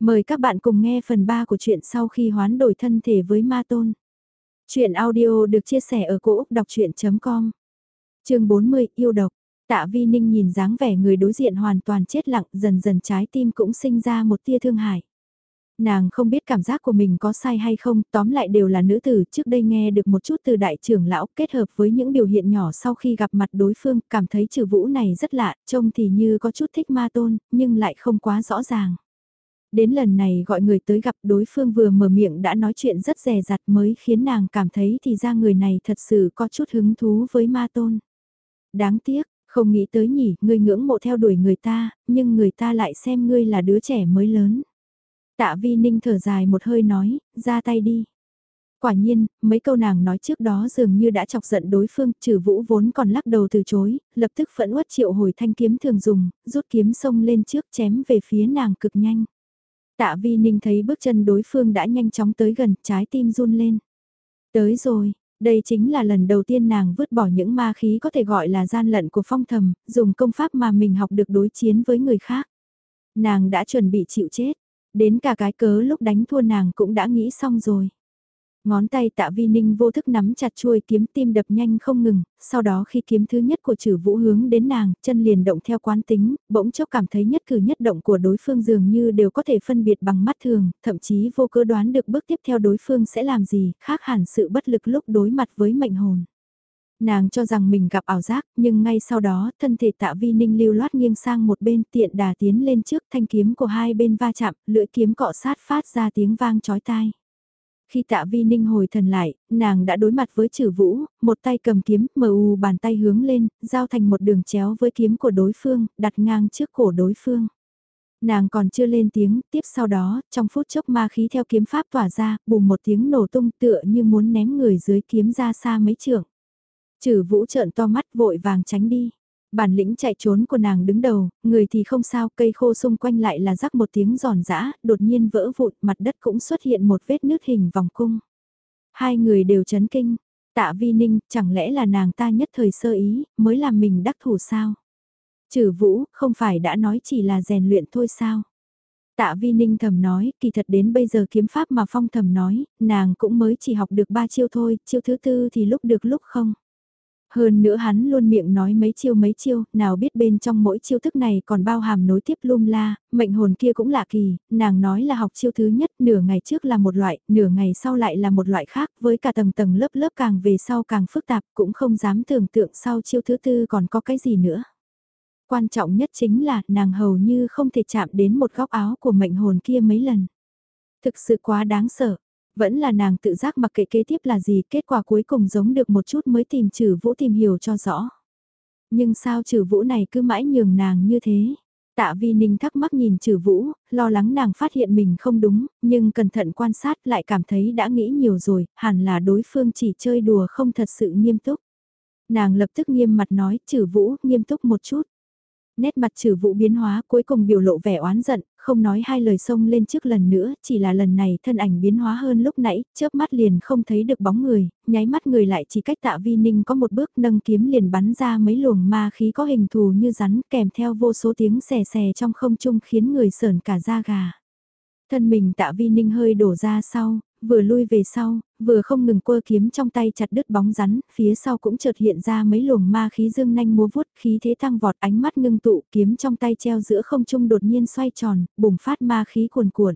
Mời các bạn cùng nghe phần 3 của chuyện sau khi hoán đổi thân thể với ma tôn. Chuyện audio được chia sẻ ở cỗ đọc chuyện.com Trường 40 yêu độc, tạ vi ninh nhìn dáng vẻ người đối diện hoàn toàn chết lặng dần dần trái tim cũng sinh ra một tia thương hại. Nàng không biết cảm giác của mình có sai hay không, tóm lại đều là nữ tử, trước đây nghe được một chút từ đại trưởng lão kết hợp với những biểu hiện nhỏ sau khi gặp mặt đối phương, cảm thấy trừ vũ này rất lạ, trông thì như có chút thích ma tôn, nhưng lại không quá rõ ràng. Đến lần này gọi người tới gặp đối phương vừa mở miệng đã nói chuyện rất rè rặt mới khiến nàng cảm thấy thì ra người này thật sự có chút hứng thú với ma tôn. Đáng tiếc, không nghĩ tới nhỉ, ngươi ngưỡng mộ theo đuổi người ta, nhưng người ta lại xem ngươi là đứa trẻ mới lớn. Tạ vi ninh thở dài một hơi nói, ra tay đi. Quả nhiên, mấy câu nàng nói trước đó dường như đã chọc giận đối phương, trừ vũ vốn còn lắc đầu từ chối, lập tức phẫn uất triệu hồi thanh kiếm thường dùng, rút kiếm sông lên trước chém về phía nàng cực nhanh. Tạ vi ninh thấy bước chân đối phương đã nhanh chóng tới gần, trái tim run lên. Tới rồi, đây chính là lần đầu tiên nàng vứt bỏ những ma khí có thể gọi là gian lận của phong thầm, dùng công pháp mà mình học được đối chiến với người khác. Nàng đã chuẩn bị chịu chết, đến cả cái cớ lúc đánh thua nàng cũng đã nghĩ xong rồi. Ngón tay tạ vi ninh vô thức nắm chặt chuôi kiếm tim đập nhanh không ngừng, sau đó khi kiếm thứ nhất của chữ vũ hướng đến nàng, chân liền động theo quán tính, bỗng chốc cảm thấy nhất cử nhất động của đối phương dường như đều có thể phân biệt bằng mắt thường, thậm chí vô cơ đoán được bước tiếp theo đối phương sẽ làm gì, khác hẳn sự bất lực lúc đối mặt với mệnh hồn. Nàng cho rằng mình gặp ảo giác, nhưng ngay sau đó, thân thể tạ vi ninh lưu loát nghiêng sang một bên tiện đà tiến lên trước thanh kiếm của hai bên va chạm, lưỡi kiếm cọ sát phát ra tiếng vang chói tai. Khi tạ vi ninh hồi thần lại, nàng đã đối mặt với trừ vũ, một tay cầm kiếm, mờ u bàn tay hướng lên, giao thành một đường chéo với kiếm của đối phương, đặt ngang trước cổ đối phương. Nàng còn chưa lên tiếng, tiếp sau đó, trong phút chốc ma khí theo kiếm pháp tỏa ra, bùng một tiếng nổ tung tựa như muốn ném người dưới kiếm ra xa mấy trượng. Trừ vũ trợn to mắt vội vàng tránh đi. Bản lĩnh chạy trốn của nàng đứng đầu, người thì không sao, cây khô xung quanh lại là rắc một tiếng giòn giã, đột nhiên vỡ vụn, mặt đất cũng xuất hiện một vết nứt hình vòng cung. Hai người đều chấn kinh, tạ vi ninh, chẳng lẽ là nàng ta nhất thời sơ ý, mới làm mình đắc thủ sao? Trừ vũ, không phải đã nói chỉ là rèn luyện thôi sao? Tạ vi ninh thầm nói, kỳ thật đến bây giờ kiếm pháp mà phong thầm nói, nàng cũng mới chỉ học được ba chiêu thôi, chiêu thứ tư thì lúc được lúc không. Hơn nữa hắn luôn miệng nói mấy chiêu mấy chiêu, nào biết bên trong mỗi chiêu thức này còn bao hàm nối tiếp lung la, mệnh hồn kia cũng lạ kỳ, nàng nói là học chiêu thứ nhất, nửa ngày trước là một loại, nửa ngày sau lại là một loại khác, với cả tầng tầng lớp lớp càng về sau càng phức tạp, cũng không dám tưởng tượng sau chiêu thứ tư còn có cái gì nữa. Quan trọng nhất chính là nàng hầu như không thể chạm đến một góc áo của mệnh hồn kia mấy lần. Thực sự quá đáng sợ, vẫn là nàng tự giác mặc kệ kế tiếp là gì, kết quả cuối cùng giống được một chút mới tìm trừ vũ tìm hiểu cho rõ. Nhưng sao trừ vũ này cứ mãi nhường nàng như thế? Tạ Vi Ninh thắc mắc nhìn trừ vũ, lo lắng nàng phát hiện mình không đúng, nhưng cẩn thận quan sát lại cảm thấy đã nghĩ nhiều rồi, hẳn là đối phương chỉ chơi đùa không thật sự nghiêm túc. Nàng lập tức nghiêm mặt nói, trừ vũ, nghiêm túc một chút. Nét mặt trừ vũ biến hóa cuối cùng biểu lộ vẻ oán giận, không nói hai lời xông lên trước lần nữa, chỉ là lần này thân ảnh biến hóa hơn lúc nãy, chớp mắt liền không thấy được bóng người, nháy mắt người lại chỉ cách tạ vi ninh có một bước nâng kiếm liền bắn ra mấy luồng ma khí có hình thù như rắn kèm theo vô số tiếng xè xè trong không trung khiến người sờn cả da gà. Thân mình tạ vi ninh hơi đổ ra sau, vừa lui về sau, vừa không ngừng quơ kiếm trong tay chặt đứt bóng rắn, phía sau cũng chợt hiện ra mấy luồng ma khí dương nanh múa vuốt, khí thế tăng vọt ánh mắt ngưng tụ, kiếm trong tay treo giữa không trung đột nhiên xoay tròn, bùng phát ma khí cuồn cuộn.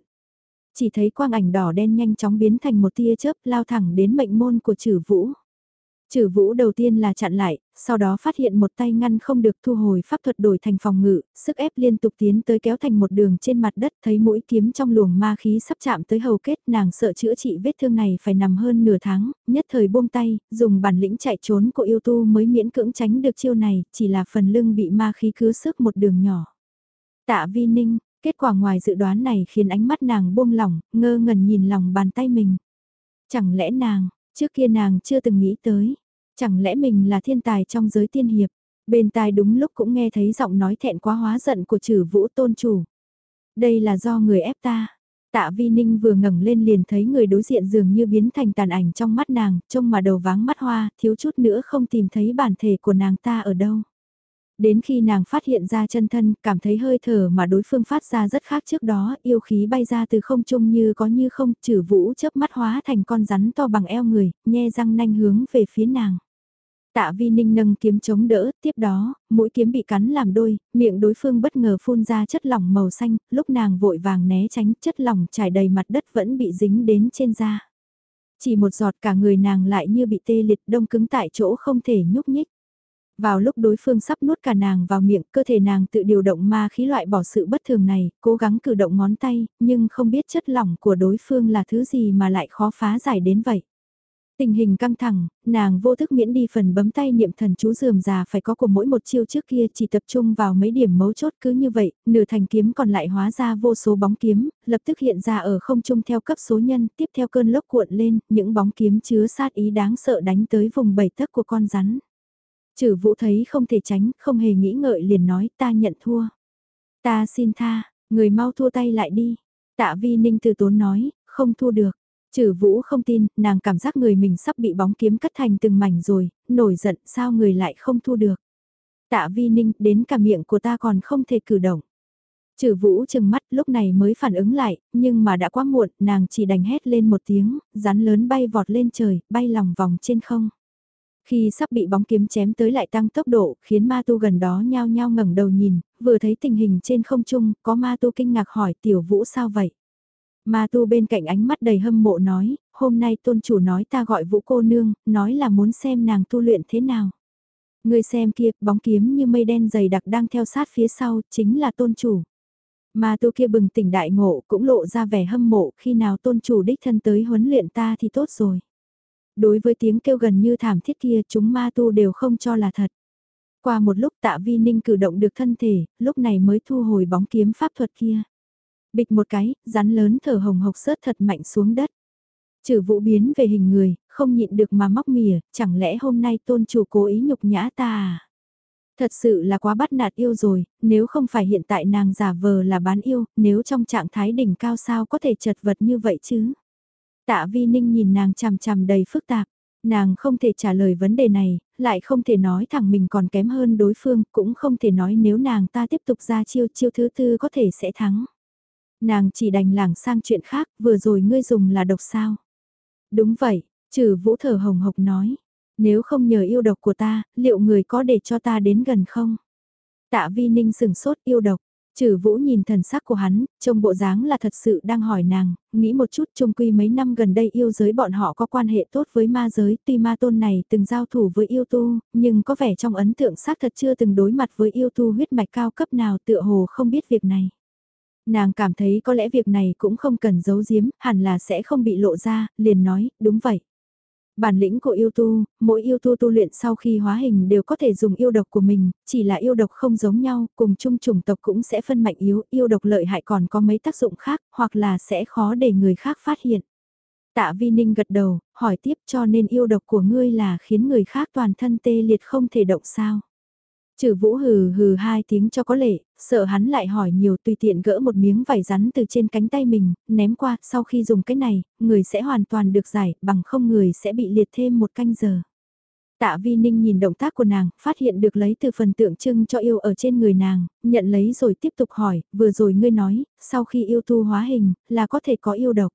Chỉ thấy quang ảnh đỏ đen nhanh chóng biến thành một tia chớp lao thẳng đến mệnh môn của trừ vũ. Trừ vũ đầu tiên là chặn lại, sau đó phát hiện một tay ngăn không được thu hồi pháp thuật đổi thành phòng ngự, sức ép liên tục tiến tới kéo thành một đường trên mặt đất thấy mũi kiếm trong luồng ma khí sắp chạm tới hầu kết nàng sợ chữa trị vết thương này phải nằm hơn nửa tháng, nhất thời buông tay, dùng bản lĩnh chạy trốn của yêu tu mới miễn cưỡng tránh được chiêu này, chỉ là phần lưng bị ma khí cứ sức một đường nhỏ. Tạ vi ninh, kết quả ngoài dự đoán này khiến ánh mắt nàng buông lỏng, ngơ ngẩn nhìn lòng bàn tay mình. Chẳng lẽ nàng, trước kia nàng chưa từng nghĩ tới Chẳng lẽ mình là thiên tài trong giới tiên hiệp? Bên tai đúng lúc cũng nghe thấy giọng nói thẹn quá hóa giận của trừ vũ tôn chủ. Đây là do người ép ta. Tạ Vi Ninh vừa ngẩng lên liền thấy người đối diện dường như biến thành tàn ảnh trong mắt nàng, trông mà đầu váng mắt hoa, thiếu chút nữa không tìm thấy bản thể của nàng ta ở đâu. Đến khi nàng phát hiện ra chân thân, cảm thấy hơi thở mà đối phương phát ra rất khác trước đó, yêu khí bay ra từ không trung như có như không, trừ vũ chớp mắt hóa thành con rắn to bằng eo người, nhe răng nanh hướng về phía nàng. Tạ vi ninh nâng kiếm chống đỡ, tiếp đó, mũi kiếm bị cắn làm đôi, miệng đối phương bất ngờ phun ra chất lỏng màu xanh, lúc nàng vội vàng né tránh chất lỏng trải đầy mặt đất vẫn bị dính đến trên da. Chỉ một giọt cả người nàng lại như bị tê liệt đông cứng tại chỗ không thể nhúc nhích. Vào lúc đối phương sắp nuốt cả nàng vào miệng, cơ thể nàng tự điều động ma khí loại bỏ sự bất thường này, cố gắng cử động ngón tay, nhưng không biết chất lỏng của đối phương là thứ gì mà lại khó phá giải đến vậy. Tình hình căng thẳng, nàng vô thức miễn đi phần bấm tay niệm thần chú dườm già phải có của mỗi một chiêu trước kia chỉ tập trung vào mấy điểm mấu chốt cứ như vậy, nửa thành kiếm còn lại hóa ra vô số bóng kiếm, lập tức hiện ra ở không trung theo cấp số nhân, tiếp theo cơn lốc cuộn lên, những bóng kiếm chứa sát ý đáng sợ đánh tới vùng bảy tấc của con rắn. Trừ vũ thấy không thể tránh, không hề nghĩ ngợi liền nói ta nhận thua. Ta xin tha, người mau thua tay lại đi. Tạ vi ninh từ tốn nói, không thua được. Trừ vũ không tin, nàng cảm giác người mình sắp bị bóng kiếm cắt thành từng mảnh rồi, nổi giận sao người lại không thu được. Tạ vi ninh, đến cả miệng của ta còn không thể cử động. Trừ vũ chừng mắt lúc này mới phản ứng lại, nhưng mà đã quá muộn, nàng chỉ đành hét lên một tiếng, rắn lớn bay vọt lên trời, bay lòng vòng trên không. Khi sắp bị bóng kiếm chém tới lại tăng tốc độ, khiến ma tu gần đó nhao nhao ngẩng đầu nhìn, vừa thấy tình hình trên không trung, có ma tu kinh ngạc hỏi tiểu vũ sao vậy? Ma tu bên cạnh ánh mắt đầy hâm mộ nói, hôm nay tôn chủ nói ta gọi vũ cô nương, nói là muốn xem nàng tu luyện thế nào. Người xem kia, bóng kiếm như mây đen dày đặc đang theo sát phía sau, chính là tôn chủ. Ma tu kia bừng tỉnh đại ngộ cũng lộ ra vẻ hâm mộ khi nào tôn chủ đích thân tới huấn luyện ta thì tốt rồi. Đối với tiếng kêu gần như thảm thiết kia chúng ma tu đều không cho là thật. Qua một lúc tạ vi ninh cử động được thân thể, lúc này mới thu hồi bóng kiếm pháp thuật kia. Bịch một cái, rắn lớn thở hồng hộc sớt thật mạnh xuống đất. Trừ vụ biến về hình người, không nhịn được mà móc mỉa, chẳng lẽ hôm nay tôn chủ cố ý nhục nhã ta à? Thật sự là quá bắt nạt yêu rồi, nếu không phải hiện tại nàng giả vờ là bán yêu, nếu trong trạng thái đỉnh cao sao có thể chật vật như vậy chứ? Tạ Vi Ninh nhìn nàng chằm chằm đầy phức tạp, nàng không thể trả lời vấn đề này, lại không thể nói thẳng mình còn kém hơn đối phương, cũng không thể nói nếu nàng ta tiếp tục ra chiêu chiêu thứ tư có thể sẽ thắng. Nàng chỉ đành lảng sang chuyện khác, vừa rồi ngươi dùng là độc sao. Đúng vậy, trừ vũ thở hồng hộc nói. Nếu không nhờ yêu độc của ta, liệu người có để cho ta đến gần không? Tạ vi ninh sừng sốt yêu độc. Trừ vũ nhìn thần sắc của hắn, trông bộ dáng là thật sự đang hỏi nàng, nghĩ một chút chung quy mấy năm gần đây yêu giới bọn họ có quan hệ tốt với ma giới, tuy ma tôn này từng giao thủ với yêu tu, nhưng có vẻ trong ấn tượng xác thật chưa từng đối mặt với yêu tu huyết mạch cao cấp nào tựa hồ không biết việc này. Nàng cảm thấy có lẽ việc này cũng không cần giấu giếm, hẳn là sẽ không bị lộ ra, liền nói, đúng vậy. Bản lĩnh của yêu tu, mỗi yêu tu tu luyện sau khi hóa hình đều có thể dùng yêu độc của mình, chỉ là yêu độc không giống nhau, cùng chung chủng tộc cũng sẽ phân mạnh yếu, yêu độc lợi hại còn có mấy tác dụng khác, hoặc là sẽ khó để người khác phát hiện. Tạ Vi Ninh gật đầu, hỏi tiếp cho nên yêu độc của ngươi là khiến người khác toàn thân tê liệt không thể động sao. Trừ vũ hừ hừ hai tiếng cho có lệ, sợ hắn lại hỏi nhiều tùy tiện gỡ một miếng vải rắn từ trên cánh tay mình, ném qua, sau khi dùng cái này, người sẽ hoàn toàn được giải, bằng không người sẽ bị liệt thêm một canh giờ. Tạ Vi Ninh nhìn động tác của nàng, phát hiện được lấy từ phần tượng trưng cho yêu ở trên người nàng, nhận lấy rồi tiếp tục hỏi, vừa rồi ngươi nói, sau khi yêu tu hóa hình, là có thể có yêu độc.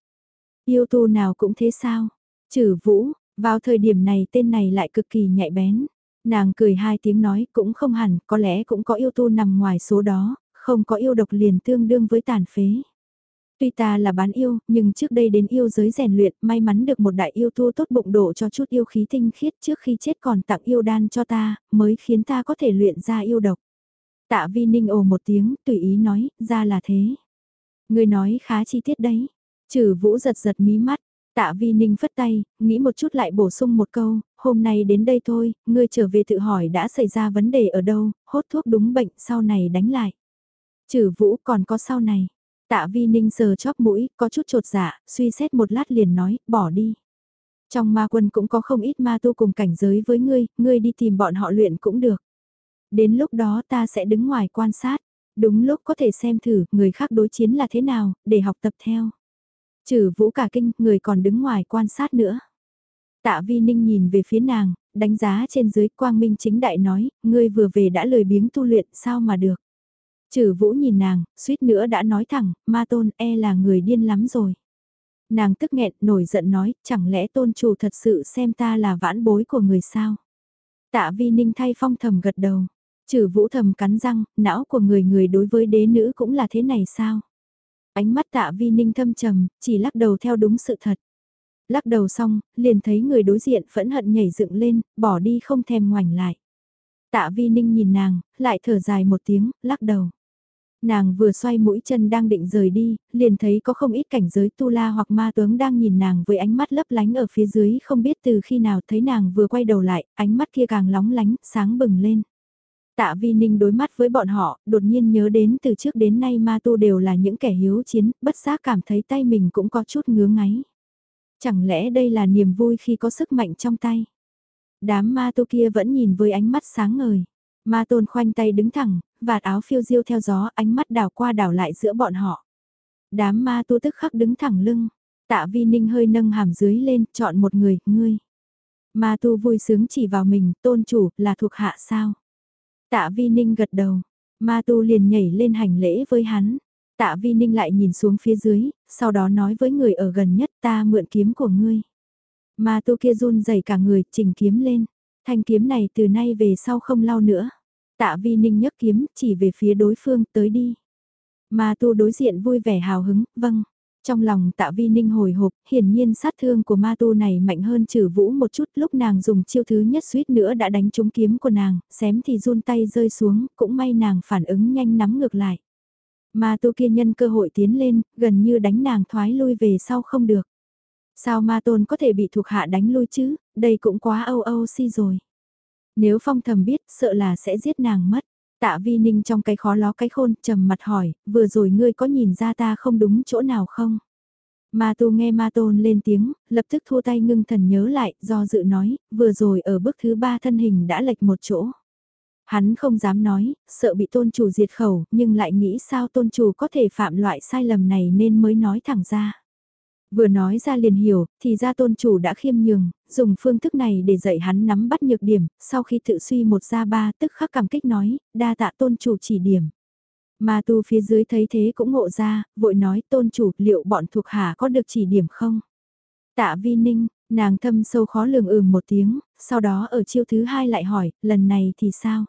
Yêu tu nào cũng thế sao? Trừ vũ, vào thời điểm này tên này lại cực kỳ nhạy bén. Nàng cười hai tiếng nói cũng không hẳn, có lẽ cũng có yêu tu nằm ngoài số đó, không có yêu độc liền tương đương với tàn phế. Tuy ta là bán yêu, nhưng trước đây đến yêu giới rèn luyện, may mắn được một đại yêu tu tốt bụng đổ cho chút yêu khí tinh khiết trước khi chết còn tặng yêu đan cho ta, mới khiến ta có thể luyện ra yêu độc. Tạ vi ninh ồ một tiếng, tùy ý nói, ra là thế. Người nói khá chi tiết đấy. Trừ vũ giật giật mí mắt, Tạ Vi Ninh phất tay, nghĩ một chút lại bổ sung một câu, hôm nay đến đây thôi, ngươi trở về tự hỏi đã xảy ra vấn đề ở đâu, hốt thuốc đúng bệnh sau này đánh lại. Trừ vũ còn có sau này. Tạ Vi Ninh sờ chóp mũi, có chút trột dạ, suy xét một lát liền nói, bỏ đi. Trong ma quân cũng có không ít ma tu cùng cảnh giới với ngươi, ngươi đi tìm bọn họ luyện cũng được. Đến lúc đó ta sẽ đứng ngoài quan sát, đúng lúc có thể xem thử người khác đối chiến là thế nào, để học tập theo. Trừ vũ cả kinh, người còn đứng ngoài quan sát nữa. Tạ Vi Ninh nhìn về phía nàng, đánh giá trên dưới quang minh chính đại nói, ngươi vừa về đã lười biếng tu luyện sao mà được. Trừ vũ nhìn nàng, suýt nữa đã nói thẳng, ma tôn e là người điên lắm rồi. Nàng tức nghẹn nổi giận nói, chẳng lẽ tôn chủ thật sự xem ta là vãn bối của người sao? Tạ vi ninh thay phong thầm gật đầu. Trừ vũ thầm cắn răng, não của người người đối với đế nữ cũng là thế này sao? Ánh mắt tạ vi ninh thâm trầm, chỉ lắc đầu theo đúng sự thật. Lắc đầu xong, liền thấy người đối diện phẫn hận nhảy dựng lên, bỏ đi không thèm ngoảnh lại. Tạ vi ninh nhìn nàng, lại thở dài một tiếng, lắc đầu. Nàng vừa xoay mũi chân đang định rời đi, liền thấy có không ít cảnh giới tu la hoặc ma tướng đang nhìn nàng với ánh mắt lấp lánh ở phía dưới không biết từ khi nào thấy nàng vừa quay đầu lại, ánh mắt kia càng lóng lánh, sáng bừng lên. Tạ Vi Ninh đối mắt với bọn họ, đột nhiên nhớ đến từ trước đến nay ma tu đều là những kẻ hiếu chiến, bất giác cảm thấy tay mình cũng có chút ngứa ngáy. Chẳng lẽ đây là niềm vui khi có sức mạnh trong tay? Đám ma tu kia vẫn nhìn với ánh mắt sáng ngời. Ma tôn khoanh tay đứng thẳng, vạt áo phiêu diêu theo gió, ánh mắt đảo qua đảo lại giữa bọn họ. Đám ma tu tức khắc đứng thẳng lưng. Tạ vi ninh hơi nâng hàm dưới lên, chọn một người, ngươi. Ma tu vui sướng chỉ vào mình, tôn chủ, là thuộc hạ sao? Tạ vi ninh gật đầu. Ma tu liền nhảy lên hành lễ với hắn. Tạ vi ninh lại nhìn xuống phía dưới, sau đó nói với người ở gần nhất ta mượn kiếm của ngươi. Ma tu kia run rẩy cả người, chỉnh kiếm lên. Thanh kiếm này từ nay về sau không lau nữa. Tạ vi ninh nhấc kiếm, chỉ về phía đối phương, tới đi. Ma tu đối diện vui vẻ hào hứng, vâng. Trong lòng tạ vi ninh hồi hộp, hiển nhiên sát thương của ma tu này mạnh hơn trừ vũ một chút lúc nàng dùng chiêu thứ nhất suýt nữa đã đánh trúng kiếm của nàng, xém thì run tay rơi xuống, cũng may nàng phản ứng nhanh nắm ngược lại. Ma tu kia nhân cơ hội tiến lên, gần như đánh nàng thoái lui về sau không được. Sao ma tôn có thể bị thuộc hạ đánh lui chứ, đây cũng quá âu âu si rồi. Nếu phong thầm biết, sợ là sẽ giết nàng mất. Tạ vi ninh trong cái khó ló cái khôn, trầm mặt hỏi, vừa rồi ngươi có nhìn ra ta không đúng chỗ nào không? Ma tu nghe ma tôn lên tiếng, lập tức thua tay ngưng thần nhớ lại, do dự nói, vừa rồi ở bước thứ ba thân hình đã lệch một chỗ. Hắn không dám nói, sợ bị tôn chủ diệt khẩu, nhưng lại nghĩ sao tôn chủ có thể phạm loại sai lầm này nên mới nói thẳng ra. Vừa nói ra liền hiểu, thì ra tôn chủ đã khiêm nhường, dùng phương thức này để dạy hắn nắm bắt nhược điểm, sau khi tự suy một ra ba tức khắc cảm kích nói, đa tạ tôn chủ chỉ điểm. Mà tu phía dưới thấy thế cũng ngộ ra, vội nói tôn chủ liệu bọn thuộc hạ có được chỉ điểm không? Tạ vi ninh, nàng thâm sâu khó lường ừm một tiếng, sau đó ở chiêu thứ hai lại hỏi, lần này thì sao?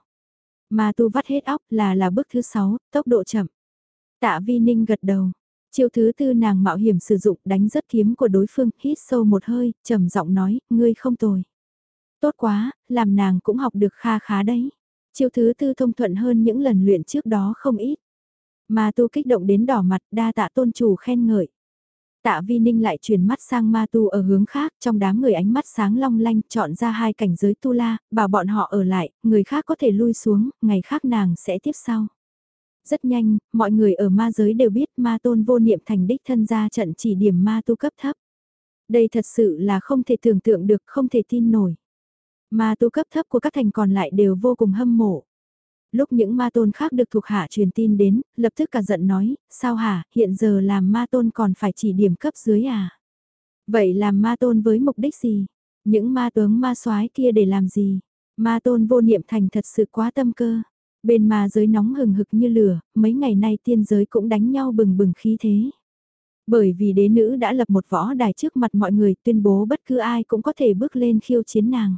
Mà tu vắt hết óc là là bước thứ sáu, tốc độ chậm. Tạ vi ninh gật đầu, Chiêu thứ tư nàng mạo hiểm sử dụng đánh rất kiếm của đối phương, hít sâu một hơi, trầm giọng nói, ngươi không tồi. Tốt quá, làm nàng cũng học được kha khá đấy. Chiêu thứ tư thông thuận hơn những lần luyện trước đó không ít. Ma tu kích động đến đỏ mặt, đa tạ tôn chủ khen ngợi. Tạ Vi Ninh lại chuyển mắt sang ma tu ở hướng khác, trong đám người ánh mắt sáng long lanh chọn ra hai cảnh giới tu la, bảo bọn họ ở lại, người khác có thể lui xuống, ngày khác nàng sẽ tiếp sau. Rất nhanh, mọi người ở ma giới đều biết ma tôn vô niệm thành đích thân ra trận chỉ điểm ma tu cấp thấp. Đây thật sự là không thể tưởng tượng được, không thể tin nổi. Ma tu cấp thấp của các thành còn lại đều vô cùng hâm mộ. Lúc những ma tôn khác được thuộc hạ truyền tin đến, lập tức cả giận nói, sao hả, hiện giờ làm ma tôn còn phải chỉ điểm cấp dưới à? Vậy làm ma tôn với mục đích gì? Những ma tướng ma soái kia để làm gì? Ma tôn vô niệm thành thật sự quá tâm cơ. Bên ma giới nóng hừng hực như lửa, mấy ngày nay tiên giới cũng đánh nhau bừng bừng khí thế. Bởi vì đế nữ đã lập một võ đài trước mặt mọi người tuyên bố bất cứ ai cũng có thể bước lên khiêu chiến nàng.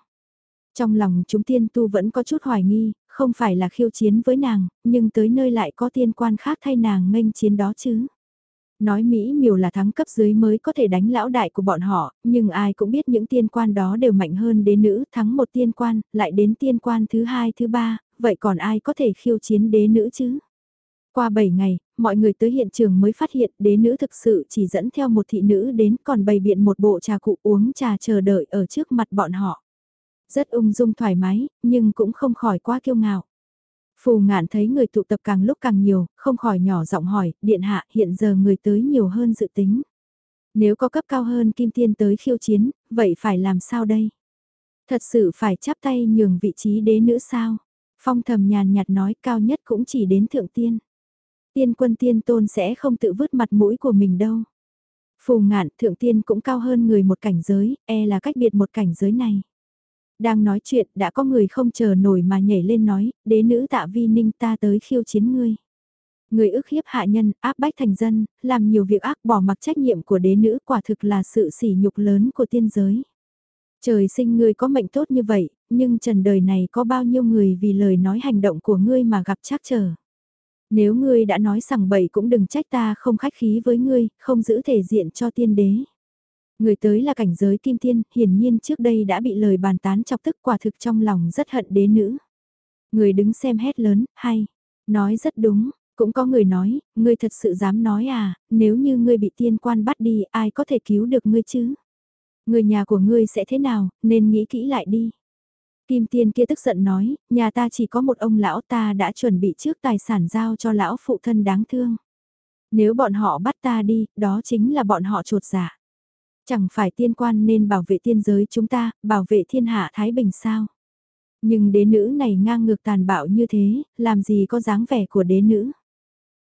Trong lòng chúng tiên tu vẫn có chút hoài nghi, không phải là khiêu chiến với nàng, nhưng tới nơi lại có tiên quan khác thay nàng nghênh chiến đó chứ. Nói Mỹ miều là thắng cấp dưới mới có thể đánh lão đại của bọn họ, nhưng ai cũng biết những tiên quan đó đều mạnh hơn đế nữ, thắng một tiên quan, lại đến tiên quan thứ hai thứ ba, vậy còn ai có thể khiêu chiến đế nữ chứ? Qua 7 ngày, mọi người tới hiện trường mới phát hiện đế nữ thực sự chỉ dẫn theo một thị nữ đến còn bày biện một bộ trà cụ uống trà chờ đợi ở trước mặt bọn họ. Rất ung dung thoải mái, nhưng cũng không khỏi quá kiêu ngạo. Phù ngạn thấy người tụ tập càng lúc càng nhiều, không khỏi nhỏ giọng hỏi, điện hạ hiện giờ người tới nhiều hơn dự tính. Nếu có cấp cao hơn kim tiên tới khiêu chiến, vậy phải làm sao đây? Thật sự phải chắp tay nhường vị trí đế nữ sao? Phong thầm nhàn nhạt nói cao nhất cũng chỉ đến thượng tiên. Tiên quân tiên tôn sẽ không tự vứt mặt mũi của mình đâu. Phù ngạn thượng tiên cũng cao hơn người một cảnh giới, e là cách biệt một cảnh giới này. Đang nói chuyện đã có người không chờ nổi mà nhảy lên nói, đế nữ tạ vi ninh ta tới khiêu chiến ngươi. Người ức hiếp hạ nhân, áp bách thành dân, làm nhiều việc ác bỏ mặc trách nhiệm của đế nữ quả thực là sự sỉ nhục lớn của tiên giới. Trời sinh ngươi có mệnh tốt như vậy, nhưng trần đời này có bao nhiêu người vì lời nói hành động của ngươi mà gặp trắc trở. Nếu ngươi đã nói sằng bậy cũng đừng trách ta không khách khí với ngươi, không giữ thể diện cho tiên đế. Người tới là cảnh giới kim tiên, hiển nhiên trước đây đã bị lời bàn tán chọc tức quả thực trong lòng rất hận đế nữ. Người đứng xem hét lớn, hay, nói rất đúng, cũng có người nói, ngươi thật sự dám nói à, nếu như ngươi bị tiên quan bắt đi ai có thể cứu được ngươi chứ? Người nhà của ngươi sẽ thế nào, nên nghĩ kỹ lại đi. Kim tiên kia tức giận nói, nhà ta chỉ có một ông lão ta đã chuẩn bị trước tài sản giao cho lão phụ thân đáng thương. Nếu bọn họ bắt ta đi, đó chính là bọn họ trột giả. Chẳng phải tiên quan nên bảo vệ tiên giới chúng ta, bảo vệ thiên hạ Thái Bình sao? Nhưng đế nữ này ngang ngược tàn bạo như thế, làm gì có dáng vẻ của đế nữ?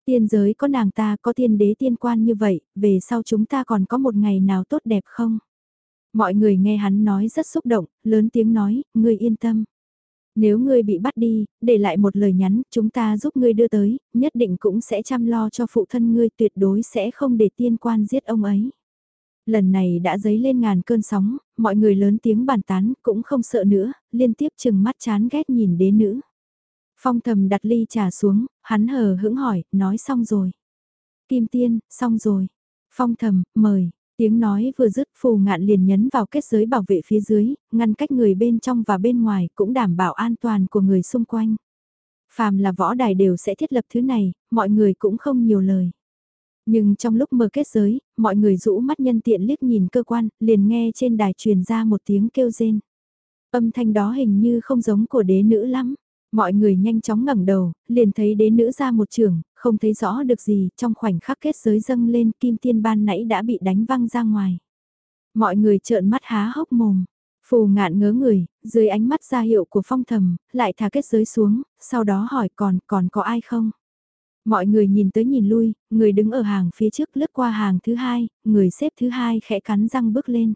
Tiên giới có nàng ta có tiên đế tiên quan như vậy, về sau chúng ta còn có một ngày nào tốt đẹp không? Mọi người nghe hắn nói rất xúc động, lớn tiếng nói, ngươi yên tâm. Nếu ngươi bị bắt đi, để lại một lời nhắn, chúng ta giúp ngươi đưa tới, nhất định cũng sẽ chăm lo cho phụ thân ngươi tuyệt đối sẽ không để tiên quan giết ông ấy. Lần này đã dấy lên ngàn cơn sóng, mọi người lớn tiếng bàn tán, cũng không sợ nữa, liên tiếp chừng mắt chán ghét nhìn đế nữ. Phong thầm đặt ly trà xuống, hắn hờ hững hỏi, nói xong rồi. Kim tiên, xong rồi. Phong thầm, mời. Tiếng nói vừa dứt phù ngạn liền nhấn vào kết giới bảo vệ phía dưới, ngăn cách người bên trong và bên ngoài cũng đảm bảo an toàn của người xung quanh. Phàm là võ đài đều sẽ thiết lập thứ này, mọi người cũng không nhiều lời. Nhưng trong lúc mở kết giới, mọi người rũ mắt nhân tiện liếc nhìn cơ quan, liền nghe trên đài truyền ra một tiếng kêu rên. Âm thanh đó hình như không giống của đế nữ lắm. Mọi người nhanh chóng ngẩng đầu, liền thấy đế nữ ra một trường, không thấy rõ được gì, trong khoảnh khắc kết giới dâng lên kim tiên ban nãy đã bị đánh văng ra ngoài. Mọi người trợn mắt há hốc mồm. Phù ngạn ngớ người, dưới ánh mắt ra hiệu của phong thầm, lại thả kết giới xuống, sau đó hỏi còn, còn có ai không? Mọi người nhìn tới nhìn lui, người đứng ở hàng phía trước lướt qua hàng thứ hai, người xếp thứ hai khẽ cắn răng bước lên.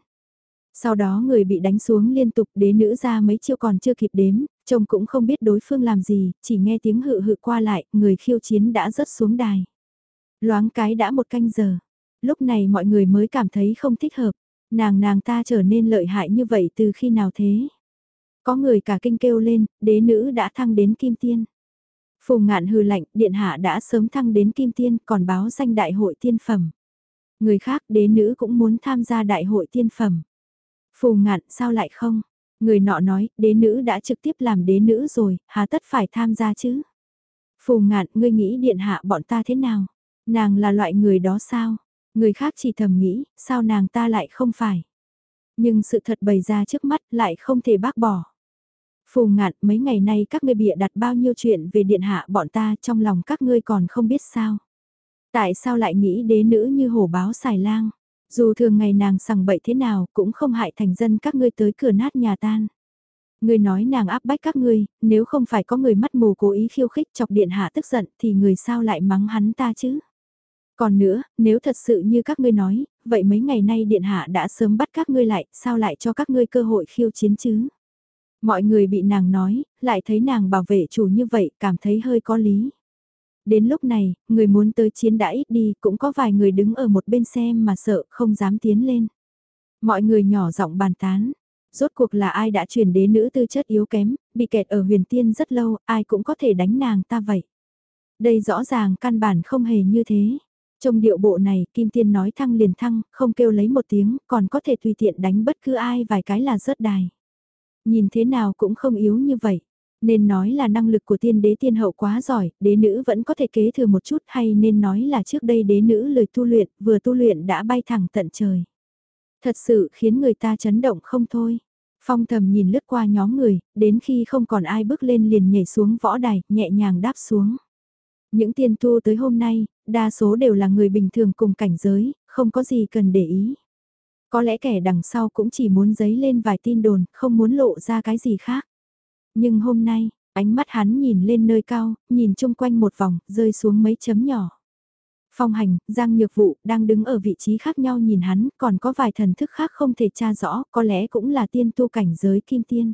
Sau đó người bị đánh xuống liên tục đế nữ ra mấy chiêu còn chưa kịp đếm, trông cũng không biết đối phương làm gì, chỉ nghe tiếng hự hự qua lại, người khiêu chiến đã rớt xuống đài. Loáng cái đã một canh giờ. Lúc này mọi người mới cảm thấy không thích hợp. Nàng nàng ta trở nên lợi hại như vậy từ khi nào thế? Có người cả kinh kêu lên, đế nữ đã thăng đến kim tiên. Phù ngạn hừ lạnh, điện hạ đã sớm thăng đến kim tiên còn báo danh đại hội tiên phẩm. Người khác đế nữ cũng muốn tham gia đại hội tiên phẩm. Phù ngạn sao lại không? Người nọ nói, đế nữ đã trực tiếp làm đế nữ rồi, hà tất phải tham gia chứ? Phù ngạn, ngươi nghĩ điện hạ bọn ta thế nào? Nàng là loại người đó sao? Người khác chỉ thầm nghĩ, sao nàng ta lại không phải? Nhưng sự thật bày ra trước mắt lại không thể bác bỏ. Phù ngạn, mấy ngày nay các ngươi bịa đặt bao nhiêu chuyện về điện hạ bọn ta trong lòng các ngươi còn không biết sao? Tại sao lại nghĩ đế nữ như hổ báo xài lang? Dù thường ngày nàng sằng bậy thế nào cũng không hại thành dân các ngươi tới cửa nát nhà tan. Ngươi nói nàng áp bách các ngươi, nếu không phải có người mắt mù cố ý khiêu khích chọc điện hạ tức giận thì người sao lại mắng hắn ta chứ? Còn nữa, nếu thật sự như các ngươi nói, vậy mấy ngày nay điện hạ đã sớm bắt các ngươi lại, sao lại cho các ngươi cơ hội khiêu chiến chứ? Mọi người bị nàng nói, lại thấy nàng bảo vệ chủ như vậy, cảm thấy hơi có lý. Đến lúc này, người muốn tới chiến đã ít đi, cũng có vài người đứng ở một bên xem mà sợ, không dám tiến lên. Mọi người nhỏ giọng bàn tán. Rốt cuộc là ai đã truyền đế nữ tư chất yếu kém, bị kẹt ở huyền tiên rất lâu, ai cũng có thể đánh nàng ta vậy. Đây rõ ràng căn bản không hề như thế. Trong điệu bộ này, Kim Tiên nói thăng liền thăng, không kêu lấy một tiếng, còn có thể tùy tiện đánh bất cứ ai vài cái là rớt đài. Nhìn thế nào cũng không yếu như vậy. Nên nói là năng lực của tiên đế tiên hậu quá giỏi, đế nữ vẫn có thể kế thừa một chút hay nên nói là trước đây đế nữ lời tu luyện, vừa tu luyện đã bay thẳng tận trời. Thật sự khiến người ta chấn động không thôi. Phong thầm nhìn lướt qua nhóm người, đến khi không còn ai bước lên liền nhảy xuống võ đài, nhẹ nhàng đáp xuống. Những tiên tu tới hôm nay, đa số đều là người bình thường cùng cảnh giới, không có gì cần để ý. Có lẽ kẻ đằng sau cũng chỉ muốn giấy lên vài tin đồn, không muốn lộ ra cái gì khác. Nhưng hôm nay, ánh mắt hắn nhìn lên nơi cao, nhìn chung quanh một vòng, rơi xuống mấy chấm nhỏ. Phong hành, Giang Nhược Vụ đang đứng ở vị trí khác nhau nhìn hắn, còn có vài thần thức khác không thể tra rõ, có lẽ cũng là tiên tu cảnh giới kim tiên.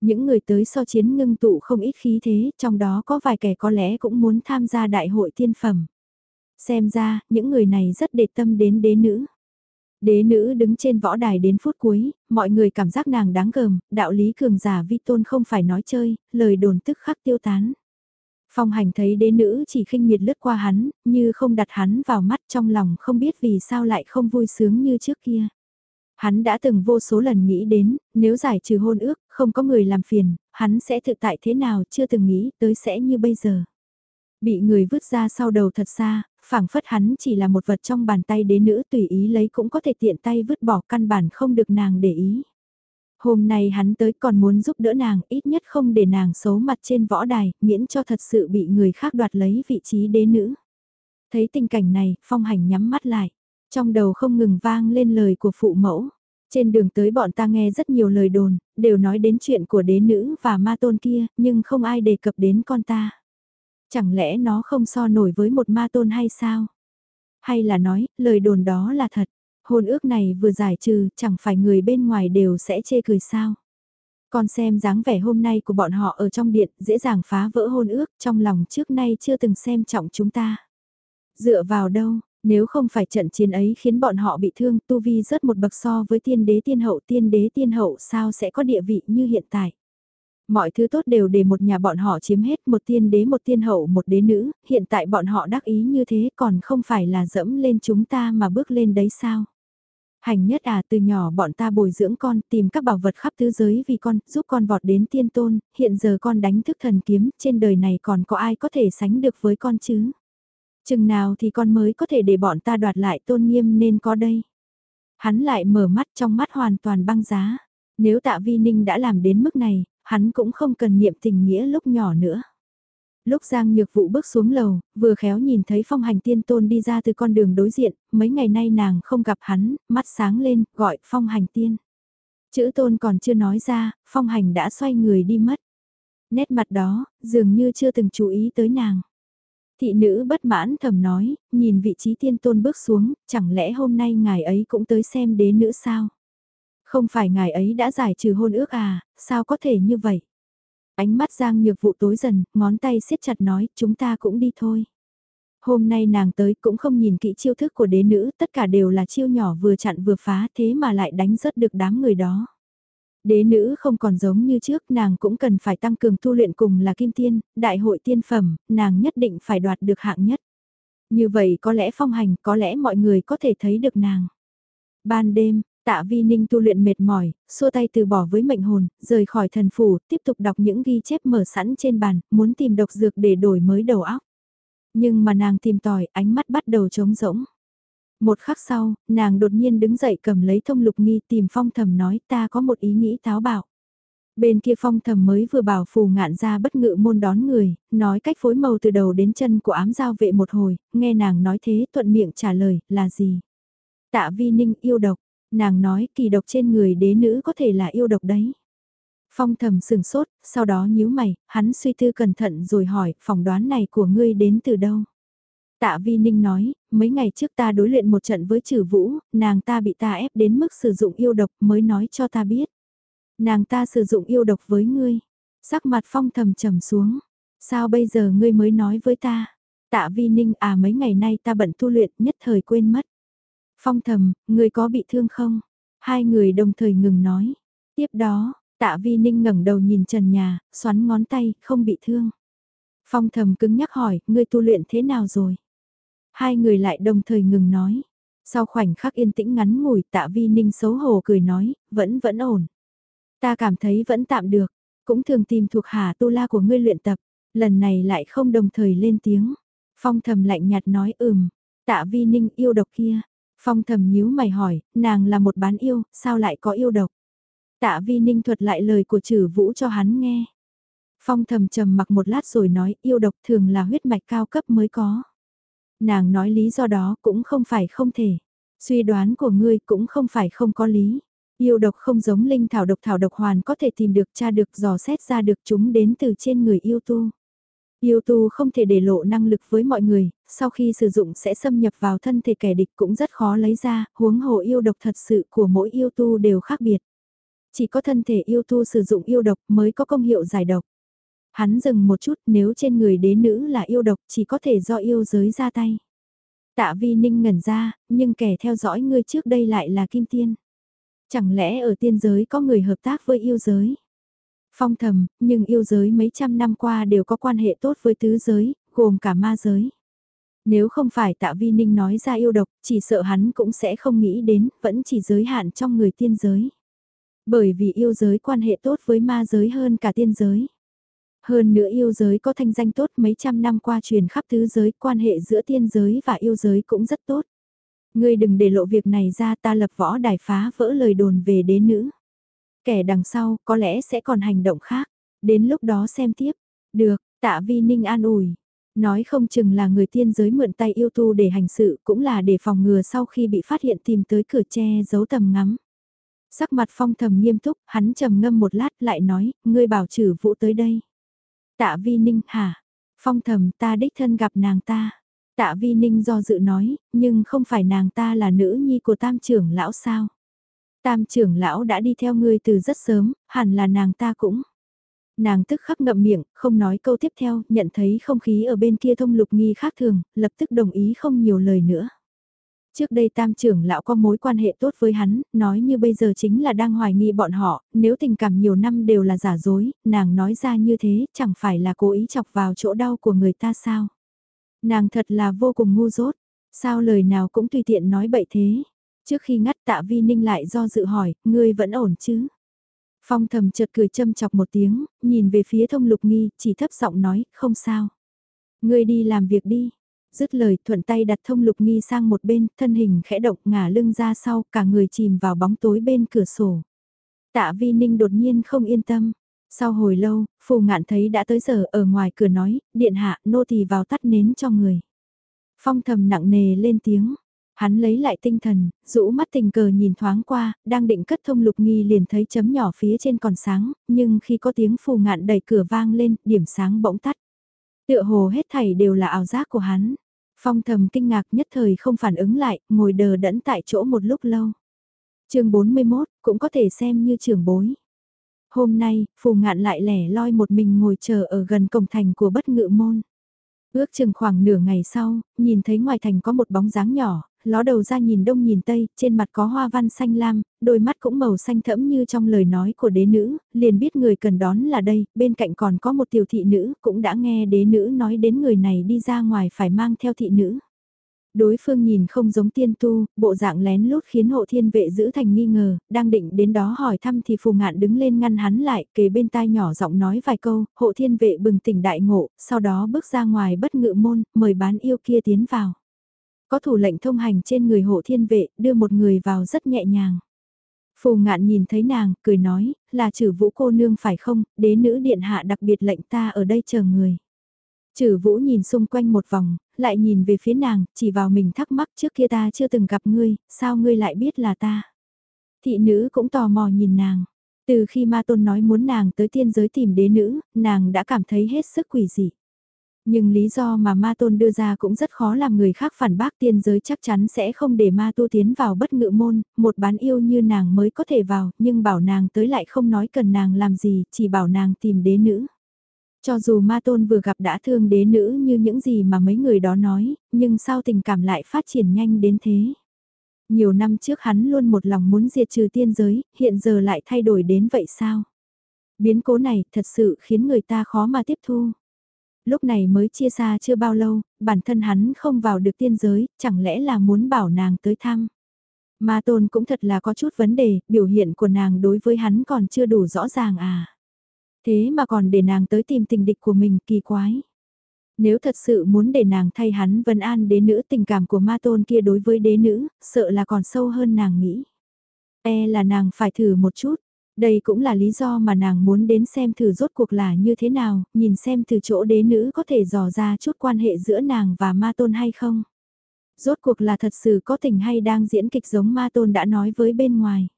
Những người tới so chiến ngưng tụ không ít khí thế, trong đó có vài kẻ có lẽ cũng muốn tham gia đại hội tiên phẩm. Xem ra, những người này rất để tâm đến đế nữ. Đế nữ đứng trên võ đài đến phút cuối, mọi người cảm giác nàng đáng gờm, đạo lý cường giả vi tôn không phải nói chơi, lời đồn tức khắc tiêu tán. Phong hành thấy đế nữ chỉ khinh miệt lướt qua hắn, như không đặt hắn vào mắt trong lòng không biết vì sao lại không vui sướng như trước kia. Hắn đã từng vô số lần nghĩ đến, nếu giải trừ hôn ước, không có người làm phiền, hắn sẽ thực tại thế nào chưa từng nghĩ tới sẽ như bây giờ. Bị người vứt ra sau đầu thật xa, phảng phất hắn chỉ là một vật trong bàn tay đế nữ tùy ý lấy cũng có thể tiện tay vứt bỏ căn bản không được nàng để ý. Hôm nay hắn tới còn muốn giúp đỡ nàng, ít nhất không để nàng xấu mặt trên võ đài, miễn cho thật sự bị người khác đoạt lấy vị trí đế nữ. Thấy tình cảnh này, phong hành nhắm mắt lại. Trong đầu không ngừng vang lên lời của phụ mẫu. Trên đường tới bọn ta nghe rất nhiều lời đồn, đều nói đến chuyện của đế nữ và ma tôn kia, nhưng không ai đề cập đến con ta. Chẳng lẽ nó không so nổi với một ma tôn hay sao? Hay là nói, lời đồn đó là thật, hôn ước này vừa giải trừ, chẳng phải người bên ngoài đều sẽ chê cười sao? Con xem dáng vẻ hôm nay của bọn họ ở trong điện, dễ dàng phá vỡ hôn ước, trong lòng trước nay chưa từng xem trọng chúng ta. Dựa vào đâu, nếu không phải trận chiến ấy khiến bọn họ bị thương, tu vi rớt một bậc so với tiên đế tiên hậu tiên đế tiên hậu sao sẽ có địa vị như hiện tại. Mọi thứ tốt đều để một nhà bọn họ chiếm hết một tiên đế một tiên hậu một đế nữ, hiện tại bọn họ đắc ý như thế còn không phải là dẫm lên chúng ta mà bước lên đấy sao. Hành nhất à từ nhỏ bọn ta bồi dưỡng con tìm các bảo vật khắp thế giới vì con giúp con vọt đến tiên tôn, hiện giờ con đánh thức thần kiếm trên đời này còn có ai có thể sánh được với con chứ. Chừng nào thì con mới có thể để bọn ta đoạt lại tôn nghiêm nên có đây. Hắn lại mở mắt trong mắt hoàn toàn băng giá. Nếu tạ vi ninh đã làm đến mức này, hắn cũng không cần niệm tình nghĩa lúc nhỏ nữa. Lúc Giang Nhược vũ bước xuống lầu, vừa khéo nhìn thấy phong hành tiên tôn đi ra từ con đường đối diện, mấy ngày nay nàng không gặp hắn, mắt sáng lên, gọi phong hành tiên. Chữ tôn còn chưa nói ra, phong hành đã xoay người đi mất. Nét mặt đó, dường như chưa từng chú ý tới nàng. Thị nữ bất mãn thầm nói, nhìn vị trí tiên tôn bước xuống, chẳng lẽ hôm nay ngài ấy cũng tới xem đế nữ sao? Không phải ngài ấy đã giải trừ hôn ước à, sao có thể như vậy? Ánh mắt Giang Nhược Vụ tối dần, ngón tay siết chặt nói, chúng ta cũng đi thôi. Hôm nay nàng tới cũng không nhìn kỹ chiêu thức của đế nữ, tất cả đều là chiêu nhỏ vừa chặn vừa phá thế mà lại đánh rớt được đám người đó. Đế nữ không còn giống như trước, nàng cũng cần phải tăng cường tu luyện cùng là kim tiên, đại hội tiên phẩm, nàng nhất định phải đoạt được hạng nhất. Như vậy có lẽ phong hành, có lẽ mọi người có thể thấy được nàng. Ban đêm, Tạ Vi Ninh tu luyện mệt mỏi, xua tay từ bỏ với mệnh hồn, rời khỏi thần phủ, tiếp tục đọc những ghi chép mở sẵn trên bàn, muốn tìm độc dược để đổi mới đầu óc. Nhưng mà nàng tìm tòi, ánh mắt bắt đầu trống rỗng. Một khắc sau, nàng đột nhiên đứng dậy cầm lấy thông lục nghi tìm phong thầm nói ta có một ý nghĩ táo bạo. Bên kia phong thầm mới vừa bảo phù ngạn ra bất ngự môn đón người, nói cách phối màu từ đầu đến chân của ám giao vệ một hồi, nghe nàng nói thế thuận miệng trả lời là gì. Tạ vi ninh yêu độc, nàng nói kỳ độc trên người đế nữ có thể là yêu độc đấy. Phong thầm sừng sốt, sau đó nhíu mày, hắn suy tư cẩn thận rồi hỏi, phỏng đoán này của ngươi đến từ đâu? Tạ Vi Ninh nói, mấy ngày trước ta đối luyện một trận với trừ vũ, nàng ta bị ta ép đến mức sử dụng yêu độc mới nói cho ta biết. Nàng ta sử dụng yêu độc với ngươi. Sắc mặt phong thầm trầm xuống. Sao bây giờ ngươi mới nói với ta? Tạ Vi Ninh à mấy ngày nay ta bận tu luyện nhất thời quên mất. Phong thầm, ngươi có bị thương không? Hai người đồng thời ngừng nói. Tiếp đó, tạ Vi Ninh ngẩng đầu nhìn trần nhà, xoắn ngón tay, không bị thương. Phong thầm cứng nhắc hỏi, ngươi tu luyện thế nào rồi? Hai người lại đồng thời ngừng nói. Sau khoảnh khắc yên tĩnh ngắn ngủi tạ vi ninh xấu hổ cười nói, vẫn vẫn ổn. Ta cảm thấy vẫn tạm được, cũng thường tìm thuộc hạ tu la của ngươi luyện tập, lần này lại không đồng thời lên tiếng. Phong thầm lạnh nhạt nói ừm, tạ vi ninh yêu độc kia. Phong thầm nhíu mày hỏi, nàng là một bán yêu, sao lại có yêu độc? Tạ vi ninh thuật lại lời của trừ vũ cho hắn nghe. Phong thầm trầm mặc một lát rồi nói yêu độc thường là huyết mạch cao cấp mới có. Nàng nói lý do đó cũng không phải không thể. Suy đoán của ngươi cũng không phải không có lý. Yêu độc không giống linh thảo độc thảo độc hoàn có thể tìm được tra được dò xét ra được chúng đến từ trên người yêu tu. Yêu tu không thể để lộ năng lực với mọi người, sau khi sử dụng sẽ xâm nhập vào thân thể kẻ địch cũng rất khó lấy ra, huống hồ yêu độc thật sự của mỗi yêu tu đều khác biệt. Chỉ có thân thể yêu tu sử dụng yêu độc mới có công hiệu giải độc. Hắn dừng một chút nếu trên người đế nữ là yêu độc chỉ có thể do yêu giới ra tay. Tạ vi ninh ngẩn ra, nhưng kẻ theo dõi ngươi trước đây lại là kim tiên. Chẳng lẽ ở tiên giới có người hợp tác với yêu giới? Phong thầm, nhưng yêu giới mấy trăm năm qua đều có quan hệ tốt với tứ giới, gồm cả ma giới. Nếu không phải tạ vi ninh nói ra yêu độc, chỉ sợ hắn cũng sẽ không nghĩ đến, vẫn chỉ giới hạn trong người tiên giới. Bởi vì yêu giới quan hệ tốt với ma giới hơn cả tiên giới. Hơn nữa yêu giới có thanh danh tốt mấy trăm năm qua truyền khắp tứ giới, quan hệ giữa tiên giới và yêu giới cũng rất tốt. Ngươi đừng để lộ việc này ra ta lập võ đài phá vỡ lời đồn về đế nữ. Kẻ đằng sau có lẽ sẽ còn hành động khác. Đến lúc đó xem tiếp. Được, tạ vi ninh an ủi. Nói không chừng là người tiên giới mượn tay yêu tu để hành sự cũng là để phòng ngừa sau khi bị phát hiện tìm tới cửa che giấu tầm ngắm. Sắc mặt phong thầm nghiêm túc, hắn trầm ngâm một lát lại nói, ngươi bảo trừ vũ tới đây. Tạ vi ninh hả? Phong thầm ta đích thân gặp nàng ta. Tạ vi ninh do dự nói, nhưng không phải nàng ta là nữ nhi của tam trưởng lão sao? Tam trưởng lão đã đi theo ngươi từ rất sớm, hẳn là nàng ta cũng. Nàng tức khắc ngậm miệng, không nói câu tiếp theo, nhận thấy không khí ở bên kia thông lục nghi khác thường, lập tức đồng ý không nhiều lời nữa. Trước đây tam trưởng lão có mối quan hệ tốt với hắn, nói như bây giờ chính là đang hoài nghi bọn họ, nếu tình cảm nhiều năm đều là giả dối, nàng nói ra như thế chẳng phải là cố ý chọc vào chỗ đau của người ta sao. Nàng thật là vô cùng ngu dốt, sao lời nào cũng tùy tiện nói bậy thế. Trước khi ngắt tạ vi ninh lại do dự hỏi, ngươi vẫn ổn chứ? Phong thầm chợt cười châm chọc một tiếng, nhìn về phía thông lục nghi, chỉ thấp giọng nói, không sao. Ngươi đi làm việc đi. Dứt lời thuận tay đặt thông lục nghi sang một bên, thân hình khẽ động ngả lưng ra sau, cả người chìm vào bóng tối bên cửa sổ. Tạ vi ninh đột nhiên không yên tâm. Sau hồi lâu, phù ngạn thấy đã tới giờ ở ngoài cửa nói, điện hạ nô tỳ vào tắt nến cho người. Phong thầm nặng nề lên tiếng, Hắn lấy lại tinh thần, rũ mắt tình cờ nhìn thoáng qua, đang định cất thông lục nghi liền thấy chấm nhỏ phía trên còn sáng, nhưng khi có tiếng phù ngạn đẩy cửa vang lên, điểm sáng bỗng tắt. Tựa hồ hết thảy đều là ảo giác của hắn. Phong thầm kinh ngạc nhất thời không phản ứng lại, ngồi đờ đẫn tại chỗ một lúc lâu. chương 41, cũng có thể xem như trường bối. Hôm nay, phù ngạn lại lẻ loi một mình ngồi chờ ở gần cổng thành của bất ngự môn. Ước chừng khoảng nửa ngày sau, nhìn thấy ngoài thành có một bóng dáng nhỏ, ló đầu ra nhìn đông nhìn tây, trên mặt có hoa văn xanh lam, đôi mắt cũng màu xanh thẫm như trong lời nói của đế nữ, liền biết người cần đón là đây, bên cạnh còn có một tiểu thị nữ, cũng đã nghe đế nữ nói đến người này đi ra ngoài phải mang theo thị nữ. Đối phương nhìn không giống tiên tu, bộ dạng lén lút khiến hộ thiên vệ giữ thành nghi ngờ, đang định đến đó hỏi thăm thì phù ngạn đứng lên ngăn hắn lại, kề bên tai nhỏ giọng nói vài câu, hộ thiên vệ bừng tỉnh đại ngộ, sau đó bước ra ngoài bất ngự môn, mời bán yêu kia tiến vào. Có thủ lệnh thông hành trên người hộ thiên vệ, đưa một người vào rất nhẹ nhàng. Phù ngạn nhìn thấy nàng, cười nói, là trừ vũ cô nương phải không, đế nữ điện hạ đặc biệt lệnh ta ở đây chờ người. trừ vũ nhìn xung quanh một vòng, lại nhìn về phía nàng, chỉ vào mình thắc mắc trước kia ta chưa từng gặp ngươi, sao ngươi lại biết là ta. Thị nữ cũng tò mò nhìn nàng. Từ khi ma tôn nói muốn nàng tới tiên giới tìm đế nữ, nàng đã cảm thấy hết sức quỷ dị. Nhưng lý do mà ma tôn đưa ra cũng rất khó làm người khác phản bác tiên giới chắc chắn sẽ không để ma tu tiến vào bất ngự môn, một bán yêu như nàng mới có thể vào, nhưng bảo nàng tới lại không nói cần nàng làm gì, chỉ bảo nàng tìm đế nữ. Cho dù ma tôn vừa gặp đã thương đế nữ như những gì mà mấy người đó nói, nhưng sao tình cảm lại phát triển nhanh đến thế? Nhiều năm trước hắn luôn một lòng muốn diệt trừ tiên giới, hiện giờ lại thay đổi đến vậy sao? Biến cố này thật sự khiến người ta khó mà tiếp thu. Lúc này mới chia xa chưa bao lâu, bản thân hắn không vào được tiên giới, chẳng lẽ là muốn bảo nàng tới thăm. Ma tôn cũng thật là có chút vấn đề, biểu hiện của nàng đối với hắn còn chưa đủ rõ ràng à. Thế mà còn để nàng tới tìm tình địch của mình kỳ quái. Nếu thật sự muốn để nàng thay hắn vân an đế nữ tình cảm của ma tôn kia đối với đế nữ, sợ là còn sâu hơn nàng nghĩ. E là nàng phải thử một chút, đây cũng là lý do mà nàng muốn đến xem thử rốt cuộc là như thế nào, nhìn xem từ chỗ đế nữ có thể dò ra chút quan hệ giữa nàng và ma tôn hay không. Rốt cuộc là thật sự có tình hay đang diễn kịch giống ma tôn đã nói với bên ngoài.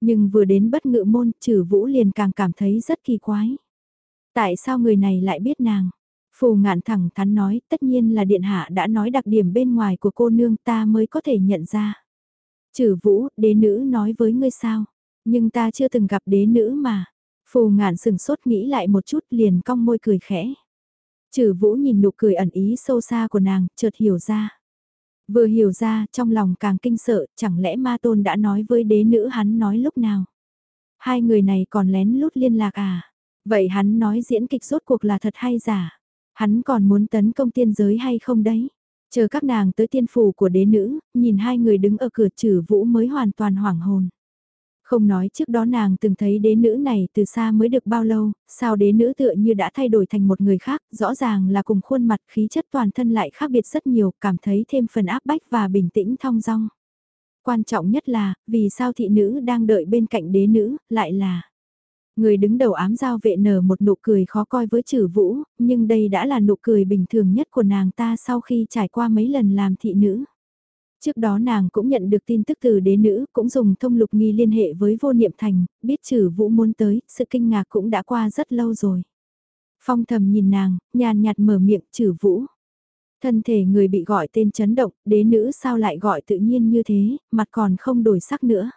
Nhưng vừa đến bất ngự môn, trừ vũ liền càng cảm thấy rất kỳ quái. Tại sao người này lại biết nàng? Phù ngạn thẳng thắn nói, tất nhiên là điện hạ đã nói đặc điểm bên ngoài của cô nương ta mới có thể nhận ra. Trừ vũ, đế nữ nói với ngươi sao? Nhưng ta chưa từng gặp đế nữ mà. Phù ngạn sừng sốt nghĩ lại một chút liền cong môi cười khẽ. Trừ vũ nhìn nụ cười ẩn ý sâu xa của nàng, chợt hiểu ra. Vừa hiểu ra, trong lòng càng kinh sợ, chẳng lẽ ma tôn đã nói với đế nữ hắn nói lúc nào. Hai người này còn lén lút liên lạc à? Vậy hắn nói diễn kịch rốt cuộc là thật hay giả? Hắn còn muốn tấn công tiên giới hay không đấy? Chờ các nàng tới tiên phủ của đế nữ, nhìn hai người đứng ở cửa trừ vũ mới hoàn toàn hoảng hồn. Không nói trước đó nàng từng thấy đế nữ này từ xa mới được bao lâu, sao đế nữ tựa như đã thay đổi thành một người khác, rõ ràng là cùng khuôn mặt khí chất toàn thân lại khác biệt rất nhiều, cảm thấy thêm phần áp bách và bình tĩnh thong dong. Quan trọng nhất là, vì sao thị nữ đang đợi bên cạnh đế nữ, lại là... Người đứng đầu ám giao vệ nở một nụ cười khó coi với trừ vũ, nhưng đây đã là nụ cười bình thường nhất của nàng ta sau khi trải qua mấy lần làm thị nữ. Trước đó nàng cũng nhận được tin tức từ đế nữ, cũng dùng thông lục nghi liên hệ với vô niệm thành, biết trừ vũ muốn tới, sự kinh ngạc cũng đã qua rất lâu rồi. Phong thầm nhìn nàng, nhàn nhạt mở miệng trừ vũ. Thân thể người bị gọi tên chấn động, đế nữ sao lại gọi tự nhiên như thế, mặt còn không đổi sắc nữa.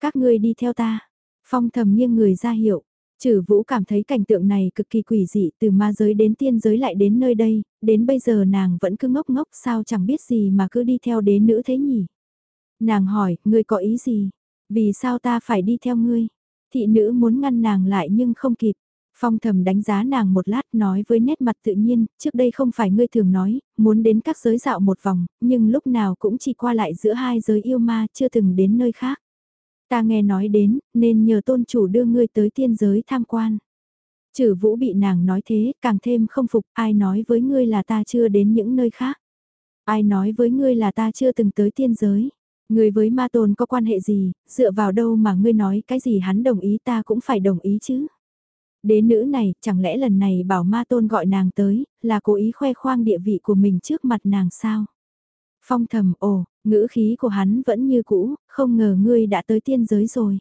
Các ngươi đi theo ta. Phong thầm nghiêng người ra hiệu. Trừ vũ cảm thấy cảnh tượng này cực kỳ quỷ dị từ ma giới đến tiên giới lại đến nơi đây, đến bây giờ nàng vẫn cứ ngốc ngốc sao chẳng biết gì mà cứ đi theo đế nữ thế nhỉ. Nàng hỏi, ngươi có ý gì? Vì sao ta phải đi theo ngươi? Thị nữ muốn ngăn nàng lại nhưng không kịp. Phong thầm đánh giá nàng một lát nói với nét mặt tự nhiên, trước đây không phải ngươi thường nói, muốn đến các giới dạo một vòng, nhưng lúc nào cũng chỉ qua lại giữa hai giới yêu ma chưa từng đến nơi khác. Ta nghe nói đến, nên nhờ tôn chủ đưa ngươi tới tiên giới tham quan. Trừ vũ bị nàng nói thế, càng thêm không phục, ai nói với ngươi là ta chưa đến những nơi khác. Ai nói với ngươi là ta chưa từng tới tiên giới. Ngươi với ma tôn có quan hệ gì, dựa vào đâu mà ngươi nói cái gì hắn đồng ý ta cũng phải đồng ý chứ. Đế nữ này, chẳng lẽ lần này bảo ma tôn gọi nàng tới, là cố ý khoe khoang địa vị của mình trước mặt nàng sao? Phong thầm, ồ, ngữ khí của hắn vẫn như cũ, không ngờ ngươi đã tới tiên giới rồi.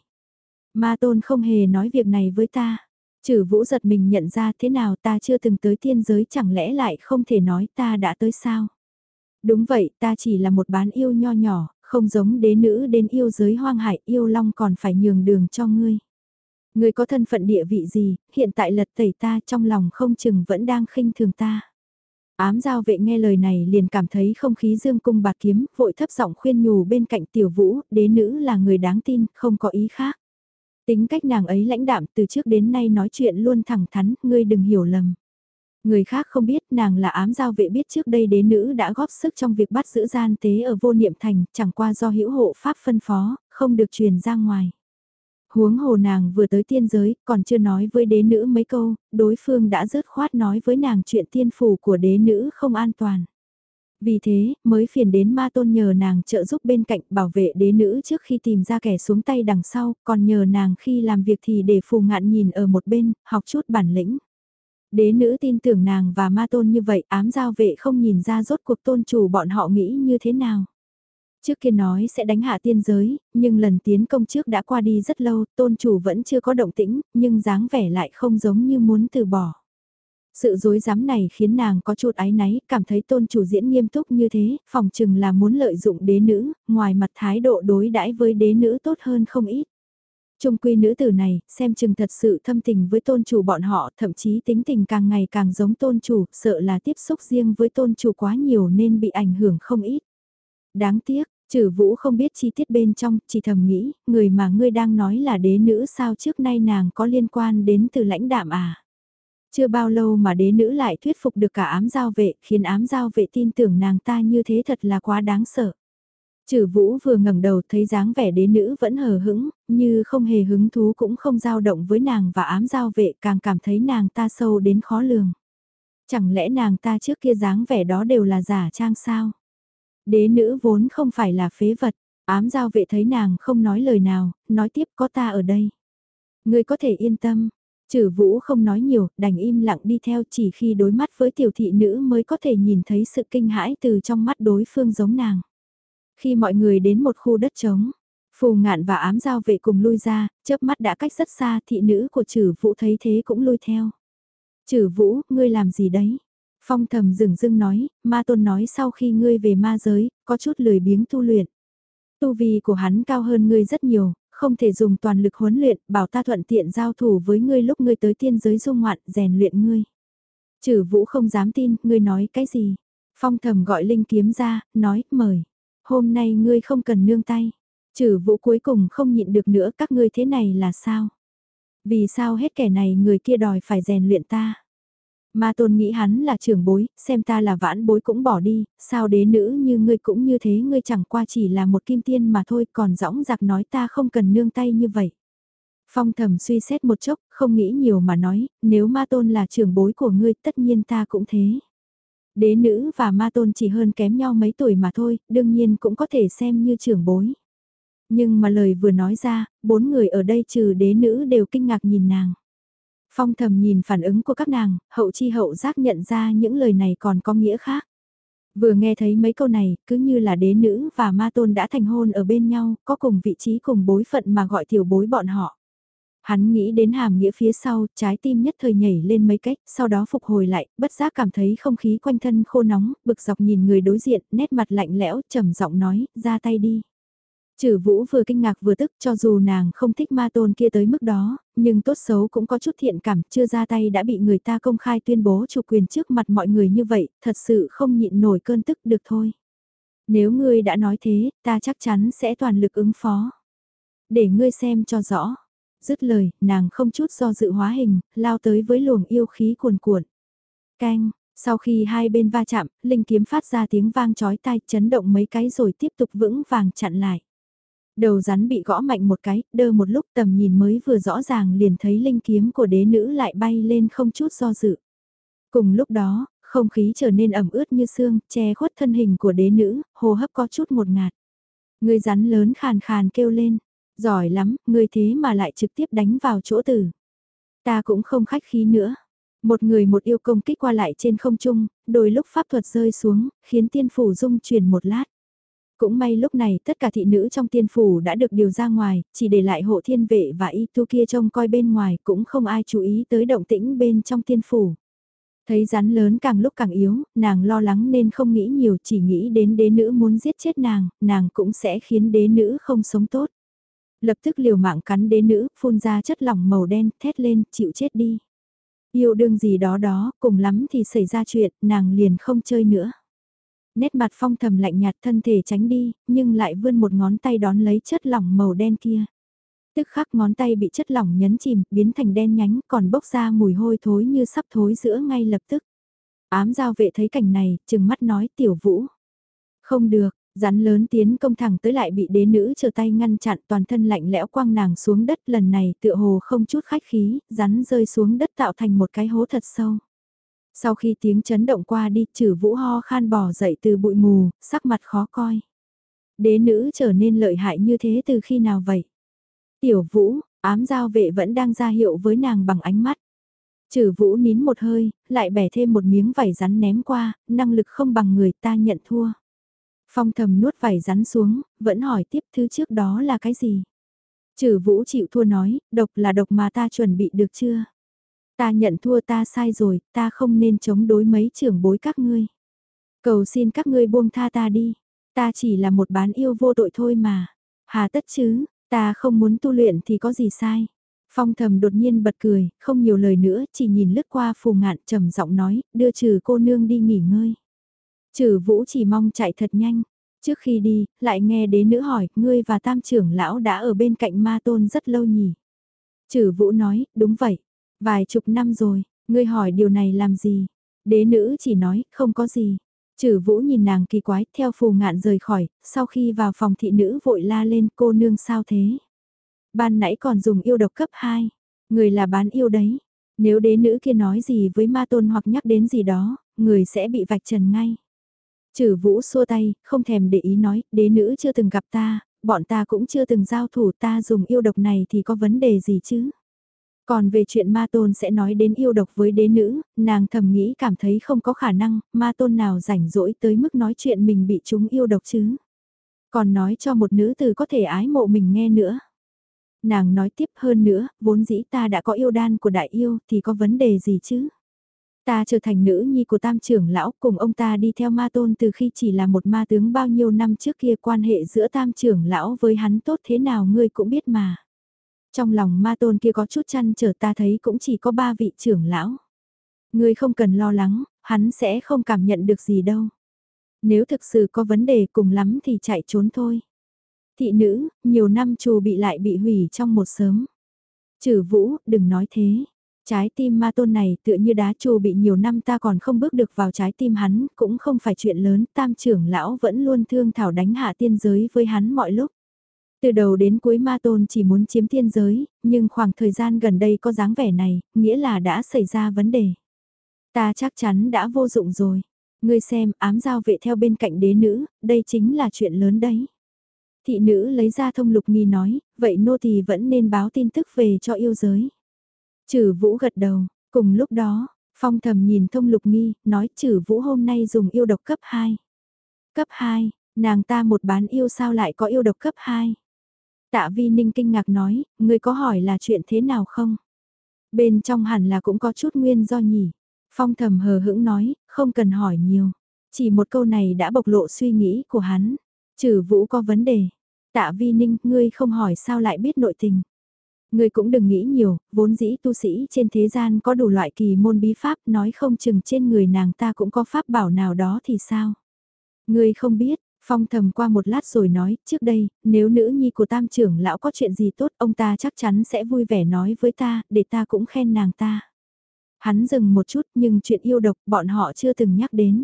Ma tôn không hề nói việc này với ta. Trừ vũ giật mình nhận ra thế nào ta chưa từng tới tiên giới chẳng lẽ lại không thể nói ta đã tới sao. Đúng vậy ta chỉ là một bán yêu nho nhỏ, không giống đế nữ đến yêu giới hoang hải yêu long còn phải nhường đường cho ngươi. Ngươi có thân phận địa vị gì, hiện tại lật tẩy ta trong lòng không chừng vẫn đang khinh thường ta. Ám giao vệ nghe lời này liền cảm thấy không khí dương cung bạc kiếm, vội thấp giọng khuyên nhủ bên cạnh tiểu vũ, đế nữ là người đáng tin, không có ý khác. Tính cách nàng ấy lãnh đạm từ trước đến nay nói chuyện luôn thẳng thắn, ngươi đừng hiểu lầm. Người khác không biết nàng là ám giao vệ biết trước đây đế nữ đã góp sức trong việc bắt giữ gian tế ở vô niệm thành, chẳng qua do hữu hộ pháp phân phó, không được truyền ra ngoài. Huống hồ nàng vừa tới tiên giới, còn chưa nói với đế nữ mấy câu, đối phương đã rớt khoát nói với nàng chuyện tiên phủ của đế nữ không an toàn. Vì thế, mới phiền đến ma tôn nhờ nàng trợ giúp bên cạnh bảo vệ đế nữ trước khi tìm ra kẻ xuống tay đằng sau, còn nhờ nàng khi làm việc thì để phù ngạn nhìn ở một bên, học chút bản lĩnh. Đế nữ tin tưởng nàng và ma tôn như vậy ám giao vệ không nhìn ra rốt cuộc tôn chủ bọn họ nghĩ như thế nào. Trước kia nói sẽ đánh hạ tiên giới, nhưng lần tiến công trước đã qua đi rất lâu, tôn chủ vẫn chưa có động tĩnh, nhưng dáng vẻ lại không giống như muốn từ bỏ. Sự dối rắm này khiến nàng có chút áy náy, cảm thấy tôn chủ diễn nghiêm túc như thế, phòng chừng là muốn lợi dụng đế nữ, ngoài mặt thái độ đối đãi với đế nữ tốt hơn không ít. Trung quy nữ tử này, xem chừng thật sự thâm tình với tôn chủ bọn họ, thậm chí tính tình càng ngày càng giống tôn chủ, sợ là tiếp xúc riêng với tôn chủ quá nhiều nên bị ảnh hưởng không ít. Đáng tiếc, trừ vũ không biết chi tiết bên trong, chỉ thầm nghĩ, người mà ngươi đang nói là đế nữ sao trước nay nàng có liên quan đến từ lãnh đạm à. Chưa bao lâu mà đế nữ lại thuyết phục được cả ám giao vệ, khiến ám giao vệ tin tưởng nàng ta như thế thật là quá đáng sợ. Trừ vũ vừa ngẩng đầu thấy dáng vẻ đế nữ vẫn hờ hững, như không hề hứng thú cũng không dao động với nàng và ám giao vệ càng cảm thấy nàng ta sâu đến khó lường. Chẳng lẽ nàng ta trước kia dáng vẻ đó đều là giả trang sao? Đế nữ vốn không phải là phế vật, ám giao vệ thấy nàng không nói lời nào, nói tiếp có ta ở đây. người có thể yên tâm, Trừ vũ không nói nhiều, đành im lặng đi theo chỉ khi đối mắt với tiểu thị nữ mới có thể nhìn thấy sự kinh hãi từ trong mắt đối phương giống nàng. Khi mọi người đến một khu đất trống, phù ngạn và ám giao vệ cùng lui ra, chớp mắt đã cách rất xa thị nữ của trừ vũ thấy thế cũng lui theo. Trừ vũ, ngươi làm gì đấy? Phong thầm dừng dưng nói, ma tôn nói sau khi ngươi về ma giới, có chút lười biếng tu luyện. Tu vi của hắn cao hơn ngươi rất nhiều, không thể dùng toàn lực huấn luyện, bảo ta thuận tiện giao thủ với ngươi lúc ngươi tới tiên giới dung ngoạn, rèn luyện ngươi. chử vũ không dám tin, ngươi nói cái gì? Phong thầm gọi linh kiếm ra, nói, mời. Hôm nay ngươi không cần nương tay. chử vũ cuối cùng không nhịn được nữa các ngươi thế này là sao? Vì sao hết kẻ này người kia đòi phải rèn luyện ta? Ma tôn nghĩ hắn là trưởng bối, xem ta là vãn bối cũng bỏ đi, sao đế nữ như ngươi cũng như thế ngươi chẳng qua chỉ là một kim tiên mà thôi còn dõng giặc nói ta không cần nương tay như vậy. Phong thầm suy xét một chốc, không nghĩ nhiều mà nói, nếu ma tôn là trưởng bối của ngươi tất nhiên ta cũng thế. Đế nữ và ma tôn chỉ hơn kém nhau mấy tuổi mà thôi, đương nhiên cũng có thể xem như trưởng bối. Nhưng mà lời vừa nói ra, bốn người ở đây trừ đế nữ đều kinh ngạc nhìn nàng. Phong thầm nhìn phản ứng của các nàng, hậu chi hậu giác nhận ra những lời này còn có nghĩa khác. Vừa nghe thấy mấy câu này, cứ như là đế nữ và ma tôn đã thành hôn ở bên nhau, có cùng vị trí cùng bối phận mà gọi tiểu bối bọn họ. Hắn nghĩ đến hàm nghĩa phía sau, trái tim nhất thời nhảy lên mấy cách, sau đó phục hồi lại, bất giác cảm thấy không khí quanh thân khô nóng, bực dọc nhìn người đối diện, nét mặt lạnh lẽo, trầm giọng nói, ra tay đi. Trừ vũ vừa kinh ngạc vừa tức cho dù nàng không thích ma tôn kia tới mức đó, nhưng tốt xấu cũng có chút thiện cảm, chưa ra tay đã bị người ta công khai tuyên bố chủ quyền trước mặt mọi người như vậy, thật sự không nhịn nổi cơn tức được thôi. Nếu ngươi đã nói thế, ta chắc chắn sẽ toàn lực ứng phó. Để ngươi xem cho rõ. Dứt lời, nàng không chút do dự hóa hình, lao tới với luồng yêu khí cuồn cuộn. Canh, sau khi hai bên va chạm, linh kiếm phát ra tiếng vang chói tai chấn động mấy cái rồi tiếp tục vững vàng chặn lại. Đầu rắn bị gõ mạnh một cái, đơ một lúc tầm nhìn mới vừa rõ ràng liền thấy linh kiếm của đế nữ lại bay lên không chút do dự. Cùng lúc đó, không khí trở nên ẩm ướt như xương, che khuất thân hình của đế nữ, hô hấp có chút một ngạt. Người rắn lớn khàn khàn kêu lên, giỏi lắm, người thế mà lại trực tiếp đánh vào chỗ tử. Ta cũng không khách khí nữa. Một người một yêu công kích qua lại trên không trung, đôi lúc pháp thuật rơi xuống, khiến tiên phủ dung chuyển một lát. Cũng may lúc này tất cả thị nữ trong tiên phủ đã được điều ra ngoài, chỉ để lại hộ thiên vệ và y tu kia trông coi bên ngoài cũng không ai chú ý tới động tĩnh bên trong tiên phủ. Thấy rắn lớn càng lúc càng yếu, nàng lo lắng nên không nghĩ nhiều chỉ nghĩ đến đế nữ muốn giết chết nàng, nàng cũng sẽ khiến đế nữ không sống tốt. Lập tức liều mạng cắn đế nữ, phun ra chất lỏng màu đen, thét lên, chịu chết đi. Yêu đương gì đó đó, cùng lắm thì xảy ra chuyện, nàng liền không chơi nữa. Nét mặt phong thầm lạnh nhạt thân thể tránh đi, nhưng lại vươn một ngón tay đón lấy chất lỏng màu đen kia. Tức khắc ngón tay bị chất lỏng nhấn chìm, biến thành đen nhánh, còn bốc ra mùi hôi thối như sắp thối giữa ngay lập tức. Ám giao vệ thấy cảnh này, chừng mắt nói tiểu vũ. Không được, rắn lớn tiến công thẳng tới lại bị đế nữ trở tay ngăn chặn toàn thân lạnh lẽo quăng nàng xuống đất lần này tựa hồ không chút khách khí, rắn rơi xuống đất tạo thành một cái hố thật sâu. Sau khi tiếng chấn động qua đi, trừ vũ ho khan bò dậy từ bụi mù, sắc mặt khó coi. Đế nữ trở nên lợi hại như thế từ khi nào vậy? Tiểu vũ, ám giao vệ vẫn đang ra hiệu với nàng bằng ánh mắt. Trừ vũ nín một hơi, lại bẻ thêm một miếng vảy rắn ném qua, năng lực không bằng người ta nhận thua. Phong thầm nuốt vảy rắn xuống, vẫn hỏi tiếp thứ trước đó là cái gì? Trừ vũ chịu thua nói, độc là độc mà ta chuẩn bị được chưa? Ta nhận thua ta sai rồi, ta không nên chống đối mấy trưởng bối các ngươi. Cầu xin các ngươi buông tha ta đi. Ta chỉ là một bán yêu vô tội thôi mà. Hà tất chứ, ta không muốn tu luyện thì có gì sai. Phong thầm đột nhiên bật cười, không nhiều lời nữa, chỉ nhìn lướt qua phù ngạn trầm giọng nói, đưa trừ cô nương đi nghỉ ngơi. Trừ vũ chỉ mong chạy thật nhanh. Trước khi đi, lại nghe đế nữ hỏi, ngươi và tam trưởng lão đã ở bên cạnh ma tôn rất lâu nhỉ? Trừ vũ nói, đúng vậy. Vài chục năm rồi, ngươi hỏi điều này làm gì? Đế nữ chỉ nói, không có gì. chử vũ nhìn nàng kỳ quái, theo phù ngạn rời khỏi, sau khi vào phòng thị nữ vội la lên cô nương sao thế? Ban nãy còn dùng yêu độc cấp 2, người là bán yêu đấy. Nếu đế nữ kia nói gì với ma tôn hoặc nhắc đến gì đó, người sẽ bị vạch trần ngay. chử vũ xua tay, không thèm để ý nói, đế nữ chưa từng gặp ta, bọn ta cũng chưa từng giao thủ ta dùng yêu độc này thì có vấn đề gì chứ? Còn về chuyện ma tôn sẽ nói đến yêu độc với đế nữ, nàng thầm nghĩ cảm thấy không có khả năng, ma tôn nào rảnh rỗi tới mức nói chuyện mình bị chúng yêu độc chứ. Còn nói cho một nữ từ có thể ái mộ mình nghe nữa. Nàng nói tiếp hơn nữa, vốn dĩ ta đã có yêu đan của đại yêu thì có vấn đề gì chứ? Ta trở thành nữ nhi của tam trưởng lão cùng ông ta đi theo ma tôn từ khi chỉ là một ma tướng bao nhiêu năm trước kia quan hệ giữa tam trưởng lão với hắn tốt thế nào ngươi cũng biết mà. Trong lòng ma tôn kia có chút chăn trở ta thấy cũng chỉ có ba vị trưởng lão. Ngươi không cần lo lắng, hắn sẽ không cảm nhận được gì đâu. Nếu thực sự có vấn đề cùng lắm thì chạy trốn thôi. Thị nữ, nhiều năm chù bị lại bị hủy trong một sớm. Trừ vũ, đừng nói thế. Trái tim ma tôn này tựa như đá trù bị nhiều năm ta còn không bước được vào trái tim hắn, cũng không phải chuyện lớn, tam trưởng lão vẫn luôn thương thảo đánh hạ tiên giới với hắn mọi lúc. Từ đầu đến cuối ma tôn chỉ muốn chiếm thiên giới, nhưng khoảng thời gian gần đây có dáng vẻ này, nghĩa là đã xảy ra vấn đề. Ta chắc chắn đã vô dụng rồi. Ngươi xem, ám giao vệ theo bên cạnh đế nữ, đây chính là chuyện lớn đấy. Thị nữ lấy ra thông lục nghi nói, vậy nô tỳ vẫn nên báo tin tức về cho yêu giới. Trừ vũ gật đầu, cùng lúc đó, phong thầm nhìn thông lục nghi, nói trừ vũ hôm nay dùng yêu độc cấp 2. Cấp 2, nàng ta một bán yêu sao lại có yêu độc cấp 2? Tạ vi ninh kinh ngạc nói, người có hỏi là chuyện thế nào không? Bên trong hẳn là cũng có chút nguyên do nhỉ. Phong thầm hờ hững nói, không cần hỏi nhiều. Chỉ một câu này đã bộc lộ suy nghĩ của hắn. Trừ vũ có vấn đề. Tạ vi ninh, ngươi không hỏi sao lại biết nội tình. Ngươi cũng đừng nghĩ nhiều, vốn dĩ tu sĩ trên thế gian có đủ loại kỳ môn bí pháp nói không chừng trên người nàng ta cũng có pháp bảo nào đó thì sao. Ngươi không biết, Phong thầm qua một lát rồi nói, trước đây, nếu nữ nhi của tam trưởng lão có chuyện gì tốt, ông ta chắc chắn sẽ vui vẻ nói với ta, để ta cũng khen nàng ta. Hắn dừng một chút nhưng chuyện yêu độc bọn họ chưa từng nhắc đến.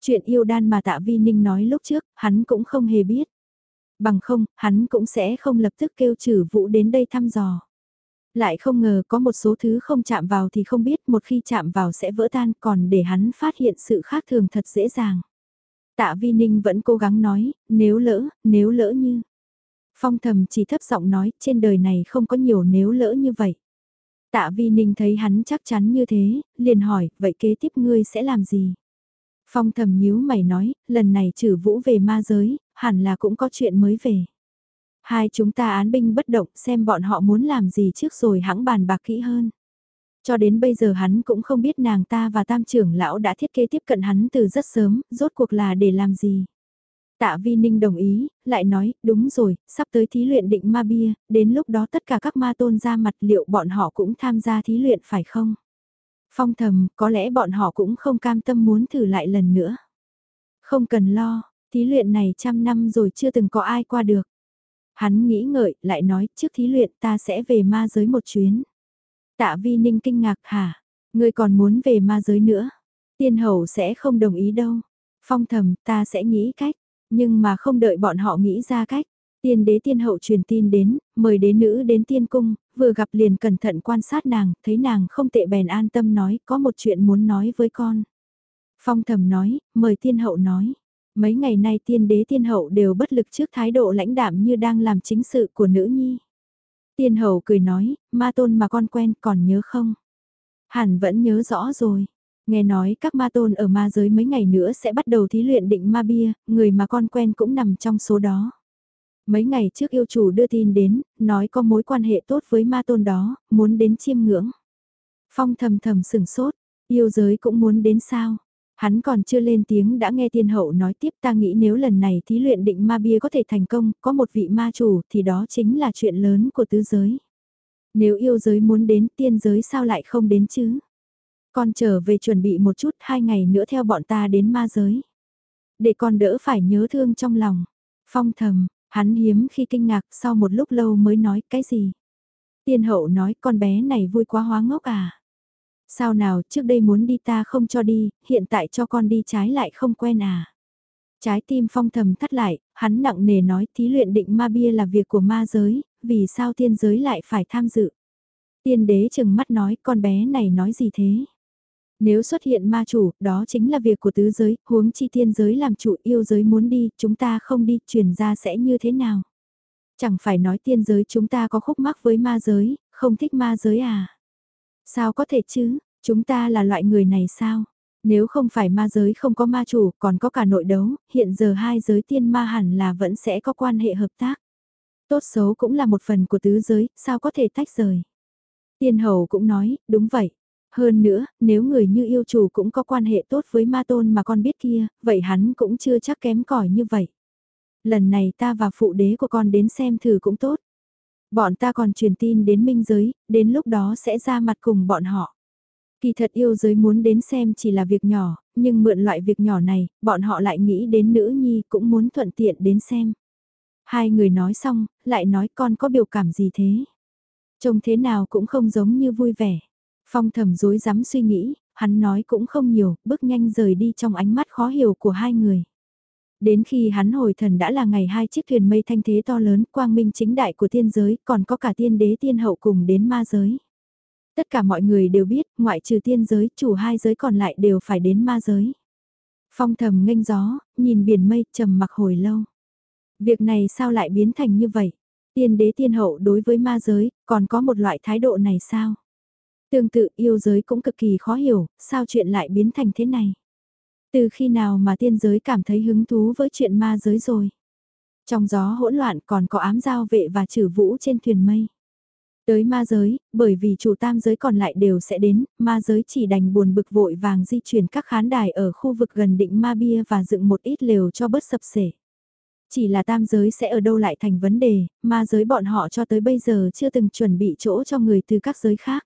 Chuyện yêu đan mà tạ vi ninh nói lúc trước, hắn cũng không hề biết. Bằng không, hắn cũng sẽ không lập tức kêu trừ vũ đến đây thăm dò. Lại không ngờ có một số thứ không chạm vào thì không biết một khi chạm vào sẽ vỡ tan còn để hắn phát hiện sự khác thường thật dễ dàng. Tạ Vi Ninh vẫn cố gắng nói, nếu lỡ, nếu lỡ như. Phong thầm chỉ thấp giọng nói, trên đời này không có nhiều nếu lỡ như vậy. Tạ Vi Ninh thấy hắn chắc chắn như thế, liền hỏi, vậy kế tiếp ngươi sẽ làm gì? Phong thầm nhíu mày nói, lần này trừ vũ về ma giới, hẳn là cũng có chuyện mới về. Hai chúng ta án binh bất động xem bọn họ muốn làm gì trước rồi hãng bàn bạc kỹ hơn. Cho đến bây giờ hắn cũng không biết nàng ta và tam trưởng lão đã thiết kế tiếp cận hắn từ rất sớm, rốt cuộc là để làm gì. Tạ Vi Ninh đồng ý, lại nói, đúng rồi, sắp tới thí luyện định ma bia, đến lúc đó tất cả các ma tôn ra mặt liệu bọn họ cũng tham gia thí luyện phải không? Phong thầm, có lẽ bọn họ cũng không cam tâm muốn thử lại lần nữa. Không cần lo, thí luyện này trăm năm rồi chưa từng có ai qua được. Hắn nghĩ ngợi, lại nói, trước thí luyện ta sẽ về ma giới một chuyến. Tạ vi ninh kinh ngạc hả? Ngươi còn muốn về ma giới nữa? Tiên hậu sẽ không đồng ý đâu. Phong thầm ta sẽ nghĩ cách. Nhưng mà không đợi bọn họ nghĩ ra cách. Tiên đế tiên hậu truyền tin đến, mời đế nữ đến tiên cung, vừa gặp liền cẩn thận quan sát nàng, thấy nàng không tệ bèn an tâm nói, có một chuyện muốn nói với con. Phong thầm nói, mời tiên hậu nói. Mấy ngày nay tiên đế tiên hậu đều bất lực trước thái độ lãnh đạm như đang làm chính sự của nữ nhi. Tiên hầu cười nói, ma tôn mà con quen còn nhớ không? Hẳn vẫn nhớ rõ rồi. Nghe nói các ma tôn ở ma giới mấy ngày nữa sẽ bắt đầu thí luyện định ma bia, người mà con quen cũng nằm trong số đó. Mấy ngày trước yêu chủ đưa tin đến, nói có mối quan hệ tốt với ma tôn đó, muốn đến chiêm ngưỡng. Phong thầm thầm sừng sốt, yêu giới cũng muốn đến sao? Hắn còn chưa lên tiếng đã nghe tiên hậu nói tiếp ta nghĩ nếu lần này thí luyện định ma bia có thể thành công, có một vị ma chủ thì đó chính là chuyện lớn của tứ giới. Nếu yêu giới muốn đến tiên giới sao lại không đến chứ? Con trở về chuẩn bị một chút hai ngày nữa theo bọn ta đến ma giới. Để con đỡ phải nhớ thương trong lòng. Phong thầm, hắn hiếm khi kinh ngạc sau một lúc lâu mới nói cái gì. Tiên hậu nói con bé này vui quá hóa ngốc à. Sao nào trước đây muốn đi ta không cho đi, hiện tại cho con đi trái lại không quen à. Trái tim phong thầm thắt lại, hắn nặng nề nói thí luyện định ma bia là việc của ma giới, vì sao tiên giới lại phải tham dự. Tiên đế chừng mắt nói con bé này nói gì thế. Nếu xuất hiện ma chủ, đó chính là việc của tứ giới, huống chi tiên giới làm chủ yêu giới muốn đi, chúng ta không đi, truyền ra sẽ như thế nào. Chẳng phải nói tiên giới chúng ta có khúc mắc với ma giới, không thích ma giới à. Sao có thể chứ, chúng ta là loại người này sao? Nếu không phải ma giới không có ma chủ, còn có cả nội đấu, hiện giờ hai giới tiên ma hẳn là vẫn sẽ có quan hệ hợp tác. Tốt xấu cũng là một phần của tứ giới, sao có thể tách rời? Tiên hầu cũng nói, đúng vậy. Hơn nữa, nếu người như yêu chủ cũng có quan hệ tốt với ma tôn mà con biết kia, vậy hắn cũng chưa chắc kém cỏi như vậy. Lần này ta và phụ đế của con đến xem thử cũng tốt. Bọn ta còn truyền tin đến minh giới, đến lúc đó sẽ ra mặt cùng bọn họ. Kỳ thật yêu giới muốn đến xem chỉ là việc nhỏ, nhưng mượn loại việc nhỏ này, bọn họ lại nghĩ đến nữ nhi cũng muốn thuận tiện đến xem. Hai người nói xong, lại nói con có biểu cảm gì thế? Trông thế nào cũng không giống như vui vẻ. Phong thầm dối dám suy nghĩ, hắn nói cũng không nhiều, bước nhanh rời đi trong ánh mắt khó hiểu của hai người. Đến khi hắn hồi thần đã là ngày hai chiếc thuyền mây thanh thế to lớn, quang minh chính đại của tiên giới, còn có cả tiên đế tiên hậu cùng đến ma giới. Tất cả mọi người đều biết, ngoại trừ tiên giới, chủ hai giới còn lại đều phải đến ma giới. Phong thầm nghênh gió, nhìn biển mây, trầm mặc hồi lâu. Việc này sao lại biến thành như vậy? Tiên đế tiên hậu đối với ma giới, còn có một loại thái độ này sao? Tương tự yêu giới cũng cực kỳ khó hiểu, sao chuyện lại biến thành thế này? Từ khi nào mà tiên giới cảm thấy hứng thú với chuyện ma giới rồi? Trong gió hỗn loạn còn có ám giao vệ và trừ vũ trên thuyền mây. Tới ma giới, bởi vì chủ tam giới còn lại đều sẽ đến, ma giới chỉ đành buồn bực vội vàng di chuyển các khán đài ở khu vực gần định ma bia và dựng một ít lều cho bớt sập sể. Chỉ là tam giới sẽ ở đâu lại thành vấn đề, ma giới bọn họ cho tới bây giờ chưa từng chuẩn bị chỗ cho người từ các giới khác.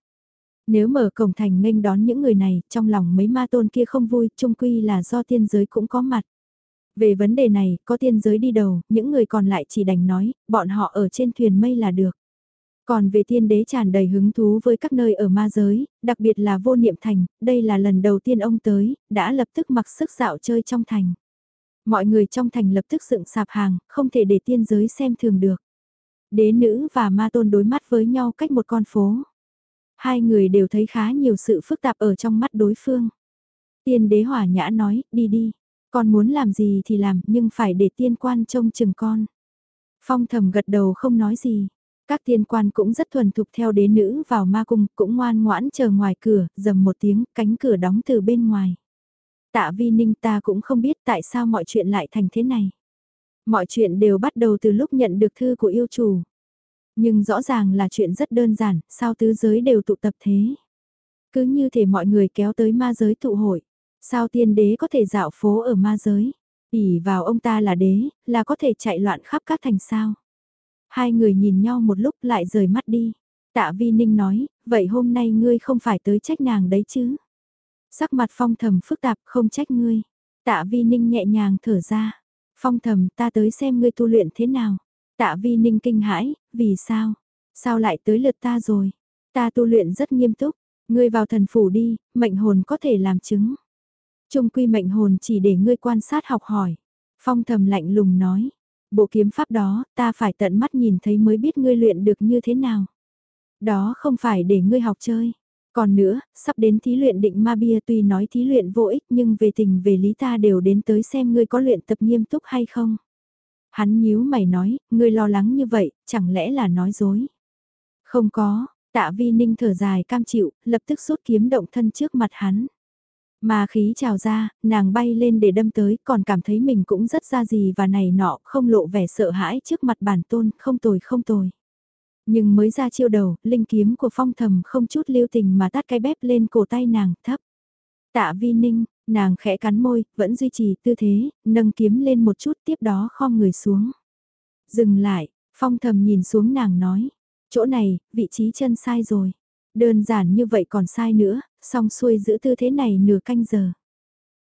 Nếu mở cổng thành nghênh đón những người này, trong lòng mấy ma tôn kia không vui, chung quy là do tiên giới cũng có mặt. Về vấn đề này, có tiên giới đi đầu, những người còn lại chỉ đành nói, bọn họ ở trên thuyền mây là được. Còn về tiên đế tràn đầy hứng thú với các nơi ở ma giới, đặc biệt là vô niệm thành, đây là lần đầu tiên ông tới, đã lập tức mặc sức dạo chơi trong thành. Mọi người trong thành lập tức dựng sạp hàng, không thể để tiên giới xem thường được. Đế nữ và ma tôn đối mắt với nhau cách một con phố. Hai người đều thấy khá nhiều sự phức tạp ở trong mắt đối phương. Tiên đế hỏa nhã nói, đi đi, con muốn làm gì thì làm nhưng phải để tiên quan trông chừng con. Phong thầm gật đầu không nói gì. Các tiên quan cũng rất thuần thục theo đế nữ vào ma cung, cũng ngoan ngoãn chờ ngoài cửa, dầm một tiếng, cánh cửa đóng từ bên ngoài. Tạ vi ninh ta cũng không biết tại sao mọi chuyện lại thành thế này. Mọi chuyện đều bắt đầu từ lúc nhận được thư của yêu chủ. Nhưng rõ ràng là chuyện rất đơn giản, sao tứ giới đều tụ tập thế. Cứ như thể mọi người kéo tới ma giới tụ hội. Sao tiên đế có thể dạo phố ở ma giới? ỉ vào ông ta là đế, là có thể chạy loạn khắp các thành sao. Hai người nhìn nhau một lúc lại rời mắt đi. Tạ Vi Ninh nói, vậy hôm nay ngươi không phải tới trách nàng đấy chứ? Sắc mặt phong thầm phức tạp không trách ngươi. Tạ Vi Ninh nhẹ nhàng thở ra. Phong thầm ta tới xem ngươi tu luyện thế nào. Tạ Vi Ninh kinh hãi, vì sao? Sao lại tới lượt ta rồi? Ta tu luyện rất nghiêm túc. Ngươi vào thần phủ đi, mệnh hồn có thể làm chứng. Trung quy mệnh hồn chỉ để ngươi quan sát học hỏi. Phong thầm lạnh lùng nói. Bộ kiếm pháp đó, ta phải tận mắt nhìn thấy mới biết ngươi luyện được như thế nào. Đó không phải để ngươi học chơi. Còn nữa, sắp đến thí luyện định ma bia tuy nói thí luyện vô ích nhưng về tình về lý ta đều đến tới xem ngươi có luyện tập nghiêm túc hay không. Hắn nhíu mày nói, ngươi lo lắng như vậy, chẳng lẽ là nói dối. Không có, tạ vi ninh thở dài cam chịu, lập tức rút kiếm động thân trước mặt hắn. Mà khí trào ra, nàng bay lên để đâm tới, còn cảm thấy mình cũng rất ra gì và này nọ, không lộ vẻ sợ hãi trước mặt bản tôn, không tồi không tồi. Nhưng mới ra chiêu đầu, linh kiếm của phong thầm không chút lưu tình mà tát cái bếp lên cổ tay nàng, thấp. Tạ vi ninh, nàng khẽ cắn môi, vẫn duy trì tư thế, nâng kiếm lên một chút tiếp đó khom người xuống. Dừng lại, phong thầm nhìn xuống nàng nói, chỗ này, vị trí chân sai rồi. Đơn giản như vậy còn sai nữa, song xuôi giữ tư thế này nửa canh giờ.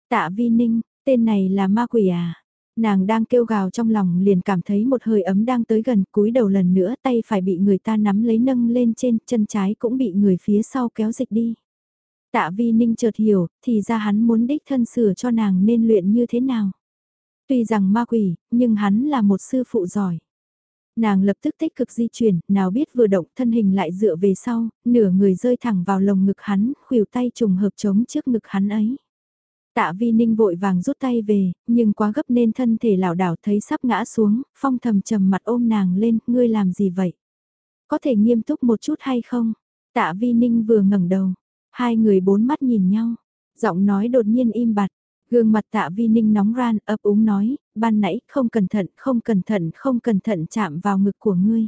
Tạ vi ninh, tên này là ma quỷ à? Nàng đang kêu gào trong lòng liền cảm thấy một hơi ấm đang tới gần cúi đầu lần nữa tay phải bị người ta nắm lấy nâng lên trên chân trái cũng bị người phía sau kéo dịch đi. Tạ vi ninh chợt hiểu, thì ra hắn muốn đích thân sửa cho nàng nên luyện như thế nào. Tuy rằng ma quỷ, nhưng hắn là một sư phụ giỏi. Nàng lập tức tích cực di chuyển, nào biết vừa động thân hình lại dựa về sau, nửa người rơi thẳng vào lồng ngực hắn, khuỷu tay trùng hợp chống trước ngực hắn ấy. Tạ vi ninh vội vàng rút tay về, nhưng quá gấp nên thân thể lảo đảo thấy sắp ngã xuống, phong thầm trầm mặt ôm nàng lên, ngươi làm gì vậy? Có thể nghiêm túc một chút hay không? Tạ vi ninh vừa ngẩng đầu, hai người bốn mắt nhìn nhau, giọng nói đột nhiên im bặt, Gương mặt tạ vi ninh nóng ran ấp úng nói, ban nãy không cẩn thận, không cẩn thận, không cẩn thận chạm vào ngực của ngươi.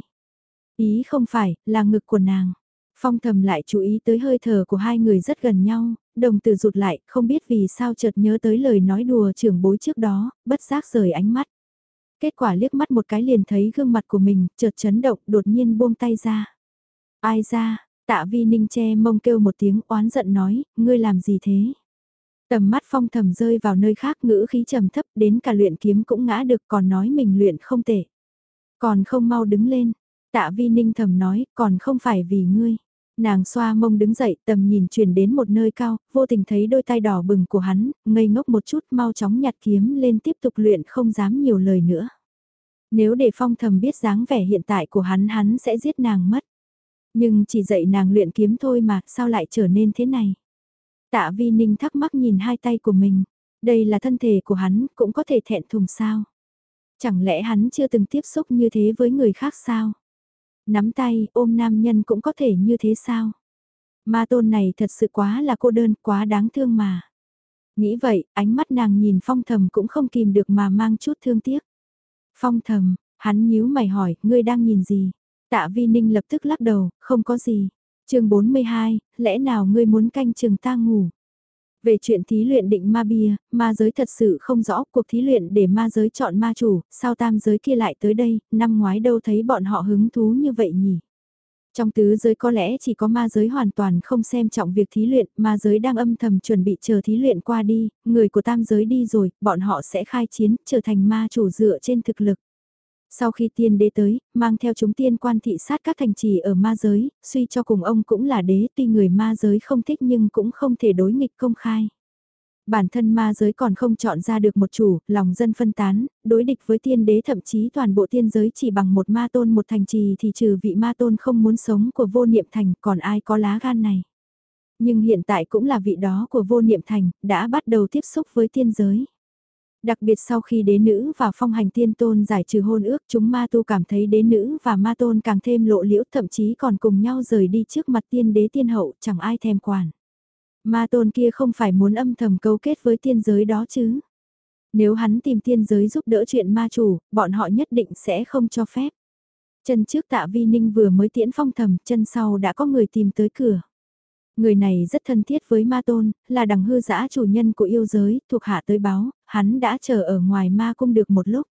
Ý không phải, là ngực của nàng. Phong thầm lại chú ý tới hơi thở của hai người rất gần nhau, đồng tử rụt lại, không biết vì sao chợt nhớ tới lời nói đùa trưởng bối trước đó, bất giác rời ánh mắt. Kết quả liếc mắt một cái liền thấy gương mặt của mình, chợt chấn động, đột nhiên buông tay ra. Ai ra, tạ vi ninh che mông kêu một tiếng oán giận nói, ngươi làm gì thế? Tầm mắt phong thầm rơi vào nơi khác ngữ khí trầm thấp đến cả luyện kiếm cũng ngã được còn nói mình luyện không tệ. Còn không mau đứng lên, tạ vi ninh thầm nói còn không phải vì ngươi. Nàng xoa mông đứng dậy tầm nhìn chuyển đến một nơi cao, vô tình thấy đôi tay đỏ bừng của hắn, ngây ngốc một chút mau chóng nhặt kiếm lên tiếp tục luyện không dám nhiều lời nữa. Nếu để phong thầm biết dáng vẻ hiện tại của hắn hắn sẽ giết nàng mất. Nhưng chỉ dạy nàng luyện kiếm thôi mà sao lại trở nên thế này. Tạ vi ninh thắc mắc nhìn hai tay của mình. Đây là thân thể của hắn cũng có thể thẹn thùng sao. Chẳng lẽ hắn chưa từng tiếp xúc như thế với người khác sao? Nắm tay, ôm nam nhân cũng có thể như thế sao? Ma tôn này thật sự quá là cô đơn, quá đáng thương mà. Nghĩ vậy, ánh mắt nàng nhìn phong thầm cũng không kìm được mà mang chút thương tiếc. Phong thầm, hắn nhíu mày hỏi, ngươi đang nhìn gì? Tạ Vi Ninh lập tức lắc đầu, không có gì. chương 42, lẽ nào ngươi muốn canh chừng ta ngủ? Về chuyện thí luyện định ma bia, ma giới thật sự không rõ cuộc thí luyện để ma giới chọn ma chủ, sao tam giới kia lại tới đây, năm ngoái đâu thấy bọn họ hứng thú như vậy nhỉ? Trong tứ giới có lẽ chỉ có ma giới hoàn toàn không xem trọng việc thí luyện, ma giới đang âm thầm chuẩn bị chờ thí luyện qua đi, người của tam giới đi rồi, bọn họ sẽ khai chiến, trở thành ma chủ dựa trên thực lực. Sau khi tiên đế tới, mang theo chúng tiên quan thị sát các thành trì ở ma giới, suy cho cùng ông cũng là đế tuy người ma giới không thích nhưng cũng không thể đối nghịch công khai. Bản thân ma giới còn không chọn ra được một chủ, lòng dân phân tán, đối địch với tiên đế thậm chí toàn bộ tiên giới chỉ bằng một ma tôn một thành trì thì trừ vị ma tôn không muốn sống của vô niệm thành còn ai có lá gan này. Nhưng hiện tại cũng là vị đó của vô niệm thành, đã bắt đầu tiếp xúc với tiên giới. Đặc biệt sau khi đế nữ và phong hành tiên tôn giải trừ hôn ước chúng ma tu cảm thấy đế nữ và ma tôn càng thêm lộ liễu thậm chí còn cùng nhau rời đi trước mặt tiên đế tiên hậu chẳng ai thèm quản. Ma tôn kia không phải muốn âm thầm cấu kết với tiên giới đó chứ. Nếu hắn tìm tiên giới giúp đỡ chuyện ma chủ, bọn họ nhất định sẽ không cho phép. Chân trước tạ vi ninh vừa mới tiễn phong thầm, chân sau đã có người tìm tới cửa. Người này rất thân thiết với ma tôn, là đằng hư giã chủ nhân của yêu giới, thuộc hạ tới báo, hắn đã chờ ở ngoài ma cung được một lúc.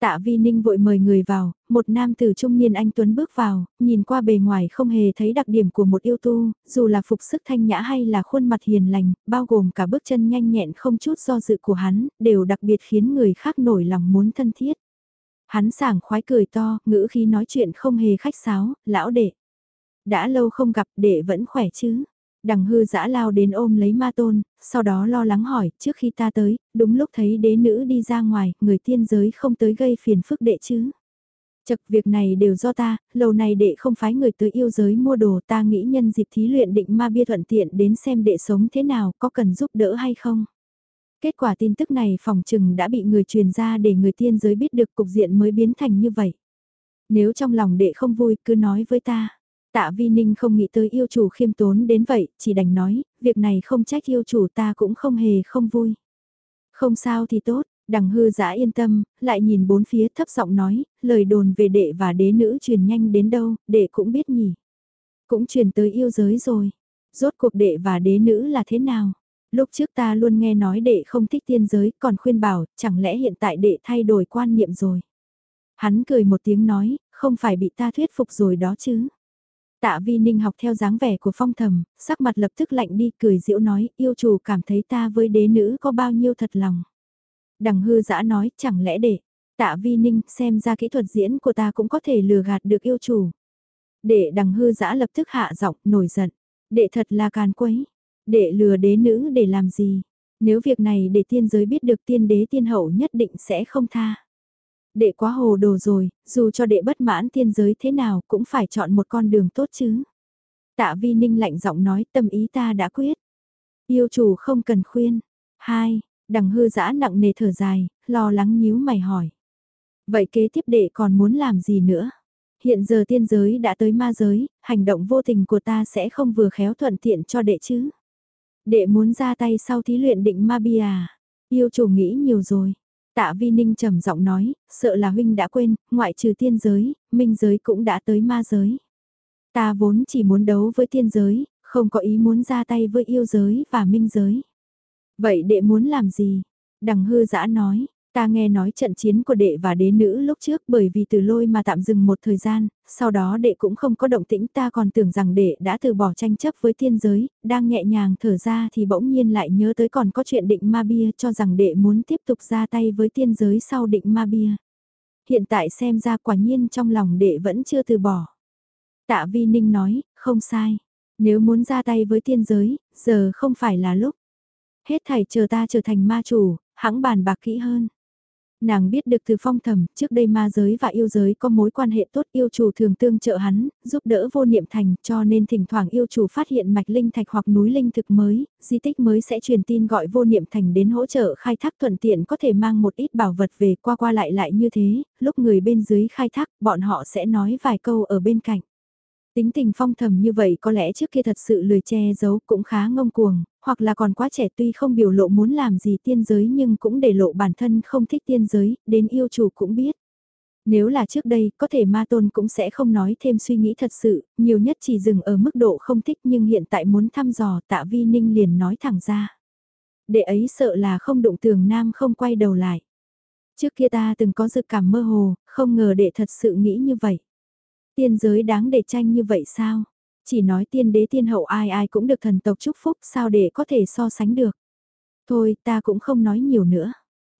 Tạ Vi Ninh vội mời người vào, một nam tử trung niên anh Tuấn bước vào, nhìn qua bề ngoài không hề thấy đặc điểm của một yêu tu, dù là phục sức thanh nhã hay là khuôn mặt hiền lành, bao gồm cả bước chân nhanh nhẹn không chút do dự của hắn, đều đặc biệt khiến người khác nổi lòng muốn thân thiết. Hắn sảng khoái cười to, ngữ khi nói chuyện không hề khách sáo, lão đệ. Đã lâu không gặp đệ vẫn khỏe chứ. Đằng hư dã lao đến ôm lấy ma tôn, sau đó lo lắng hỏi, trước khi ta tới, đúng lúc thấy đế nữ đi ra ngoài, người tiên giới không tới gây phiền phức đệ chứ. Chật việc này đều do ta, lâu này đệ không phái người tới yêu giới mua đồ ta nghĩ nhân dịp thí luyện định ma bia thuận tiện đến xem đệ sống thế nào có cần giúp đỡ hay không. Kết quả tin tức này phòng trừng đã bị người truyền ra để người tiên giới biết được cục diện mới biến thành như vậy. Nếu trong lòng đệ không vui cứ nói với ta. Tạ Vi Ninh không nghĩ tới yêu chủ khiêm tốn đến vậy, chỉ đành nói, việc này không trách yêu chủ ta cũng không hề không vui. Không sao thì tốt, đằng hư giã yên tâm, lại nhìn bốn phía thấp giọng nói, lời đồn về đệ và đế nữ truyền nhanh đến đâu, đệ cũng biết nhỉ. Cũng truyền tới yêu giới rồi. Rốt cuộc đệ và đế nữ là thế nào? Lúc trước ta luôn nghe nói đệ không thích tiên giới, còn khuyên bảo, chẳng lẽ hiện tại đệ thay đổi quan niệm rồi. Hắn cười một tiếng nói, không phải bị ta thuyết phục rồi đó chứ. Tạ Vi Ninh học theo dáng vẻ của phong thầm, sắc mặt lập tức lạnh đi cười diễu nói, yêu chủ cảm thấy ta với đế nữ có bao nhiêu thật lòng. Đằng hư giã nói, chẳng lẽ để, tạ Vi Ninh xem ra kỹ thuật diễn của ta cũng có thể lừa gạt được yêu chủ. Để đằng hư giã lập tức hạ giọng, nổi giận. Đệ thật là càn quấy. Đệ lừa đế nữ để làm gì? Nếu việc này để tiên giới biết được tiên đế tiên hậu nhất định sẽ không tha đệ quá hồ đồ rồi, dù cho đệ bất mãn tiên giới thế nào cũng phải chọn một con đường tốt chứ. Tạ vi ninh lạnh giọng nói tâm ý ta đã quyết. Yêu chủ không cần khuyên. Hai, đằng hư giã nặng nề thở dài, lo lắng nhíu mày hỏi. Vậy kế tiếp đệ còn muốn làm gì nữa? Hiện giờ tiên giới đã tới ma giới, hành động vô tình của ta sẽ không vừa khéo thuận tiện cho đệ chứ. Đệ muốn ra tay sau thí luyện định ma bia à? Yêu chủ nghĩ nhiều rồi. Tạ Vi Ninh trầm giọng nói, sợ là huynh đã quên, ngoại trừ tiên giới, minh giới cũng đã tới ma giới. Ta vốn chỉ muốn đấu với tiên giới, không có ý muốn ra tay với yêu giới và minh giới. Vậy đệ muốn làm gì? Đằng hư giã nói, ta nghe nói trận chiến của đệ và đế nữ lúc trước bởi vì từ lôi mà tạm dừng một thời gian, sau đó đệ cũng không có động tĩnh ta còn tưởng rằng đệ đã từ bỏ tranh chấp với tiên giới, đang nhẹ nhàng thở ra thì bỗng nhiên lại nhớ tới còn có chuyện định ma bia cho rằng đệ muốn tiếp tục ra tay với tiên giới sau định ma bia. Hiện tại xem ra quả nhiên trong lòng đệ vẫn chưa từ bỏ. Tạ Vi Ninh nói, không sai. Nếu muốn ra tay với tiên giới, giờ không phải là lúc. Hết thảy chờ ta trở thành ma chủ, hãng bàn bạc kỹ hơn. Nàng biết được từ phong thầm, trước đây ma giới và yêu giới có mối quan hệ tốt yêu chủ thường tương trợ hắn, giúp đỡ vô niệm thành, cho nên thỉnh thoảng yêu chủ phát hiện mạch linh thạch hoặc núi linh thực mới, di tích mới sẽ truyền tin gọi vô niệm thành đến hỗ trợ khai thác thuận tiện có thể mang một ít bảo vật về qua qua lại lại như thế, lúc người bên dưới khai thác, bọn họ sẽ nói vài câu ở bên cạnh. Tính tình phong thầm như vậy có lẽ trước kia thật sự lười che giấu cũng khá ngông cuồng, hoặc là còn quá trẻ tuy không biểu lộ muốn làm gì tiên giới nhưng cũng để lộ bản thân không thích tiên giới, đến yêu chủ cũng biết. Nếu là trước đây, có thể ma tôn cũng sẽ không nói thêm suy nghĩ thật sự, nhiều nhất chỉ dừng ở mức độ không thích nhưng hiện tại muốn thăm dò tạ vi ninh liền nói thẳng ra. Để ấy sợ là không đụng tường nam không quay đầu lại. Trước kia ta từng có dự cảm mơ hồ, không ngờ đệ thật sự nghĩ như vậy. Tiên giới đáng để tranh như vậy sao? Chỉ nói tiên đế tiên hậu ai ai cũng được thần tộc chúc phúc sao để có thể so sánh được. Thôi ta cũng không nói nhiều nữa.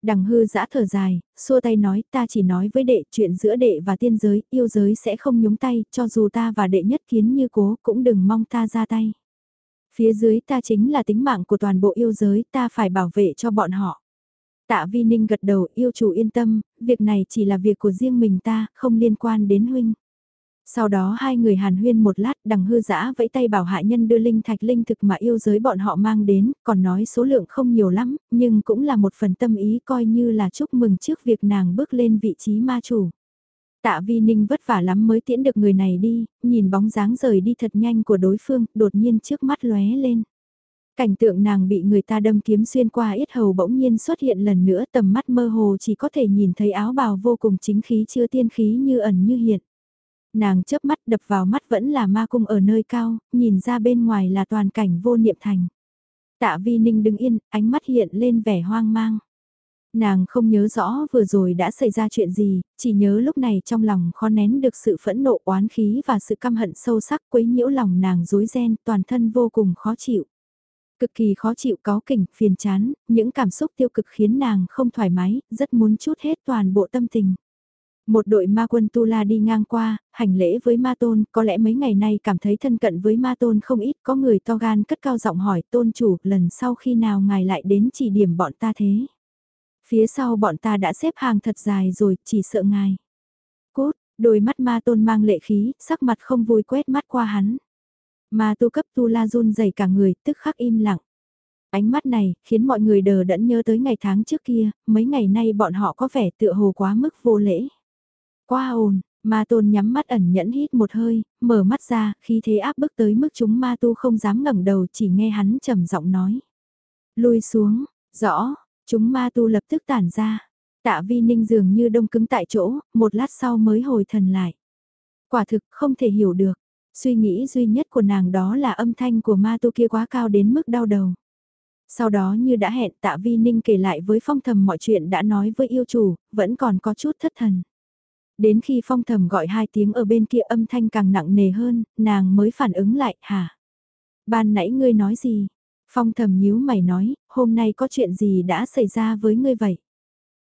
Đằng hư giã thở dài, xua tay nói ta chỉ nói với đệ chuyện giữa đệ và tiên giới, yêu giới sẽ không nhúng tay, cho dù ta và đệ nhất kiến như cố cũng đừng mong ta ra tay. Phía dưới ta chính là tính mạng của toàn bộ yêu giới, ta phải bảo vệ cho bọn họ. Tạ Vi Ninh gật đầu yêu chủ yên tâm, việc này chỉ là việc của riêng mình ta, không liên quan đến huynh. Sau đó hai người hàn huyên một lát đằng hư giã vẫy tay bảo hạ nhân đưa linh thạch linh thực mà yêu giới bọn họ mang đến, còn nói số lượng không nhiều lắm, nhưng cũng là một phần tâm ý coi như là chúc mừng trước việc nàng bước lên vị trí ma chủ. Tạ Vi Ninh vất vả lắm mới tiễn được người này đi, nhìn bóng dáng rời đi thật nhanh của đối phương, đột nhiên trước mắt lóe lên. Cảnh tượng nàng bị người ta đâm kiếm xuyên qua yết hầu bỗng nhiên xuất hiện lần nữa tầm mắt mơ hồ chỉ có thể nhìn thấy áo bào vô cùng chính khí chưa tiên khí như ẩn như hiện. Nàng chớp mắt đập vào mắt vẫn là ma cung ở nơi cao, nhìn ra bên ngoài là toàn cảnh vô niệm thành. Tạ vi ninh đứng yên, ánh mắt hiện lên vẻ hoang mang. Nàng không nhớ rõ vừa rồi đã xảy ra chuyện gì, chỉ nhớ lúc này trong lòng khó nén được sự phẫn nộ oán khí và sự căm hận sâu sắc quấy nhiễu lòng nàng rối ren, toàn thân vô cùng khó chịu. Cực kỳ khó chịu có kỉnh, phiền chán, những cảm xúc tiêu cực khiến nàng không thoải mái, rất muốn chút hết toàn bộ tâm tình. Một đội ma quân Tu La đi ngang qua, hành lễ với ma tôn, có lẽ mấy ngày nay cảm thấy thân cận với ma tôn không ít, có người to gan cất cao giọng hỏi tôn chủ, lần sau khi nào ngài lại đến chỉ điểm bọn ta thế. Phía sau bọn ta đã xếp hàng thật dài rồi, chỉ sợ ngài. Cốt, đôi mắt ma tôn mang lệ khí, sắc mặt không vui quét mắt qua hắn. Ma tu cấp Tu La run dày cả người, tức khắc im lặng. Ánh mắt này, khiến mọi người đờ đẫn nhớ tới ngày tháng trước kia, mấy ngày nay bọn họ có vẻ tựa hồ quá mức vô lễ. Quá ồn, ma tôn nhắm mắt ẩn nhẫn hít một hơi, mở mắt ra, khi thế áp bức tới mức chúng ma tu không dám ngẩng đầu chỉ nghe hắn trầm giọng nói. Lui xuống, rõ, chúng ma tu lập tức tản ra. Tạ vi ninh dường như đông cứng tại chỗ, một lát sau mới hồi thần lại. Quả thực không thể hiểu được, suy nghĩ duy nhất của nàng đó là âm thanh của ma tu kia quá cao đến mức đau đầu. Sau đó như đã hẹn tạ vi ninh kể lại với phong thầm mọi chuyện đã nói với yêu chủ, vẫn còn có chút thất thần. Đến khi phong thầm gọi hai tiếng ở bên kia âm thanh càng nặng nề hơn, nàng mới phản ứng lại, hả? Ban nãy ngươi nói gì? Phong thầm nhíu mày nói, hôm nay có chuyện gì đã xảy ra với ngươi vậy?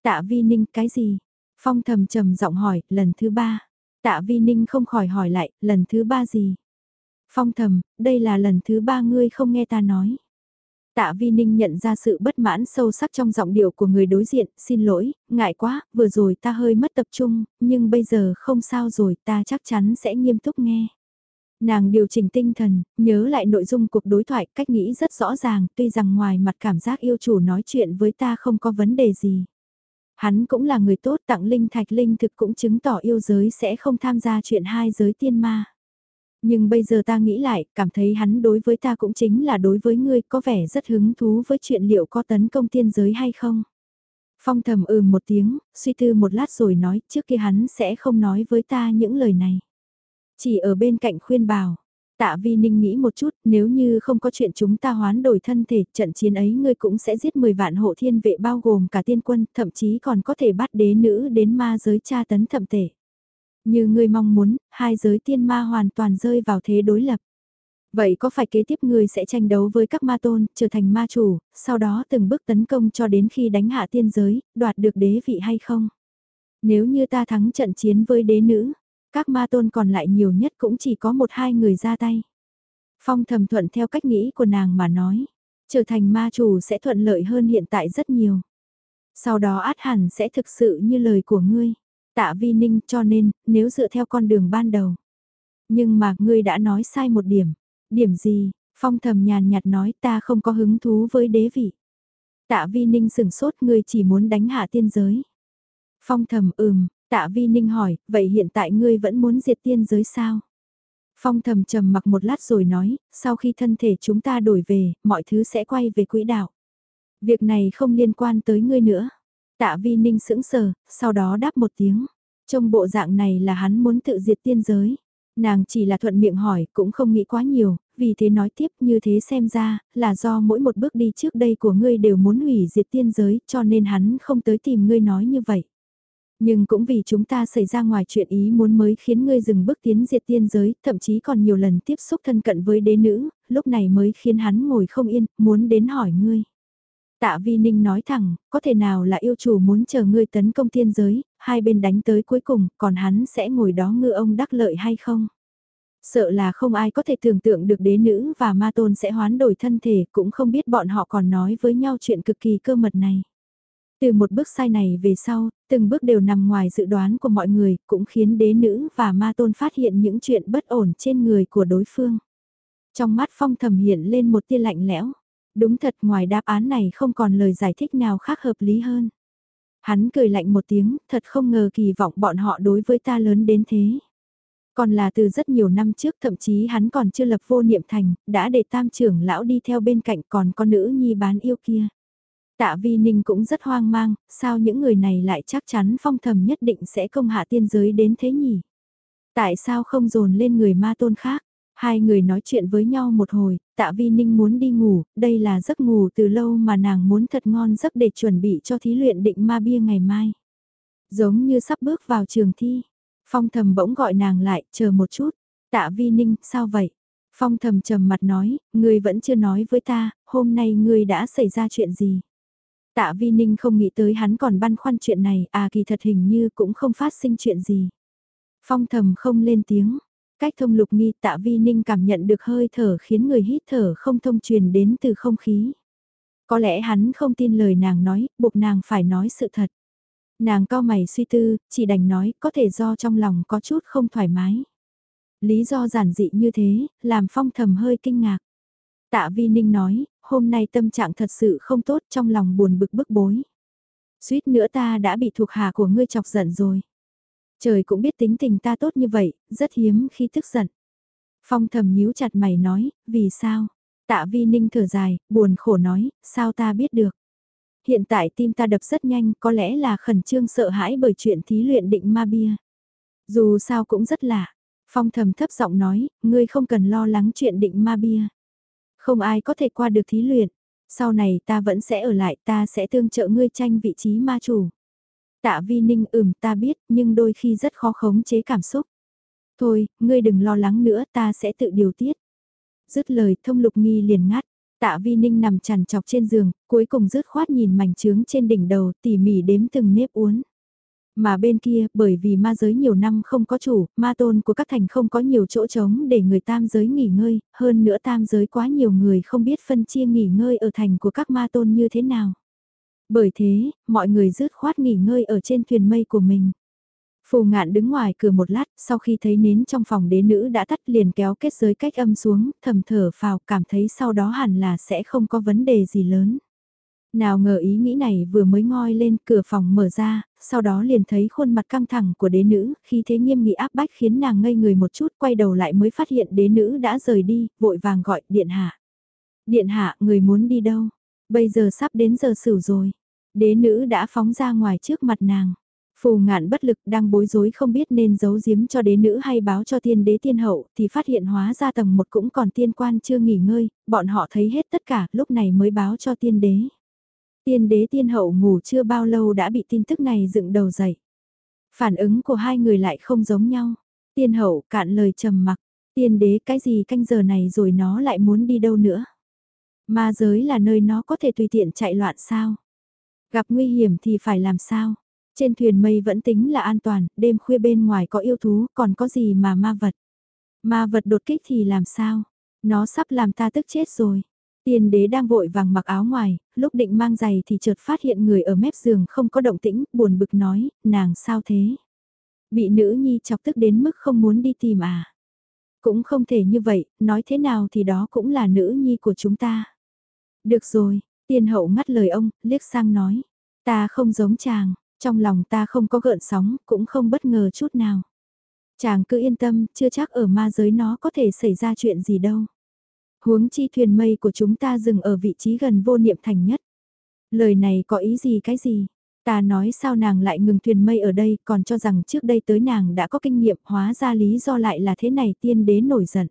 Tạ vi ninh cái gì? Phong thầm trầm giọng hỏi, lần thứ ba. Tạ vi ninh không khỏi hỏi lại, lần thứ ba gì? Phong thầm, đây là lần thứ ba ngươi không nghe ta nói. Tạ Vi Ninh nhận ra sự bất mãn sâu sắc trong giọng điệu của người đối diện, xin lỗi, ngại quá, vừa rồi ta hơi mất tập trung, nhưng bây giờ không sao rồi, ta chắc chắn sẽ nghiêm túc nghe. Nàng điều chỉnh tinh thần, nhớ lại nội dung cuộc đối thoại, cách nghĩ rất rõ ràng, tuy rằng ngoài mặt cảm giác yêu chủ nói chuyện với ta không có vấn đề gì. Hắn cũng là người tốt tặng linh thạch linh thực cũng chứng tỏ yêu giới sẽ không tham gia chuyện hai giới tiên ma. Nhưng bây giờ ta nghĩ lại, cảm thấy hắn đối với ta cũng chính là đối với ngươi có vẻ rất hứng thú với chuyện liệu có tấn công tiên giới hay không. Phong thầm ừ một tiếng, suy tư một lát rồi nói trước kia hắn sẽ không nói với ta những lời này. Chỉ ở bên cạnh khuyên bảo. Tạ Vi Ninh nghĩ một chút, nếu như không có chuyện chúng ta hoán đổi thân thể, trận chiến ấy ngươi cũng sẽ giết 10 vạn hộ thiên vệ bao gồm cả tiên quân, thậm chí còn có thể bắt đế nữ đến ma giới tra tấn thậm tể. Như ngươi mong muốn, hai giới tiên ma hoàn toàn rơi vào thế đối lập. Vậy có phải kế tiếp ngươi sẽ tranh đấu với các ma tôn, trở thành ma chủ, sau đó từng bước tấn công cho đến khi đánh hạ tiên giới, đoạt được đế vị hay không? Nếu như ta thắng trận chiến với đế nữ, các ma tôn còn lại nhiều nhất cũng chỉ có một hai người ra tay. Phong thầm thuận theo cách nghĩ của nàng mà nói, trở thành ma chủ sẽ thuận lợi hơn hiện tại rất nhiều. Sau đó át hẳn sẽ thực sự như lời của ngươi. Tạ vi ninh cho nên, nếu dựa theo con đường ban đầu. Nhưng mà ngươi đã nói sai một điểm. Điểm gì? Phong thầm nhàn nhạt nói ta không có hứng thú với đế vị. Tạ vi ninh sửng sốt ngươi chỉ muốn đánh hạ tiên giới. Phong thầm ừm, tạ vi ninh hỏi, vậy hiện tại ngươi vẫn muốn diệt tiên giới sao? Phong thầm trầm mặc một lát rồi nói, sau khi thân thể chúng ta đổi về, mọi thứ sẽ quay về quỹ đạo. Việc này không liên quan tới ngươi nữa. Tạ vi ninh sững sờ, sau đó đáp một tiếng. Trong bộ dạng này là hắn muốn tự diệt tiên giới. Nàng chỉ là thuận miệng hỏi, cũng không nghĩ quá nhiều, vì thế nói tiếp như thế xem ra, là do mỗi một bước đi trước đây của ngươi đều muốn hủy diệt tiên giới, cho nên hắn không tới tìm ngươi nói như vậy. Nhưng cũng vì chúng ta xảy ra ngoài chuyện ý muốn mới khiến ngươi dừng bước tiến diệt tiên giới, thậm chí còn nhiều lần tiếp xúc thân cận với đế nữ, lúc này mới khiến hắn ngồi không yên, muốn đến hỏi ngươi. Tạ Vi Ninh nói thẳng, có thể nào là yêu chủ muốn chờ ngươi tấn công thiên giới, hai bên đánh tới cuối cùng, còn hắn sẽ ngồi đó ngư ông đắc lợi hay không? Sợ là không ai có thể tưởng tượng được đế nữ và ma tôn sẽ hoán đổi thân thể, cũng không biết bọn họ còn nói với nhau chuyện cực kỳ cơ mật này. Từ một bước sai này về sau, từng bước đều nằm ngoài dự đoán của mọi người, cũng khiến đế nữ và ma tôn phát hiện những chuyện bất ổn trên người của đối phương. Trong mắt phong thầm hiện lên một tia lạnh lẽo. Đúng thật ngoài đáp án này không còn lời giải thích nào khác hợp lý hơn. Hắn cười lạnh một tiếng, thật không ngờ kỳ vọng bọn họ đối với ta lớn đến thế. Còn là từ rất nhiều năm trước thậm chí hắn còn chưa lập vô niệm thành, đã để tam trưởng lão đi theo bên cạnh còn con nữ nhi bán yêu kia. Tạ Vi Ninh cũng rất hoang mang, sao những người này lại chắc chắn phong thầm nhất định sẽ công hạ tiên giới đến thế nhỉ? Tại sao không dồn lên người ma tôn khác? Hai người nói chuyện với nhau một hồi, tạ vi ninh muốn đi ngủ, đây là giấc ngủ từ lâu mà nàng muốn thật ngon giấc để chuẩn bị cho thí luyện định ma bia ngày mai. Giống như sắp bước vào trường thi, phong thầm bỗng gọi nàng lại, chờ một chút, tạ vi ninh, sao vậy? Phong thầm trầm mặt nói, ngươi vẫn chưa nói với ta, hôm nay ngươi đã xảy ra chuyện gì? Tạ Vi Ninh không nghĩ tới hắn còn băn khoăn chuyện này, à kỳ thật hình như cũng không phát sinh chuyện gì. Phong thầm không lên tiếng, Cách thông lục nghi tạ vi ninh cảm nhận được hơi thở khiến người hít thở không thông truyền đến từ không khí. Có lẽ hắn không tin lời nàng nói, buộc nàng phải nói sự thật. Nàng cao mày suy tư, chỉ đành nói, có thể do trong lòng có chút không thoải mái. Lý do giản dị như thế, làm phong thầm hơi kinh ngạc. Tạ Vi Ninh nói, hôm nay tâm trạng thật sự không tốt trong lòng buồn bực bức bối. Suýt nữa ta đã bị thuộc hạ của ngươi chọc giận rồi. Trời cũng biết tính tình ta tốt như vậy, rất hiếm khi tức giận. Phong thầm nhíu chặt mày nói, vì sao? Tạ vi ninh thở dài, buồn khổ nói, sao ta biết được? Hiện tại tim ta đập rất nhanh, có lẽ là khẩn trương sợ hãi bởi chuyện thí luyện định ma bia. Dù sao cũng rất lạ. Phong thầm thấp giọng nói, ngươi không cần lo lắng chuyện định ma bia. Không ai có thể qua được thí luyện. Sau này ta vẫn sẽ ở lại, ta sẽ tương trợ ngươi tranh vị trí ma chủ. Tạ vi ninh ừm ta biết nhưng đôi khi rất khó khống chế cảm xúc. Thôi, ngươi đừng lo lắng nữa ta sẽ tự điều tiết. Dứt lời thông lục nghi liền ngắt. Tạ vi ninh nằm chằn chọc trên giường, cuối cùng rứt khoát nhìn mảnh trướng trên đỉnh đầu tỉ mỉ đếm từng nếp uốn. Mà bên kia, bởi vì ma giới nhiều năm không có chủ, ma tôn của các thành không có nhiều chỗ trống để người tam giới nghỉ ngơi, hơn nữa tam giới quá nhiều người không biết phân chia nghỉ ngơi ở thành của các ma tôn như thế nào. Bởi thế, mọi người rứt khoát nghỉ ngơi ở trên thuyền mây của mình. Phù ngạn đứng ngoài cửa một lát, sau khi thấy nến trong phòng đế nữ đã tắt liền kéo kết giới cách âm xuống, thầm thở phào cảm thấy sau đó hẳn là sẽ không có vấn đề gì lớn. Nào ngờ ý nghĩ này vừa mới ngoi lên cửa phòng mở ra, sau đó liền thấy khuôn mặt căng thẳng của đế nữ, khi thế nghiêm nghị áp bách khiến nàng ngây người một chút quay đầu lại mới phát hiện đế nữ đã rời đi, vội vàng gọi điện hạ. Điện hạ, người muốn đi đâu? Bây giờ sắp đến giờ sửu rồi. Đế nữ đã phóng ra ngoài trước mặt nàng. Phù ngạn bất lực đang bối rối không biết nên giấu giếm cho đế nữ hay báo cho tiên đế tiên hậu thì phát hiện hóa ra tầng một cũng còn tiên quan chưa nghỉ ngơi, bọn họ thấy hết tất cả lúc này mới báo cho tiên đế. Tiên đế tiên hậu ngủ chưa bao lâu đã bị tin tức này dựng đầu dậy. Phản ứng của hai người lại không giống nhau. Tiên hậu cạn lời trầm mặc, tiên đế cái gì canh giờ này rồi nó lại muốn đi đâu nữa. Ma giới là nơi nó có thể tùy tiện chạy loạn sao. Gặp nguy hiểm thì phải làm sao. Trên thuyền mây vẫn tính là an toàn, đêm khuya bên ngoài có yêu thú, còn có gì mà ma vật. Ma vật đột kích thì làm sao? Nó sắp làm ta tức chết rồi. Tiên đế đang vội vàng mặc áo ngoài, lúc định mang giày thì chợt phát hiện người ở mép giường không có động tĩnh, buồn bực nói, nàng sao thế? Bị nữ nhi chọc tức đến mức không muốn đi tìm à? Cũng không thể như vậy, nói thế nào thì đó cũng là nữ nhi của chúng ta. Được rồi, tiên hậu ngắt lời ông, liếc sang nói, ta không giống chàng, trong lòng ta không có gợn sóng, cũng không bất ngờ chút nào. Chàng cứ yên tâm, chưa chắc ở ma giới nó có thể xảy ra chuyện gì đâu. Huống chi thuyền mây của chúng ta dừng ở vị trí gần vô niệm thành nhất. Lời này có ý gì cái gì? Ta nói sao nàng lại ngừng thuyền mây ở đây còn cho rằng trước đây tới nàng đã có kinh nghiệm hóa ra lý do lại là thế này tiên đế nổi giận.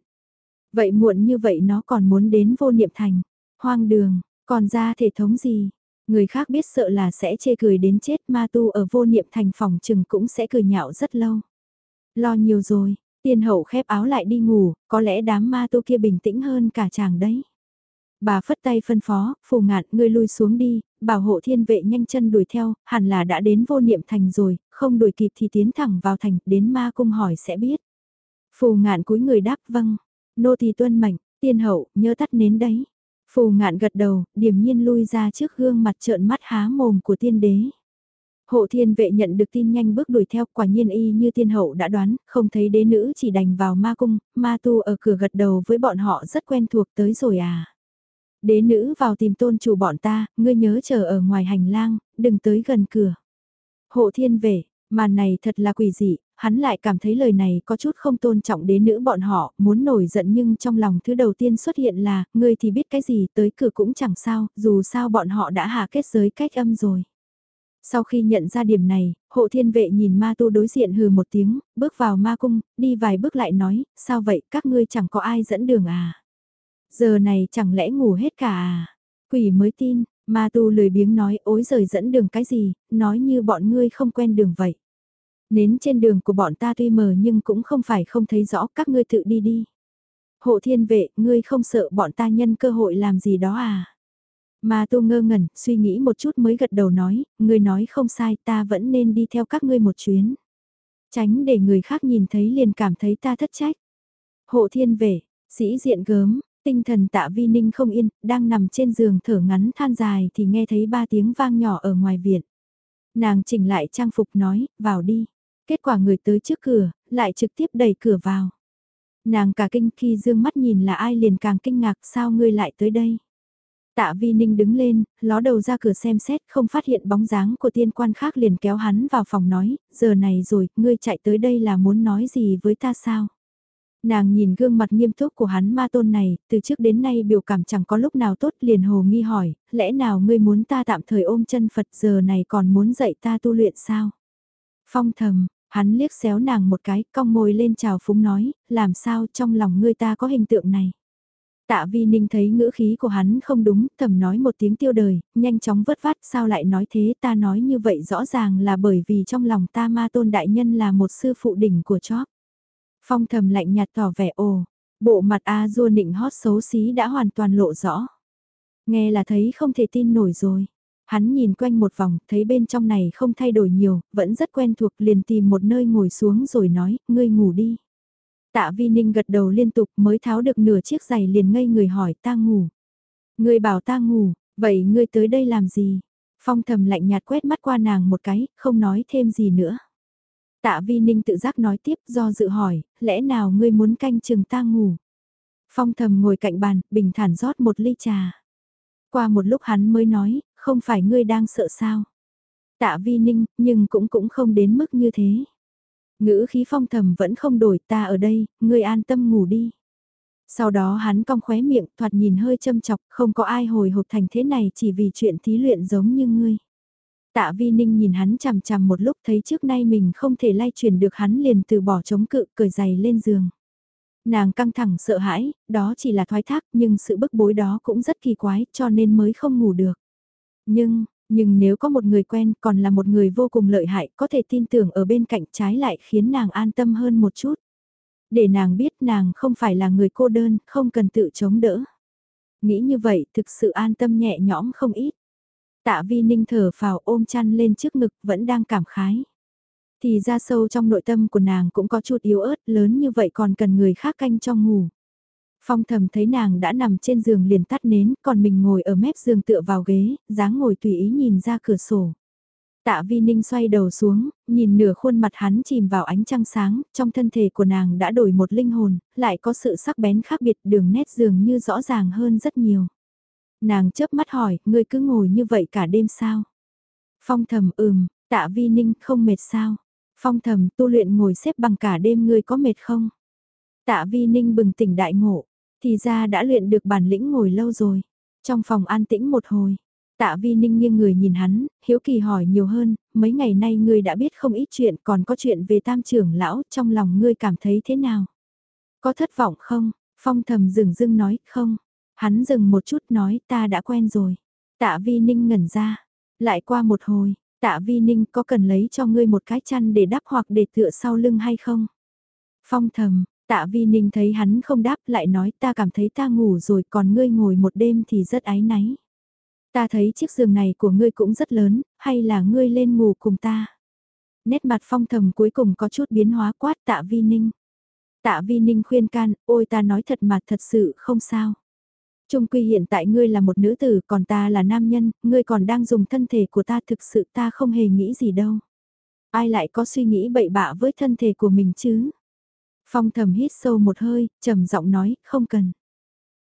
Vậy muộn như vậy nó còn muốn đến vô niệm thành. Hoang đường, còn ra thể thống gì? Người khác biết sợ là sẽ chê cười đến chết ma tu ở vô niệm thành phòng chừng cũng sẽ cười nhạo rất lâu. Lo nhiều rồi, tiên hậu khép áo lại đi ngủ, có lẽ đám ma tu kia bình tĩnh hơn cả chàng đấy. Bà phất tay phân phó, phù ngạn ngươi lui xuống đi, bảo hộ thiên vệ nhanh chân đuổi theo, hẳn là đã đến vô niệm thành rồi, không đuổi kịp thì tiến thẳng vào thành, đến ma cung hỏi sẽ biết. Phù ngạn cúi người đáp vâng, nô tỳ tuân mệnh, tiên hậu, nhớ tắt nến đấy. Phù ngạn gật đầu, điềm nhiên lui ra trước gương mặt trợn mắt há mồm của tiên đế. Hộ thiên vệ nhận được tin nhanh bước đuổi theo quả nhiên y như tiên hậu đã đoán, không thấy đế nữ chỉ đành vào ma cung, ma tu ở cửa gật đầu với bọn họ rất quen thuộc tới rồi à. Đế nữ vào tìm tôn chủ bọn ta, ngươi nhớ chờ ở ngoài hành lang, đừng tới gần cửa. Hộ thiên vệ, màn này thật là quỷ dị, hắn lại cảm thấy lời này có chút không tôn trọng đế nữ bọn họ, muốn nổi giận nhưng trong lòng thứ đầu tiên xuất hiện là, ngươi thì biết cái gì tới cửa cũng chẳng sao, dù sao bọn họ đã hạ kết giới cách âm rồi. Sau khi nhận ra điểm này, hộ thiên vệ nhìn ma tu đối diện hừ một tiếng, bước vào ma cung, đi vài bước lại nói, sao vậy các ngươi chẳng có ai dẫn đường à? Giờ này chẳng lẽ ngủ hết cả à? Quỷ mới tin, ma tu lười biếng nói ối rời dẫn đường cái gì, nói như bọn ngươi không quen đường vậy. Nến trên đường của bọn ta tuy mờ nhưng cũng không phải không thấy rõ các ngươi tự đi đi. Hộ thiên vệ, ngươi không sợ bọn ta nhân cơ hội làm gì đó à? Mà tu ngơ ngẩn, suy nghĩ một chút mới gật đầu nói, ngươi nói không sai ta vẫn nên đi theo các ngươi một chuyến. Tránh để người khác nhìn thấy liền cảm thấy ta thất trách. Hộ thiên vệ, sĩ diện gớm, tinh thần tạ vi ninh không yên, đang nằm trên giường thở ngắn than dài thì nghe thấy ba tiếng vang nhỏ ở ngoài viện. Nàng chỉnh lại trang phục nói, vào đi. Kết quả người tới trước cửa, lại trực tiếp đẩy cửa vào. Nàng cả kinh khi dương mắt nhìn là ai liền càng kinh ngạc sao ngươi lại tới đây. Tạ Vi Ninh đứng lên, ló đầu ra cửa xem xét, không phát hiện bóng dáng của tiên quan khác liền kéo hắn vào phòng nói, giờ này rồi, ngươi chạy tới đây là muốn nói gì với ta sao? Nàng nhìn gương mặt nghiêm túc của hắn ma tôn này, từ trước đến nay biểu cảm chẳng có lúc nào tốt liền hồ nghi hỏi, lẽ nào ngươi muốn ta tạm thời ôm chân Phật giờ này còn muốn dạy ta tu luyện sao? Phong thầm, Hắn liếc xéo nàng một cái, cong môi lên chào phúng nói, làm sao trong lòng ngươi ta có hình tượng này. Tạ Vi Ninh thấy ngữ khí của hắn không đúng, thầm nói một tiếng tiêu đời, nhanh chóng vớt vát, sao lại nói thế, ta nói như vậy rõ ràng là bởi vì trong lòng ta ma tôn đại nhân là một sư phụ đỉnh của chóp. Phong thầm lạnh nhạt tỏ vẻ ồ, bộ mặt A du nịnh hót xấu xí đã hoàn toàn lộ rõ. Nghe là thấy không thể tin nổi rồi. Hắn nhìn quanh một vòng, thấy bên trong này không thay đổi nhiều, vẫn rất quen thuộc liền tìm một nơi ngồi xuống rồi nói, ngươi ngủ đi. Tạ Vi Ninh gật đầu liên tục mới tháo được nửa chiếc giày liền ngây người hỏi ta ngủ. Ngươi bảo ta ngủ, vậy ngươi tới đây làm gì? Phong thầm lạnh nhạt quét mắt qua nàng một cái, không nói thêm gì nữa. Tạ Vi Ninh tự giác nói tiếp do dự hỏi, lẽ nào ngươi muốn canh chừng ta ngủ? Phong thầm ngồi cạnh bàn, bình thản rót một ly trà. Qua một lúc hắn mới nói, không phải ngươi đang sợ sao. Tạ vi ninh, nhưng cũng cũng không đến mức như thế. Ngữ khí phong thầm vẫn không đổi ta ở đây, ngươi an tâm ngủ đi. Sau đó hắn cong khóe miệng thoạt nhìn hơi châm chọc, không có ai hồi hộp thành thế này chỉ vì chuyện thí luyện giống như ngươi. Tạ Vi Ninh nhìn hắn chằm chằm một lúc thấy trước nay mình không thể lay chuyển được hắn liền từ bỏ chống cự cởi giày lên giường. Nàng căng thẳng sợ hãi, đó chỉ là thoái thác nhưng sự bức bối đó cũng rất kỳ quái cho nên mới không ngủ được. Nhưng, nhưng nếu có một người quen còn là một người vô cùng lợi hại có thể tin tưởng ở bên cạnh trái lại khiến nàng an tâm hơn một chút. Để nàng biết nàng không phải là người cô đơn, không cần tự chống đỡ. Nghĩ như vậy thực sự an tâm nhẹ nhõm không ít. Tạ vi ninh thở phào ôm chăn lên trước ngực vẫn đang cảm khái. Thì ra sâu trong nội tâm của nàng cũng có chút yếu ớt lớn như vậy còn cần người khác canh cho ngủ. Phong thầm thấy nàng đã nằm trên giường liền tắt nến, còn mình ngồi ở mép giường tựa vào ghế, dáng ngồi tùy ý nhìn ra cửa sổ. Tạ Vi Ninh xoay đầu xuống, nhìn nửa khuôn mặt hắn chìm vào ánh trăng sáng, trong thân thể của nàng đã đổi một linh hồn, lại có sự sắc bén khác biệt đường nét dường như rõ ràng hơn rất nhiều. Nàng chớp mắt hỏi, ngươi cứ ngồi như vậy cả đêm sao? Phong thầm ừm, tạ Vi Ninh không mệt sao? Phong thầm tu luyện ngồi xếp bằng cả đêm ngươi có mệt không? Tạ Vi Ninh bừng tỉnh đại ngộ, thì ra đã luyện được bản lĩnh ngồi lâu rồi. Trong phòng an tĩnh một hồi, tạ vi ninh nghiêng người nhìn hắn, hiếu kỳ hỏi nhiều hơn, mấy ngày nay ngươi đã biết không ít chuyện còn có chuyện về tam trưởng lão, trong lòng ngươi cảm thấy thế nào? Có thất vọng không? Phong thầm dừng dưng nói, không. Hắn dừng một chút nói ta đã quen rồi. Tạ vi ninh ngẩn ra. Lại qua một hồi, tạ vi ninh có cần lấy cho ngươi một cái chăn để đắp hoặc để tựa sau lưng hay không? Phong thầm, Tạ Vi Ninh thấy hắn không đáp lại nói ta cảm thấy ta ngủ rồi còn ngươi ngồi một đêm thì rất áy náy. Ta thấy chiếc giường này của ngươi cũng rất lớn, hay là ngươi lên ngủ cùng ta? Nét mặt phong thầm cuối cùng có chút biến hóa quát tạ Vi Ninh. Tạ Vi Ninh khuyên can, ôi ta nói thật mà thật sự không sao. Trung quy hiện tại ngươi là một nữ tử còn ta là nam nhân, ngươi còn đang dùng thân thể của ta thực sự ta không hề nghĩ gì đâu. Ai lại có suy nghĩ bậy bạ với thân thể của mình chứ? Phong thầm hít sâu một hơi, trầm giọng nói, không cần.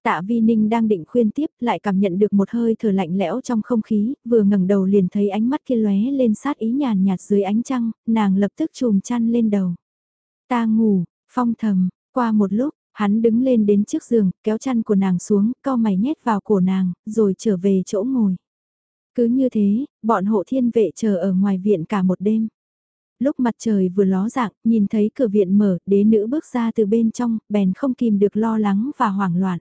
Tạ Vi Ninh đang định khuyên tiếp, lại cảm nhận được một hơi thở lạnh lẽo trong không khí, vừa ngẩng đầu liền thấy ánh mắt kia lóe lên sát ý nhàn nhạt dưới ánh trăng, nàng lập tức chùm chăn lên đầu. Ta ngủ, phong thầm, qua một lúc, hắn đứng lên đến trước giường, kéo chăn của nàng xuống, co mày nhét vào cổ nàng, rồi trở về chỗ ngồi. Cứ như thế, bọn hộ thiên vệ chờ ở ngoài viện cả một đêm lúc mặt trời vừa ló dạng, nhìn thấy cửa viện mở, đế nữ bước ra từ bên trong, bèn không kìm được lo lắng và hoảng loạn.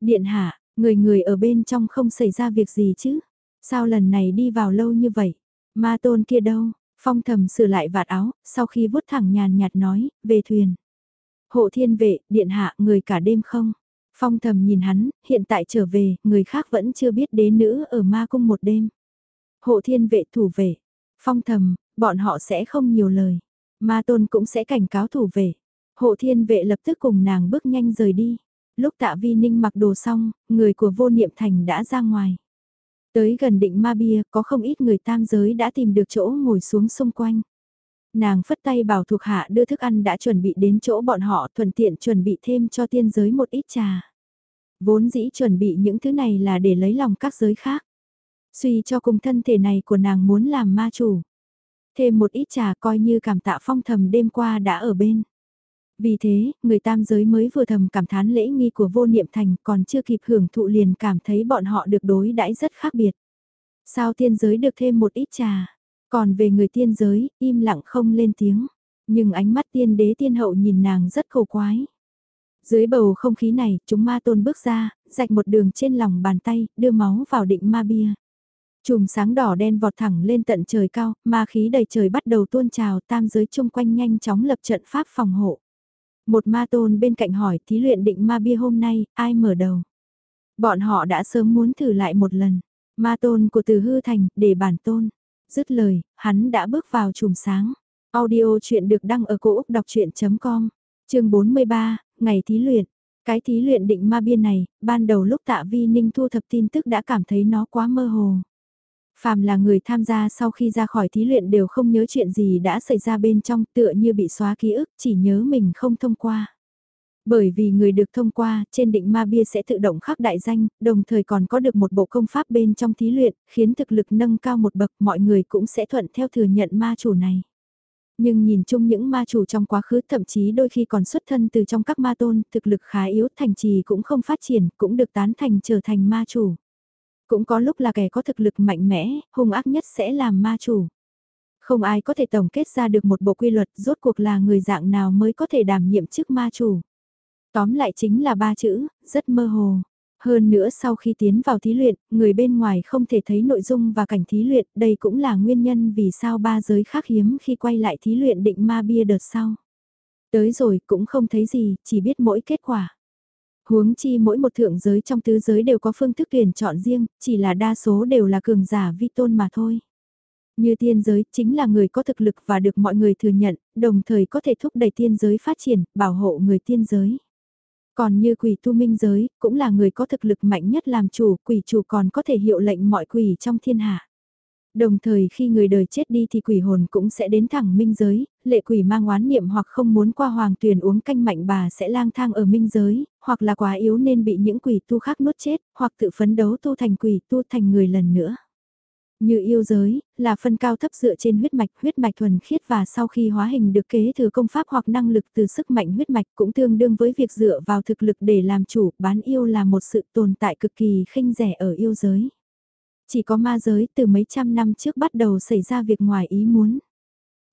Điện hạ, người người ở bên trong không xảy ra việc gì chứ? Sao lần này đi vào lâu như vậy? Ma tôn kia đâu? Phong thầm sửa lại vạt áo, sau khi vuốt thẳng nhàn nhạt nói, về thuyền. Hộ thiên vệ, điện hạ, người cả đêm không? Phong thầm nhìn hắn, hiện tại trở về, người khác vẫn chưa biết đế nữ ở ma cung một đêm. Hộ thiên vệ thủ vệ. Phong thầm, bọn họ sẽ không nhiều lời. Ma tôn cũng sẽ cảnh cáo thủ vệ. Hộ thiên vệ lập tức cùng nàng bước nhanh rời đi. Lúc tạ vi ninh mặc đồ xong, người của vô niệm thành đã ra ngoài. Tới gần định ma bia có không ít người tam giới đã tìm được chỗ ngồi xuống xung quanh. Nàng phất tay bảo thuộc hạ đưa thức ăn đã chuẩn bị đến chỗ bọn họ thuận tiện chuẩn bị thêm cho tiên giới một ít trà. Vốn dĩ chuẩn bị những thứ này là để lấy lòng các giới khác. Suy cho cùng thân thể này của nàng muốn làm ma chủ. Thêm một ít trà coi như cảm tạ phong thầm đêm qua đã ở bên. Vì thế, người tam giới mới vừa thầm cảm thán lễ nghi của vô niệm thành còn chưa kịp hưởng thụ liền cảm thấy bọn họ được đối đãi rất khác biệt. Sao tiên giới được thêm một ít trà, còn về người tiên giới, im lặng không lên tiếng. Nhưng ánh mắt tiên đế tiên hậu nhìn nàng rất khổ quái. Dưới bầu không khí này, chúng ma tôn bước ra, rạch một đường trên lòng bàn tay, đưa máu vào định ma bia. Chùm sáng đỏ đen vọt thẳng lên tận trời cao, ma khí đầy trời bắt đầu tuôn trào, tam giới chung quanh nhanh chóng lập trận pháp phòng hộ. Một ma tôn bên cạnh hỏi thí luyện định ma bia hôm nay, ai mở đầu? Bọn họ đã sớm muốn thử lại một lần. Ma tôn của từ hư thành, để bản tôn. Dứt lời, hắn đã bước vào chùm sáng. Audio chuyện được đăng ở cổ Úc đọc chuyện.com, chương 43, ngày thí luyện. Cái thí luyện định ma bia này, ban đầu lúc tạ vi ninh thu thập tin tức đã cảm thấy nó quá mơ hồ. Phàm là người tham gia sau khi ra khỏi thí luyện đều không nhớ chuyện gì đã xảy ra bên trong tựa như bị xóa ký ức chỉ nhớ mình không thông qua. Bởi vì người được thông qua, trên định ma bia sẽ tự động khắc đại danh, đồng thời còn có được một bộ công pháp bên trong thí luyện, khiến thực lực nâng cao một bậc mọi người cũng sẽ thuận theo thừa nhận ma chủ này. Nhưng nhìn chung những ma chủ trong quá khứ thậm chí đôi khi còn xuất thân từ trong các ma tôn, thực lực khá yếu thành trì cũng không phát triển, cũng được tán thành trở thành ma chủ. Cũng có lúc là kẻ có thực lực mạnh mẽ, hung ác nhất sẽ làm ma chủ. Không ai có thể tổng kết ra được một bộ quy luật rốt cuộc là người dạng nào mới có thể đảm nhiệm chức ma chủ. Tóm lại chính là ba chữ, rất mơ hồ. Hơn nữa sau khi tiến vào thí luyện, người bên ngoài không thể thấy nội dung và cảnh thí luyện, đây cũng là nguyên nhân vì sao ba giới khác hiếm khi quay lại thí luyện định ma bia đợt sau. Tới rồi cũng không thấy gì, chỉ biết mỗi kết quả. Huống chi mỗi một thượng giới trong tứ giới đều có phương thức tuyển chọn riêng, chỉ là đa số đều là cường giả vi tôn mà thôi. Như tiên giới chính là người có thực lực và được mọi người thừa nhận, đồng thời có thể thúc đẩy tiên giới phát triển, bảo hộ người tiên giới. Còn như quỷ tu minh giới, cũng là người có thực lực mạnh nhất làm chủ, quỷ chủ còn có thể hiệu lệnh mọi quỷ trong thiên hạ. Đồng thời khi người đời chết đi thì quỷ hồn cũng sẽ đến thẳng minh giới, lệ quỷ mang oán niệm hoặc không muốn qua hoàng tuyền uống canh mạnh bà sẽ lang thang ở minh giới, hoặc là quá yếu nên bị những quỷ tu khác nuốt chết, hoặc tự phấn đấu tu thành quỷ tu thành người lần nữa. Như yêu giới, là phân cao thấp dựa trên huyết mạch, huyết mạch thuần khiết và sau khi hóa hình được kế thừa công pháp hoặc năng lực từ sức mạnh huyết mạch cũng tương đương với việc dựa vào thực lực để làm chủ, bán yêu là một sự tồn tại cực kỳ khinh rẻ ở yêu giới. Chỉ có ma giới từ mấy trăm năm trước bắt đầu xảy ra việc ngoài ý muốn.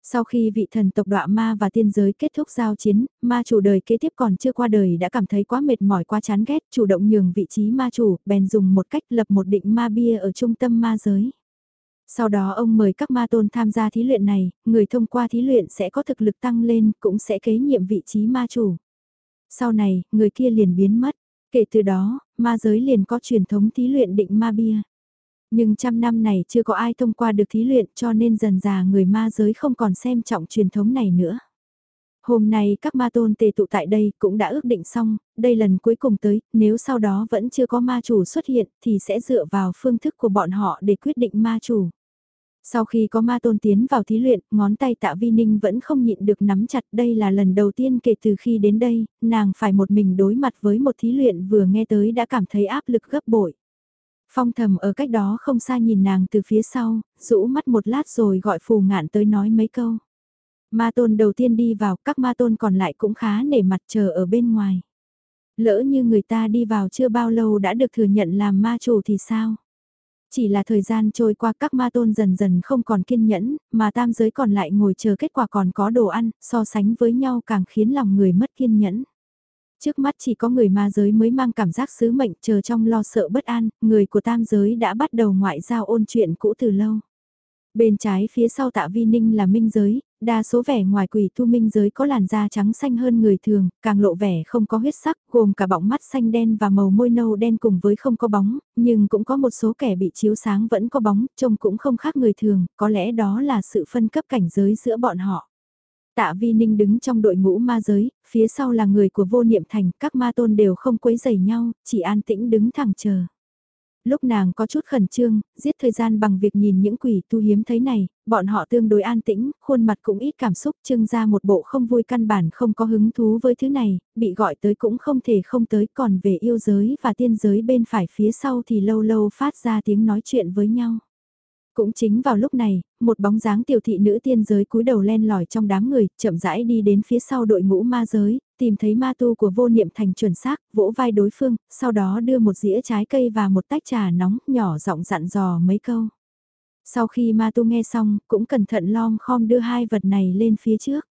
Sau khi vị thần tộc đọa ma và tiên giới kết thúc giao chiến, ma chủ đời kế tiếp còn chưa qua đời đã cảm thấy quá mệt mỏi quá chán ghét, chủ động nhường vị trí ma chủ, bèn dùng một cách lập một định ma bia ở trung tâm ma giới. Sau đó ông mời các ma tôn tham gia thí luyện này, người thông qua thí luyện sẽ có thực lực tăng lên, cũng sẽ kế nhiệm vị trí ma chủ. Sau này, người kia liền biến mất. Kể từ đó, ma giới liền có truyền thống thí luyện định ma bia. Nhưng trăm năm này chưa có ai thông qua được thí luyện cho nên dần già người ma giới không còn xem trọng truyền thống này nữa. Hôm nay các ma tôn tề tụ tại đây cũng đã ước định xong, đây lần cuối cùng tới, nếu sau đó vẫn chưa có ma chủ xuất hiện thì sẽ dựa vào phương thức của bọn họ để quyết định ma chủ. Sau khi có ma tôn tiến vào thí luyện, ngón tay tạ vi ninh vẫn không nhịn được nắm chặt đây là lần đầu tiên kể từ khi đến đây, nàng phải một mình đối mặt với một thí luyện vừa nghe tới đã cảm thấy áp lực gấp bội. Phong thầm ở cách đó không xa nhìn nàng từ phía sau, rũ mắt một lát rồi gọi phù ngạn tới nói mấy câu. Ma tôn đầu tiên đi vào, các ma tôn còn lại cũng khá nể mặt chờ ở bên ngoài. Lỡ như người ta đi vào chưa bao lâu đã được thừa nhận làm ma chủ thì sao? Chỉ là thời gian trôi qua các ma tôn dần dần không còn kiên nhẫn, mà tam giới còn lại ngồi chờ kết quả còn có đồ ăn, so sánh với nhau càng khiến lòng người mất kiên nhẫn. Trước mắt chỉ có người ma giới mới mang cảm giác sứ mệnh chờ trong lo sợ bất an, người của tam giới đã bắt đầu ngoại giao ôn chuyện cũ từ lâu. Bên trái phía sau tạ vi ninh là minh giới, đa số vẻ ngoài quỷ tu minh giới có làn da trắng xanh hơn người thường, càng lộ vẻ không có huyết sắc, gồm cả bọng mắt xanh đen và màu môi nâu đen cùng với không có bóng, nhưng cũng có một số kẻ bị chiếu sáng vẫn có bóng, trông cũng không khác người thường, có lẽ đó là sự phân cấp cảnh giới giữa bọn họ. Tạ Vi Ninh đứng trong đội ngũ ma giới, phía sau là người của vô niệm thành, các ma tôn đều không quấy rầy nhau, chỉ an tĩnh đứng thẳng chờ. Lúc nàng có chút khẩn trương, giết thời gian bằng việc nhìn những quỷ tu hiếm thấy này, bọn họ tương đối an tĩnh, khuôn mặt cũng ít cảm xúc trưng ra một bộ không vui căn bản không có hứng thú với thứ này, bị gọi tới cũng không thể không tới còn về yêu giới và tiên giới bên phải phía sau thì lâu lâu phát ra tiếng nói chuyện với nhau. Cũng chính vào lúc này, một bóng dáng tiểu thị nữ tiên giới cúi đầu len lỏi trong đám người, chậm rãi đi đến phía sau đội ngũ ma giới, tìm thấy ma tu của vô niệm thành chuẩn xác, vỗ vai đối phương, sau đó đưa một dĩa trái cây và một tách trà nóng, nhỏ giọng dặn dò mấy câu. Sau khi ma tu nghe xong, cũng cẩn thận lom khom đưa hai vật này lên phía trước.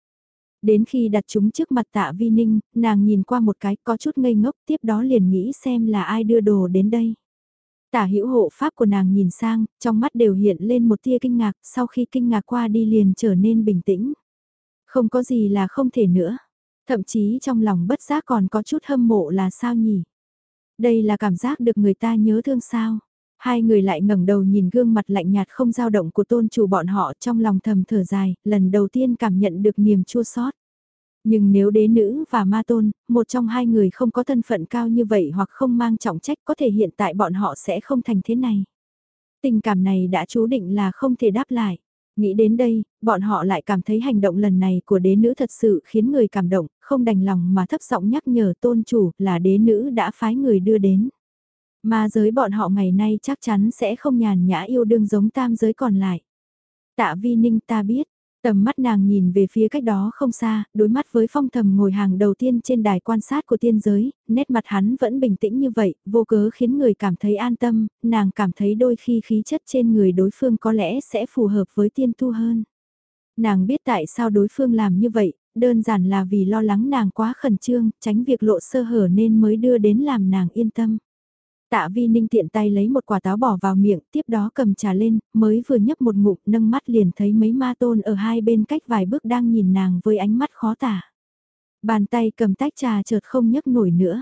Đến khi đặt chúng trước mặt tạ vi ninh, nàng nhìn qua một cái có chút ngây ngốc tiếp đó liền nghĩ xem là ai đưa đồ đến đây. Tả hữu hộ pháp của nàng nhìn sang, trong mắt đều hiện lên một tia kinh ngạc, sau khi kinh ngạc qua đi liền trở nên bình tĩnh. Không có gì là không thể nữa. Thậm chí trong lòng bất giác còn có chút hâm mộ là sao nhỉ? Đây là cảm giác được người ta nhớ thương sao? Hai người lại ngẩng đầu nhìn gương mặt lạnh nhạt không dao động của tôn chủ bọn họ trong lòng thầm thở dài, lần đầu tiên cảm nhận được niềm chua xót. Nhưng nếu đế nữ và ma tôn, một trong hai người không có thân phận cao như vậy hoặc không mang trọng trách có thể hiện tại bọn họ sẽ không thành thế này. Tình cảm này đã chú định là không thể đáp lại. Nghĩ đến đây, bọn họ lại cảm thấy hành động lần này của đế nữ thật sự khiến người cảm động, không đành lòng mà thấp giọng nhắc nhở tôn chủ là đế nữ đã phái người đưa đến. Mà giới bọn họ ngày nay chắc chắn sẽ không nhàn nhã yêu đương giống tam giới còn lại. Tạ vi ninh ta biết, Tầm mắt nàng nhìn về phía cách đó không xa, đối mắt với phong thầm ngồi hàng đầu tiên trên đài quan sát của tiên giới, nét mặt hắn vẫn bình tĩnh như vậy, vô cớ khiến người cảm thấy an tâm, nàng cảm thấy đôi khi khí chất trên người đối phương có lẽ sẽ phù hợp với tiên tu hơn. Nàng biết tại sao đối phương làm như vậy, đơn giản là vì lo lắng nàng quá khẩn trương, tránh việc lộ sơ hở nên mới đưa đến làm nàng yên tâm. Tạ vi ninh tiện tay lấy một quả táo bỏ vào miệng, tiếp đó cầm trà lên, mới vừa nhấp một ngụm nâng mắt liền thấy mấy ma tôn ở hai bên cách vài bước đang nhìn nàng với ánh mắt khó tả. Bàn tay cầm tách trà chợt không nhấc nổi nữa.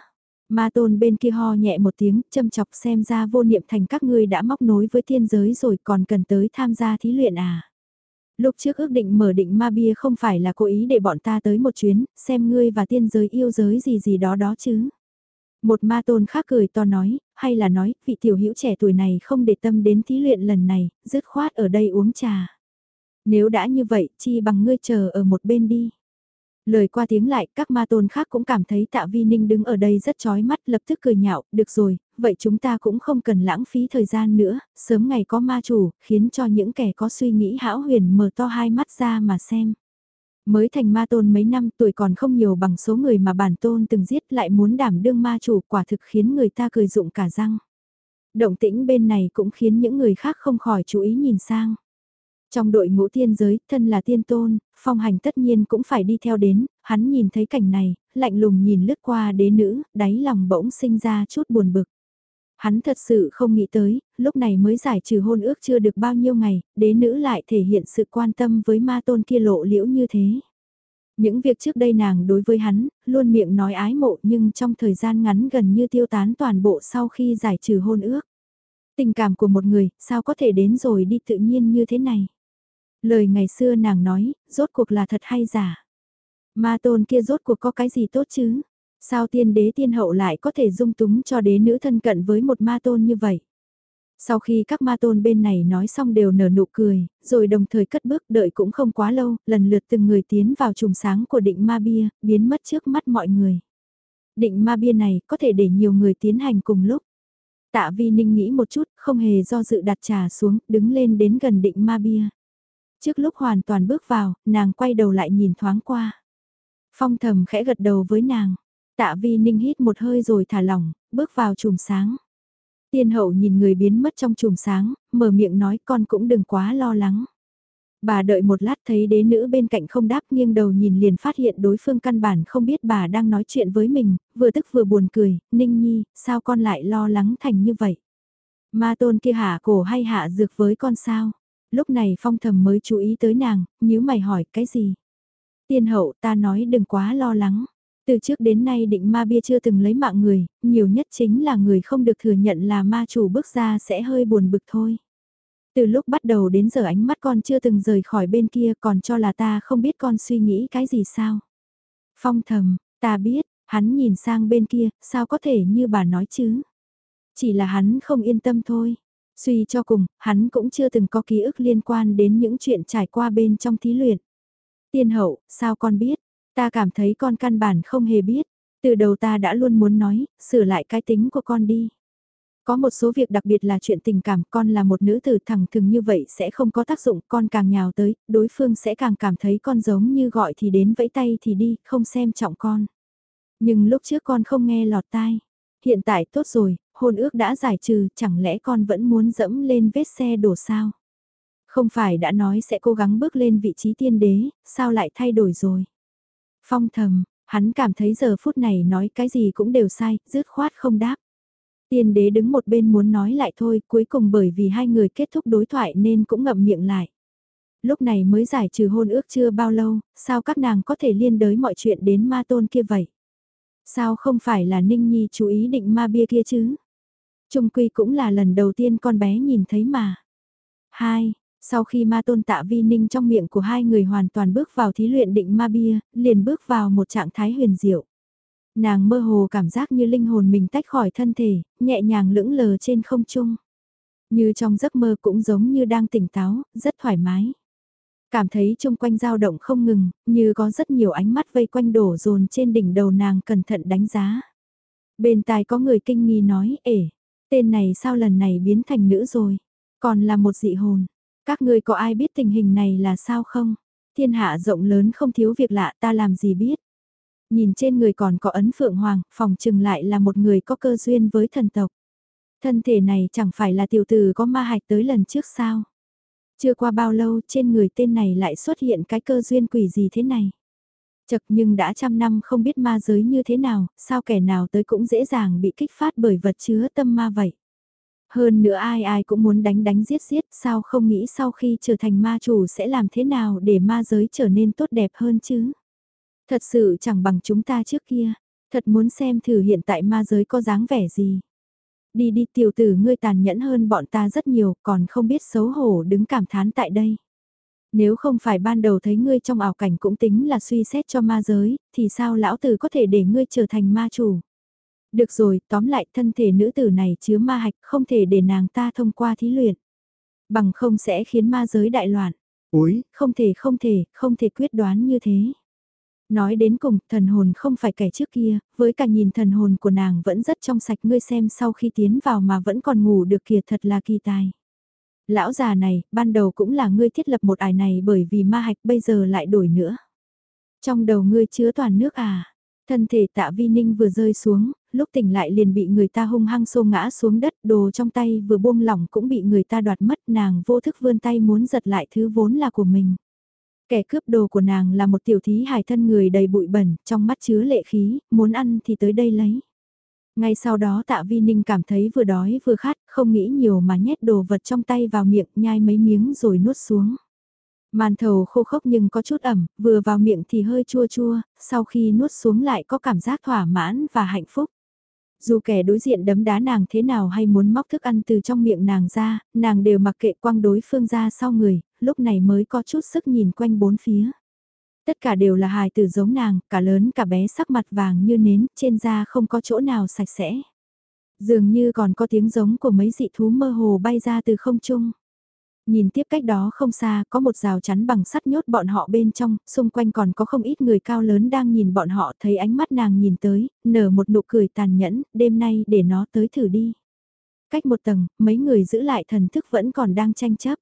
Ma tôn bên kia ho nhẹ một tiếng, châm chọc xem ra vô niệm thành các ngươi đã móc nối với thiên giới rồi còn cần tới tham gia thí luyện à. Lúc trước ước định mở định ma bia không phải là cố ý để bọn ta tới một chuyến, xem ngươi và tiên giới yêu giới gì gì đó đó chứ. Một ma tôn khác cười to nói, hay là nói, vị tiểu hữu trẻ tuổi này không để tâm đến thí luyện lần này, dứt khoát ở đây uống trà. Nếu đã như vậy, chi bằng ngươi chờ ở một bên đi. Lời qua tiếng lại, các ma tôn khác cũng cảm thấy tạ vi ninh đứng ở đây rất chói mắt, lập tức cười nhạo, được rồi, vậy chúng ta cũng không cần lãng phí thời gian nữa, sớm ngày có ma chủ, khiến cho những kẻ có suy nghĩ hão huyền mở to hai mắt ra mà xem. Mới thành ma tôn mấy năm tuổi còn không nhiều bằng số người mà bản tôn từng giết lại muốn đảm đương ma chủ quả thực khiến người ta cười rụng cả răng. Động tĩnh bên này cũng khiến những người khác không khỏi chú ý nhìn sang. Trong đội ngũ tiên giới, thân là tiên tôn, phong hành tất nhiên cũng phải đi theo đến, hắn nhìn thấy cảnh này, lạnh lùng nhìn lướt qua đế nữ, đáy lòng bỗng sinh ra chút buồn bực. Hắn thật sự không nghĩ tới, lúc này mới giải trừ hôn ước chưa được bao nhiêu ngày, đế nữ lại thể hiện sự quan tâm với ma tôn kia lộ liễu như thế. Những việc trước đây nàng đối với hắn, luôn miệng nói ái mộ nhưng trong thời gian ngắn gần như tiêu tán toàn bộ sau khi giải trừ hôn ước. Tình cảm của một người, sao có thể đến rồi đi tự nhiên như thế này? Lời ngày xưa nàng nói, rốt cuộc là thật hay giả? Ma tôn kia rốt cuộc có cái gì tốt chứ? Sao tiên đế tiên hậu lại có thể dung túng cho đế nữ thân cận với một ma tôn như vậy? Sau khi các ma tôn bên này nói xong đều nở nụ cười, rồi đồng thời cất bước đợi cũng không quá lâu, lần lượt từng người tiến vào trùng sáng của định ma bia, biến mất trước mắt mọi người. Định ma bia này có thể để nhiều người tiến hành cùng lúc. Tạ vi ninh nghĩ một chút, không hề do dự đặt trà xuống, đứng lên đến gần định ma bia. Trước lúc hoàn toàn bước vào, nàng quay đầu lại nhìn thoáng qua. Phong thầm khẽ gật đầu với nàng. Tạ vi ninh hít một hơi rồi thả lỏng, bước vào chùm sáng. Tiên hậu nhìn người biến mất trong chùm sáng, mở miệng nói con cũng đừng quá lo lắng. Bà đợi một lát thấy đế nữ bên cạnh không đáp nghiêng đầu nhìn liền phát hiện đối phương căn bản không biết bà đang nói chuyện với mình, vừa tức vừa buồn cười, Ninh Nhi, sao con lại lo lắng thành như vậy? Ma tôn kia hạ cổ hay hạ dược với con sao? Lúc này phong thầm mới chú ý tới nàng, nhíu mày hỏi cái gì? Tiên hậu ta nói đừng quá lo lắng. Từ trước đến nay định ma bia chưa từng lấy mạng người, nhiều nhất chính là người không được thừa nhận là ma chủ bước ra sẽ hơi buồn bực thôi. Từ lúc bắt đầu đến giờ ánh mắt con chưa từng rời khỏi bên kia còn cho là ta không biết con suy nghĩ cái gì sao. Phong thầm, ta biết, hắn nhìn sang bên kia, sao có thể như bà nói chứ. Chỉ là hắn không yên tâm thôi. Suy cho cùng, hắn cũng chưa từng có ký ức liên quan đến những chuyện trải qua bên trong thí luyện. Tiên hậu, sao con biết? Ta cảm thấy con căn bản không hề biết. Từ đầu ta đã luôn muốn nói, sửa lại cái tính của con đi. Có một số việc đặc biệt là chuyện tình cảm, con là một nữ tử thẳng thừng như vậy sẽ không có tác dụng, con càng nhào tới, đối phương sẽ càng cảm thấy con giống như gọi thì đến vẫy tay thì đi, không xem trọng con. Nhưng lúc trước con không nghe lọt tai. Hiện tại tốt rồi, hôn ước đã giải trừ, chẳng lẽ con vẫn muốn dẫm lên vết xe đổ sao? Không phải đã nói sẽ cố gắng bước lên vị trí tiên đế, sao lại thay đổi rồi? Phong thầm, hắn cảm thấy giờ phút này nói cái gì cũng đều sai, dứt khoát không đáp. Tiên đế đứng một bên muốn nói lại thôi, cuối cùng bởi vì hai người kết thúc đối thoại nên cũng ngậm miệng lại. Lúc này mới giải trừ hôn ước chưa bao lâu, sao các nàng có thể liên đới mọi chuyện đến ma tôn kia vậy? Sao không phải là Ninh Nhi chú ý định ma bia kia chứ? Trung quy cũng là lần đầu tiên con bé nhìn thấy mà. Hai, sau khi ma tôn tạ vi ninh trong miệng của hai người hoàn toàn bước vào thí luyện định ma bia, liền bước vào một trạng thái huyền diệu. Nàng mơ hồ cảm giác như linh hồn mình tách khỏi thân thể, nhẹ nhàng lững lờ trên không trung. Như trong giấc mơ cũng giống như đang tỉnh táo, rất thoải mái. Cảm thấy chung quanh dao động không ngừng, như có rất nhiều ánh mắt vây quanh đổ dồn trên đỉnh đầu nàng cẩn thận đánh giá. Bên tai có người kinh nghi nói, ể, tên này sao lần này biến thành nữ rồi, còn là một dị hồn. Các ngươi có ai biết tình hình này là sao không? Thiên hạ rộng lớn không thiếu việc lạ ta làm gì biết. Nhìn trên người còn có ấn phượng hoàng, phòng trừng lại là một người có cơ duyên với thần tộc. Thân thể này chẳng phải là tiểu tử có ma hạch tới lần trước sao. Chưa qua bao lâu trên người tên này lại xuất hiện cái cơ duyên quỷ gì thế này. Chật nhưng đã trăm năm không biết ma giới như thế nào, sao kẻ nào tới cũng dễ dàng bị kích phát bởi vật chứa tâm ma vậy. Hơn nữa ai ai cũng muốn đánh đánh giết giết, sao không nghĩ sau khi trở thành ma chủ sẽ làm thế nào để ma giới trở nên tốt đẹp hơn chứ. Thật sự chẳng bằng chúng ta trước kia, thật muốn xem thử hiện tại ma giới có dáng vẻ gì. Đi đi tiểu tử ngươi tàn nhẫn hơn bọn ta rất nhiều, còn không biết xấu hổ đứng cảm thán tại đây. Nếu không phải ban đầu thấy ngươi trong ảo cảnh cũng tính là suy xét cho ma giới, thì sao lão tử có thể để ngươi trở thành ma chủ? Được rồi, tóm lại thân thể nữ tử này chứa ma hạch không thể để nàng ta thông qua thí luyện. Bằng không sẽ khiến ma giới đại loạn. Ôi, không thể không thể, không thể quyết đoán như thế. Nói đến cùng, thần hồn không phải kẻ trước kia, với cả nhìn thần hồn của nàng vẫn rất trong sạch ngươi xem sau khi tiến vào mà vẫn còn ngủ được kìa thật là kỳ tài. Lão già này, ban đầu cũng là ngươi thiết lập một ải này bởi vì ma hạch bây giờ lại đổi nữa. Trong đầu ngươi chứa toàn nước à? Thân thể tạ vi ninh vừa rơi xuống, lúc tỉnh lại liền bị người ta hung hăng xô ngã xuống đất, đồ trong tay vừa buông lỏng cũng bị người ta đoạt mất nàng vô thức vươn tay muốn giật lại thứ vốn là của mình. Kẻ cướp đồ của nàng là một tiểu thí hài thân người đầy bụi bẩn, trong mắt chứa lệ khí, muốn ăn thì tới đây lấy. Ngay sau đó tạ vi ninh cảm thấy vừa đói vừa khát, không nghĩ nhiều mà nhét đồ vật trong tay vào miệng nhai mấy miếng rồi nuốt xuống. Màn thầu khô khốc nhưng có chút ẩm, vừa vào miệng thì hơi chua chua, sau khi nuốt xuống lại có cảm giác thỏa mãn và hạnh phúc. Dù kẻ đối diện đấm đá nàng thế nào hay muốn móc thức ăn từ trong miệng nàng ra, nàng đều mặc kệ quăng đối phương ra sau người, lúc này mới có chút sức nhìn quanh bốn phía. Tất cả đều là hài tử giống nàng, cả lớn cả bé sắc mặt vàng như nến, trên da không có chỗ nào sạch sẽ. Dường như còn có tiếng giống của mấy dị thú mơ hồ bay ra từ không trung. Nhìn tiếp cách đó không xa có một rào chắn bằng sắt nhốt bọn họ bên trong, xung quanh còn có không ít người cao lớn đang nhìn bọn họ thấy ánh mắt nàng nhìn tới, nở một nụ cười tàn nhẫn, đêm nay để nó tới thử đi. Cách một tầng, mấy người giữ lại thần thức vẫn còn đang tranh chấp.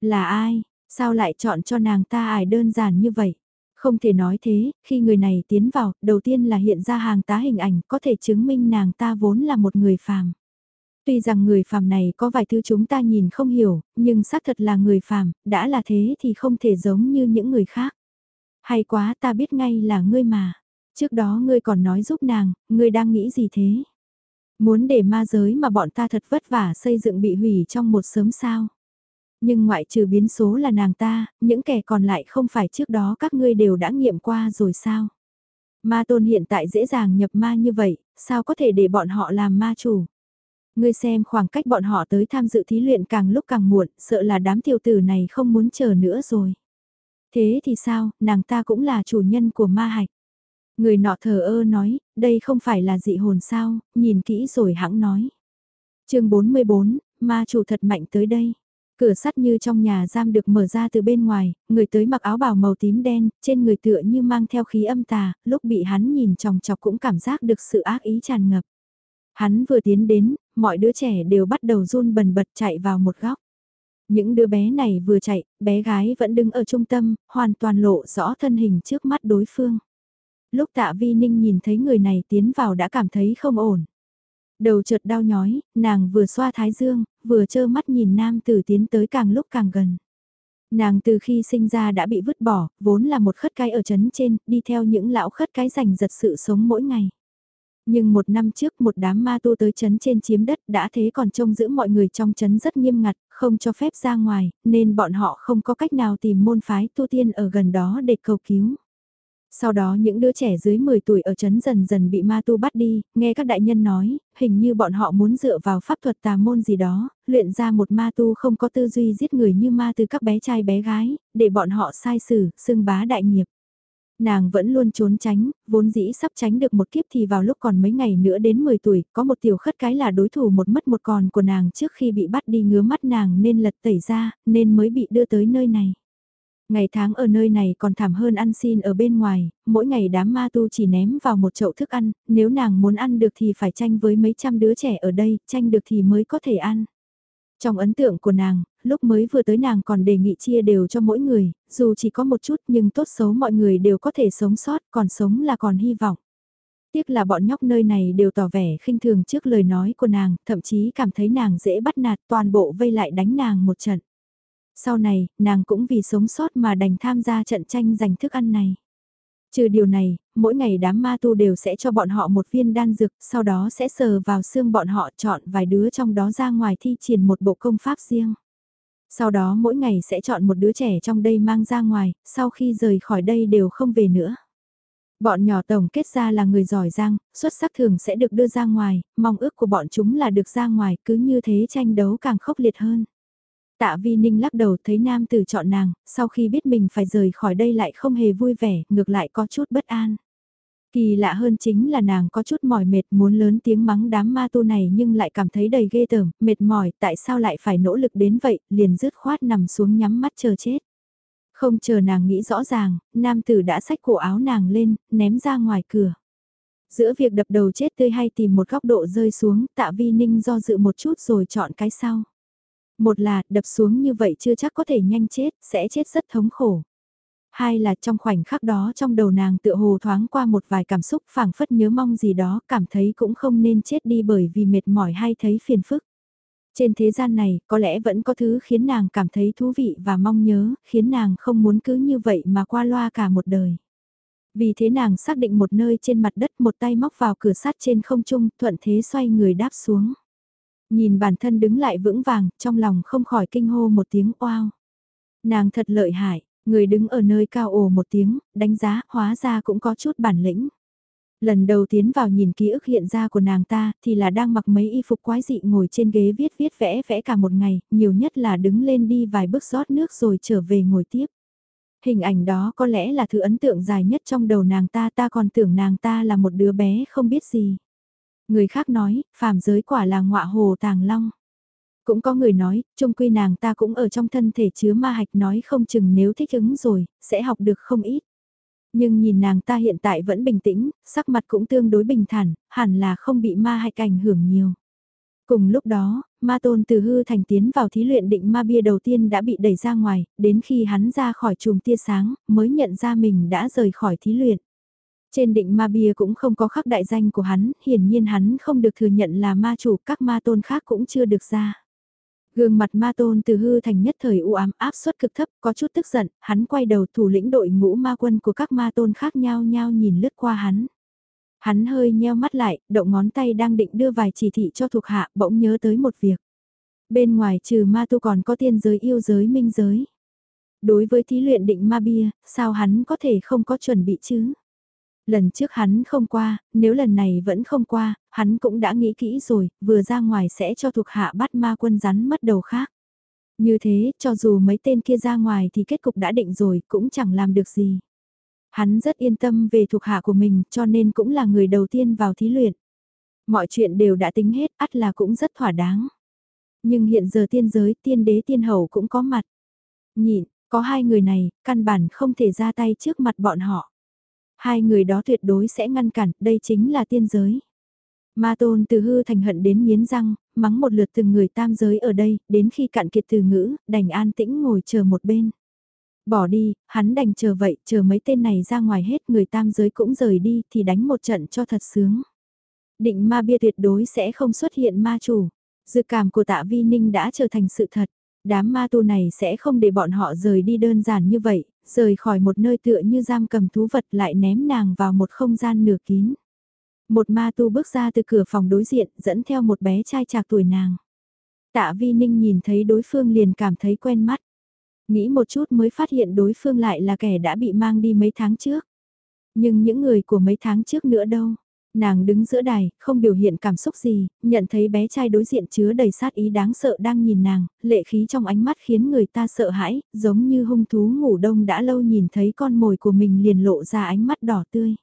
Là ai, sao lại chọn cho nàng ta ải đơn giản như vậy? Không thể nói thế, khi người này tiến vào, đầu tiên là hiện ra hàng tá hình ảnh có thể chứng minh nàng ta vốn là một người phàm. Tuy rằng người phàm này có vài thứ chúng ta nhìn không hiểu, nhưng xác thật là người phàm, đã là thế thì không thể giống như những người khác. Hay quá ta biết ngay là ngươi mà. Trước đó ngươi còn nói giúp nàng, ngươi đang nghĩ gì thế? Muốn để ma giới mà bọn ta thật vất vả xây dựng bị hủy trong một sớm sao? Nhưng ngoại trừ biến số là nàng ta, những kẻ còn lại không phải trước đó các ngươi đều đã nghiệm qua rồi sao? Ma tôn hiện tại dễ dàng nhập ma như vậy, sao có thể để bọn họ làm ma chủ? Ngươi xem khoảng cách bọn họ tới tham dự thí luyện càng lúc càng muộn, sợ là đám tiểu tử này không muốn chờ nữa rồi. Thế thì sao, nàng ta cũng là chủ nhân của ma hạch. Người nọ thờ ơ nói, đây không phải là dị hồn sao, nhìn kỹ rồi hãng nói. chương 44, ma chủ thật mạnh tới đây. Cửa sắt như trong nhà giam được mở ra từ bên ngoài, người tới mặc áo bào màu tím đen, trên người tựa như mang theo khí âm tà, lúc bị hắn nhìn chòng chọc cũng cảm giác được sự ác ý tràn ngập. Hắn vừa tiến đến, mọi đứa trẻ đều bắt đầu run bần bật chạy vào một góc. Những đứa bé này vừa chạy, bé gái vẫn đứng ở trung tâm, hoàn toàn lộ rõ thân hình trước mắt đối phương. Lúc tạ vi ninh nhìn thấy người này tiến vào đã cảm thấy không ổn. Đầu chợt đau nhói, nàng vừa xoa thái dương, vừa trơ mắt nhìn nam tử tiến tới càng lúc càng gần. Nàng từ khi sinh ra đã bị vứt bỏ, vốn là một khất cái ở chấn trên, đi theo những lão khất cái giành giật sự sống mỗi ngày. Nhưng một năm trước một đám ma tu tới chấn trên chiếm đất đã thế còn trông giữ mọi người trong chấn rất nghiêm ngặt, không cho phép ra ngoài, nên bọn họ không có cách nào tìm môn phái tu tiên ở gần đó để cầu cứu. Sau đó những đứa trẻ dưới 10 tuổi ở chấn dần dần bị ma tu bắt đi, nghe các đại nhân nói, hình như bọn họ muốn dựa vào pháp thuật tà môn gì đó, luyện ra một ma tu không có tư duy giết người như ma từ các bé trai bé gái, để bọn họ sai xử, xưng bá đại nghiệp. Nàng vẫn luôn trốn tránh, vốn dĩ sắp tránh được một kiếp thì vào lúc còn mấy ngày nữa đến 10 tuổi, có một tiểu khất cái là đối thủ một mất một còn của nàng trước khi bị bắt đi ngứa mắt nàng nên lật tẩy ra, nên mới bị đưa tới nơi này. Ngày tháng ở nơi này còn thảm hơn ăn xin ở bên ngoài, mỗi ngày đám ma tu chỉ ném vào một chậu thức ăn, nếu nàng muốn ăn được thì phải tranh với mấy trăm đứa trẻ ở đây, tranh được thì mới có thể ăn. Trong ấn tượng của nàng, lúc mới vừa tới nàng còn đề nghị chia đều cho mỗi người, dù chỉ có một chút nhưng tốt xấu mọi người đều có thể sống sót, còn sống là còn hy vọng. Tiếc là bọn nhóc nơi này đều tỏ vẻ khinh thường trước lời nói của nàng, thậm chí cảm thấy nàng dễ bắt nạt toàn bộ vây lại đánh nàng một trận. Sau này, nàng cũng vì sống sót mà đành tham gia trận tranh giành thức ăn này. Trừ điều này, mỗi ngày đám ma tu đều sẽ cho bọn họ một viên đan dược, sau đó sẽ sờ vào xương bọn họ chọn vài đứa trong đó ra ngoài thi triển một bộ công pháp riêng. Sau đó mỗi ngày sẽ chọn một đứa trẻ trong đây mang ra ngoài, sau khi rời khỏi đây đều không về nữa. Bọn nhỏ tổng kết ra là người giỏi giang, xuất sắc thường sẽ được đưa ra ngoài, mong ước của bọn chúng là được ra ngoài, cứ như thế tranh đấu càng khốc liệt hơn. Tạ Vi Ninh lắc đầu thấy nam tử chọn nàng, sau khi biết mình phải rời khỏi đây lại không hề vui vẻ, ngược lại có chút bất an. Kỳ lạ hơn chính là nàng có chút mỏi mệt muốn lớn tiếng mắng đám ma tu này nhưng lại cảm thấy đầy ghê tởm, mệt mỏi, tại sao lại phải nỗ lực đến vậy, liền dứt khoát nằm xuống nhắm mắt chờ chết. Không chờ nàng nghĩ rõ ràng, nam tử đã xách cổ áo nàng lên, ném ra ngoài cửa. Giữa việc đập đầu chết tươi hay tìm một góc độ rơi xuống, tạ vi ninh do dự một chút rồi chọn cái sau. Một là, đập xuống như vậy chưa chắc có thể nhanh chết, sẽ chết rất thống khổ. Hai là trong khoảnh khắc đó trong đầu nàng tựa hồ thoáng qua một vài cảm xúc phảng phất nhớ mong gì đó, cảm thấy cũng không nên chết đi bởi vì mệt mỏi hay thấy phiền phức. Trên thế gian này, có lẽ vẫn có thứ khiến nàng cảm thấy thú vị và mong nhớ, khiến nàng không muốn cứ như vậy mà qua loa cả một đời. Vì thế nàng xác định một nơi trên mặt đất một tay móc vào cửa sắt trên không trung, thuận thế xoay người đáp xuống. Nhìn bản thân đứng lại vững vàng, trong lòng không khỏi kinh hô một tiếng oao. Nàng thật lợi hại, người đứng ở nơi cao ồ một tiếng, đánh giá, hóa ra cũng có chút bản lĩnh. Lần đầu tiến vào nhìn ký ức hiện ra của nàng ta thì là đang mặc mấy y phục quái dị ngồi trên ghế viết viết vẽ vẽ cả một ngày, nhiều nhất là đứng lên đi vài bước rót nước rồi trở về ngồi tiếp. Hình ảnh đó có lẽ là thứ ấn tượng dài nhất trong đầu nàng ta ta còn tưởng nàng ta là một đứa bé không biết gì. Người khác nói, phàm giới quả là ngọa hồ tàng long. Cũng có người nói, trung quy nàng ta cũng ở trong thân thể chứa ma hạch nói không chừng nếu thích ứng rồi, sẽ học được không ít. Nhưng nhìn nàng ta hiện tại vẫn bình tĩnh, sắc mặt cũng tương đối bình thản, hẳn là không bị ma hạch ảnh hưởng nhiều. Cùng lúc đó, ma tôn từ hư thành tiến vào thí luyện định ma bia đầu tiên đã bị đẩy ra ngoài, đến khi hắn ra khỏi chùm tia sáng, mới nhận ra mình đã rời khỏi thí luyện. Trên định ma bia cũng không có khắc đại danh của hắn, hiển nhiên hắn không được thừa nhận là ma chủ, các ma tôn khác cũng chưa được ra. Gương mặt ma tôn từ hư thành nhất thời u ám áp suất cực thấp, có chút tức giận, hắn quay đầu thủ lĩnh đội ngũ ma quân của các ma tôn khác nhau nhau nhìn lướt qua hắn. Hắn hơi nheo mắt lại, động ngón tay đang định đưa vài chỉ thị cho thuộc hạ, bỗng nhớ tới một việc. Bên ngoài trừ ma tu còn có tiên giới yêu giới minh giới. Đối với thí luyện định ma bia, sao hắn có thể không có chuẩn bị chứ? Lần trước hắn không qua, nếu lần này vẫn không qua, hắn cũng đã nghĩ kỹ rồi, vừa ra ngoài sẽ cho thuộc hạ bắt ma quân rắn mất đầu khác. Như thế, cho dù mấy tên kia ra ngoài thì kết cục đã định rồi, cũng chẳng làm được gì. Hắn rất yên tâm về thuộc hạ của mình, cho nên cũng là người đầu tiên vào thí luyện. Mọi chuyện đều đã tính hết, ắt là cũng rất thỏa đáng. Nhưng hiện giờ tiên giới, tiên đế tiên hầu cũng có mặt. Nhịn, có hai người này, căn bản không thể ra tay trước mặt bọn họ. Hai người đó tuyệt đối sẽ ngăn cản, đây chính là tiên giới. Ma tôn từ hư thành hận đến miến răng, mắng một lượt từng người tam giới ở đây, đến khi cạn kiệt từ ngữ, đành an tĩnh ngồi chờ một bên. Bỏ đi, hắn đành chờ vậy, chờ mấy tên này ra ngoài hết người tam giới cũng rời đi thì đánh một trận cho thật sướng. Định ma bia tuyệt đối sẽ không xuất hiện ma chủ. Dự cảm của tạ vi ninh đã trở thành sự thật. Đám ma tu này sẽ không để bọn họ rời đi đơn giản như vậy, rời khỏi một nơi tựa như giam cầm thú vật lại ném nàng vào một không gian nửa kín. Một ma tu bước ra từ cửa phòng đối diện dẫn theo một bé trai trạc tuổi nàng. Tạ Vi Ninh nhìn thấy đối phương liền cảm thấy quen mắt. Nghĩ một chút mới phát hiện đối phương lại là kẻ đã bị mang đi mấy tháng trước. Nhưng những người của mấy tháng trước nữa đâu. Nàng đứng giữa đài, không biểu hiện cảm xúc gì, nhận thấy bé trai đối diện chứa đầy sát ý đáng sợ đang nhìn nàng, lệ khí trong ánh mắt khiến người ta sợ hãi, giống như hung thú ngủ đông đã lâu nhìn thấy con mồi của mình liền lộ ra ánh mắt đỏ tươi.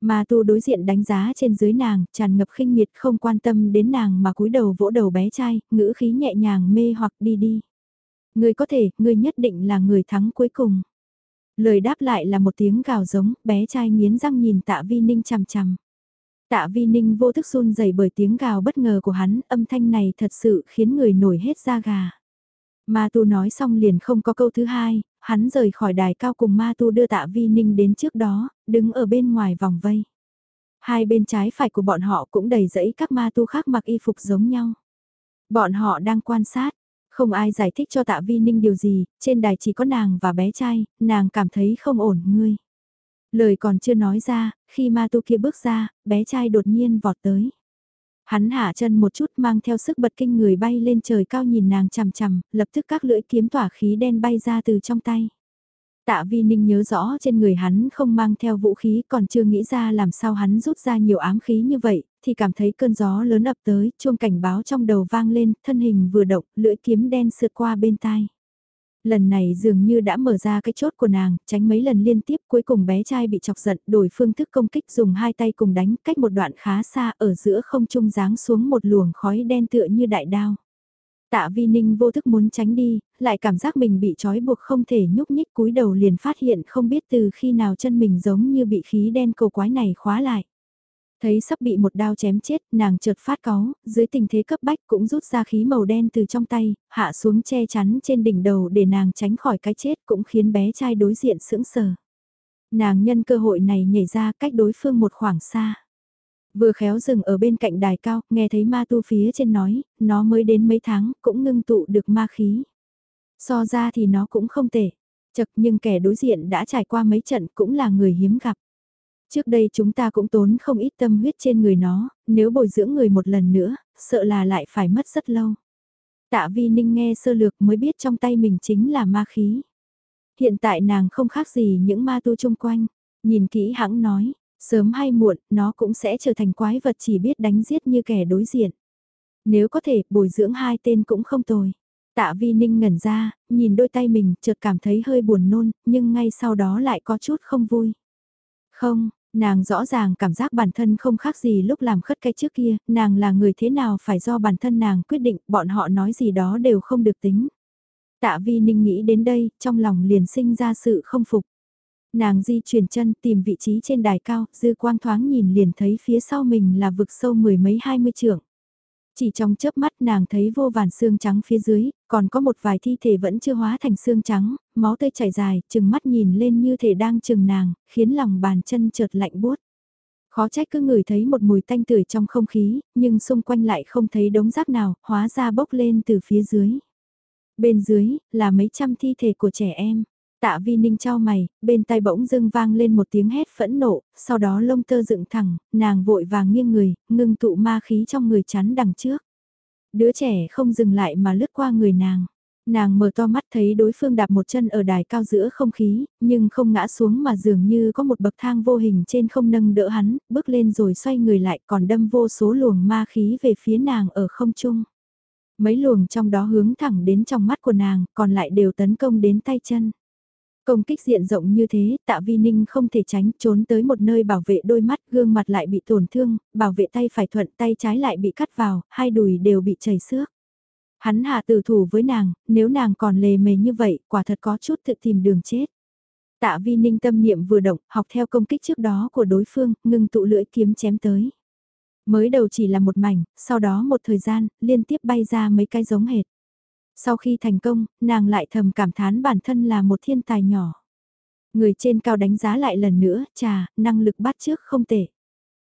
Mà tu đối diện đánh giá trên dưới nàng, tràn ngập khinh miệt không quan tâm đến nàng mà cúi đầu vỗ đầu bé trai, ngữ khí nhẹ nhàng mê hoặc đi đi. Người có thể, người nhất định là người thắng cuối cùng. Lời đáp lại là một tiếng gào giống, bé trai nghiến răng nhìn tạ vi ninh chằm chằm. Tạ Vi Ninh vô thức run rẩy bởi tiếng gào bất ngờ của hắn, âm thanh này thật sự khiến người nổi hết da gà. Ma Tu nói xong liền không có câu thứ hai, hắn rời khỏi đài cao cùng Ma Tu đưa Tạ Vi Ninh đến trước đó, đứng ở bên ngoài vòng vây. Hai bên trái phải của bọn họ cũng đầy rẫy các Ma Tu khác mặc y phục giống nhau. Bọn họ đang quan sát, không ai giải thích cho Tạ Vi Ninh điều gì, trên đài chỉ có nàng và bé trai, nàng cảm thấy không ổn ngươi. Lời còn chưa nói ra, khi ma tu kia bước ra, bé trai đột nhiên vọt tới. Hắn hạ chân một chút mang theo sức bật kinh người bay lên trời cao nhìn nàng chằm chằm, lập tức các lưỡi kiếm tỏa khí đen bay ra từ trong tay. Tạ Vi Ninh nhớ rõ trên người hắn không mang theo vũ khí còn chưa nghĩ ra làm sao hắn rút ra nhiều ám khí như vậy, thì cảm thấy cơn gió lớn ập tới, chuông cảnh báo trong đầu vang lên, thân hình vừa động, lưỡi kiếm đen sượt qua bên tai. Lần này dường như đã mở ra cái chốt của nàng, tránh mấy lần liên tiếp cuối cùng bé trai bị chọc giận đổi phương thức công kích dùng hai tay cùng đánh cách một đoạn khá xa ở giữa không trung giáng xuống một luồng khói đen tựa như đại đao. Tạ Vi Ninh vô thức muốn tránh đi, lại cảm giác mình bị trói buộc không thể nhúc nhích cúi đầu liền phát hiện không biết từ khi nào chân mình giống như bị khí đen cầu quái này khóa lại. Thấy sắp bị một đao chém chết, nàng chợt phát có, dưới tình thế cấp bách cũng rút ra khí màu đen từ trong tay, hạ xuống che chắn trên đỉnh đầu để nàng tránh khỏi cái chết cũng khiến bé trai đối diện sững sờ. Nàng nhân cơ hội này nhảy ra cách đối phương một khoảng xa. Vừa khéo dừng ở bên cạnh đài cao, nghe thấy ma tu phía trên nói, nó mới đến mấy tháng, cũng ngưng tụ được ma khí. So ra thì nó cũng không tệ. Chật nhưng kẻ đối diện đã trải qua mấy trận cũng là người hiếm gặp. Trước đây chúng ta cũng tốn không ít tâm huyết trên người nó, nếu bồi dưỡng người một lần nữa, sợ là lại phải mất rất lâu. Tạ Vi Ninh nghe sơ lược mới biết trong tay mình chính là ma khí. Hiện tại nàng không khác gì những ma tu chung quanh, nhìn kỹ hãng nói, sớm hay muộn nó cũng sẽ trở thành quái vật chỉ biết đánh giết như kẻ đối diện. Nếu có thể bồi dưỡng hai tên cũng không tồi. Tạ Vi Ninh ngẩn ra, nhìn đôi tay mình chợt cảm thấy hơi buồn nôn, nhưng ngay sau đó lại có chút không vui. Không, Nàng rõ ràng cảm giác bản thân không khác gì lúc làm khất cái trước kia, nàng là người thế nào phải do bản thân nàng quyết định, bọn họ nói gì đó đều không được tính. Tạ vi ninh nghĩ đến đây, trong lòng liền sinh ra sự không phục. Nàng di chuyển chân tìm vị trí trên đài cao, dư quang thoáng nhìn liền thấy phía sau mình là vực sâu mười mấy hai mươi trượng. Chỉ trong chớp mắt nàng thấy vô vàn xương trắng phía dưới, còn có một vài thi thể vẫn chưa hóa thành xương trắng, máu tươi chảy dài, chừng mắt nhìn lên như thể đang chừng nàng, khiến lòng bàn chân chợt lạnh buốt. Khó trách cứ ngửi thấy một mùi tanh tưởi trong không khí, nhưng xung quanh lại không thấy đống rác nào, hóa ra bốc lên từ phía dưới. Bên dưới, là mấy trăm thi thể của trẻ em. Tạ vi ninh trao mày, bên tai bỗng dưng vang lên một tiếng hét phẫn nộ, sau đó lông tơ dựng thẳng, nàng vội vàng nghiêng người, ngưng tụ ma khí trong người chắn đằng trước. Đứa trẻ không dừng lại mà lướt qua người nàng. Nàng mở to mắt thấy đối phương đạp một chân ở đài cao giữa không khí, nhưng không ngã xuống mà dường như có một bậc thang vô hình trên không nâng đỡ hắn, bước lên rồi xoay người lại còn đâm vô số luồng ma khí về phía nàng ở không trung. Mấy luồng trong đó hướng thẳng đến trong mắt của nàng, còn lại đều tấn công đến tay chân. Công kích diện rộng như thế, tạ vi ninh không thể tránh trốn tới một nơi bảo vệ đôi mắt gương mặt lại bị tổn thương, bảo vệ tay phải thuận tay trái lại bị cắt vào, hai đùi đều bị chảy xước. Hắn hạ tử thủ với nàng, nếu nàng còn lề mề như vậy, quả thật có chút tự tìm đường chết. Tạ vi ninh tâm niệm vừa động, học theo công kích trước đó của đối phương, ngừng tụ lưỡi kiếm chém tới. Mới đầu chỉ là một mảnh, sau đó một thời gian, liên tiếp bay ra mấy cái giống hệt. Sau khi thành công, nàng lại thầm cảm thán bản thân là một thiên tài nhỏ. Người trên cao đánh giá lại lần nữa, trà, năng lực bắt trước không tệ.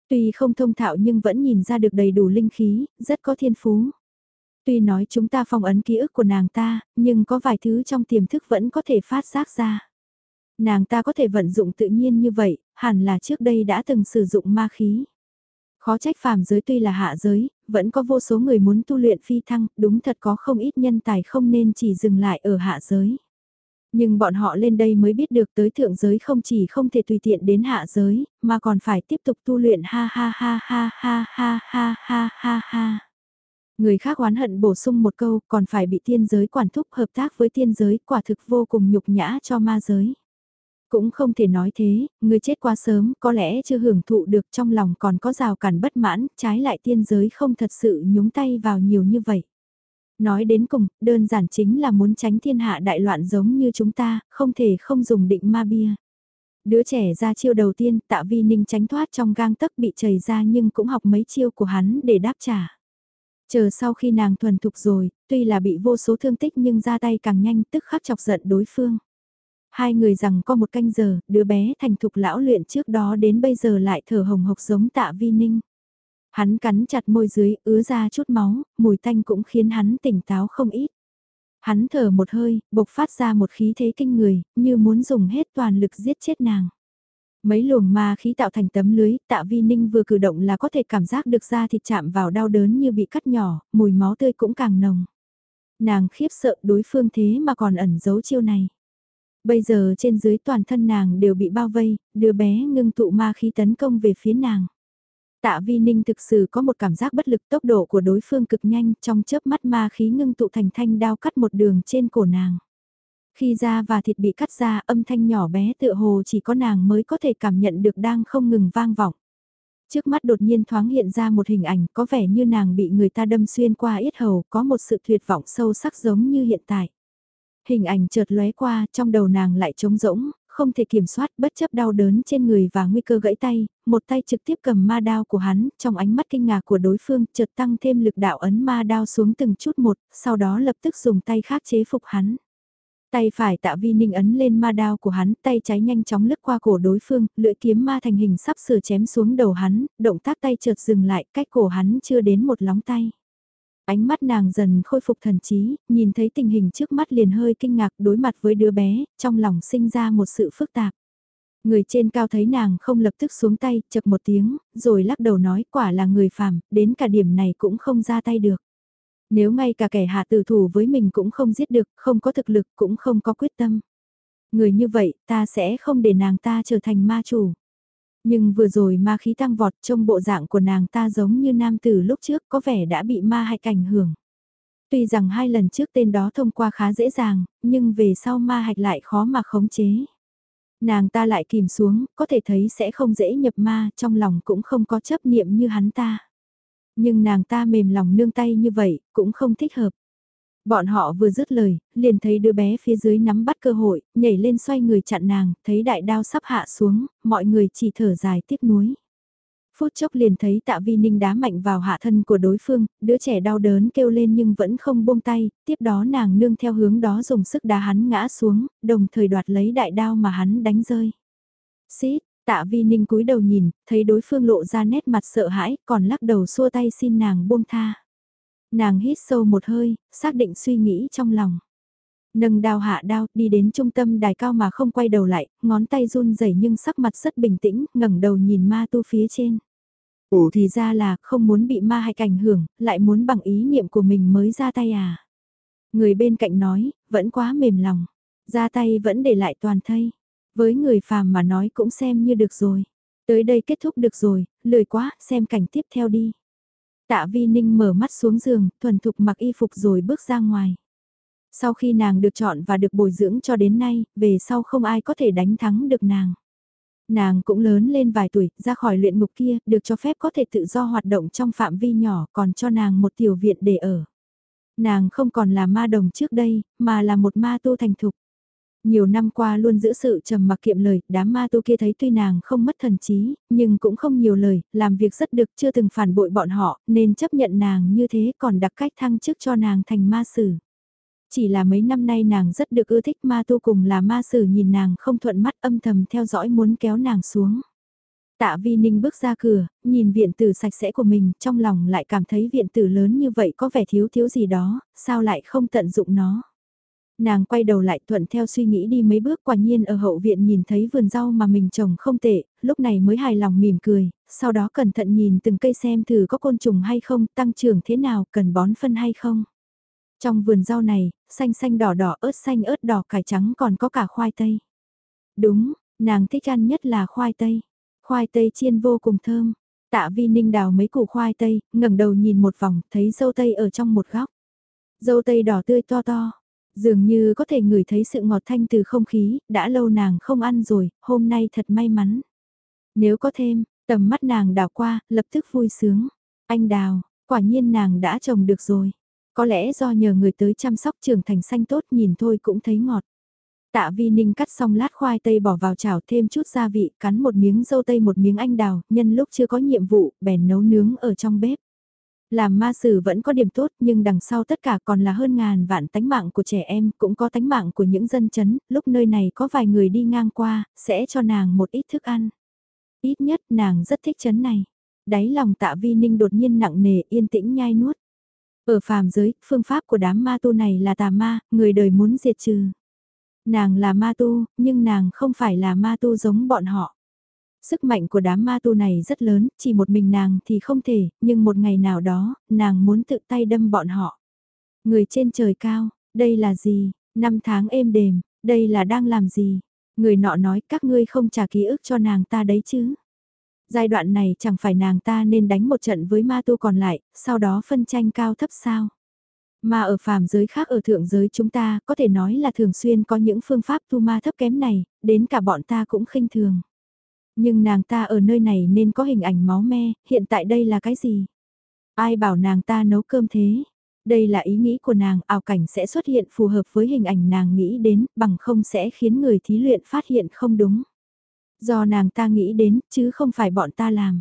Tuy không thông thạo nhưng vẫn nhìn ra được đầy đủ linh khí, rất có thiên phú. Tuy nói chúng ta phong ấn ký ức của nàng ta, nhưng có vài thứ trong tiềm thức vẫn có thể phát giác ra. Nàng ta có thể vận dụng tự nhiên như vậy, hẳn là trước đây đã từng sử dụng ma khí. Khó trách phàm giới tuy là hạ giới, vẫn có vô số người muốn tu luyện phi thăng, đúng thật có không ít nhân tài không nên chỉ dừng lại ở hạ giới. Nhưng bọn họ lên đây mới biết được tới thượng giới không chỉ không thể tùy tiện đến hạ giới, mà còn phải tiếp tục tu luyện ha ha ha ha ha ha ha ha ha ha. Người khác oán hận bổ sung một câu còn phải bị tiên giới quản thúc hợp tác với tiên giới quả thực vô cùng nhục nhã cho ma giới. Cũng không thể nói thế, người chết quá sớm, có lẽ chưa hưởng thụ được trong lòng còn có rào cản bất mãn, trái lại tiên giới không thật sự nhúng tay vào nhiều như vậy. Nói đến cùng, đơn giản chính là muốn tránh thiên hạ đại loạn giống như chúng ta, không thể không dùng định ma bia. Đứa trẻ ra chiêu đầu tiên tạ vi ninh tránh thoát trong gang tấc bị chảy ra nhưng cũng học mấy chiêu của hắn để đáp trả. Chờ sau khi nàng thuần thục rồi, tuy là bị vô số thương tích nhưng ra tay càng nhanh tức khắc chọc giận đối phương. Hai người rằng có một canh giờ, đứa bé thành thục lão luyện trước đó đến bây giờ lại thở hồng hộc giống tạ vi ninh. Hắn cắn chặt môi dưới, ứa ra chút máu, mùi tanh cũng khiến hắn tỉnh táo không ít. Hắn thở một hơi, bộc phát ra một khí thế kinh người, như muốn dùng hết toàn lực giết chết nàng. Mấy luồng ma khí tạo thành tấm lưới, tạ vi ninh vừa cử động là có thể cảm giác được da thịt chạm vào đau đớn như bị cắt nhỏ, mùi máu tươi cũng càng nồng. Nàng khiếp sợ đối phương thế mà còn ẩn giấu chiêu này. Bây giờ trên dưới toàn thân nàng đều bị bao vây, đứa bé ngưng tụ ma khí tấn công về phía nàng. Tạ Vi Ninh thực sự có một cảm giác bất lực tốc độ của đối phương cực nhanh trong chớp mắt ma khí ngưng tụ thành thanh đao cắt một đường trên cổ nàng. Khi da và thịt bị cắt ra âm thanh nhỏ bé tựa hồ chỉ có nàng mới có thể cảm nhận được đang không ngừng vang vọng. Trước mắt đột nhiên thoáng hiện ra một hình ảnh có vẻ như nàng bị người ta đâm xuyên qua yết hầu có một sự tuyệt vọng sâu sắc giống như hiện tại. Hình ảnh chợt lóe qua trong đầu nàng lại trống rỗng, không thể kiểm soát bất chấp đau đớn trên người và nguy cơ gãy tay, một tay trực tiếp cầm ma đao của hắn, trong ánh mắt kinh ngạc của đối phương chợt tăng thêm lực đạo ấn ma đao xuống từng chút một, sau đó lập tức dùng tay khác chế phục hắn. Tay phải tạ vi ninh ấn lên ma đao của hắn, tay trái nhanh chóng lướt qua cổ đối phương, lưỡi kiếm ma thành hình sắp sửa chém xuống đầu hắn, động tác tay chợt dừng lại, cách cổ hắn chưa đến một lóng tay. Ánh mắt nàng dần khôi phục thần trí, nhìn thấy tình hình trước mắt liền hơi kinh ngạc đối mặt với đứa bé, trong lòng sinh ra một sự phức tạp. Người trên cao thấy nàng không lập tức xuống tay, chật một tiếng, rồi lắc đầu nói quả là người phàm, đến cả điểm này cũng không ra tay được. Nếu ngay cả kẻ hạ tử thủ với mình cũng không giết được, không có thực lực cũng không có quyết tâm. Người như vậy, ta sẽ không để nàng ta trở thành ma chủ. Nhưng vừa rồi ma khí tăng vọt trong bộ dạng của nàng ta giống như nam tử lúc trước có vẻ đã bị ma hạch ảnh hưởng. Tuy rằng hai lần trước tên đó thông qua khá dễ dàng, nhưng về sau ma hạch lại khó mà khống chế. Nàng ta lại kìm xuống, có thể thấy sẽ không dễ nhập ma, trong lòng cũng không có chấp niệm như hắn ta. Nhưng nàng ta mềm lòng nương tay như vậy, cũng không thích hợp. Bọn họ vừa dứt lời, liền thấy đứa bé phía dưới nắm bắt cơ hội, nhảy lên xoay người chặn nàng, thấy đại đao sắp hạ xuống, mọi người chỉ thở dài tiếc nuối. Phút chốc liền thấy tạ vi ninh đá mạnh vào hạ thân của đối phương, đứa trẻ đau đớn kêu lên nhưng vẫn không buông tay, tiếp đó nàng nương theo hướng đó dùng sức đá hắn ngã xuống, đồng thời đoạt lấy đại đao mà hắn đánh rơi. Xít, tạ vi ninh cúi đầu nhìn, thấy đối phương lộ ra nét mặt sợ hãi, còn lắc đầu xua tay xin nàng buông tha. Nàng hít sâu một hơi, xác định suy nghĩ trong lòng. Nâng đao hạ đao, đi đến trung tâm đài cao mà không quay đầu lại, ngón tay run rẩy nhưng sắc mặt rất bình tĩnh, ngẩng đầu nhìn ma tu phía trên. Ủa thì ra là không muốn bị ma hạch ảnh hưởng, lại muốn bằng ý niệm của mình mới ra tay à. Người bên cạnh nói, vẫn quá mềm lòng, ra tay vẫn để lại toàn thây. Với người phàm mà nói cũng xem như được rồi. Tới đây kết thúc được rồi, lười quá, xem cảnh tiếp theo đi. Tạ Vi Ninh mở mắt xuống giường, thuần thục mặc y phục rồi bước ra ngoài. Sau khi nàng được chọn và được bồi dưỡng cho đến nay, về sau không ai có thể đánh thắng được nàng. Nàng cũng lớn lên vài tuổi, ra khỏi luyện ngục kia, được cho phép có thể tự do hoạt động trong phạm vi nhỏ, còn cho nàng một tiểu viện để ở. Nàng không còn là ma đồng trước đây, mà là một ma tu thành thục. Nhiều năm qua luôn giữ sự trầm mặc kiệm lời, đám ma tu kia thấy tuy nàng không mất thần trí, nhưng cũng không nhiều lời, làm việc rất được chưa từng phản bội bọn họ, nên chấp nhận nàng như thế còn đặc cách thăng chức cho nàng thành ma sử. Chỉ là mấy năm nay nàng rất được ưa thích ma tu cùng là ma sử nhìn nàng không thuận mắt âm thầm theo dõi muốn kéo nàng xuống. Tạ Vi Ninh bước ra cửa, nhìn viện tử sạch sẽ của mình, trong lòng lại cảm thấy viện tử lớn như vậy có vẻ thiếu thiếu gì đó, sao lại không tận dụng nó. Nàng quay đầu lại thuận theo suy nghĩ đi mấy bước quả nhiên ở hậu viện nhìn thấy vườn rau mà mình trồng không tệ, lúc này mới hài lòng mỉm cười, sau đó cẩn thận nhìn từng cây xem thử có côn trùng hay không, tăng trưởng thế nào, cần bón phân hay không. Trong vườn rau này, xanh xanh đỏ đỏ ớt xanh ớt đỏ cải trắng còn có cả khoai tây. Đúng, nàng thích ăn nhất là khoai tây. Khoai tây chiên vô cùng thơm. Tạ vi ninh đào mấy củ khoai tây, ngẩng đầu nhìn một vòng, thấy dâu tây ở trong một góc. Dâu tây đỏ tươi to to, Dường như có thể ngửi thấy sự ngọt thanh từ không khí, đã lâu nàng không ăn rồi, hôm nay thật may mắn. Nếu có thêm, tầm mắt nàng đào qua, lập tức vui sướng. Anh đào, quả nhiên nàng đã trồng được rồi. Có lẽ do nhờ người tới chăm sóc trưởng thành xanh tốt nhìn thôi cũng thấy ngọt. Tạ Vi Ninh cắt xong lát khoai tây bỏ vào chảo thêm chút gia vị, cắn một miếng dâu tây một miếng anh đào, nhân lúc chưa có nhiệm vụ, bèn nấu nướng ở trong bếp. Làm ma sử vẫn có điểm tốt nhưng đằng sau tất cả còn là hơn ngàn vạn tánh mạng của trẻ em, cũng có tánh mạng của những dân chấn, lúc nơi này có vài người đi ngang qua, sẽ cho nàng một ít thức ăn. Ít nhất nàng rất thích chấn này. Đáy lòng tạ vi ninh đột nhiên nặng nề yên tĩnh nhai nuốt. Ở phàm giới, phương pháp của đám ma tu này là tà ma, người đời muốn diệt trừ. Nàng là ma tu, nhưng nàng không phải là ma tu giống bọn họ. Sức mạnh của đám ma tu này rất lớn, chỉ một mình nàng thì không thể, nhưng một ngày nào đó, nàng muốn tự tay đâm bọn họ. Người trên trời cao, đây là gì? Năm tháng êm đềm, đây là đang làm gì? Người nọ nói các ngươi không trả ký ức cho nàng ta đấy chứ. Giai đoạn này chẳng phải nàng ta nên đánh một trận với ma tu còn lại, sau đó phân tranh cao thấp sao? Mà ở phàm giới khác ở thượng giới chúng ta có thể nói là thường xuyên có những phương pháp tu ma thấp kém này, đến cả bọn ta cũng khinh thường. Nhưng nàng ta ở nơi này nên có hình ảnh máu me, hiện tại đây là cái gì? Ai bảo nàng ta nấu cơm thế? Đây là ý nghĩ của nàng, ảo cảnh sẽ xuất hiện phù hợp với hình ảnh nàng nghĩ đến, bằng không sẽ khiến người thí luyện phát hiện không đúng. Do nàng ta nghĩ đến, chứ không phải bọn ta làm.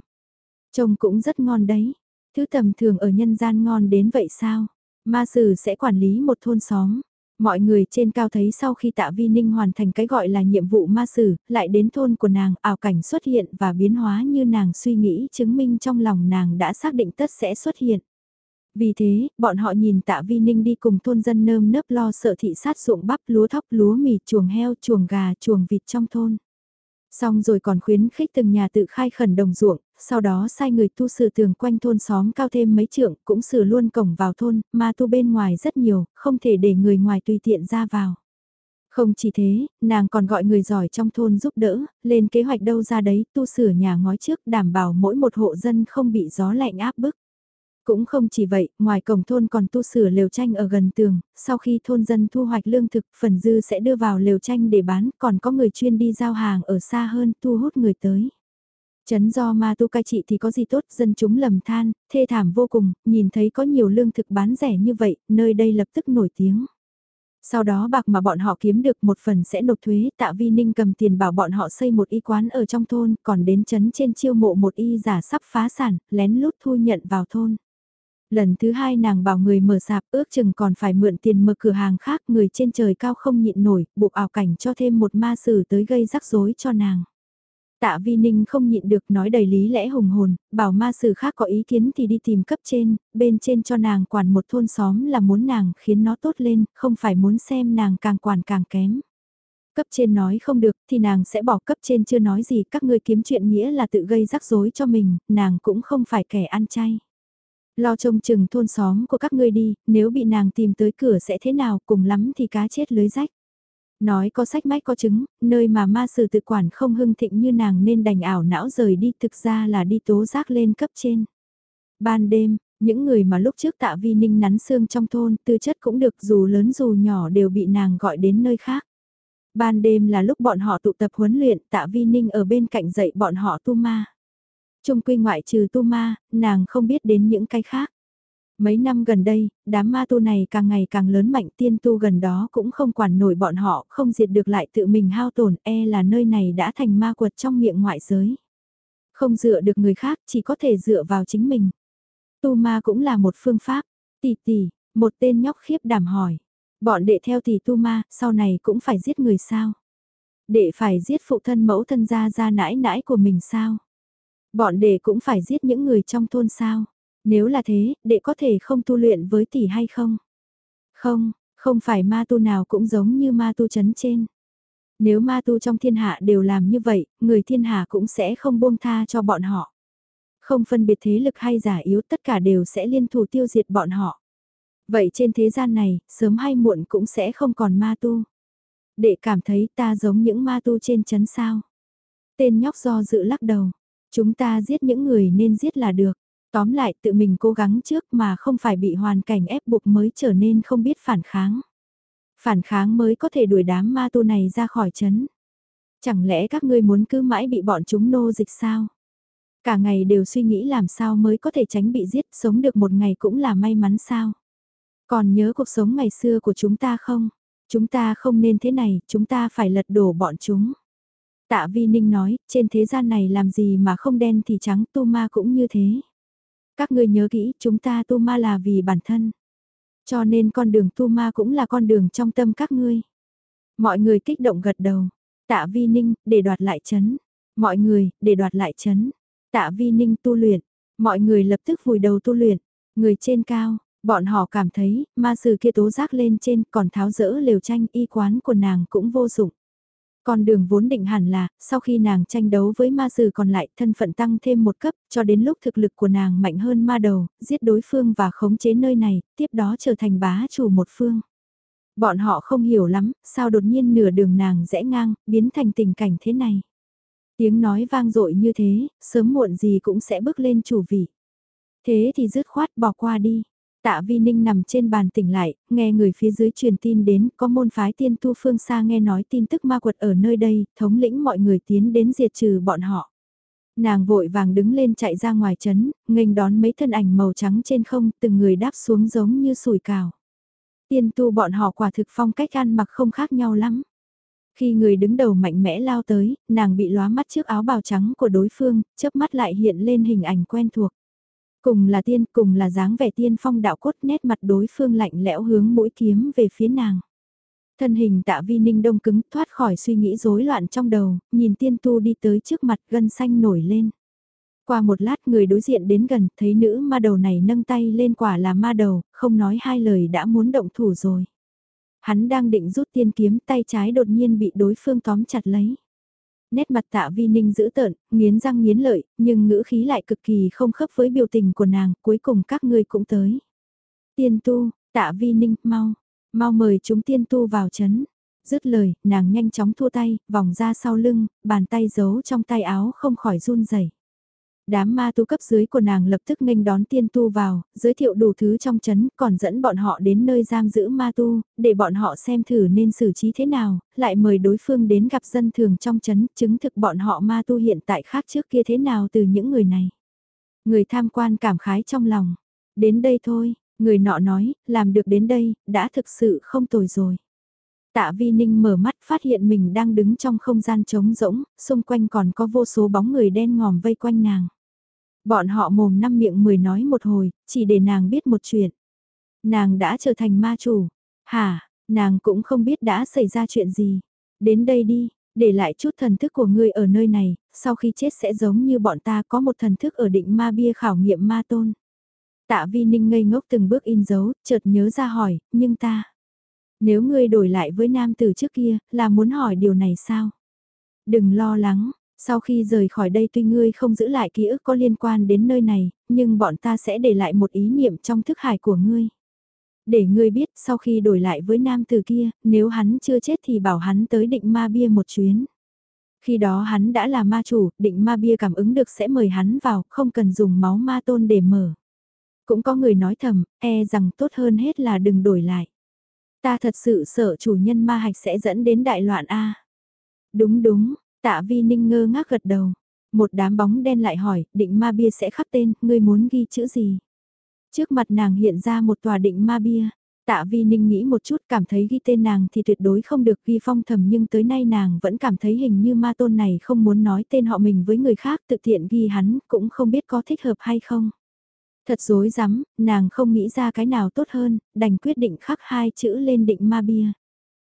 Trông cũng rất ngon đấy. Thứ tầm thường ở nhân gian ngon đến vậy sao? Ma sử sẽ quản lý một thôn xóm. Mọi người trên cao thấy sau khi tạ vi ninh hoàn thành cái gọi là nhiệm vụ ma sử, lại đến thôn của nàng, ảo cảnh xuất hiện và biến hóa như nàng suy nghĩ chứng minh trong lòng nàng đã xác định tất sẽ xuất hiện. Vì thế, bọn họ nhìn tạ vi ninh đi cùng thôn dân nơm nớp lo sợ thị sát ruộng bắp lúa thóc lúa mì chuồng heo chuồng gà chuồng vịt trong thôn. Xong rồi còn khuyến khích từng nhà tự khai khẩn đồng ruộng, sau đó sai người tu sửa tường quanh thôn xóm cao thêm mấy trượng, cũng sửa luôn cổng vào thôn, mà tu bên ngoài rất nhiều, không thể để người ngoài tùy tiện ra vào. Không chỉ thế, nàng còn gọi người giỏi trong thôn giúp đỡ, lên kế hoạch đâu ra đấy, tu sửa nhà ngói trước đảm bảo mỗi một hộ dân không bị gió lạnh áp bức. Cũng không chỉ vậy, ngoài cổng thôn còn tu sửa lều tranh ở gần tường, sau khi thôn dân thu hoạch lương thực, phần dư sẽ đưa vào lều tranh để bán, còn có người chuyên đi giao hàng ở xa hơn, thu hút người tới. Chấn do ma tu cai trị thì có gì tốt, dân chúng lầm than, thê thảm vô cùng, nhìn thấy có nhiều lương thực bán rẻ như vậy, nơi đây lập tức nổi tiếng. Sau đó bạc mà bọn họ kiếm được một phần sẽ nộp thuế, tạ vi ninh cầm tiền bảo bọn họ xây một y quán ở trong thôn, còn đến chấn trên chiêu mộ một y giả sắp phá sản, lén lút thu nhận vào thôn. Lần thứ hai nàng bảo người mở sạp ước chừng còn phải mượn tiền mở cửa hàng khác người trên trời cao không nhịn nổi, buộc ảo cảnh cho thêm một ma sử tới gây rắc rối cho nàng. Tạ Vi Ninh không nhịn được nói đầy lý lẽ hùng hồn, bảo ma sử khác có ý kiến thì đi tìm cấp trên, bên trên cho nàng quản một thôn xóm là muốn nàng khiến nó tốt lên, không phải muốn xem nàng càng quản càng kém. Cấp trên nói không được thì nàng sẽ bỏ cấp trên chưa nói gì các ngươi kiếm chuyện nghĩa là tự gây rắc rối cho mình, nàng cũng không phải kẻ ăn chay. Lo trông chừng thôn xóm của các ngươi đi, nếu bị nàng tìm tới cửa sẽ thế nào cùng lắm thì cá chết lưới rách. Nói có sách mách có chứng, nơi mà ma sử tự quản không hưng thịnh như nàng nên đành ảo não rời đi thực ra là đi tố giác lên cấp trên. Ban đêm, những người mà lúc trước tạ vi ninh nắn xương trong thôn tư chất cũng được dù lớn dù nhỏ đều bị nàng gọi đến nơi khác. Ban đêm là lúc bọn họ tụ tập huấn luyện tạ vi ninh ở bên cạnh dạy bọn họ tu ma. Trung quy ngoại trừ tu ma, nàng không biết đến những cái khác. Mấy năm gần đây, đám ma tu này càng ngày càng lớn mạnh tiên tu gần đó cũng không quản nổi bọn họ, không diệt được lại tự mình hao tổn, e là nơi này đã thành ma quật trong miệng ngoại giới. Không dựa được người khác, chỉ có thể dựa vào chính mình. Tu ma cũng là một phương pháp. Tỷ tỷ, một tên nhóc khiếp đảm hỏi. Bọn đệ theo tỷ tu ma, sau này cũng phải giết người sao? Đệ phải giết phụ thân mẫu thân gia gia nãi nãi của mình sao? Bọn đệ cũng phải giết những người trong thôn sao? Nếu là thế, đệ có thể không tu luyện với tỷ hay không? Không, không phải ma tu nào cũng giống như ma tu chấn trên. Nếu ma tu trong thiên hạ đều làm như vậy, người thiên hạ cũng sẽ không buông tha cho bọn họ. Không phân biệt thế lực hay giả yếu tất cả đều sẽ liên thủ tiêu diệt bọn họ. Vậy trên thế gian này, sớm hay muộn cũng sẽ không còn ma tu. Đệ cảm thấy ta giống những ma tu trên chấn sao. Tên nhóc do dự lắc đầu. Chúng ta giết những người nên giết là được. Tóm lại tự mình cố gắng trước mà không phải bị hoàn cảnh ép buộc mới trở nên không biết phản kháng. Phản kháng mới có thể đuổi đám ma tu này ra khỏi chấn. Chẳng lẽ các ngươi muốn cứ mãi bị bọn chúng nô dịch sao? Cả ngày đều suy nghĩ làm sao mới có thể tránh bị giết, sống được một ngày cũng là may mắn sao? Còn nhớ cuộc sống ngày xưa của chúng ta không? Chúng ta không nên thế này, chúng ta phải lật đổ bọn chúng. Tạ Vi Ninh nói, trên thế gian này làm gì mà không đen thì trắng, tu ma cũng như thế. Các ngươi nhớ kỹ, chúng ta tu ma là vì bản thân. Cho nên con đường tu ma cũng là con đường trong tâm các ngươi. Mọi người kích động gật đầu. Tạ Vi Ninh, để đoạt lại chấn. Mọi người, để đoạt lại chấn. Tạ Vi Ninh tu luyện. Mọi người lập tức vùi đầu tu luyện. Người trên cao, bọn họ cảm thấy, ma sư kia tố giác lên trên còn tháo rỡ lều tranh y quán của nàng cũng vô dụng. Con đường vốn định hẳn là, sau khi nàng tranh đấu với ma sử còn lại thân phận tăng thêm một cấp, cho đến lúc thực lực của nàng mạnh hơn ma đầu, giết đối phương và khống chế nơi này, tiếp đó trở thành bá chủ một phương. Bọn họ không hiểu lắm, sao đột nhiên nửa đường nàng rẽ ngang, biến thành tình cảnh thế này. Tiếng nói vang dội như thế, sớm muộn gì cũng sẽ bước lên chủ vị. Thế thì dứt khoát bỏ qua đi. Tạ Vi Ninh nằm trên bàn tỉnh lại, nghe người phía dưới truyền tin đến, có môn phái tiên tu phương xa nghe nói tin tức ma quật ở nơi đây, thống lĩnh mọi người tiến đến diệt trừ bọn họ. Nàng vội vàng đứng lên chạy ra ngoài chấn, nghênh đón mấy thân ảnh màu trắng trên không, từng người đáp xuống giống như sủi cào. Tiên tu bọn họ quả thực phong cách ăn mặc không khác nhau lắm. Khi người đứng đầu mạnh mẽ lao tới, nàng bị lóa mắt trước áo bào trắng của đối phương, chớp mắt lại hiện lên hình ảnh quen thuộc. Cùng là tiên, cùng là dáng vẻ tiên phong đạo cốt nét mặt đối phương lạnh lẽo hướng mũi kiếm về phía nàng. Thân hình tạ vi ninh đông cứng thoát khỏi suy nghĩ rối loạn trong đầu, nhìn tiên tu đi tới trước mặt gân xanh nổi lên. Qua một lát người đối diện đến gần, thấy nữ ma đầu này nâng tay lên quả là ma đầu, không nói hai lời đã muốn động thủ rồi. Hắn đang định rút tiên kiếm tay trái đột nhiên bị đối phương tóm chặt lấy. Nét mặt tạ vi ninh giữ tợn, nghiến răng nghiến lợi, nhưng ngữ khí lại cực kỳ không khớp với biểu tình của nàng, cuối cùng các ngươi cũng tới. Tiên tu, tạ vi ninh, mau, mau mời chúng tiên tu vào chấn. Dứt lời, nàng nhanh chóng thua tay, vòng ra sau lưng, bàn tay giấu trong tay áo không khỏi run rẩy. Đám ma tu cấp dưới của nàng lập tức nghênh đón tiên tu vào, giới thiệu đủ thứ trong chấn, còn dẫn bọn họ đến nơi giam giữ ma tu, để bọn họ xem thử nên xử trí thế nào, lại mời đối phương đến gặp dân thường trong chấn, chứng thực bọn họ ma tu hiện tại khác trước kia thế nào từ những người này. Người tham quan cảm khái trong lòng, đến đây thôi, người nọ nói, làm được đến đây, đã thực sự không tồi rồi. Tạ Vi Ninh mở mắt phát hiện mình đang đứng trong không gian trống rỗng, xung quanh còn có vô số bóng người đen ngòm vây quanh nàng. Bọn họ mồm năm miệng mười nói một hồi, chỉ để nàng biết một chuyện. Nàng đã trở thành ma chủ. Hả, nàng cũng không biết đã xảy ra chuyện gì. Đến đây đi, để lại chút thần thức của ngươi ở nơi này, sau khi chết sẽ giống như bọn ta có một thần thức ở định ma bia khảo nghiệm ma tôn. Tạ vi ninh ngây ngốc từng bước in dấu, chợt nhớ ra hỏi, nhưng ta... Nếu ngươi đổi lại với nam tử trước kia, là muốn hỏi điều này sao? Đừng lo lắng, sau khi rời khỏi đây tuy ngươi không giữ lại ký ức có liên quan đến nơi này, nhưng bọn ta sẽ để lại một ý niệm trong thức hải của ngươi. Để ngươi biết sau khi đổi lại với nam từ kia, nếu hắn chưa chết thì bảo hắn tới định ma bia một chuyến. Khi đó hắn đã là ma chủ, định ma bia cảm ứng được sẽ mời hắn vào, không cần dùng máu ma tôn để mở. Cũng có người nói thầm, e rằng tốt hơn hết là đừng đổi lại. Ta thật sự sợ chủ nhân ma hạch sẽ dẫn đến đại loạn A. Đúng đúng, Tạ vi ninh ngơ ngác gật đầu. Một đám bóng đen lại hỏi, định ma bia sẽ khắc tên, ngươi muốn ghi chữ gì? Trước mặt nàng hiện ra một tòa định ma bia. Tạ Vi Ninh nghĩ một chút cảm thấy ghi tên nàng thì tuyệt đối không được ghi phong thầm nhưng tới nay nàng vẫn cảm thấy hình như ma tôn này không muốn nói tên họ mình với người khác tự tiện ghi hắn cũng không biết có thích hợp hay không. Thật dối rắm nàng không nghĩ ra cái nào tốt hơn, đành quyết định khắc hai chữ lên định ma bia.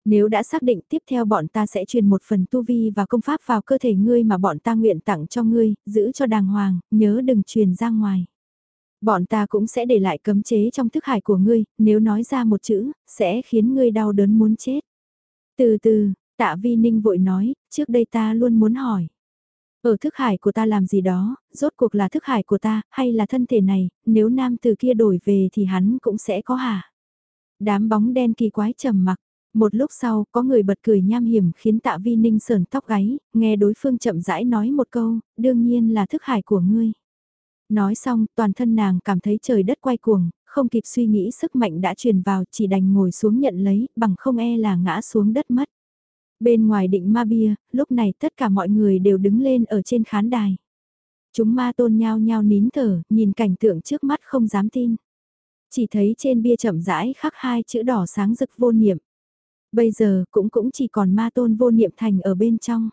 Nếu đã xác định tiếp theo bọn ta sẽ truyền một phần tu vi và công pháp vào cơ thể ngươi mà bọn ta nguyện tặng cho ngươi, giữ cho đàng hoàng, nhớ đừng truyền ra ngoài. Bọn ta cũng sẽ để lại cấm chế trong thức hải của ngươi, nếu nói ra một chữ, sẽ khiến ngươi đau đớn muốn chết. Từ từ, tạ vi ninh vội nói, trước đây ta luôn muốn hỏi. Ở thức hải của ta làm gì đó, rốt cuộc là thức hải của ta, hay là thân thể này, nếu nam từ kia đổi về thì hắn cũng sẽ có hả? Đám bóng đen kỳ quái trầm mặc, một lúc sau, có người bật cười nham hiểm khiến tạ vi ninh sờn tóc gáy, nghe đối phương chậm rãi nói một câu, đương nhiên là thức hải của ngươi. Nói xong, toàn thân nàng cảm thấy trời đất quay cuồng, không kịp suy nghĩ sức mạnh đã truyền vào chỉ đành ngồi xuống nhận lấy, bằng không e là ngã xuống đất mất. Bên ngoài định ma bia, lúc này tất cả mọi người đều đứng lên ở trên khán đài. Chúng ma tôn nhao nhao nín thở, nhìn cảnh tượng trước mắt không dám tin. Chỉ thấy trên bia chậm rãi khắc hai chữ đỏ sáng rực vô niệm. Bây giờ cũng cũng chỉ còn ma tôn vô niệm thành ở bên trong.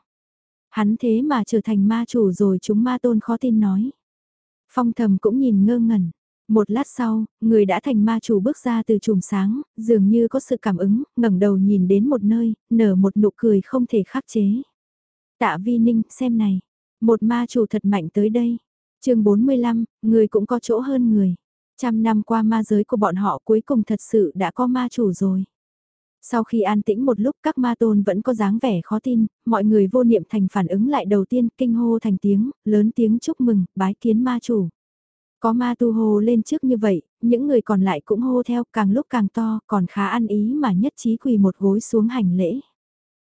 Hắn thế mà trở thành ma chủ rồi chúng ma tôn khó tin nói. Phong thầm cũng nhìn ngơ ngẩn. Một lát sau, người đã thành ma chủ bước ra từ chùm sáng, dường như có sự cảm ứng, ngẩng đầu nhìn đến một nơi, nở một nụ cười không thể khắc chế. Tạ vi ninh, xem này. Một ma chủ thật mạnh tới đây. chương 45, người cũng có chỗ hơn người. Trăm năm qua ma giới của bọn họ cuối cùng thật sự đã có ma chủ rồi. Sau khi an tĩnh một lúc các ma tôn vẫn có dáng vẻ khó tin, mọi người vô niệm thành phản ứng lại đầu tiên kinh hô thành tiếng, lớn tiếng chúc mừng, bái kiến ma chủ. Có ma tu hô lên trước như vậy, những người còn lại cũng hô theo càng lúc càng to, còn khá ăn ý mà nhất trí quỳ một gối xuống hành lễ.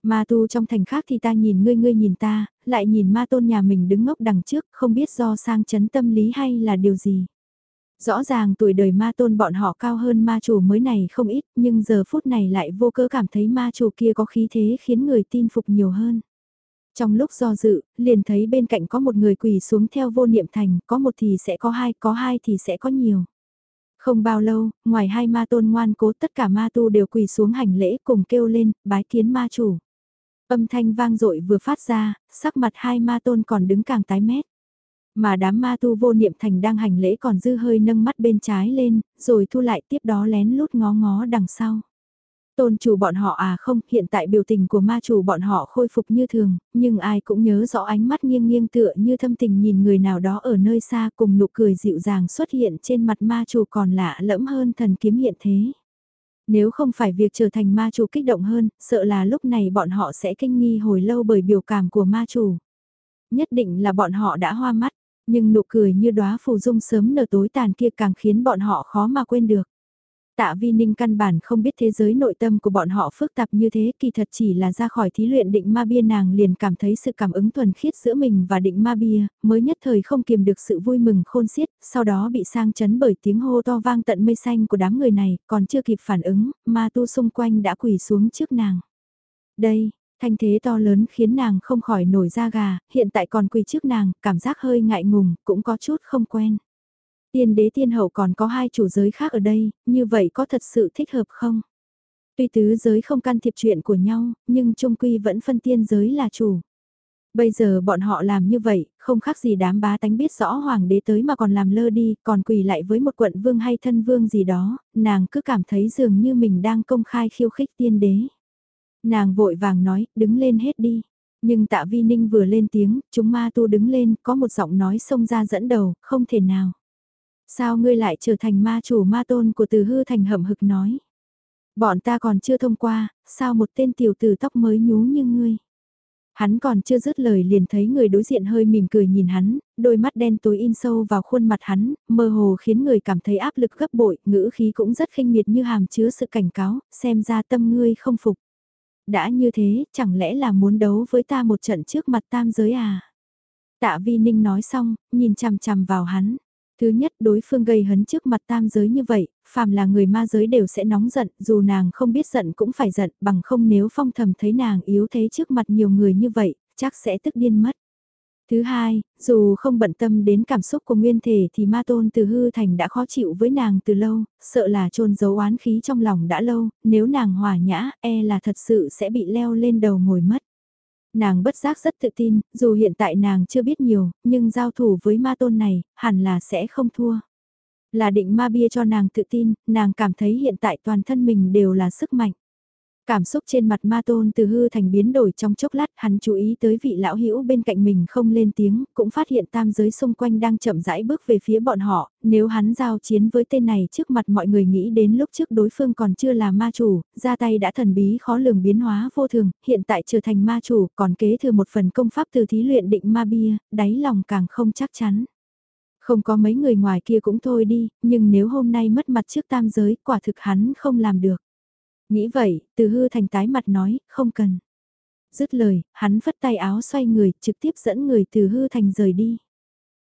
Ma tu trong thành khác thì ta nhìn ngươi ngươi nhìn ta, lại nhìn ma tôn nhà mình đứng ngốc đằng trước, không biết do sang chấn tâm lý hay là điều gì. Rõ ràng tuổi đời ma tôn bọn họ cao hơn ma chủ mới này không ít, nhưng giờ phút này lại vô cớ cảm thấy ma chủ kia có khí thế khiến người tin phục nhiều hơn. Trong lúc do dự, liền thấy bên cạnh có một người quỳ xuống theo vô niệm thành, có một thì sẽ có hai, có hai thì sẽ có nhiều. Không bao lâu, ngoài hai ma tôn ngoan cố tất cả ma tu đều quỳ xuống hành lễ cùng kêu lên, bái kiến ma chủ. Âm thanh vang dội vừa phát ra, sắc mặt hai ma tôn còn đứng càng tái mét. Mà đám ma tu vô niệm thành đang hành lễ còn dư hơi nâng mắt bên trái lên, rồi thu lại tiếp đó lén lút ngó ngó đằng sau. Tôn chủ bọn họ à không, hiện tại biểu tình của ma chủ bọn họ khôi phục như thường, nhưng ai cũng nhớ rõ ánh mắt nghiêng nghiêng tựa như thâm tình nhìn người nào đó ở nơi xa cùng nụ cười dịu dàng xuất hiện trên mặt ma chủ còn lạ lẫm hơn thần kiếm hiện thế. Nếu không phải việc trở thành ma chủ kích động hơn, sợ là lúc này bọn họ sẽ kinh nghi hồi lâu bởi biểu cảm của ma chủ. Nhất định là bọn họ đã hoa mắt, nhưng nụ cười như đóa phù dung sớm nở tối tàn kia càng khiến bọn họ khó mà quên được. Tạ Vi Ninh căn bản không biết thế giới nội tâm của bọn họ phức tạp như thế, kỳ thật chỉ là ra khỏi thí luyện định ma bia nàng liền cảm thấy sự cảm ứng thuần khiết giữa mình và định ma bia, mới nhất thời không kiềm được sự vui mừng khôn xiết, sau đó bị sang chấn bởi tiếng hô to vang tận mây xanh của đám người này, còn chưa kịp phản ứng, ma tu xung quanh đã quỳ xuống trước nàng. Đây, thanh thế to lớn khiến nàng không khỏi nổi da gà, hiện tại còn quỳ trước nàng, cảm giác hơi ngại ngùng, cũng có chút không quen. Tiên đế tiên hậu còn có hai chủ giới khác ở đây, như vậy có thật sự thích hợp không? Tuy tứ giới không can thiệp chuyện của nhau, nhưng trung quy vẫn phân tiên giới là chủ. Bây giờ bọn họ làm như vậy, không khác gì đám bá tánh biết rõ hoàng đế tới mà còn làm lơ đi, còn quỳ lại với một quận vương hay thân vương gì đó, nàng cứ cảm thấy dường như mình đang công khai khiêu khích tiên đế. Nàng vội vàng nói, đứng lên hết đi. Nhưng tạ vi ninh vừa lên tiếng, chúng ma tu đứng lên, có một giọng nói xông ra dẫn đầu, không thể nào. Sao ngươi lại trở thành ma chủ ma tôn của từ hư thành hậm hực nói. Bọn ta còn chưa thông qua, sao một tên tiểu tử tóc mới nhú như ngươi. Hắn còn chưa dứt lời liền thấy người đối diện hơi mỉm cười nhìn hắn, đôi mắt đen tối in sâu vào khuôn mặt hắn, mơ hồ khiến người cảm thấy áp lực gấp bội, ngữ khí cũng rất khinh miệt như hàm chứa sự cảnh cáo, xem ra tâm ngươi không phục. Đã như thế, chẳng lẽ là muốn đấu với ta một trận trước mặt tam giới à? Tạ Vi Ninh nói xong, nhìn chằm chằm vào hắn. Thứ nhất đối phương gây hấn trước mặt tam giới như vậy, phàm là người ma giới đều sẽ nóng giận, dù nàng không biết giận cũng phải giận, bằng không nếu phong thầm thấy nàng yếu thế trước mặt nhiều người như vậy, chắc sẽ tức điên mất. Thứ hai, dù không bận tâm đến cảm xúc của nguyên thể thì ma tôn từ hư thành đã khó chịu với nàng từ lâu, sợ là trôn giấu oán khí trong lòng đã lâu, nếu nàng hòa nhã, e là thật sự sẽ bị leo lên đầu ngồi mất. Nàng bất giác rất tự tin, dù hiện tại nàng chưa biết nhiều, nhưng giao thủ với ma tôn này, hẳn là sẽ không thua. Là định ma bia cho nàng tự tin, nàng cảm thấy hiện tại toàn thân mình đều là sức mạnh. Cảm xúc trên mặt ma tôn từ hư thành biến đổi trong chốc lát hắn chú ý tới vị lão hữu bên cạnh mình không lên tiếng, cũng phát hiện tam giới xung quanh đang chậm rãi bước về phía bọn họ, nếu hắn giao chiến với tên này trước mặt mọi người nghĩ đến lúc trước đối phương còn chưa là ma chủ, ra tay đã thần bí khó lường biến hóa vô thường, hiện tại trở thành ma chủ còn kế thừa một phần công pháp từ thí luyện định ma bia, đáy lòng càng không chắc chắn. Không có mấy người ngoài kia cũng thôi đi, nhưng nếu hôm nay mất mặt trước tam giới, quả thực hắn không làm được. Nghĩ vậy, từ hư thành tái mặt nói, không cần. Dứt lời, hắn phất tay áo xoay người, trực tiếp dẫn người từ hư thành rời đi.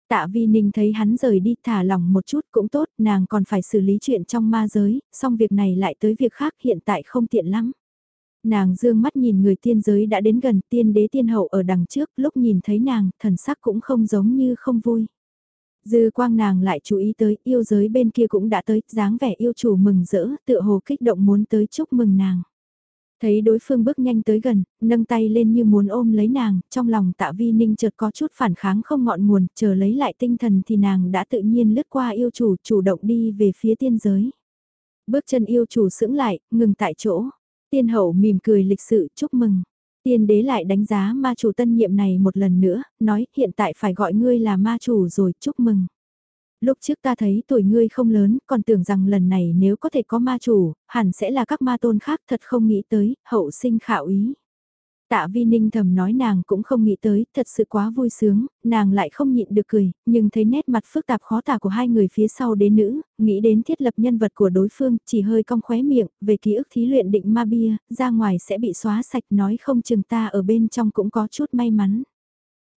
Tạ Vi Ninh thấy hắn rời đi thả lòng một chút cũng tốt, nàng còn phải xử lý chuyện trong ma giới, xong việc này lại tới việc khác hiện tại không tiện lắm. Nàng dương mắt nhìn người tiên giới đã đến gần tiên đế tiên hậu ở đằng trước, lúc nhìn thấy nàng, thần sắc cũng không giống như không vui. Dư quang nàng lại chú ý tới yêu giới bên kia cũng đã tới, dáng vẻ yêu chủ mừng rỡ, tựa hồ kích động muốn tới chúc mừng nàng. Thấy đối phương bước nhanh tới gần, nâng tay lên như muốn ôm lấy nàng, trong lòng tạ vi ninh chợt có chút phản kháng không ngọn nguồn, chờ lấy lại tinh thần thì nàng đã tự nhiên lướt qua yêu chủ, chủ động đi về phía tiên giới. Bước chân yêu chủ sững lại, ngừng tại chỗ. Tiên hậu mỉm cười lịch sự chúc mừng. Tiên đế lại đánh giá ma chủ tân nhiệm này một lần nữa, nói hiện tại phải gọi ngươi là ma chủ rồi, chúc mừng. Lúc trước ta thấy tuổi ngươi không lớn, còn tưởng rằng lần này nếu có thể có ma chủ, hẳn sẽ là các ma tôn khác thật không nghĩ tới, hậu sinh khảo ý. Tạ Vi Ninh thầm nói nàng cũng không nghĩ tới, thật sự quá vui sướng, nàng lại không nhịn được cười, nhưng thấy nét mặt phức tạp khó tả của hai người phía sau đế nữ, nghĩ đến thiết lập nhân vật của đối phương, chỉ hơi cong khóe miệng, về ký ức thí luyện định ma bia, ra ngoài sẽ bị xóa sạch nói không chừng ta ở bên trong cũng có chút may mắn.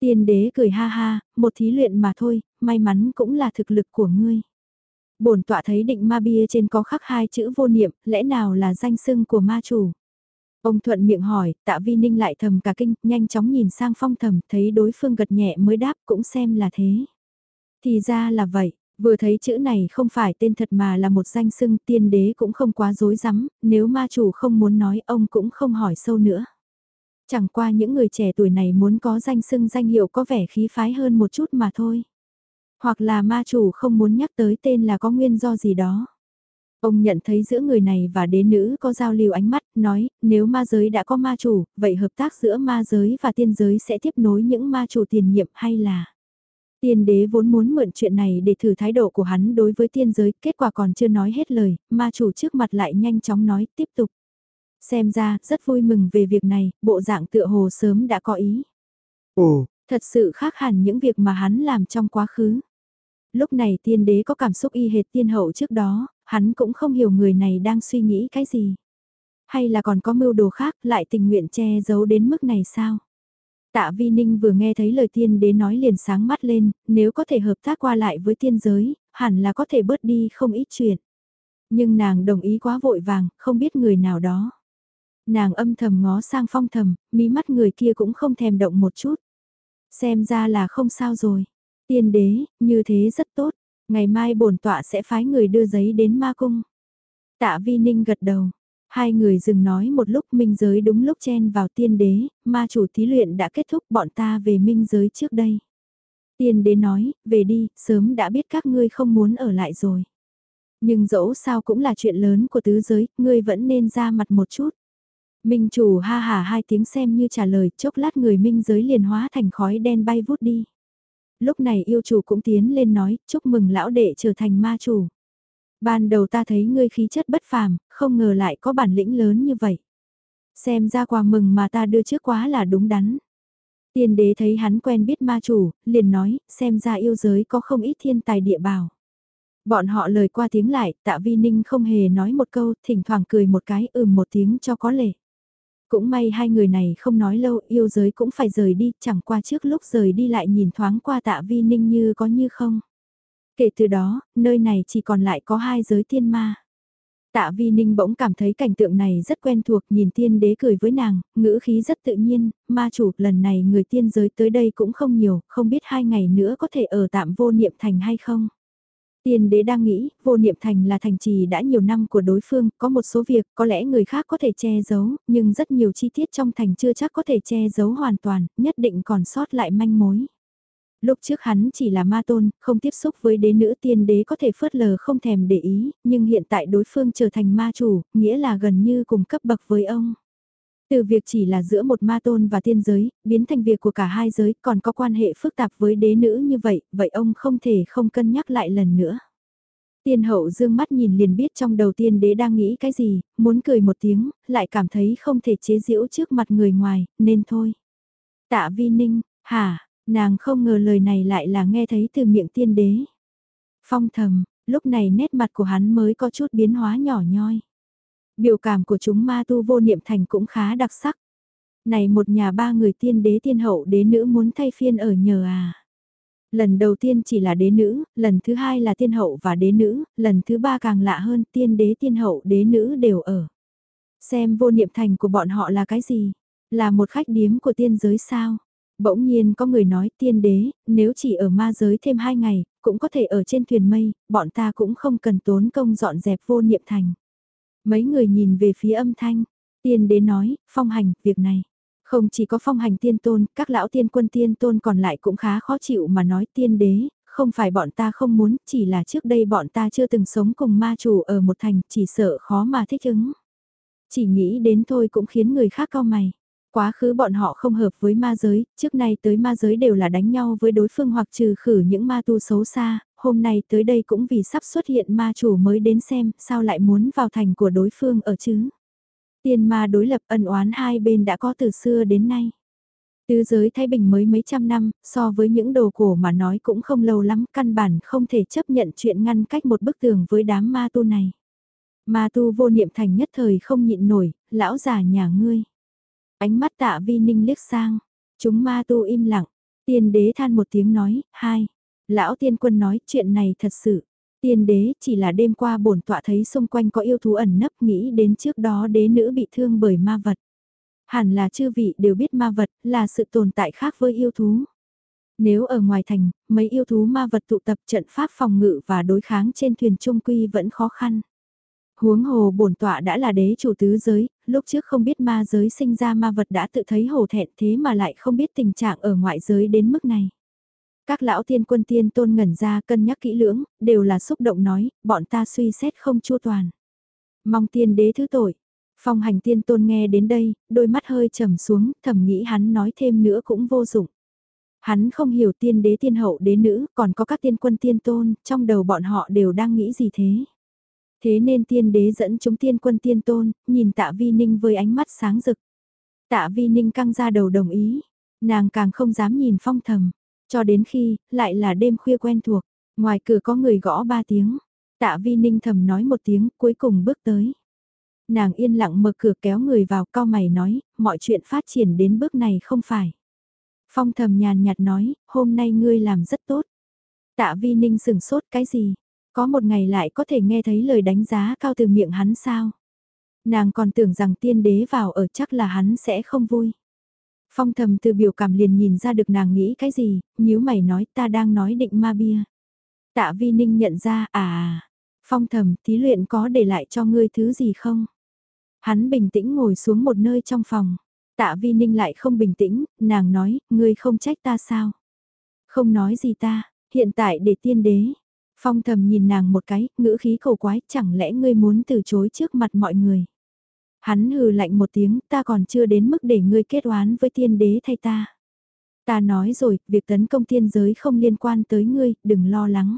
Tiên đế cười ha ha, một thí luyện mà thôi, may mắn cũng là thực lực của ngươi. Bổn tọa thấy định ma bia trên có khắc hai chữ vô niệm, lẽ nào là danh sưng của ma chủ? Ông thuận miệng hỏi, tạ vi ninh lại thầm cả kinh, nhanh chóng nhìn sang phong thầm, thấy đối phương gật nhẹ mới đáp cũng xem là thế. Thì ra là vậy, vừa thấy chữ này không phải tên thật mà là một danh sưng tiên đế cũng không quá dối rắm nếu ma chủ không muốn nói ông cũng không hỏi sâu nữa. Chẳng qua những người trẻ tuổi này muốn có danh sưng danh hiệu có vẻ khí phái hơn một chút mà thôi. Hoặc là ma chủ không muốn nhắc tới tên là có nguyên do gì đó. Ông nhận thấy giữa người này và đế nữ có giao lưu ánh mắt, nói, nếu ma giới đã có ma chủ, vậy hợp tác giữa ma giới và tiên giới sẽ tiếp nối những ma chủ tiền nhiệm hay là... Tiên đế vốn muốn mượn chuyện này để thử thái độ của hắn đối với tiên giới, kết quả còn chưa nói hết lời, ma chủ trước mặt lại nhanh chóng nói tiếp tục. Xem ra, rất vui mừng về việc này, bộ dạng tựa hồ sớm đã có ý. Ồ, thật sự khác hẳn những việc mà hắn làm trong quá khứ. Lúc này tiên đế có cảm xúc y hệt tiên hậu trước đó, hắn cũng không hiểu người này đang suy nghĩ cái gì. Hay là còn có mưu đồ khác lại tình nguyện che giấu đến mức này sao? Tạ Vi Ninh vừa nghe thấy lời tiên đế nói liền sáng mắt lên, nếu có thể hợp tác qua lại với tiên giới, hẳn là có thể bớt đi không ít chuyện. Nhưng nàng đồng ý quá vội vàng, không biết người nào đó. Nàng âm thầm ngó sang phong thầm, mí mắt người kia cũng không thèm động một chút. Xem ra là không sao rồi. Tiên đế, như thế rất tốt. Ngày mai bổn tọa sẽ phái người đưa giấy đến ma cung. Tạ vi ninh gật đầu. Hai người dừng nói một lúc minh giới đúng lúc chen vào tiên đế, ma chủ thí luyện đã kết thúc bọn ta về minh giới trước đây. Tiên đế nói, về đi, sớm đã biết các ngươi không muốn ở lại rồi. Nhưng dẫu sao cũng là chuyện lớn của tứ giới, ngươi vẫn nên ra mặt một chút. Minh chủ ha hà hai tiếng xem như trả lời, chốc lát người minh giới liền hóa thành khói đen bay vút đi lúc này yêu chủ cũng tiến lên nói, chúc mừng lão đệ trở thành ma chủ. Ban đầu ta thấy ngươi khí chất bất phàm, không ngờ lại có bản lĩnh lớn như vậy. Xem ra quà mừng mà ta đưa trước quá là đúng đắn. Tiên đế thấy hắn quen biết ma chủ, liền nói, xem ra yêu giới có không ít thiên tài địa bảo. Bọn họ lời qua tiếng lại, tạ vi ninh không hề nói một câu, thỉnh thoảng cười một cái ừm một tiếng cho có lệ. Cũng may hai người này không nói lâu, yêu giới cũng phải rời đi, chẳng qua trước lúc rời đi lại nhìn thoáng qua tạ vi ninh như có như không. Kể từ đó, nơi này chỉ còn lại có hai giới thiên ma. Tạ Vi Ninh bỗng cảm thấy cảnh tượng này rất quen thuộc, nhìn tiên đế cười với nàng, ngữ khí rất tự nhiên, ma chủ lần này người tiên giới tới đây cũng không nhiều, không biết hai ngày nữa có thể ở tạm vô niệm thành hay không. Tiên đế đang nghĩ, vô niệm thành là thành trì đã nhiều năm của đối phương, có một số việc có lẽ người khác có thể che giấu, nhưng rất nhiều chi tiết trong thành chưa chắc có thể che giấu hoàn toàn, nhất định còn sót lại manh mối. Lúc trước hắn chỉ là ma tôn, không tiếp xúc với đế nữ tiên đế có thể phớt lờ không thèm để ý, nhưng hiện tại đối phương trở thành ma chủ, nghĩa là gần như cùng cấp bậc với ông. Từ việc chỉ là giữa một ma tôn và tiên giới, biến thành việc của cả hai giới còn có quan hệ phức tạp với đế nữ như vậy, vậy ông không thể không cân nhắc lại lần nữa. Tiên hậu dương mắt nhìn liền biết trong đầu tiên đế đang nghĩ cái gì, muốn cười một tiếng, lại cảm thấy không thể chế giễu trước mặt người ngoài, nên thôi. Tạ vi ninh, hả, nàng không ngờ lời này lại là nghe thấy từ miệng tiên đế. Phong thầm, lúc này nét mặt của hắn mới có chút biến hóa nhỏ nhoi. Biểu cảm của chúng ma tu vô niệm thành cũng khá đặc sắc. Này một nhà ba người tiên đế tiên hậu đế nữ muốn thay phiên ở nhờ à. Lần đầu tiên chỉ là đế nữ, lần thứ hai là tiên hậu và đế nữ, lần thứ ba càng lạ hơn tiên đế tiên hậu đế nữ đều ở. Xem vô niệm thành của bọn họ là cái gì? Là một khách điếm của tiên giới sao? Bỗng nhiên có người nói tiên đế, nếu chỉ ở ma giới thêm hai ngày, cũng có thể ở trên thuyền mây, bọn ta cũng không cần tốn công dọn dẹp vô niệm thành. Mấy người nhìn về phía âm thanh, Tiên đế nói, phong hành, việc này. Không chỉ có phong hành tiên tôn, các lão tiên quân tiên tôn còn lại cũng khá khó chịu mà nói tiên đế, không phải bọn ta không muốn, chỉ là trước đây bọn ta chưa từng sống cùng ma chủ ở một thành, chỉ sợ khó mà thích ứng. Chỉ nghĩ đến thôi cũng khiến người khác cao mày. Quá khứ bọn họ không hợp với ma giới, trước nay tới ma giới đều là đánh nhau với đối phương hoặc trừ khử những ma tu xấu xa, hôm nay tới đây cũng vì sắp xuất hiện ma chủ mới đến xem sao lại muốn vào thành của đối phương ở chứ. Tiên ma đối lập ân oán hai bên đã có từ xưa đến nay. Tứ giới Thái Bình mới mấy trăm năm, so với những đồ cổ mà nói cũng không lâu lắm, căn bản không thể chấp nhận chuyện ngăn cách một bức tường với đám ma tu này. Ma tu vô niệm thành nhất thời không nhịn nổi, lão già nhà ngươi. Ánh mắt tạ vi ninh liếc sang, chúng ma tu im lặng, tiên đế than một tiếng nói, hai. Lão tiên quân nói chuyện này thật sự. Tiên đế chỉ là đêm qua bổn tọa thấy xung quanh có yêu thú ẩn nấp nghĩ đến trước đó đế nữ bị thương bởi ma vật. Hẳn là chư vị đều biết ma vật là sự tồn tại khác với yêu thú. Nếu ở ngoài thành, mấy yêu thú ma vật tụ tập trận pháp phòng ngự và đối kháng trên thuyền trung quy vẫn khó khăn. Huống hồ bổn tọa đã là đế chủ tứ giới, lúc trước không biết ma giới sinh ra ma vật đã tự thấy hổ thẹn thế mà lại không biết tình trạng ở ngoại giới đến mức này. Các lão tiên quân tiên tôn ngẩn ra cân nhắc kỹ lưỡng, đều là xúc động nói, bọn ta suy xét không chua toàn. Mong tiên đế thứ tội. Phong hành tiên tôn nghe đến đây, đôi mắt hơi trầm xuống, thầm nghĩ hắn nói thêm nữa cũng vô dụng. Hắn không hiểu tiên đế tiên hậu đế nữ, còn có các tiên quân tiên tôn, trong đầu bọn họ đều đang nghĩ gì thế. Thế nên tiên đế dẫn chúng tiên quân tiên tôn, nhìn tạ vi ninh với ánh mắt sáng rực. Tạ vi ninh căng ra đầu đồng ý, nàng càng không dám nhìn phong thầm. Cho đến khi, lại là đêm khuya quen thuộc, ngoài cửa có người gõ ba tiếng. Tạ vi ninh thầm nói một tiếng, cuối cùng bước tới. Nàng yên lặng mở cửa kéo người vào, cao mày nói, mọi chuyện phát triển đến bước này không phải. Phong thầm nhàn nhạt nói, hôm nay ngươi làm rất tốt. Tạ vi ninh sừng sốt cái gì? Có một ngày lại có thể nghe thấy lời đánh giá cao từ miệng hắn sao? Nàng còn tưởng rằng tiên đế vào ở chắc là hắn sẽ không vui. Phong thầm từ biểu cảm liền nhìn ra được nàng nghĩ cái gì, nếu mày nói ta đang nói định ma bia. Tạ vi ninh nhận ra, à, à, phong thầm thí luyện có để lại cho ngươi thứ gì không? Hắn bình tĩnh ngồi xuống một nơi trong phòng. Tạ vi ninh lại không bình tĩnh, nàng nói, ngươi không trách ta sao? Không nói gì ta, hiện tại để tiên đế. Phong thầm nhìn nàng một cái, ngữ khí cầu quái, chẳng lẽ ngươi muốn từ chối trước mặt mọi người? Hắn hừ lạnh một tiếng, ta còn chưa đến mức để ngươi kết oán với tiên đế thay ta. Ta nói rồi, việc tấn công tiên giới không liên quan tới ngươi, đừng lo lắng.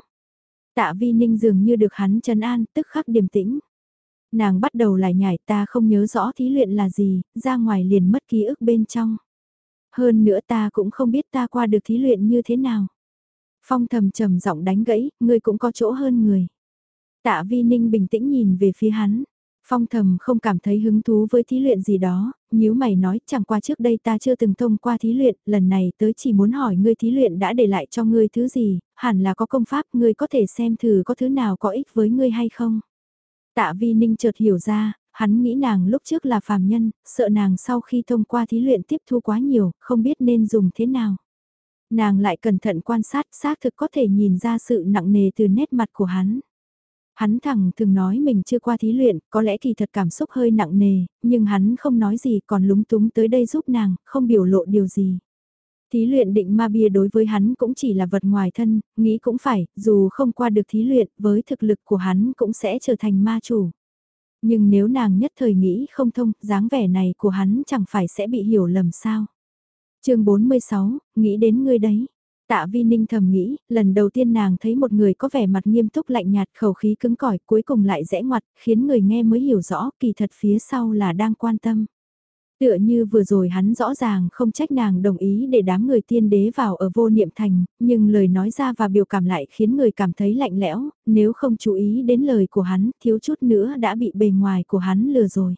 Tạ vi ninh dường như được hắn trấn an, tức khắc điềm tĩnh. Nàng bắt đầu lại nhảy ta không nhớ rõ thí luyện là gì, ra ngoài liền mất ký ức bên trong. Hơn nữa ta cũng không biết ta qua được thí luyện như thế nào. Phong thầm trầm giọng đánh gãy, ngươi cũng có chỗ hơn người. Tạ vi ninh bình tĩnh nhìn về phía hắn. Phong thầm không cảm thấy hứng thú với thí luyện gì đó, nếu mày nói chẳng qua trước đây ta chưa từng thông qua thí luyện, lần này tới chỉ muốn hỏi ngươi thí luyện đã để lại cho ngươi thứ gì, hẳn là có công pháp ngươi có thể xem thử có thứ nào có ích với ngươi hay không. Tạ vi ninh chợt hiểu ra, hắn nghĩ nàng lúc trước là phàm nhân, sợ nàng sau khi thông qua thí luyện tiếp thu quá nhiều, không biết nên dùng thế nào. Nàng lại cẩn thận quan sát xác thực có thể nhìn ra sự nặng nề từ nét mặt của hắn. Hắn thẳng thường nói mình chưa qua thí luyện, có lẽ kỳ thật cảm xúc hơi nặng nề, nhưng hắn không nói gì còn lúng túng tới đây giúp nàng, không biểu lộ điều gì. Thí luyện định ma bia đối với hắn cũng chỉ là vật ngoài thân, nghĩ cũng phải, dù không qua được thí luyện, với thực lực của hắn cũng sẽ trở thành ma chủ. Nhưng nếu nàng nhất thời nghĩ không thông, dáng vẻ này của hắn chẳng phải sẽ bị hiểu lầm sao. chương 46, nghĩ đến ngươi đấy. Tạ Vi Ninh thầm nghĩ, lần đầu tiên nàng thấy một người có vẻ mặt nghiêm túc lạnh nhạt khẩu khí cứng cỏi cuối cùng lại rẽ ngoặt, khiến người nghe mới hiểu rõ kỳ thật phía sau là đang quan tâm. Tựa như vừa rồi hắn rõ ràng không trách nàng đồng ý để đám người tiên đế vào ở vô niệm thành, nhưng lời nói ra và biểu cảm lại khiến người cảm thấy lạnh lẽo, nếu không chú ý đến lời của hắn, thiếu chút nữa đã bị bề ngoài của hắn lừa rồi.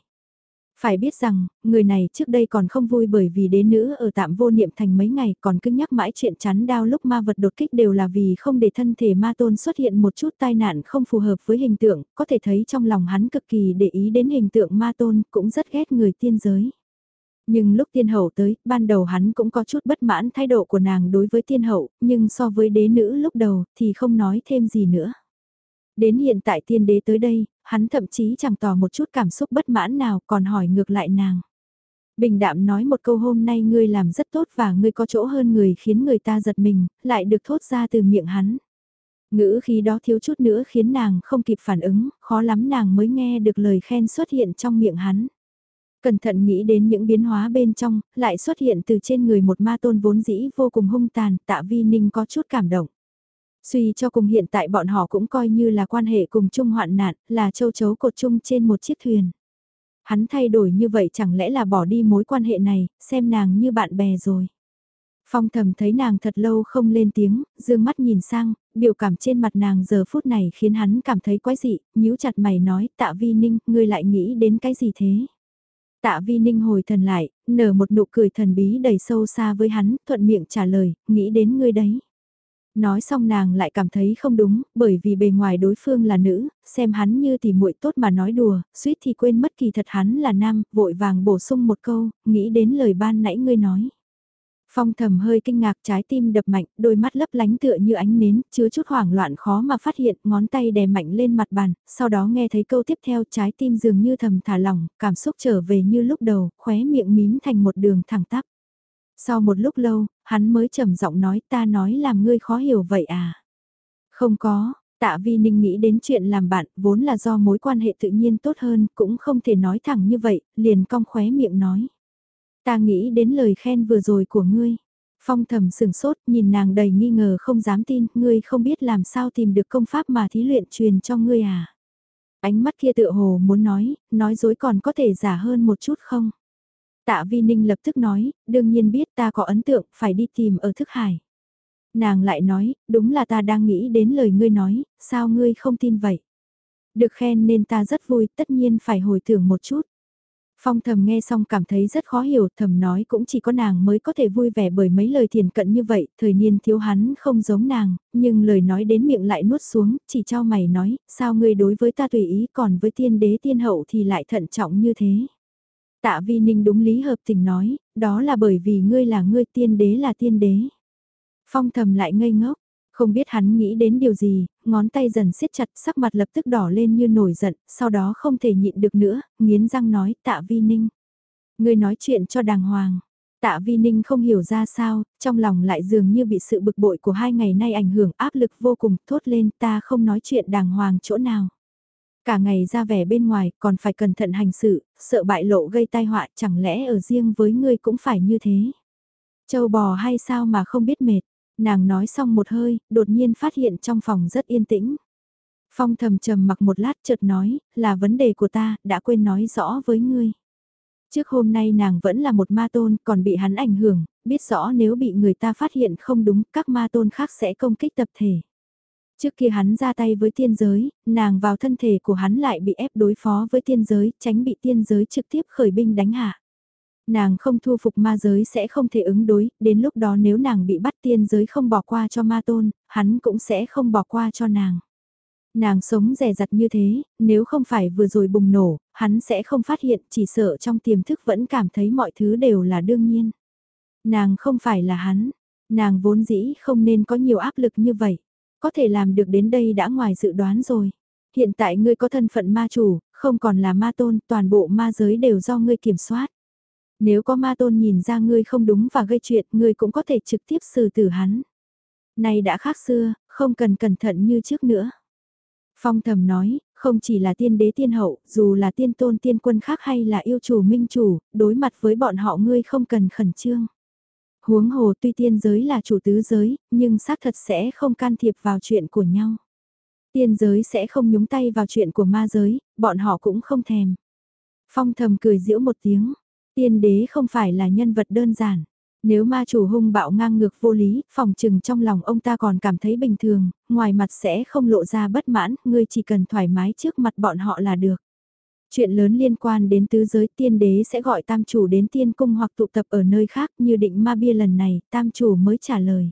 Phải biết rằng, người này trước đây còn không vui bởi vì đế nữ ở tạm vô niệm thành mấy ngày còn cứ nhắc mãi chuyện chắn đau lúc ma vật đột kích đều là vì không để thân thể ma tôn xuất hiện một chút tai nạn không phù hợp với hình tượng, có thể thấy trong lòng hắn cực kỳ để ý đến hình tượng ma tôn, cũng rất ghét người tiên giới. Nhưng lúc tiên hậu tới, ban đầu hắn cũng có chút bất mãn thái độ của nàng đối với tiên hậu, nhưng so với đế nữ lúc đầu thì không nói thêm gì nữa. Đến hiện tại tiên đế tới đây, hắn thậm chí chẳng tỏ một chút cảm xúc bất mãn nào còn hỏi ngược lại nàng. Bình đạm nói một câu hôm nay ngươi làm rất tốt và ngươi có chỗ hơn người khiến người ta giật mình, lại được thốt ra từ miệng hắn. Ngữ khí đó thiếu chút nữa khiến nàng không kịp phản ứng, khó lắm nàng mới nghe được lời khen xuất hiện trong miệng hắn. Cẩn thận nghĩ đến những biến hóa bên trong, lại xuất hiện từ trên người một ma tôn vốn dĩ vô cùng hung tàn, tạ vi ninh có chút cảm động. Suy cho cùng hiện tại bọn họ cũng coi như là quan hệ cùng chung hoạn nạn, là châu chấu cột chung trên một chiếc thuyền. Hắn thay đổi như vậy chẳng lẽ là bỏ đi mối quan hệ này, xem nàng như bạn bè rồi. Phong thầm thấy nàng thật lâu không lên tiếng, dương mắt nhìn sang, biểu cảm trên mặt nàng giờ phút này khiến hắn cảm thấy quái dị, nhíu chặt mày nói tạ vi ninh, ngươi lại nghĩ đến cái gì thế? Tạ vi ninh hồi thần lại, nở một nụ cười thần bí đầy sâu xa với hắn, thuận miệng trả lời, nghĩ đến ngươi đấy. Nói xong nàng lại cảm thấy không đúng, bởi vì bề ngoài đối phương là nữ, xem hắn như thì muội tốt mà nói đùa, suýt thì quên mất kỳ thật hắn là nam, vội vàng bổ sung một câu, nghĩ đến lời ban nãy ngươi nói. Phong thầm hơi kinh ngạc trái tim đập mạnh, đôi mắt lấp lánh tựa như ánh nến, chứa chút hoảng loạn khó mà phát hiện, ngón tay đè mạnh lên mặt bàn, sau đó nghe thấy câu tiếp theo trái tim dường như thầm thả lỏng, cảm xúc trở về như lúc đầu, khóe miệng mím thành một đường thẳng tắp. Sau một lúc lâu, hắn mới trầm giọng nói ta nói làm ngươi khó hiểu vậy à? Không có, tạ vi ninh nghĩ đến chuyện làm bạn vốn là do mối quan hệ tự nhiên tốt hơn, cũng không thể nói thẳng như vậy, liền cong khóe miệng nói. Ta nghĩ đến lời khen vừa rồi của ngươi. Phong thầm sừng sốt nhìn nàng đầy nghi ngờ không dám tin, ngươi không biết làm sao tìm được công pháp mà thí luyện truyền cho ngươi à. Ánh mắt kia tựa hồ muốn nói, nói dối còn có thể giả hơn một chút không? Tạ Vi Ninh lập tức nói, đương nhiên biết ta có ấn tượng, phải đi tìm ở thức hải. Nàng lại nói, đúng là ta đang nghĩ đến lời ngươi nói, sao ngươi không tin vậy? Được khen nên ta rất vui, tất nhiên phải hồi tưởng một chút. Phong thầm nghe xong cảm thấy rất khó hiểu, thầm nói cũng chỉ có nàng mới có thể vui vẻ bởi mấy lời thiền cận như vậy, thời niên thiếu hắn không giống nàng, nhưng lời nói đến miệng lại nuốt xuống, chỉ cho mày nói, sao ngươi đối với ta tùy ý còn với tiên đế tiên hậu thì lại thận trọng như thế. Tạ vi ninh đúng lý hợp tình nói, đó là bởi vì ngươi là ngươi tiên đế là tiên đế. Phong thầm lại ngây ngốc, không biết hắn nghĩ đến điều gì, ngón tay dần siết chặt sắc mặt lập tức đỏ lên như nổi giận, sau đó không thể nhịn được nữa, nghiến răng nói tạ vi ninh. Ngươi nói chuyện cho đàng hoàng. Tạ Vi Ninh không hiểu ra sao, trong lòng lại dường như bị sự bực bội của hai ngày nay ảnh hưởng áp lực vô cùng, thốt lên ta không nói chuyện đàng hoàng chỗ nào. Cả ngày ra vẻ bên ngoài còn phải cẩn thận hành sự, sợ bại lộ gây tai họa chẳng lẽ ở riêng với ngươi cũng phải như thế. Châu bò hay sao mà không biết mệt, nàng nói xong một hơi, đột nhiên phát hiện trong phòng rất yên tĩnh. Phong thầm trầm mặc một lát chợt nói, là vấn đề của ta, đã quên nói rõ với ngươi. Trước hôm nay nàng vẫn là một ma tôn, còn bị hắn ảnh hưởng, biết rõ nếu bị người ta phát hiện không đúng, các ma tôn khác sẽ công kích tập thể. Trước kia hắn ra tay với tiên giới, nàng vào thân thể của hắn lại bị ép đối phó với tiên giới, tránh bị tiên giới trực tiếp khởi binh đánh hạ. Nàng không thu phục ma giới sẽ không thể ứng đối, đến lúc đó nếu nàng bị bắt tiên giới không bỏ qua cho ma tôn, hắn cũng sẽ không bỏ qua cho nàng. Nàng sống rẻ rặt như thế, nếu không phải vừa rồi bùng nổ, hắn sẽ không phát hiện, chỉ sợ trong tiềm thức vẫn cảm thấy mọi thứ đều là đương nhiên. Nàng không phải là hắn, nàng vốn dĩ không nên có nhiều áp lực như vậy có thể làm được đến đây đã ngoài dự đoán rồi. Hiện tại ngươi có thân phận ma chủ, không còn là ma tôn, toàn bộ ma giới đều do ngươi kiểm soát. Nếu có ma tôn nhìn ra ngươi không đúng và gây chuyện, ngươi cũng có thể trực tiếp xử tử hắn. Này đã khác xưa, không cần cẩn thận như trước nữa. Phong thầm nói, không chỉ là tiên đế tiên hậu, dù là tiên tôn tiên quân khác hay là yêu chủ minh chủ, đối mặt với bọn họ ngươi không cần khẩn trương. Huống hồ tuy tiên giới là chủ tứ giới, nhưng xác thật sẽ không can thiệp vào chuyện của nhau. Tiên giới sẽ không nhúng tay vào chuyện của ma giới, bọn họ cũng không thèm. Phong thầm cười giễu một tiếng, tiên đế không phải là nhân vật đơn giản. Nếu ma chủ hung bạo ngang ngược vô lý, phòng trừng trong lòng ông ta còn cảm thấy bình thường, ngoài mặt sẽ không lộ ra bất mãn, ngươi chỉ cần thoải mái trước mặt bọn họ là được. Chuyện lớn liên quan đến tứ giới tiên đế sẽ gọi tam chủ đến tiên cung hoặc tụ tập ở nơi khác như định ma bia lần này, tam chủ mới trả lời.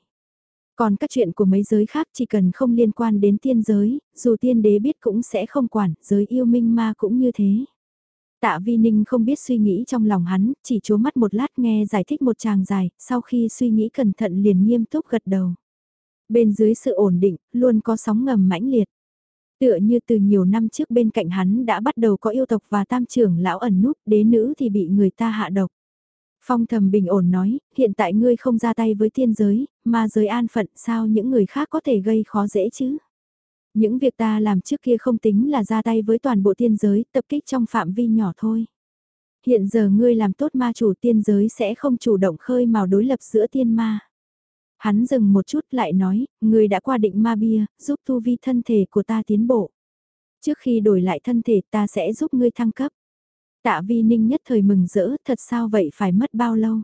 Còn các chuyện của mấy giới khác chỉ cần không liên quan đến tiên giới, dù tiên đế biết cũng sẽ không quản, giới yêu minh ma cũng như thế. Tạ Vi Ninh không biết suy nghĩ trong lòng hắn, chỉ chố mắt một lát nghe giải thích một tràng dài, sau khi suy nghĩ cẩn thận liền nghiêm túc gật đầu. Bên dưới sự ổn định, luôn có sóng ngầm mãnh liệt. Tựa như từ nhiều năm trước bên cạnh hắn đã bắt đầu có yêu tộc và tam trưởng lão ẩn núp, đế nữ thì bị người ta hạ độc. Phong thầm bình ổn nói, hiện tại ngươi không ra tay với tiên giới, mà giới an phận sao những người khác có thể gây khó dễ chứ? Những việc ta làm trước kia không tính là ra tay với toàn bộ tiên giới, tập kích trong phạm vi nhỏ thôi. Hiện giờ ngươi làm tốt ma chủ tiên giới sẽ không chủ động khơi mào đối lập giữa tiên ma. Hắn dừng một chút lại nói, người đã qua định ma bia, giúp tu vi thân thể của ta tiến bộ. Trước khi đổi lại thân thể ta sẽ giúp ngươi thăng cấp. Tạ vi ninh nhất thời mừng rỡ, thật sao vậy phải mất bao lâu?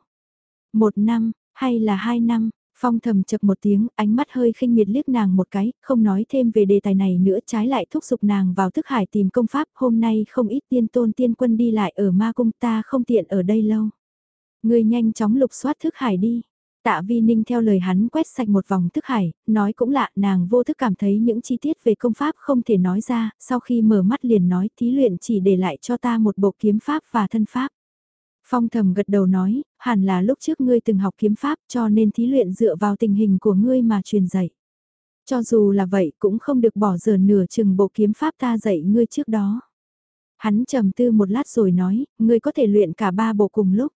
Một năm, hay là hai năm? Phong thầm chập một tiếng, ánh mắt hơi khinh miệt liếc nàng một cái, không nói thêm về đề tài này nữa trái lại thúc giục nàng vào thức hải tìm công pháp, hôm nay không ít tiên tôn tiên quân đi lại ở ma cung ta không tiện ở đây lâu. Người nhanh chóng lục soát thức hải đi. Tạ Vi Ninh theo lời hắn quét sạch một vòng thức hải, nói cũng lạ, nàng vô thức cảm thấy những chi tiết về công pháp không thể nói ra, sau khi mở mắt liền nói thí luyện chỉ để lại cho ta một bộ kiếm pháp và thân pháp. Phong thầm gật đầu nói, hẳn là lúc trước ngươi từng học kiếm pháp cho nên thí luyện dựa vào tình hình của ngươi mà truyền dạy. Cho dù là vậy cũng không được bỏ giờ nửa chừng bộ kiếm pháp ta dạy ngươi trước đó. Hắn trầm tư một lát rồi nói, ngươi có thể luyện cả ba bộ cùng lúc.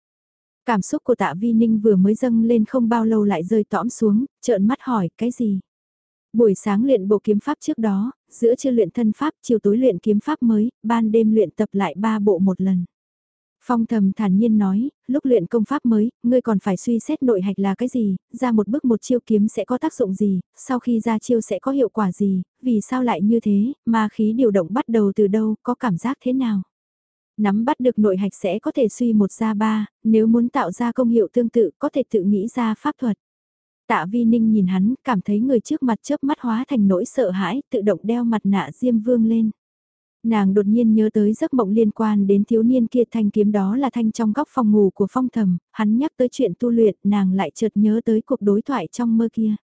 Cảm xúc của tạ vi ninh vừa mới dâng lên không bao lâu lại rơi tõm xuống, trợn mắt hỏi, cái gì? Buổi sáng luyện bộ kiếm pháp trước đó, giữa chưa luyện thân pháp, chiều tối luyện kiếm pháp mới, ban đêm luyện tập lại ba bộ một lần. Phong thầm thản nhiên nói, lúc luyện công pháp mới, ngươi còn phải suy xét nội hạch là cái gì, ra một bước một chiêu kiếm sẽ có tác dụng gì, sau khi ra chiêu sẽ có hiệu quả gì, vì sao lại như thế, mà khí điều động bắt đầu từ đâu, có cảm giác thế nào. Nắm bắt được nội hạch sẽ có thể suy một ra ba, nếu muốn tạo ra công hiệu tương tự có thể tự nghĩ ra pháp thuật. Tạ Vi Ninh nhìn hắn, cảm thấy người trước mặt chớp mắt hóa thành nỗi sợ hãi, tự động đeo mặt nạ diêm vương lên. Nàng đột nhiên nhớ tới giấc mộng liên quan đến thiếu niên kia thanh kiếm đó là thanh trong góc phòng ngủ của phong thầm, hắn nhắc tới chuyện tu luyện, nàng lại chợt nhớ tới cuộc đối thoại trong mơ kia.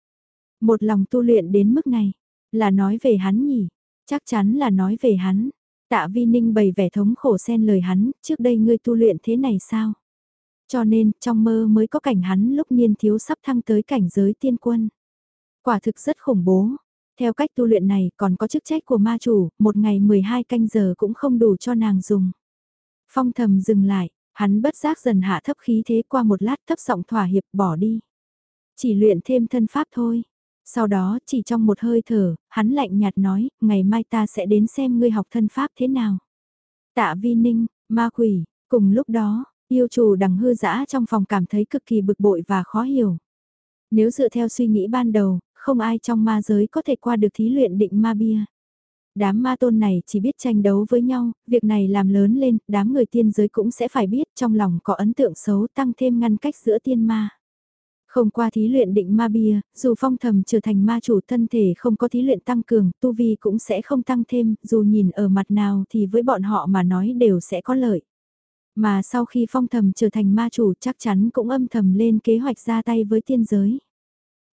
Một lòng tu luyện đến mức này, là nói về hắn nhỉ, chắc chắn là nói về hắn. Tạ Vi Ninh bày vẻ thống khổ xen lời hắn, trước đây ngươi tu luyện thế này sao? Cho nên, trong mơ mới có cảnh hắn lúc niên thiếu sắp thăng tới cảnh giới tiên quân. Quả thực rất khủng bố. Theo cách tu luyện này còn có chức trách của ma chủ, một ngày 12 canh giờ cũng không đủ cho nàng dùng. Phong thầm dừng lại, hắn bất giác dần hạ thấp khí thế qua một lát thấp giọng thỏa hiệp bỏ đi. Chỉ luyện thêm thân pháp thôi. Sau đó chỉ trong một hơi thở, hắn lạnh nhạt nói, ngày mai ta sẽ đến xem ngươi học thân pháp thế nào. Tạ vi ninh, ma quỷ, cùng lúc đó, yêu chủ đằng hư dã trong phòng cảm thấy cực kỳ bực bội và khó hiểu. Nếu dựa theo suy nghĩ ban đầu, không ai trong ma giới có thể qua được thí luyện định ma bia. Đám ma tôn này chỉ biết tranh đấu với nhau, việc này làm lớn lên, đám người tiên giới cũng sẽ phải biết trong lòng có ấn tượng xấu tăng thêm ngăn cách giữa tiên ma. Không qua thí luyện định ma bia, dù phong thầm trở thành ma chủ thân thể không có thí luyện tăng cường, tu vi cũng sẽ không tăng thêm, dù nhìn ở mặt nào thì với bọn họ mà nói đều sẽ có lợi. Mà sau khi phong thầm trở thành ma chủ chắc chắn cũng âm thầm lên kế hoạch ra tay với tiên giới.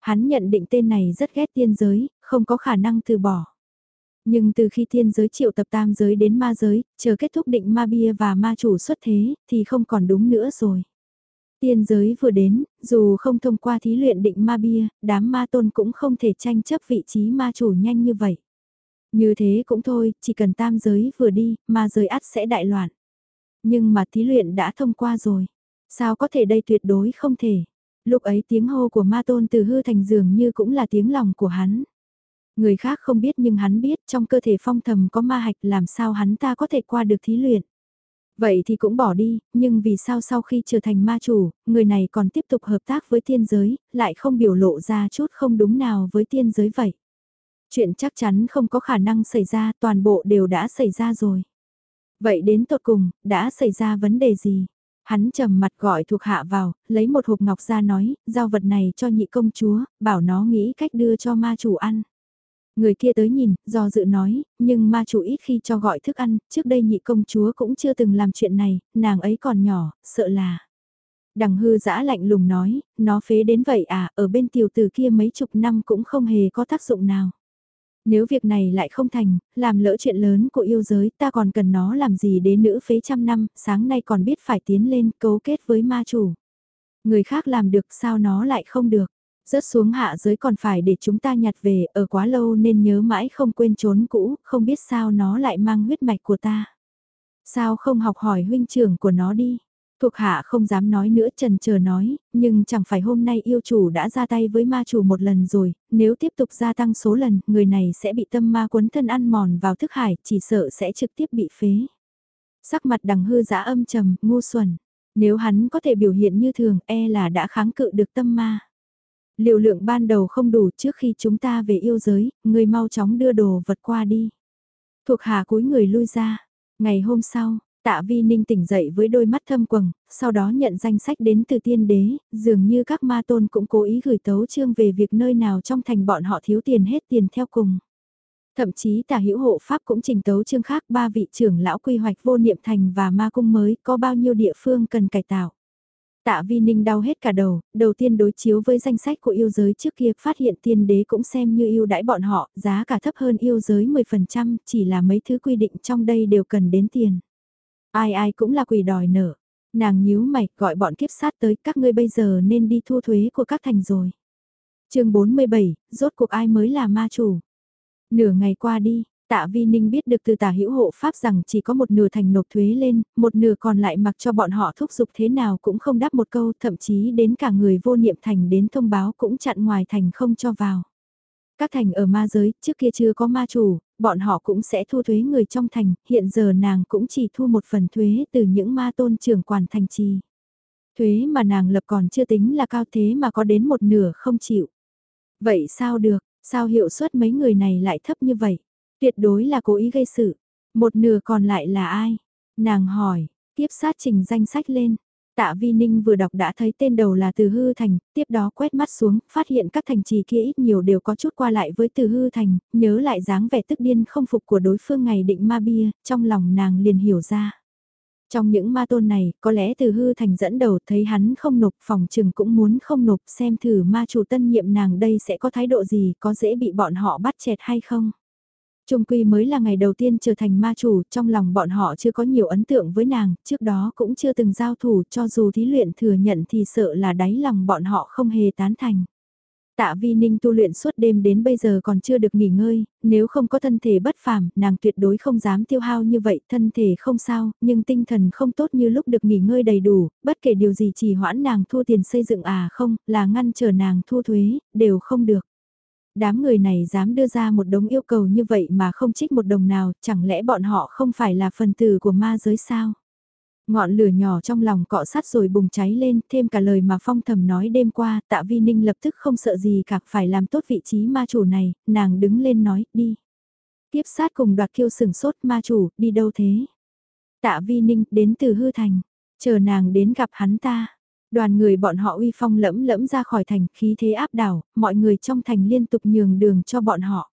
Hắn nhận định tên này rất ghét tiên giới, không có khả năng từ bỏ. Nhưng từ khi tiên giới triệu tập tam giới đến ma giới, chờ kết thúc định ma bia và ma chủ xuất thế, thì không còn đúng nữa rồi. Tiên giới vừa đến, dù không thông qua thí luyện định ma bia, đám ma tôn cũng không thể tranh chấp vị trí ma chủ nhanh như vậy. Như thế cũng thôi, chỉ cần tam giới vừa đi, ma giới ắt sẽ đại loạn. Nhưng mà thí luyện đã thông qua rồi. Sao có thể đây tuyệt đối không thể. Lúc ấy tiếng hô của ma tôn từ hư thành dường như cũng là tiếng lòng của hắn. Người khác không biết nhưng hắn biết trong cơ thể phong thầm có ma hạch làm sao hắn ta có thể qua được thí luyện. Vậy thì cũng bỏ đi, nhưng vì sao sau khi trở thành ma chủ, người này còn tiếp tục hợp tác với tiên giới, lại không biểu lộ ra chút không đúng nào với tiên giới vậy. Chuyện chắc chắn không có khả năng xảy ra, toàn bộ đều đã xảy ra rồi. Vậy đến tột cùng, đã xảy ra vấn đề gì? Hắn trầm mặt gọi thuộc hạ vào, lấy một hộp ngọc ra nói, giao vật này cho nhị công chúa, bảo nó nghĩ cách đưa cho ma chủ ăn. Người kia tới nhìn, do dự nói, nhưng ma chủ ít khi cho gọi thức ăn, trước đây nhị công chúa cũng chưa từng làm chuyện này, nàng ấy còn nhỏ, sợ là. Đằng hư giã lạnh lùng nói, nó phế đến vậy à, ở bên tiểu tử kia mấy chục năm cũng không hề có tác dụng nào. Nếu việc này lại không thành, làm lỡ chuyện lớn của yêu giới ta còn cần nó làm gì đến nữ phế trăm năm, sáng nay còn biết phải tiến lên cấu kết với ma chủ. Người khác làm được sao nó lại không được. Rớt xuống hạ giới còn phải để chúng ta nhặt về, ở quá lâu nên nhớ mãi không quên trốn cũ, không biết sao nó lại mang huyết mạch của ta. Sao không học hỏi huynh trưởng của nó đi? Thuộc hạ không dám nói nữa trần chờ nói, nhưng chẳng phải hôm nay yêu chủ đã ra tay với ma chủ một lần rồi, nếu tiếp tục gia tăng số lần, người này sẽ bị tâm ma quấn thân ăn mòn vào thức hải, chỉ sợ sẽ trực tiếp bị phế. Sắc mặt đằng hư giã âm trầm, ngu xuẩn. Nếu hắn có thể biểu hiện như thường, e là đã kháng cự được tâm ma. Liều lượng ban đầu không đủ trước khi chúng ta về yêu giới, người mau chóng đưa đồ vật qua đi. Thuộc hạ cúi người lui ra. Ngày hôm sau, Tạ Vi Ninh tỉnh dậy với đôi mắt thâm quầng, sau đó nhận danh sách đến từ tiên đế, dường như các ma tôn cũng cố ý gửi tấu chương về việc nơi nào trong thành bọn họ thiếu tiền hết tiền theo cùng. Thậm chí tả hữu hộ pháp cũng trình tấu chương khác ba vị trưởng lão quy hoạch vô niệm thành và ma cung mới có bao nhiêu địa phương cần cải tạo. Tạ Vi Ninh đau hết cả đầu, đầu tiên đối chiếu với danh sách của yêu giới trước kia phát hiện tiên đế cũng xem như yêu đãi bọn họ, giá cả thấp hơn yêu giới 10%, chỉ là mấy thứ quy định trong đây đều cần đến tiền. Ai ai cũng là quỷ đòi nợ. Nàng nhíu mày gọi bọn kiếp sát tới các ngươi bây giờ nên đi thu thuế của các thành rồi. chương 47, rốt cuộc ai mới là ma chủ. Nửa ngày qua đi, Tạ Vi Ninh biết được từ tả hữu hộ pháp rằng chỉ có một nửa thành nộp thuế lên, một nửa còn lại mặc cho bọn họ thúc giục thế nào cũng không đáp một câu, thậm chí đến cả người vô niệm thành đến thông báo cũng chặn ngoài thành không cho vào. Các thành ở ma giới, trước kia chưa có ma chủ, bọn họ cũng sẽ thu thuế người trong thành, hiện giờ nàng cũng chỉ thu một phần thuế từ những ma tôn trưởng quản thành trì. Thuế mà nàng lập còn chưa tính là cao thế mà có đến một nửa không chịu. Vậy sao được, sao hiệu suất mấy người này lại thấp như vậy? Tuyệt đối là cố ý gây sự. Một nửa còn lại là ai? Nàng hỏi, tiếp sát trình danh sách lên. Tạ Vi Ninh vừa đọc đã thấy tên đầu là Từ Hư Thành, tiếp đó quét mắt xuống, phát hiện các thành trì kia ít nhiều đều có chút qua lại với Từ Hư Thành, nhớ lại dáng vẻ tức điên không phục của đối phương ngày định ma bia, trong lòng nàng liền hiểu ra. Trong những ma tôn này, có lẽ Từ Hư Thành dẫn đầu thấy hắn không nộp phòng trừng cũng muốn không nộp xem thử ma chủ tân nhiệm nàng đây sẽ có thái độ gì, có dễ bị bọn họ bắt chẹt hay không. Trung quy mới là ngày đầu tiên trở thành ma chủ, trong lòng bọn họ chưa có nhiều ấn tượng với nàng, trước đó cũng chưa từng giao thủ cho dù thí luyện thừa nhận thì sợ là đáy lòng bọn họ không hề tán thành. Tạ Vi Ninh tu luyện suốt đêm đến bây giờ còn chưa được nghỉ ngơi, nếu không có thân thể bất phàm, nàng tuyệt đối không dám tiêu hao như vậy, thân thể không sao, nhưng tinh thần không tốt như lúc được nghỉ ngơi đầy đủ, bất kể điều gì chỉ hoãn nàng thu tiền xây dựng à không, là ngăn trở nàng thu thuế, đều không được đám người này dám đưa ra một đống yêu cầu như vậy mà không trích một đồng nào, chẳng lẽ bọn họ không phải là phần tử của ma giới sao? Ngọn lửa nhỏ trong lòng cọ sát rồi bùng cháy lên, thêm cả lời mà phong thầm nói đêm qua, tạ vi ninh lập tức không sợ gì cả phải làm tốt vị trí ma chủ này, nàng đứng lên nói, đi. Tiếp sát cùng đoạt kiêu sừng sốt ma chủ, đi đâu thế? Tạ vi ninh, đến từ hư thành, chờ nàng đến gặp hắn ta. Đoàn người bọn họ uy phong lẫm lẫm ra khỏi thành, khí thế áp đảo, mọi người trong thành liên tục nhường đường cho bọn họ.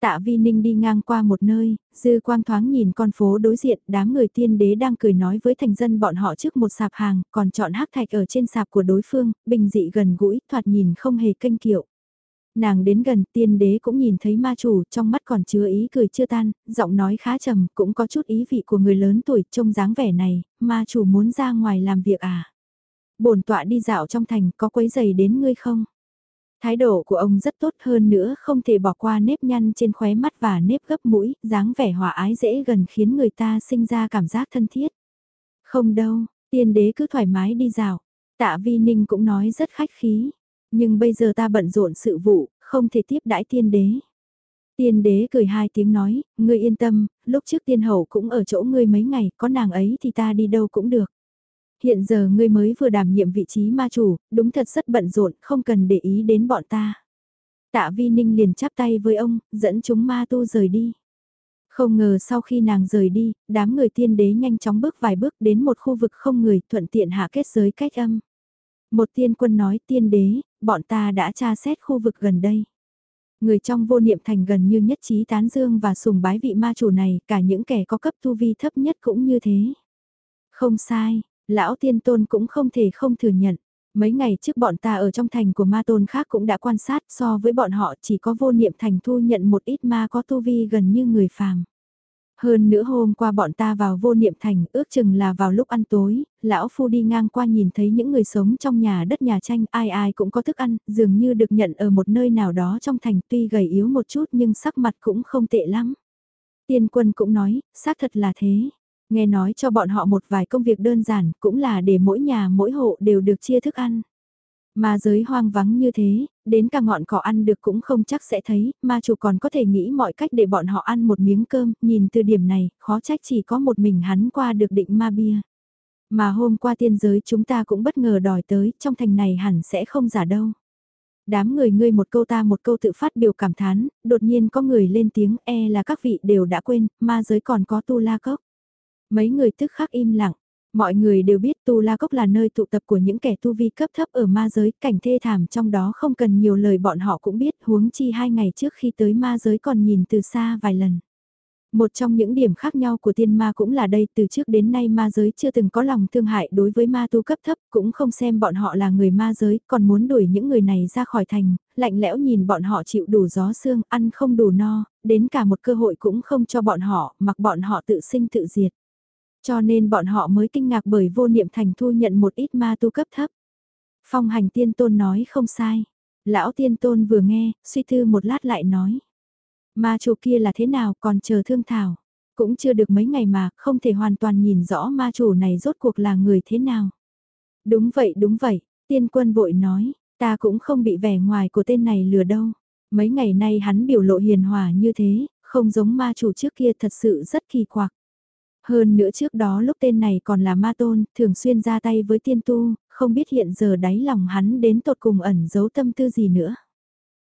Tạ Vi Ninh đi ngang qua một nơi, dư quang thoáng nhìn con phố đối diện, đám người tiên đế đang cười nói với thành dân bọn họ trước một sạp hàng, còn chọn hắc thạch ở trên sạp của đối phương, bình dị gần gũi, thoạt nhìn không hề kênh kiệu. Nàng đến gần tiên đế cũng nhìn thấy ma chủ, trong mắt còn chứa ý cười chưa tan, giọng nói khá trầm, cũng có chút ý vị của người lớn tuổi, trông dáng vẻ này, ma chủ muốn ra ngoài làm việc à bổn tọa đi dạo trong thành có quấy giày đến ngươi không? Thái độ của ông rất tốt hơn nữa không thể bỏ qua nếp nhăn trên khóe mắt và nếp gấp mũi, dáng vẻ hòa ái dễ gần khiến người ta sinh ra cảm giác thân thiết. Không đâu, tiên đế cứ thoải mái đi dạo. Tạ Vi Ninh cũng nói rất khách khí. Nhưng bây giờ ta bận rộn sự vụ, không thể tiếp đãi tiên đế. Tiên đế cười hai tiếng nói, ngươi yên tâm, lúc trước tiên hậu cũng ở chỗ ngươi mấy ngày, có nàng ấy thì ta đi đâu cũng được. Hiện giờ ngươi mới vừa đảm nhiệm vị trí ma chủ, đúng thật rất bận rộn, không cần để ý đến bọn ta. Tạ Vi Ninh liền chắp tay với ông, dẫn chúng ma tu rời đi. Không ngờ sau khi nàng rời đi, đám người tiên đế nhanh chóng bước vài bước đến một khu vực không người thuận tiện hạ kết giới cách âm. Một tiên quân nói tiên đế, bọn ta đã tra xét khu vực gần đây. Người trong vô niệm thành gần như nhất trí tán dương và sùng bái vị ma chủ này, cả những kẻ có cấp tu vi thấp nhất cũng như thế. Không sai, Lão tiên tôn cũng không thể không thừa nhận. Mấy ngày trước bọn ta ở trong thành của ma tôn khác cũng đã quan sát so với bọn họ chỉ có vô niệm thành thu nhận một ít ma có tu vi gần như người phàm. Hơn nữa hôm qua bọn ta vào vô niệm thành, ước chừng là vào lúc ăn tối, lão phu đi ngang qua nhìn thấy những người sống trong nhà đất nhà tranh, ai ai cũng có thức ăn, dường như được nhận ở một nơi nào đó trong thành tuy gầy yếu một chút nhưng sắc mặt cũng không tệ lắm. Tiên quân cũng nói, xác thật là thế. Nghe nói cho bọn họ một vài công việc đơn giản cũng là để mỗi nhà mỗi hộ đều được chia thức ăn. Mà giới hoang vắng như thế, đến cả ngọn cỏ ăn được cũng không chắc sẽ thấy, ma chủ còn có thể nghĩ mọi cách để bọn họ ăn một miếng cơm, nhìn từ điểm này, khó trách chỉ có một mình hắn qua được định ma bia. Mà hôm qua tiên giới chúng ta cũng bất ngờ đòi tới, trong thành này hẳn sẽ không giả đâu. Đám người ngươi một câu ta một câu tự phát biểu cảm thán, đột nhiên có người lên tiếng e là các vị đều đã quên, ma giới còn có tu la cốc. Mấy người tức khắc im lặng, Mọi người đều biết Tu La Cốc là nơi tụ tập của những kẻ tu vi cấp thấp ở ma giới, cảnh thê thảm trong đó không cần nhiều lời bọn họ cũng biết huống chi hai ngày trước khi tới ma giới còn nhìn từ xa vài lần. Một trong những điểm khác nhau của tiên ma cũng là đây từ trước đến nay ma giới chưa từng có lòng thương hại đối với ma tu cấp thấp cũng không xem bọn họ là người ma giới còn muốn đuổi những người này ra khỏi thành, lạnh lẽo nhìn bọn họ chịu đủ gió xương ăn không đủ no, đến cả một cơ hội cũng không cho bọn họ mặc bọn họ tự sinh tự diệt. Cho nên bọn họ mới kinh ngạc bởi vô niệm thành thu nhận một ít ma tu cấp thấp. Phong hành tiên tôn nói không sai. Lão tiên tôn vừa nghe, suy tư một lát lại nói. Ma chủ kia là thế nào còn chờ thương thảo. Cũng chưa được mấy ngày mà không thể hoàn toàn nhìn rõ ma chủ này rốt cuộc là người thế nào. Đúng vậy đúng vậy, tiên quân vội nói, ta cũng không bị vẻ ngoài của tên này lừa đâu. Mấy ngày nay hắn biểu lộ hiền hòa như thế, không giống ma chủ trước kia thật sự rất kỳ quặc. Hơn nữa trước đó lúc tên này còn là ma tôn, thường xuyên ra tay với tiên tu, không biết hiện giờ đáy lòng hắn đến tột cùng ẩn giấu tâm tư gì nữa.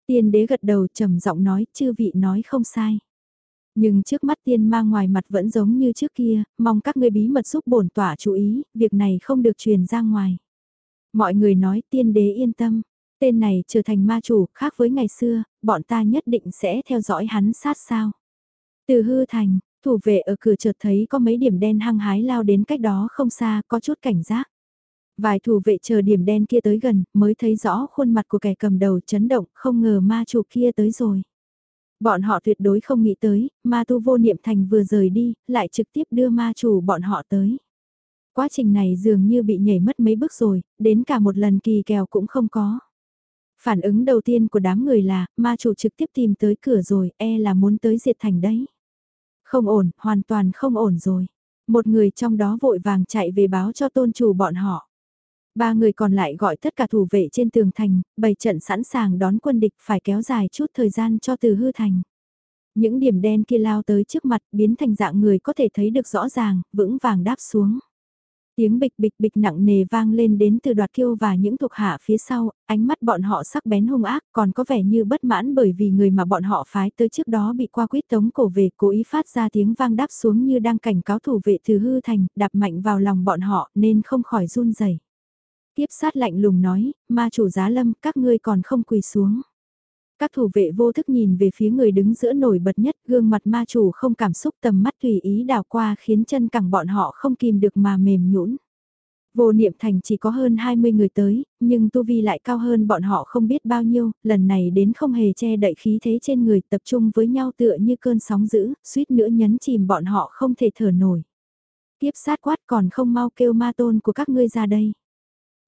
Tiên đế gật đầu trầm giọng nói, chư vị nói không sai. Nhưng trước mắt tiên ma ngoài mặt vẫn giống như trước kia, mong các ngươi bí mật giúp bổn tỏa chú ý, việc này không được truyền ra ngoài. Mọi người nói tiên đế yên tâm, tên này trở thành ma chủ, khác với ngày xưa, bọn ta nhất định sẽ theo dõi hắn sát sao. Từ hư thành, Thủ vệ ở cửa chợt thấy có mấy điểm đen hăng hái lao đến cách đó không xa, có chút cảnh giác. Vài thủ vệ chờ điểm đen kia tới gần, mới thấy rõ khuôn mặt của kẻ cầm đầu chấn động, không ngờ ma chủ kia tới rồi. Bọn họ tuyệt đối không nghĩ tới, ma tu vô niệm thành vừa rời đi, lại trực tiếp đưa ma chủ bọn họ tới. Quá trình này dường như bị nhảy mất mấy bước rồi, đến cả một lần kỳ kèo cũng không có. Phản ứng đầu tiên của đám người là, ma chủ trực tiếp tìm tới cửa rồi, e là muốn tới diệt thành đấy. Không ổn, hoàn toàn không ổn rồi. Một người trong đó vội vàng chạy về báo cho tôn chủ bọn họ. Ba người còn lại gọi tất cả thủ vệ trên tường thành, bày trận sẵn sàng đón quân địch phải kéo dài chút thời gian cho từ hư thành. Những điểm đen kia lao tới trước mặt biến thành dạng người có thể thấy được rõ ràng, vững vàng đáp xuống. Tiếng bịch bịch bịch nặng nề vang lên đến từ đoạt kiêu và những thuộc hạ phía sau, ánh mắt bọn họ sắc bén hung ác còn có vẻ như bất mãn bởi vì người mà bọn họ phái tới trước đó bị qua quyết tống cổ về cố ý phát ra tiếng vang đáp xuống như đang cảnh cáo thủ vệ từ hư thành, đạp mạnh vào lòng bọn họ nên không khỏi run rẩy. Tiếp sát lạnh lùng nói, ma chủ giá lâm các ngươi còn không quỳ xuống. Các thủ vệ vô thức nhìn về phía người đứng giữa nổi bật nhất, gương mặt ma chủ không cảm xúc tầm mắt tùy ý đào qua khiến chân cẳng bọn họ không kìm được mà mềm nhũn. Vô niệm thành chỉ có hơn 20 người tới, nhưng tu vi lại cao hơn bọn họ không biết bao nhiêu, lần này đến không hề che đậy khí thế trên người tập trung với nhau tựa như cơn sóng dữ, suýt nữa nhấn chìm bọn họ không thể thở nổi. Tiếp sát quát còn không mau kêu ma tôn của các ngươi ra đây.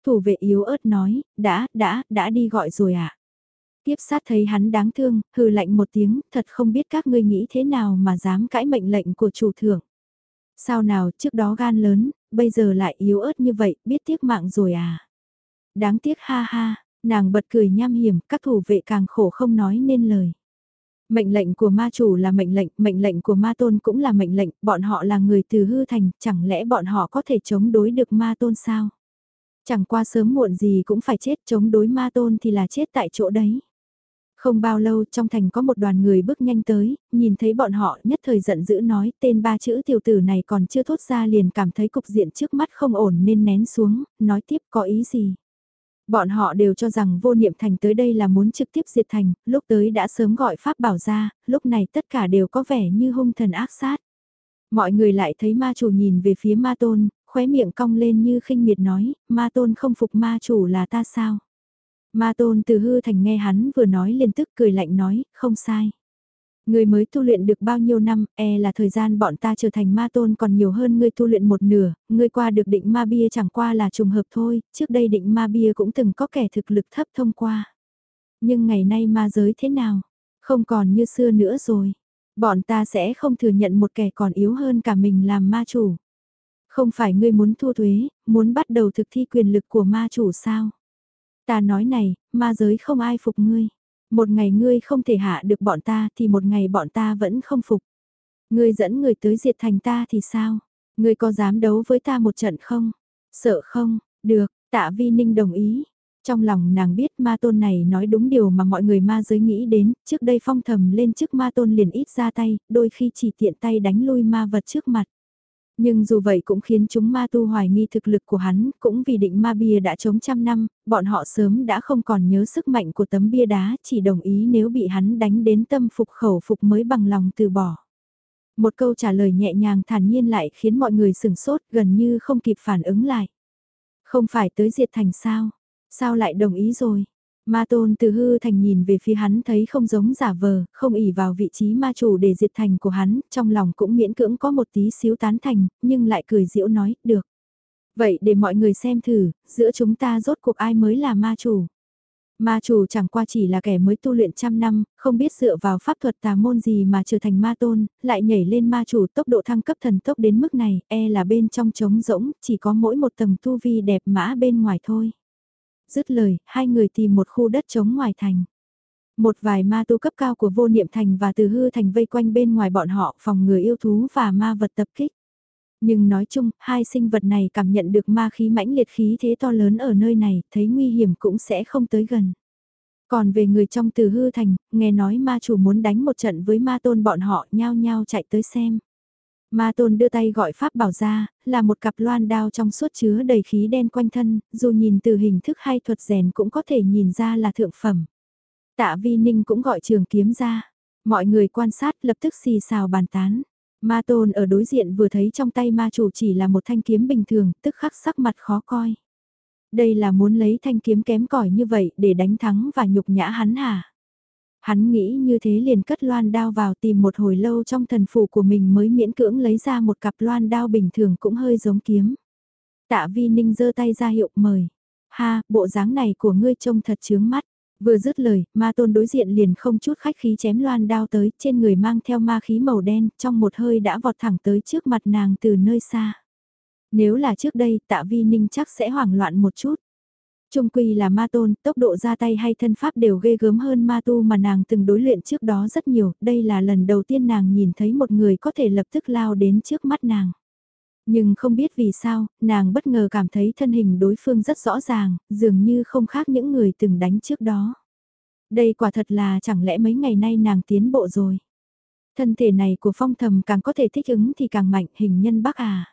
Thủ vệ yếu ớt nói, đã, đã, đã đi gọi rồi ạ. À? Tiếp sát thấy hắn đáng thương, hừ lạnh một tiếng, thật không biết các ngươi nghĩ thế nào mà dám cãi mệnh lệnh của chủ thượng. Sao nào, trước đó gan lớn, bây giờ lại yếu ớt như vậy, biết tiếc mạng rồi à. Đáng tiếc ha ha, nàng bật cười nham hiểm, các thủ vệ càng khổ không nói nên lời. Mệnh lệnh của ma chủ là mệnh lệnh, mệnh lệnh của ma tôn cũng là mệnh lệnh, bọn họ là người từ hư thành, chẳng lẽ bọn họ có thể chống đối được ma tôn sao? Chẳng qua sớm muộn gì cũng phải chết chống đối ma tôn thì là chết tại chỗ đấy. Không bao lâu trong thành có một đoàn người bước nhanh tới, nhìn thấy bọn họ nhất thời giận dữ nói tên ba chữ tiểu tử này còn chưa thốt ra liền cảm thấy cục diện trước mắt không ổn nên nén xuống, nói tiếp có ý gì. Bọn họ đều cho rằng vô niệm thành tới đây là muốn trực tiếp diệt thành, lúc tới đã sớm gọi pháp bảo ra, lúc này tất cả đều có vẻ như hung thần ác sát. Mọi người lại thấy ma chủ nhìn về phía ma tôn, khóe miệng cong lên như khinh miệt nói, ma tôn không phục ma chủ là ta sao? Ma tôn từ hư thành nghe hắn vừa nói liền tức cười lạnh nói, không sai. người mới tu luyện được bao nhiêu năm, e là thời gian bọn ta trở thành ma tôn còn nhiều hơn ngươi tu luyện một nửa, ngươi qua được định ma bia chẳng qua là trùng hợp thôi, trước đây định ma bia cũng từng có kẻ thực lực thấp thông qua. Nhưng ngày nay ma giới thế nào? Không còn như xưa nữa rồi. Bọn ta sẽ không thừa nhận một kẻ còn yếu hơn cả mình làm ma chủ. Không phải ngươi muốn thu thuế, muốn bắt đầu thực thi quyền lực của ma chủ sao? Ta nói này, ma giới không ai phục ngươi. Một ngày ngươi không thể hạ được bọn ta thì một ngày bọn ta vẫn không phục. Ngươi dẫn người tới diệt thành ta thì sao? Ngươi có dám đấu với ta một trận không? Sợ không? Được, tạ vi ninh đồng ý. Trong lòng nàng biết ma tôn này nói đúng điều mà mọi người ma giới nghĩ đến, trước đây phong thầm lên trước ma tôn liền ít ra tay, đôi khi chỉ tiện tay đánh lui ma vật trước mặt. Nhưng dù vậy cũng khiến chúng ma tu hoài nghi thực lực của hắn, cũng vì định ma bia đã chống trăm năm, bọn họ sớm đã không còn nhớ sức mạnh của tấm bia đá, chỉ đồng ý nếu bị hắn đánh đến tâm phục khẩu phục mới bằng lòng từ bỏ. Một câu trả lời nhẹ nhàng thản nhiên lại khiến mọi người sừng sốt gần như không kịp phản ứng lại. Không phải tới diệt thành sao? Sao lại đồng ý rồi? Ma tôn từ hư thành nhìn về phía hắn thấy không giống giả vờ, không ỉ vào vị trí ma chủ để diệt thành của hắn, trong lòng cũng miễn cưỡng có một tí xíu tán thành, nhưng lại cười diễu nói, được. Vậy để mọi người xem thử, giữa chúng ta rốt cuộc ai mới là ma chủ. Ma chủ chẳng qua chỉ là kẻ mới tu luyện trăm năm, không biết dựa vào pháp thuật tà môn gì mà trở thành ma tôn, lại nhảy lên ma chủ tốc độ thăng cấp thần tốc đến mức này, e là bên trong trống rỗng, chỉ có mỗi một tầng tu vi đẹp mã bên ngoài thôi dứt lời, hai người tìm một khu đất trống ngoài thành. Một vài ma tu cấp cao của vô niệm thành và từ hư thành vây quanh bên ngoài bọn họ phòng người yêu thú và ma vật tập kích. Nhưng nói chung, hai sinh vật này cảm nhận được ma khí mãnh liệt khí thế to lớn ở nơi này, thấy nguy hiểm cũng sẽ không tới gần. Còn về người trong từ hư thành, nghe nói ma chủ muốn đánh một trận với ma tôn bọn họ nhao nhao chạy tới xem. Ma tôn đưa tay gọi pháp bảo ra, là một cặp loan đao trong suốt chứa đầy khí đen quanh thân, dù nhìn từ hình thức hay thuật rèn cũng có thể nhìn ra là thượng phẩm. Tạ vi ninh cũng gọi trường kiếm ra. Mọi người quan sát lập tức xì xào bàn tán. Ma tôn ở đối diện vừa thấy trong tay ma chủ chỉ là một thanh kiếm bình thường, tức khắc sắc mặt khó coi. Đây là muốn lấy thanh kiếm kém cỏi như vậy để đánh thắng và nhục nhã hắn hả? Hắn nghĩ như thế liền cất loan đao vào tìm một hồi lâu trong thần phủ của mình mới miễn cưỡng lấy ra một cặp loan đao bình thường cũng hơi giống kiếm. Tạ vi ninh giơ tay ra hiệu mời. Ha, bộ dáng này của ngươi trông thật chướng mắt. Vừa dứt lời, ma tôn đối diện liền không chút khách khí chém loan đao tới, trên người mang theo ma khí màu đen, trong một hơi đã vọt thẳng tới trước mặt nàng từ nơi xa. Nếu là trước đây, tạ vi ninh chắc sẽ hoảng loạn một chút. Trung quy là ma tôn, tốc độ ra tay hay thân pháp đều ghê gớm hơn ma tu mà nàng từng đối luyện trước đó rất nhiều, đây là lần đầu tiên nàng nhìn thấy một người có thể lập tức lao đến trước mắt nàng. Nhưng không biết vì sao, nàng bất ngờ cảm thấy thân hình đối phương rất rõ ràng, dường như không khác những người từng đánh trước đó. Đây quả thật là chẳng lẽ mấy ngày nay nàng tiến bộ rồi. Thân thể này của phong thầm càng có thể thích ứng thì càng mạnh hình nhân bắc à.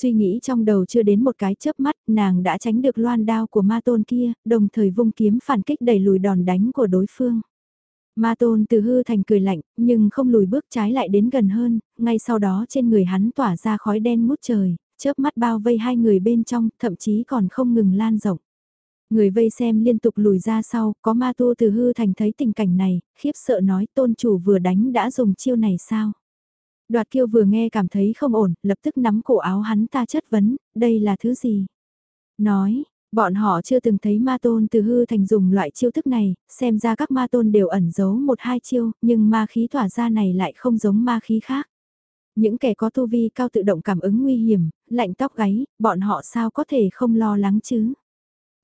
Suy nghĩ trong đầu chưa đến một cái chớp mắt, nàng đã tránh được loan đao của ma tôn kia, đồng thời vung kiếm phản kích đẩy lùi đòn đánh của đối phương. Ma tôn từ hư thành cười lạnh, nhưng không lùi bước trái lại đến gần hơn, ngay sau đó trên người hắn tỏa ra khói đen ngút trời, chớp mắt bao vây hai người bên trong, thậm chí còn không ngừng lan rộng. Người vây xem liên tục lùi ra sau, có ma tu từ hư thành thấy tình cảnh này, khiếp sợ nói tôn chủ vừa đánh đã dùng chiêu này sao? Đoạt kiêu vừa nghe cảm thấy không ổn, lập tức nắm cổ áo hắn ta chất vấn, đây là thứ gì? Nói, bọn họ chưa từng thấy ma tôn từ hư thành dùng loại chiêu thức này, xem ra các ma tôn đều ẩn giấu một hai chiêu, nhưng ma khí tỏa ra này lại không giống ma khí khác. Những kẻ có tu vi cao tự động cảm ứng nguy hiểm, lạnh tóc gáy, bọn họ sao có thể không lo lắng chứ?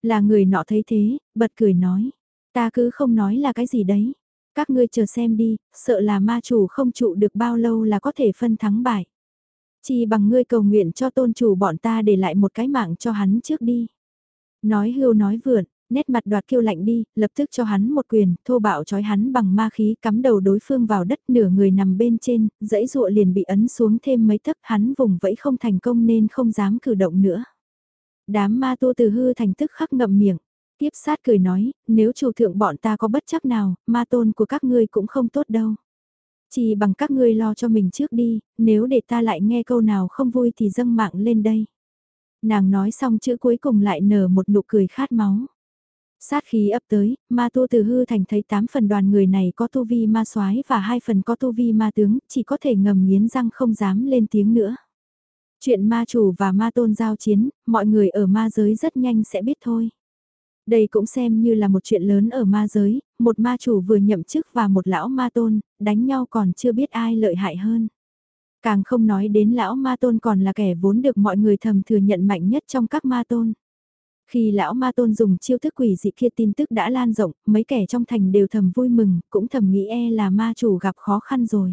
Là người nọ thấy thế, bật cười nói, ta cứ không nói là cái gì đấy. Các ngươi chờ xem đi, sợ là ma chủ không trụ được bao lâu là có thể phân thắng bại. Chỉ bằng ngươi cầu nguyện cho tôn chủ bọn ta để lại một cái mạng cho hắn trước đi. Nói hưu nói vượn, nét mặt đoạt kiêu lạnh đi, lập tức cho hắn một quyền, thô bạo trói hắn bằng ma khí cắm đầu đối phương vào đất nửa người nằm bên trên, dãy ruộ liền bị ấn xuống thêm mấy thấp hắn vùng vẫy không thành công nên không dám cử động nữa. Đám ma tu từ hư thành tức khắc ngậm miệng. Tiếp sát cười nói, nếu chủ thượng bọn ta có bất chắc nào, ma tôn của các ngươi cũng không tốt đâu. Chỉ bằng các ngươi lo cho mình trước đi, nếu để ta lại nghe câu nào không vui thì dâng mạng lên đây. Nàng nói xong chữ cuối cùng lại nở một nụ cười khát máu. Sát khí ập tới, ma tu từ hư thành thấy 8 phần đoàn người này có tu vi ma soái và hai phần có tu vi ma tướng, chỉ có thể ngầm nghiến răng không dám lên tiếng nữa. Chuyện ma chủ và ma tôn giao chiến, mọi người ở ma giới rất nhanh sẽ biết thôi. Đây cũng xem như là một chuyện lớn ở ma giới, một ma chủ vừa nhậm chức và một lão ma tôn, đánh nhau còn chưa biết ai lợi hại hơn. Càng không nói đến lão ma tôn còn là kẻ vốn được mọi người thầm thừa nhận mạnh nhất trong các ma tôn. Khi lão ma tôn dùng chiêu thức quỷ dị kia tin tức đã lan rộng, mấy kẻ trong thành đều thầm vui mừng, cũng thầm nghĩ e là ma chủ gặp khó khăn rồi.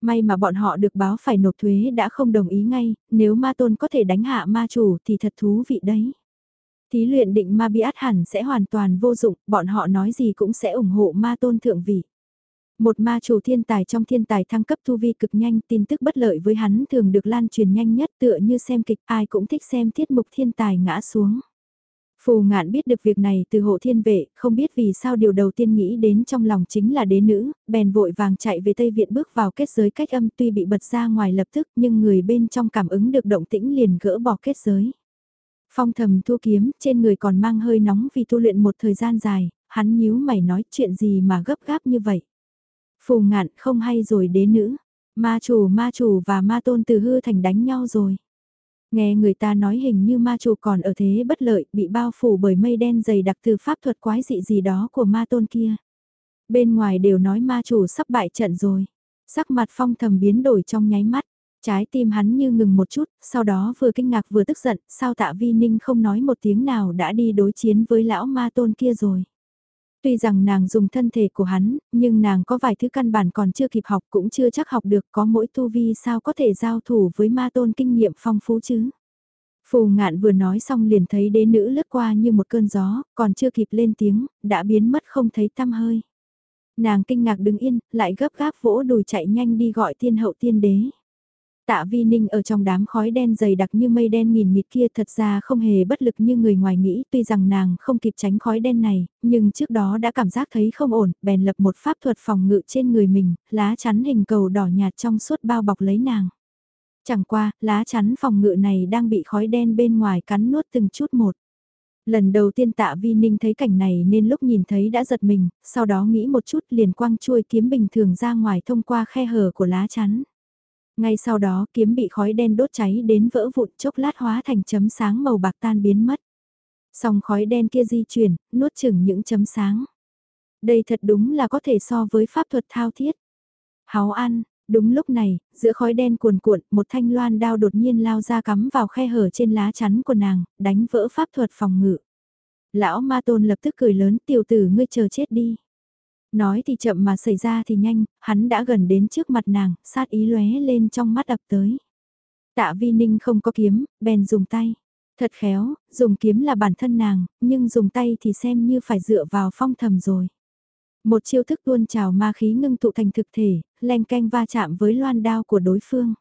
May mà bọn họ được báo phải nộp thuế đã không đồng ý ngay, nếu ma tôn có thể đánh hạ ma chủ thì thật thú vị đấy. Thí luyện định ma bị át hẳn sẽ hoàn toàn vô dụng, bọn họ nói gì cũng sẽ ủng hộ ma tôn thượng vị. Một ma chủ thiên tài trong thiên tài thăng cấp thu vi cực nhanh tin tức bất lợi với hắn thường được lan truyền nhanh nhất tựa như xem kịch ai cũng thích xem tiết mục thiên tài ngã xuống. Phù ngạn biết được việc này từ hộ thiên vệ, không biết vì sao điều đầu tiên nghĩ đến trong lòng chính là đế nữ, bèn vội vàng chạy về Tây Viện bước vào kết giới cách âm tuy bị bật ra ngoài lập tức nhưng người bên trong cảm ứng được động tĩnh liền gỡ bỏ kết giới. Phong thầm thu kiếm, trên người còn mang hơi nóng vì tu luyện một thời gian dài, hắn nhíu mày nói chuyện gì mà gấp gáp như vậy. Phù ngạn không hay rồi đế nữ, ma chủ ma chủ và ma tôn từ hư thành đánh nhau rồi. Nghe người ta nói hình như ma chủ còn ở thế bất lợi, bị bao phủ bởi mây đen dày đặc từ pháp thuật quái dị gì đó của ma tôn kia. Bên ngoài đều nói ma chủ sắp bại trận rồi. Sắc mặt phong thầm biến đổi trong nháy mắt. Trái tim hắn như ngừng một chút, sau đó vừa kinh ngạc vừa tức giận, sao tạ vi ninh không nói một tiếng nào đã đi đối chiến với lão ma tôn kia rồi. Tuy rằng nàng dùng thân thể của hắn, nhưng nàng có vài thứ căn bản còn chưa kịp học cũng chưa chắc học được có mỗi tu vi sao có thể giao thủ với ma tôn kinh nghiệm phong phú chứ. Phù ngạn vừa nói xong liền thấy đế nữ lướt qua như một cơn gió, còn chưa kịp lên tiếng, đã biến mất không thấy tăm hơi. Nàng kinh ngạc đứng yên, lại gấp gáp vỗ đùi chạy nhanh đi gọi tiên hậu tiên đế. Tạ Vi Ninh ở trong đám khói đen dày đặc như mây đen nghìn nghịt kia thật ra không hề bất lực như người ngoài nghĩ tuy rằng nàng không kịp tránh khói đen này, nhưng trước đó đã cảm giác thấy không ổn, bèn lập một pháp thuật phòng ngự trên người mình, lá chắn hình cầu đỏ nhạt trong suốt bao bọc lấy nàng. Chẳng qua, lá chắn phòng ngự này đang bị khói đen bên ngoài cắn nuốt từng chút một. Lần đầu tiên tạ vi ninh thấy cảnh này nên lúc nhìn thấy đã giật mình, sau đó nghĩ một chút liền quăng chuôi kiếm bình thường ra ngoài thông qua khe hở của lá chắn. Ngay sau đó kiếm bị khói đen đốt cháy đến vỡ vụn chốc lát hóa thành chấm sáng màu bạc tan biến mất. Song khói đen kia di chuyển, nuốt chừng những chấm sáng. Đây thật đúng là có thể so với pháp thuật thao thiết. Háo ăn, đúng lúc này, giữa khói đen cuồn cuộn, một thanh loan đao đột nhiên lao ra cắm vào khe hở trên lá chắn của nàng, đánh vỡ pháp thuật phòng ngự. Lão ma tôn lập tức cười lớn tiểu tử ngươi chờ chết đi. Nói thì chậm mà xảy ra thì nhanh, hắn đã gần đến trước mặt nàng, sát ý lóe lên trong mắt ập tới. Tạ vi ninh không có kiếm, bèn dùng tay. Thật khéo, dùng kiếm là bản thân nàng, nhưng dùng tay thì xem như phải dựa vào phong thầm rồi. Một chiêu thức tuôn trào ma khí ngưng tụ thành thực thể, len canh va chạm với loan đao của đối phương.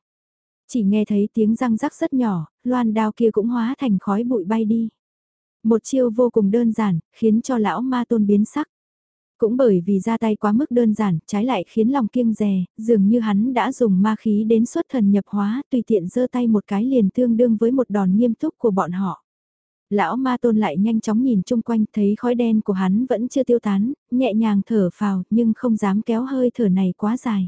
Chỉ nghe thấy tiếng răng rắc rất nhỏ, loan đao kia cũng hóa thành khói bụi bay đi. Một chiêu vô cùng đơn giản, khiến cho lão ma tôn biến sắc. Cũng bởi vì ra tay quá mức đơn giản, trái lại khiến lòng kiêng rè, dường như hắn đã dùng ma khí đến xuất thần nhập hóa, tùy tiện giơ tay một cái liền tương đương với một đòn nghiêm túc của bọn họ. Lão ma tôn lại nhanh chóng nhìn chung quanh thấy khói đen của hắn vẫn chưa tiêu tán, nhẹ nhàng thở phào nhưng không dám kéo hơi thở này quá dài.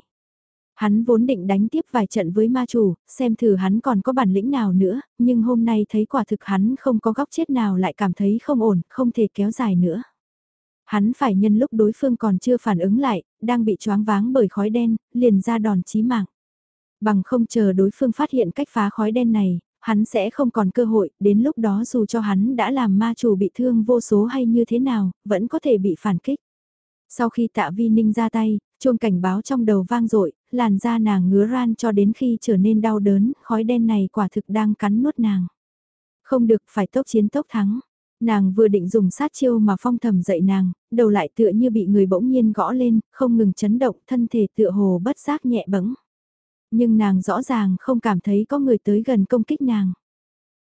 Hắn vốn định đánh tiếp vài trận với ma chủ, xem thử hắn còn có bản lĩnh nào nữa, nhưng hôm nay thấy quả thực hắn không có góc chết nào lại cảm thấy không ổn, không thể kéo dài nữa. Hắn phải nhân lúc đối phương còn chưa phản ứng lại, đang bị choáng váng bởi khói đen, liền ra đòn chí mạng. Bằng không chờ đối phương phát hiện cách phá khói đen này, hắn sẽ không còn cơ hội, đến lúc đó dù cho hắn đã làm ma chủ bị thương vô số hay như thế nào, vẫn có thể bị phản kích. Sau khi tạ vi ninh ra tay, chuông cảnh báo trong đầu vang dội làn da nàng ngứa ran cho đến khi trở nên đau đớn, khói đen này quả thực đang cắn nuốt nàng. Không được phải tốc chiến tốc thắng. Nàng vừa định dùng sát chiêu mà phong thầm dậy nàng, đầu lại tựa như bị người bỗng nhiên gõ lên, không ngừng chấn động, thân thể tựa hồ bất giác nhẹ bẫng. Nhưng nàng rõ ràng không cảm thấy có người tới gần công kích nàng.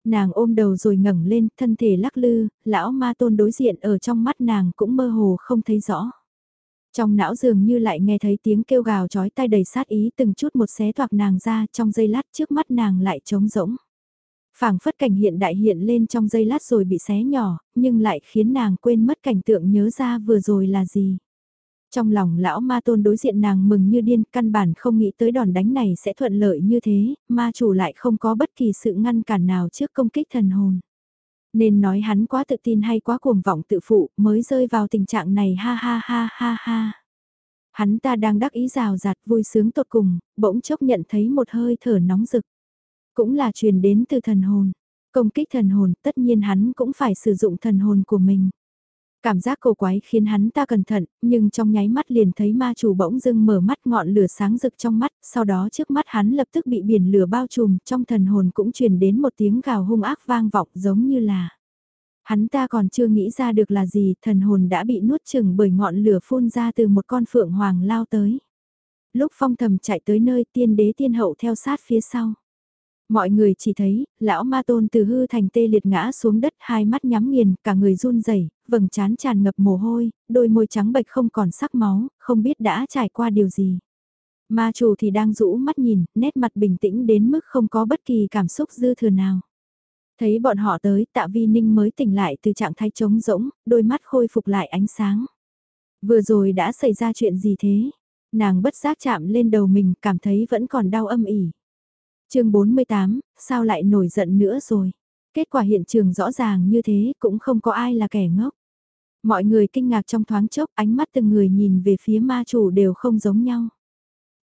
Nàng ôm đầu rồi ngẩng lên, thân thể lắc lư, lão ma tôn đối diện ở trong mắt nàng cũng mơ hồ không thấy rõ. Trong não dường như lại nghe thấy tiếng kêu gào chói tai đầy sát ý từng chút một xé toạc nàng ra trong giây lát trước mắt nàng lại trống rỗng phảng phất cảnh hiện đại hiện lên trong giây lát rồi bị xé nhỏ, nhưng lại khiến nàng quên mất cảnh tượng nhớ ra vừa rồi là gì. Trong lòng lão ma tôn đối diện nàng mừng như điên, căn bản không nghĩ tới đòn đánh này sẽ thuận lợi như thế, ma chủ lại không có bất kỳ sự ngăn cản nào trước công kích thần hồn. Nên nói hắn quá tự tin hay quá cuồng vọng tự phụ mới rơi vào tình trạng này ha ha ha ha ha. Hắn ta đang đắc ý rào rạt vui sướng tột cùng, bỗng chốc nhận thấy một hơi thở nóng rực. Cũng là truyền đến từ thần hồn. Công kích thần hồn tất nhiên hắn cũng phải sử dụng thần hồn của mình. Cảm giác cổ quái khiến hắn ta cẩn thận, nhưng trong nháy mắt liền thấy ma chủ bỗng dưng mở mắt ngọn lửa sáng rực trong mắt, sau đó trước mắt hắn lập tức bị biển lửa bao trùm, trong thần hồn cũng truyền đến một tiếng gào hung ác vang vọng giống như là. Hắn ta còn chưa nghĩ ra được là gì, thần hồn đã bị nuốt chừng bởi ngọn lửa phun ra từ một con phượng hoàng lao tới. Lúc phong thầm chạy tới nơi tiên đế tiên hậu theo sát phía sau. Mọi người chỉ thấy, lão ma tôn từ hư thành tê liệt ngã xuống đất hai mắt nhắm nghiền, cả người run rẩy vầng trán tràn ngập mồ hôi, đôi môi trắng bệch không còn sắc máu, không biết đã trải qua điều gì. Ma chủ thì đang rũ mắt nhìn, nét mặt bình tĩnh đến mức không có bất kỳ cảm xúc dư thừa nào. Thấy bọn họ tới, tạ vi ninh mới tỉnh lại từ trạng thái trống rỗng, đôi mắt khôi phục lại ánh sáng. Vừa rồi đã xảy ra chuyện gì thế? Nàng bất giác chạm lên đầu mình, cảm thấy vẫn còn đau âm ỉ chương 48, sao lại nổi giận nữa rồi? Kết quả hiện trường rõ ràng như thế cũng không có ai là kẻ ngốc. Mọi người kinh ngạc trong thoáng chốc ánh mắt từng người nhìn về phía ma chủ đều không giống nhau.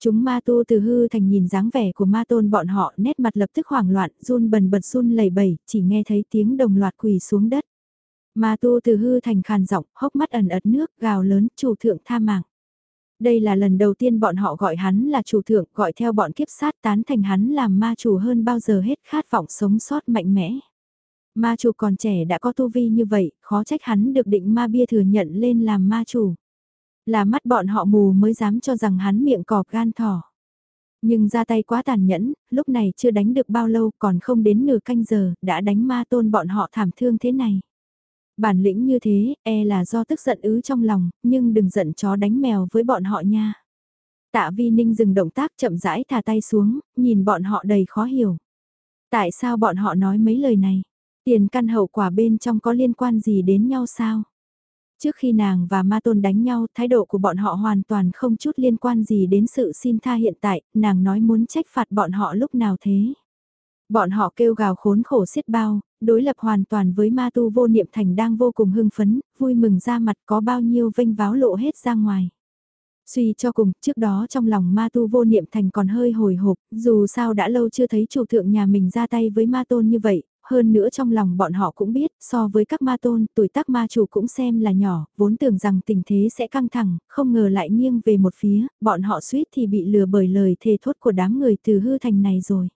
Chúng ma tu từ hư thành nhìn dáng vẻ của ma tôn bọn họ nét mặt lập tức hoảng loạn run bần bật run lẩy bẩy chỉ nghe thấy tiếng đồng loạt quỳ xuống đất. Ma tu từ hư thành khàn giọng hốc mắt ẩn ật nước gào lớn chủ thượng tha mạng. Đây là lần đầu tiên bọn họ gọi hắn là chủ thượng, gọi theo bọn kiếp sát tán thành hắn làm ma chủ hơn bao giờ hết khát vọng sống sót mạnh mẽ. Ma chủ còn trẻ đã có tu vi như vậy, khó trách hắn được định ma bia thừa nhận lên làm ma chủ. Là mắt bọn họ mù mới dám cho rằng hắn miệng cọp gan thỏ. Nhưng ra tay quá tàn nhẫn, lúc này chưa đánh được bao lâu còn không đến nửa canh giờ, đã đánh ma tôn bọn họ thảm thương thế này. Bản lĩnh như thế, e là do tức giận ứ trong lòng, nhưng đừng giận chó đánh mèo với bọn họ nha. Tạ Vi Ninh dừng động tác chậm rãi thả tay xuống, nhìn bọn họ đầy khó hiểu. Tại sao bọn họ nói mấy lời này? Tiền căn hậu quả bên trong có liên quan gì đến nhau sao? Trước khi nàng và Ma Tôn đánh nhau, thái độ của bọn họ hoàn toàn không chút liên quan gì đến sự xin tha hiện tại, nàng nói muốn trách phạt bọn họ lúc nào thế? Bọn họ kêu gào khốn khổ xiết bao, đối lập hoàn toàn với ma tu vô niệm thành đang vô cùng hưng phấn, vui mừng ra mặt có bao nhiêu vinh váo lộ hết ra ngoài. Suy cho cùng, trước đó trong lòng ma tu vô niệm thành còn hơi hồi hộp, dù sao đã lâu chưa thấy chủ thượng nhà mình ra tay với ma tôn như vậy, hơn nữa trong lòng bọn họ cũng biết, so với các ma tôn, tuổi tác ma chủ cũng xem là nhỏ, vốn tưởng rằng tình thế sẽ căng thẳng, không ngờ lại nghiêng về một phía, bọn họ suýt thì bị lừa bởi lời thề thốt của đám người từ hư thành này rồi.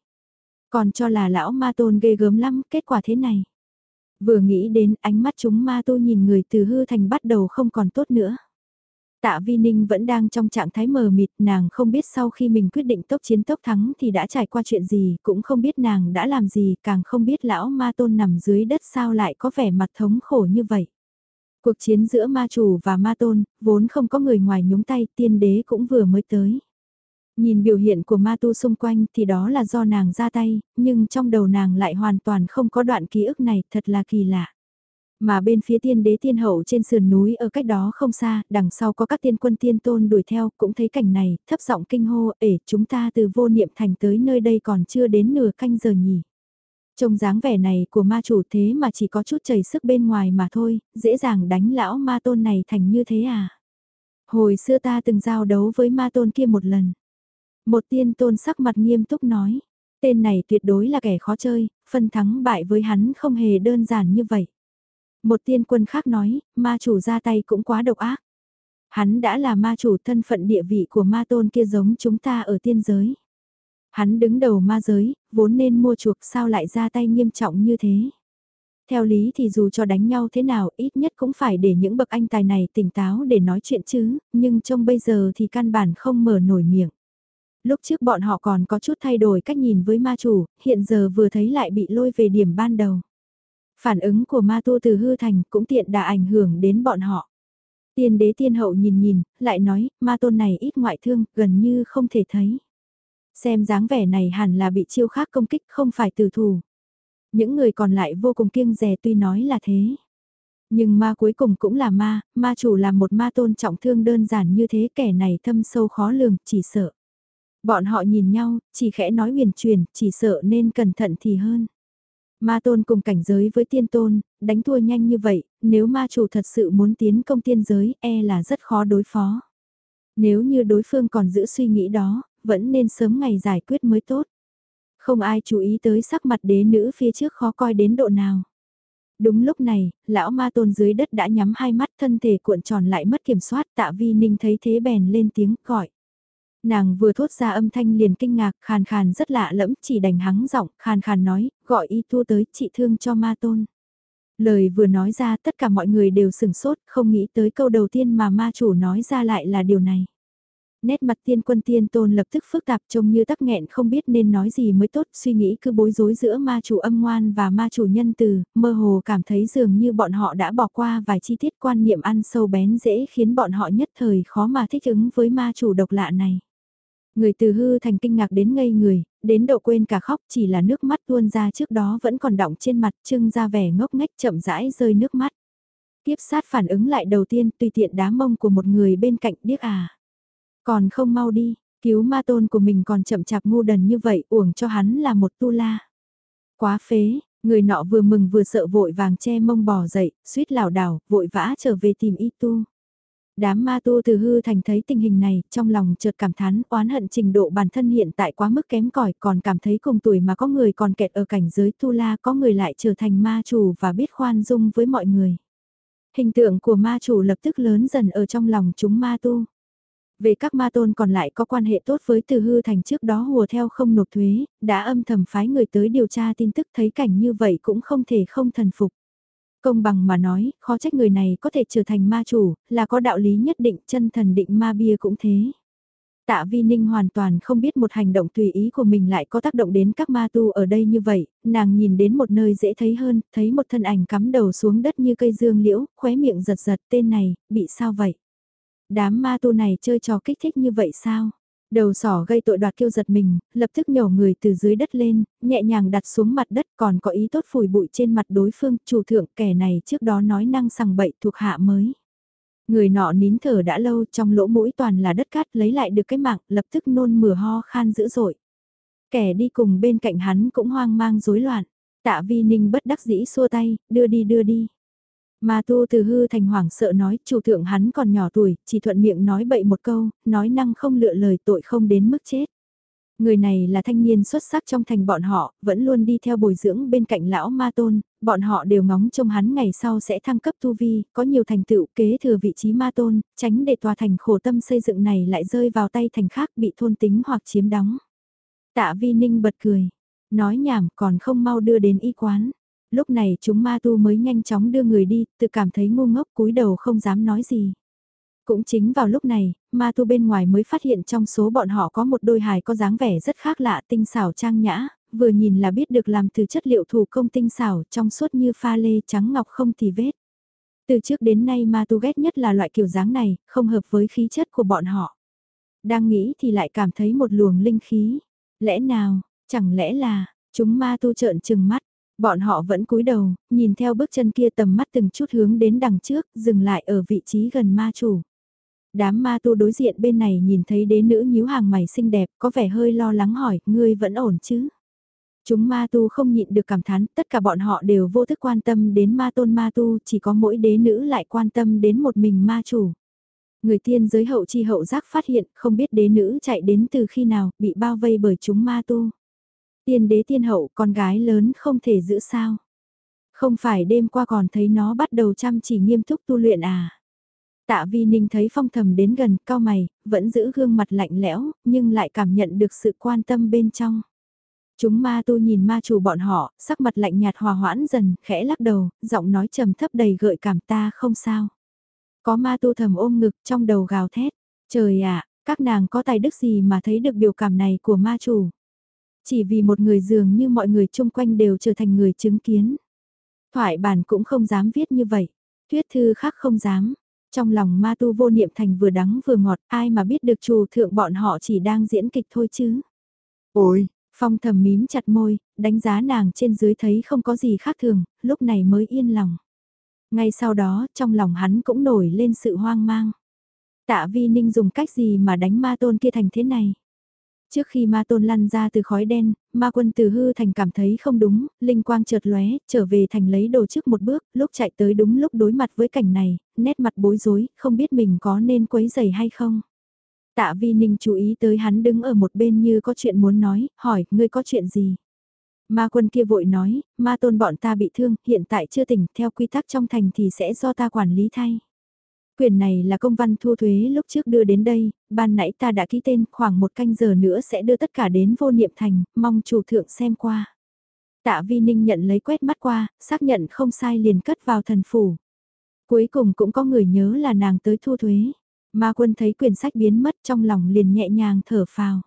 Còn cho là lão ma tôn ghê gớm lắm, kết quả thế này. Vừa nghĩ đến ánh mắt chúng ma tu nhìn người từ hư thành bắt đầu không còn tốt nữa. Tạ Vi Ninh vẫn đang trong trạng thái mờ mịt, nàng không biết sau khi mình quyết định tốc chiến tốc thắng thì đã trải qua chuyện gì, cũng không biết nàng đã làm gì, càng không biết lão ma tôn nằm dưới đất sao lại có vẻ mặt thống khổ như vậy. Cuộc chiến giữa ma chủ và ma tôn, vốn không có người ngoài nhúng tay, tiên đế cũng vừa mới tới. Nhìn biểu hiện của ma tu xung quanh thì đó là do nàng ra tay, nhưng trong đầu nàng lại hoàn toàn không có đoạn ký ức này, thật là kỳ lạ. Mà bên phía tiên đế tiên hậu trên sườn núi ở cách đó không xa, đằng sau có các tiên quân tiên tôn đuổi theo, cũng thấy cảnh này, thấp giọng kinh hô, ể, chúng ta từ vô niệm thành tới nơi đây còn chưa đến nửa canh giờ nhỉ. Trông dáng vẻ này của ma chủ thế mà chỉ có chút chảy sức bên ngoài mà thôi, dễ dàng đánh lão ma tôn này thành như thế à. Hồi xưa ta từng giao đấu với ma tôn kia một lần. Một tiên tôn sắc mặt nghiêm túc nói, tên này tuyệt đối là kẻ khó chơi, phân thắng bại với hắn không hề đơn giản như vậy. Một tiên quân khác nói, ma chủ ra tay cũng quá độc ác. Hắn đã là ma chủ thân phận địa vị của ma tôn kia giống chúng ta ở tiên giới. Hắn đứng đầu ma giới, vốn nên mua chuộc sao lại ra tay nghiêm trọng như thế. Theo lý thì dù cho đánh nhau thế nào ít nhất cũng phải để những bậc anh tài này tỉnh táo để nói chuyện chứ, nhưng trong bây giờ thì căn bản không mở nổi miệng. Lúc trước bọn họ còn có chút thay đổi cách nhìn với ma chủ, hiện giờ vừa thấy lại bị lôi về điểm ban đầu. Phản ứng của ma tu từ hư thành cũng tiện đã ảnh hưởng đến bọn họ. Tiên đế tiên hậu nhìn nhìn, lại nói, ma tôn này ít ngoại thương, gần như không thể thấy. Xem dáng vẻ này hẳn là bị chiêu khác công kích không phải từ thù. Những người còn lại vô cùng kiêng rè tuy nói là thế. Nhưng ma cuối cùng cũng là ma, ma chủ là một ma tôn trọng thương đơn giản như thế kẻ này thâm sâu khó lường, chỉ sợ. Bọn họ nhìn nhau, chỉ khẽ nói huyền truyền, chỉ sợ nên cẩn thận thì hơn. Ma tôn cùng cảnh giới với tiên tôn, đánh thua nhanh như vậy, nếu ma chủ thật sự muốn tiến công tiên giới, e là rất khó đối phó. Nếu như đối phương còn giữ suy nghĩ đó, vẫn nên sớm ngày giải quyết mới tốt. Không ai chú ý tới sắc mặt đế nữ phía trước khó coi đến độ nào. Đúng lúc này, lão ma tôn dưới đất đã nhắm hai mắt thân thể cuộn tròn lại mất kiểm soát tạ vi ninh thấy thế bèn lên tiếng gọi. Nàng vừa thốt ra âm thanh liền kinh ngạc khàn khàn rất lạ lẫm chỉ đành hắng giọng khàn khàn nói gọi y tu tới trị thương cho ma tôn. Lời vừa nói ra tất cả mọi người đều sửng sốt không nghĩ tới câu đầu tiên mà ma chủ nói ra lại là điều này nét mặt tiên quân tiên tôn lập tức phức tạp trông như tắc nghẹn không biết nên nói gì mới tốt, suy nghĩ cứ bối rối giữa ma chủ âm ngoan và ma chủ nhân từ, mơ hồ cảm thấy dường như bọn họ đã bỏ qua vài chi tiết quan niệm ăn sâu bén dễ khiến bọn họ nhất thời khó mà thích ứng với ma chủ độc lạ này. Người từ hư thành kinh ngạc đến ngây người, đến độ quên cả khóc chỉ là nước mắt tuôn ra trước đó vẫn còn đọng trên mặt trưng ra vẻ ngốc nghếch chậm rãi rơi nước mắt. Tiếp sát phản ứng lại đầu tiên tùy tiện đá mông của một người bên cạnh điếc à. Còn không mau đi, cứu ma tôn của mình còn chậm chạp ngu đần như vậy uổng cho hắn là một tu la. Quá phế, người nọ vừa mừng vừa sợ vội vàng che mông bò dậy, suýt lảo đảo, vội vã trở về tìm y tu. Đám ma tu từ hư thành thấy tình hình này, trong lòng chợt cảm thán oán hận trình độ bản thân hiện tại quá mức kém cỏi còn cảm thấy cùng tuổi mà có người còn kẹt ở cảnh giới tu la có người lại trở thành ma chủ và biết khoan dung với mọi người. Hình tượng của ma chủ lập tức lớn dần ở trong lòng chúng ma tu. Về các ma tôn còn lại có quan hệ tốt với từ hư thành trước đó hùa theo không nộp thuế, đã âm thầm phái người tới điều tra tin tức thấy cảnh như vậy cũng không thể không thần phục. Công bằng mà nói, khó trách người này có thể trở thành ma chủ, là có đạo lý nhất định chân thần định ma bia cũng thế. Tạ Vi Ninh hoàn toàn không biết một hành động tùy ý của mình lại có tác động đến các ma tu ở đây như vậy, nàng nhìn đến một nơi dễ thấy hơn, thấy một thân ảnh cắm đầu xuống đất như cây dương liễu, khóe miệng giật giật tên này, bị sao vậy? Đám ma tu này chơi trò kích thích như vậy sao? Đầu sỏ gây tội đoạt kêu giật mình, lập tức nhổ người từ dưới đất lên, nhẹ nhàng đặt xuống mặt đất còn có ý tốt phủi bụi trên mặt đối phương, chủ thượng kẻ này trước đó nói năng sằng bậy thuộc hạ mới. Người nọ nín thở đã lâu trong lỗ mũi toàn là đất cát lấy lại được cái mạng, lập tức nôn mửa ho khan dữ dội. Kẻ đi cùng bên cạnh hắn cũng hoang mang rối loạn. Tạ vi ninh bất đắc dĩ xua tay, đưa đi đưa đi. Mà tu từ hư thành hoảng sợ nói, chủ thượng hắn còn nhỏ tuổi, chỉ thuận miệng nói bậy một câu, nói năng không lựa lời tội không đến mức chết. Người này là thanh niên xuất sắc trong thành bọn họ, vẫn luôn đi theo bồi dưỡng bên cạnh lão ma tôn, bọn họ đều ngóng trông hắn ngày sau sẽ thăng cấp tu vi, có nhiều thành tựu kế thừa vị trí ma tôn, tránh để tòa thành khổ tâm xây dựng này lại rơi vào tay thành khác bị thôn tính hoặc chiếm đóng. Tạ vi ninh bật cười, nói nhảm còn không mau đưa đến y quán. Lúc này chúng ma tu mới nhanh chóng đưa người đi, tự cảm thấy ngu ngốc cúi đầu không dám nói gì. Cũng chính vào lúc này, ma tu bên ngoài mới phát hiện trong số bọn họ có một đôi hài có dáng vẻ rất khác lạ tinh xảo trang nhã, vừa nhìn là biết được làm từ chất liệu thủ công tinh xảo trong suốt như pha lê trắng ngọc không thì vết. Từ trước đến nay ma tu ghét nhất là loại kiểu dáng này, không hợp với khí chất của bọn họ. Đang nghĩ thì lại cảm thấy một luồng linh khí. Lẽ nào, chẳng lẽ là, chúng ma tu trợn trừng mắt, Bọn họ vẫn cúi đầu, nhìn theo bước chân kia tầm mắt từng chút hướng đến đằng trước, dừng lại ở vị trí gần ma chủ. Đám ma tu đối diện bên này nhìn thấy đế nữ nhíu hàng mày xinh đẹp, có vẻ hơi lo lắng hỏi, ngươi vẫn ổn chứ? Chúng ma tu không nhịn được cảm thán, tất cả bọn họ đều vô thức quan tâm đến ma tôn ma tu, chỉ có mỗi đế nữ lại quan tâm đến một mình ma chủ. Người tiên giới hậu chi hậu giác phát hiện, không biết đế nữ chạy đến từ khi nào, bị bao vây bởi chúng ma tu. Tiên đế tiên hậu con gái lớn không thể giữ sao. Không phải đêm qua còn thấy nó bắt đầu chăm chỉ nghiêm túc tu luyện à. Tạ Vi Ninh thấy phong thầm đến gần, cao mày, vẫn giữ gương mặt lạnh lẽo, nhưng lại cảm nhận được sự quan tâm bên trong. Chúng ma tu nhìn ma chủ bọn họ, sắc mặt lạnh nhạt hòa hoãn dần, khẽ lắc đầu, giọng nói trầm thấp đầy gợi cảm ta không sao. Có ma tu thầm ôm ngực trong đầu gào thét, trời ạ, các nàng có tài đức gì mà thấy được biểu cảm này của ma chủ. Chỉ vì một người dường như mọi người chung quanh đều trở thành người chứng kiến. Thoại bản cũng không dám viết như vậy. Thuyết thư khác không dám. Trong lòng ma tu vô niệm thành vừa đắng vừa ngọt, ai mà biết được chủ thượng bọn họ chỉ đang diễn kịch thôi chứ. Ôi, Phong thầm mím chặt môi, đánh giá nàng trên dưới thấy không có gì khác thường, lúc này mới yên lòng. Ngay sau đó, trong lòng hắn cũng nổi lên sự hoang mang. Tạ vi ninh dùng cách gì mà đánh ma tôn kia thành thế này? Trước khi ma tôn lăn ra từ khói đen, ma quân từ hư thành cảm thấy không đúng, linh quang chợt lóe, trở về thành lấy đồ trước một bước, lúc chạy tới đúng lúc đối mặt với cảnh này, nét mặt bối rối, không biết mình có nên quấy giày hay không. Tạ vi ninh chú ý tới hắn đứng ở một bên như có chuyện muốn nói, hỏi, ngươi có chuyện gì? Ma quân kia vội nói, ma tôn bọn ta bị thương, hiện tại chưa tỉnh, theo quy tắc trong thành thì sẽ do ta quản lý thay. Quyền này là công văn thu thuế lúc trước đưa đến đây, ban nãy ta đã ký tên, khoảng một canh giờ nữa sẽ đưa tất cả đến vô niệm thành, mong chủ thượng xem qua. Tạ Vi Ninh nhận lấy quét mắt qua, xác nhận không sai liền cất vào thần phủ. Cuối cùng cũng có người nhớ là nàng tới thu thuế. Ma quân thấy quyển sách biến mất trong lòng liền nhẹ nhàng thở phào.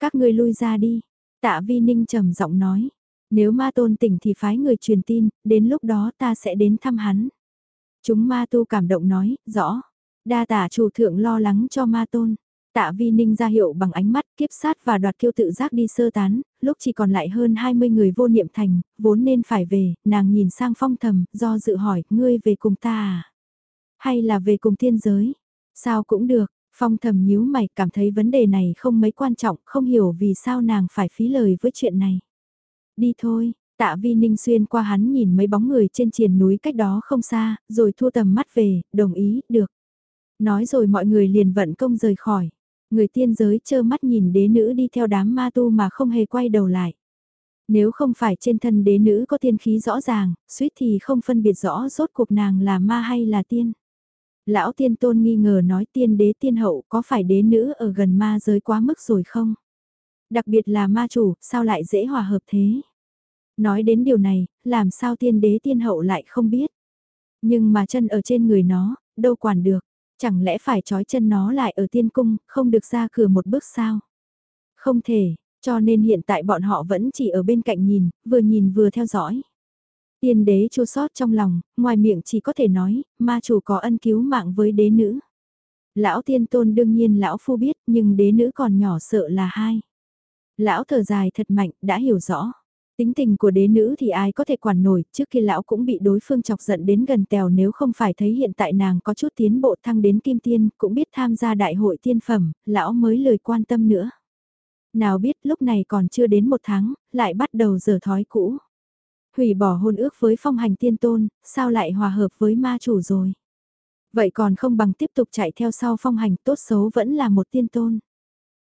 Các ngươi lui ra đi. Tạ Vi Ninh trầm giọng nói. Nếu ma tôn tỉnh thì phái người truyền tin, đến lúc đó ta sẽ đến thăm hắn. Chúng ma tu cảm động nói, rõ. Đa tả chủ thượng lo lắng cho ma tôn. Tạ Vi Ninh ra hiệu bằng ánh mắt kiếp sát và đoạt kiêu tự giác đi sơ tán, lúc chỉ còn lại hơn 20 người vô niệm thành, vốn nên phải về, nàng nhìn sang phong thầm, do dự hỏi, ngươi về cùng ta à? Hay là về cùng thiên giới? Sao cũng được, phong thầm nhíu mày cảm thấy vấn đề này không mấy quan trọng, không hiểu vì sao nàng phải phí lời với chuyện này. Đi thôi, Tạ Vi Ninh xuyên qua hắn nhìn mấy bóng người trên triền núi cách đó không xa, rồi thu tầm mắt về, đồng ý, được. Nói rồi mọi người liền vận công rời khỏi. Người tiên giới chơ mắt nhìn đế nữ đi theo đám ma tu mà không hề quay đầu lại. Nếu không phải trên thân đế nữ có tiên khí rõ ràng, suýt thì không phân biệt rõ rốt cuộc nàng là ma hay là tiên. Lão tiên tôn nghi ngờ nói tiên đế tiên hậu có phải đế nữ ở gần ma giới quá mức rồi không? Đặc biệt là ma chủ, sao lại dễ hòa hợp thế? Nói đến điều này, làm sao tiên đế tiên hậu lại không biết? Nhưng mà chân ở trên người nó, đâu quản được. Chẳng lẽ phải trói chân nó lại ở tiên cung, không được ra cửa một bước sao? Không thể, cho nên hiện tại bọn họ vẫn chỉ ở bên cạnh nhìn, vừa nhìn vừa theo dõi. Tiên đế chua sót trong lòng, ngoài miệng chỉ có thể nói, ma chủ có ân cứu mạng với đế nữ. Lão tiên tôn đương nhiên lão phu biết, nhưng đế nữ còn nhỏ sợ là hai. Lão thở dài thật mạnh, đã hiểu rõ. Tính tình của đế nữ thì ai có thể quản nổi, trước khi lão cũng bị đối phương chọc giận đến gần tèo nếu không phải thấy hiện tại nàng có chút tiến bộ thăng đến kim tiên, cũng biết tham gia đại hội tiên phẩm, lão mới lời quan tâm nữa. Nào biết lúc này còn chưa đến một tháng, lại bắt đầu dở thói cũ. Hủy bỏ hôn ước với phong hành tiên tôn, sao lại hòa hợp với ma chủ rồi. Vậy còn không bằng tiếp tục chạy theo sau phong hành tốt xấu vẫn là một tiên tôn.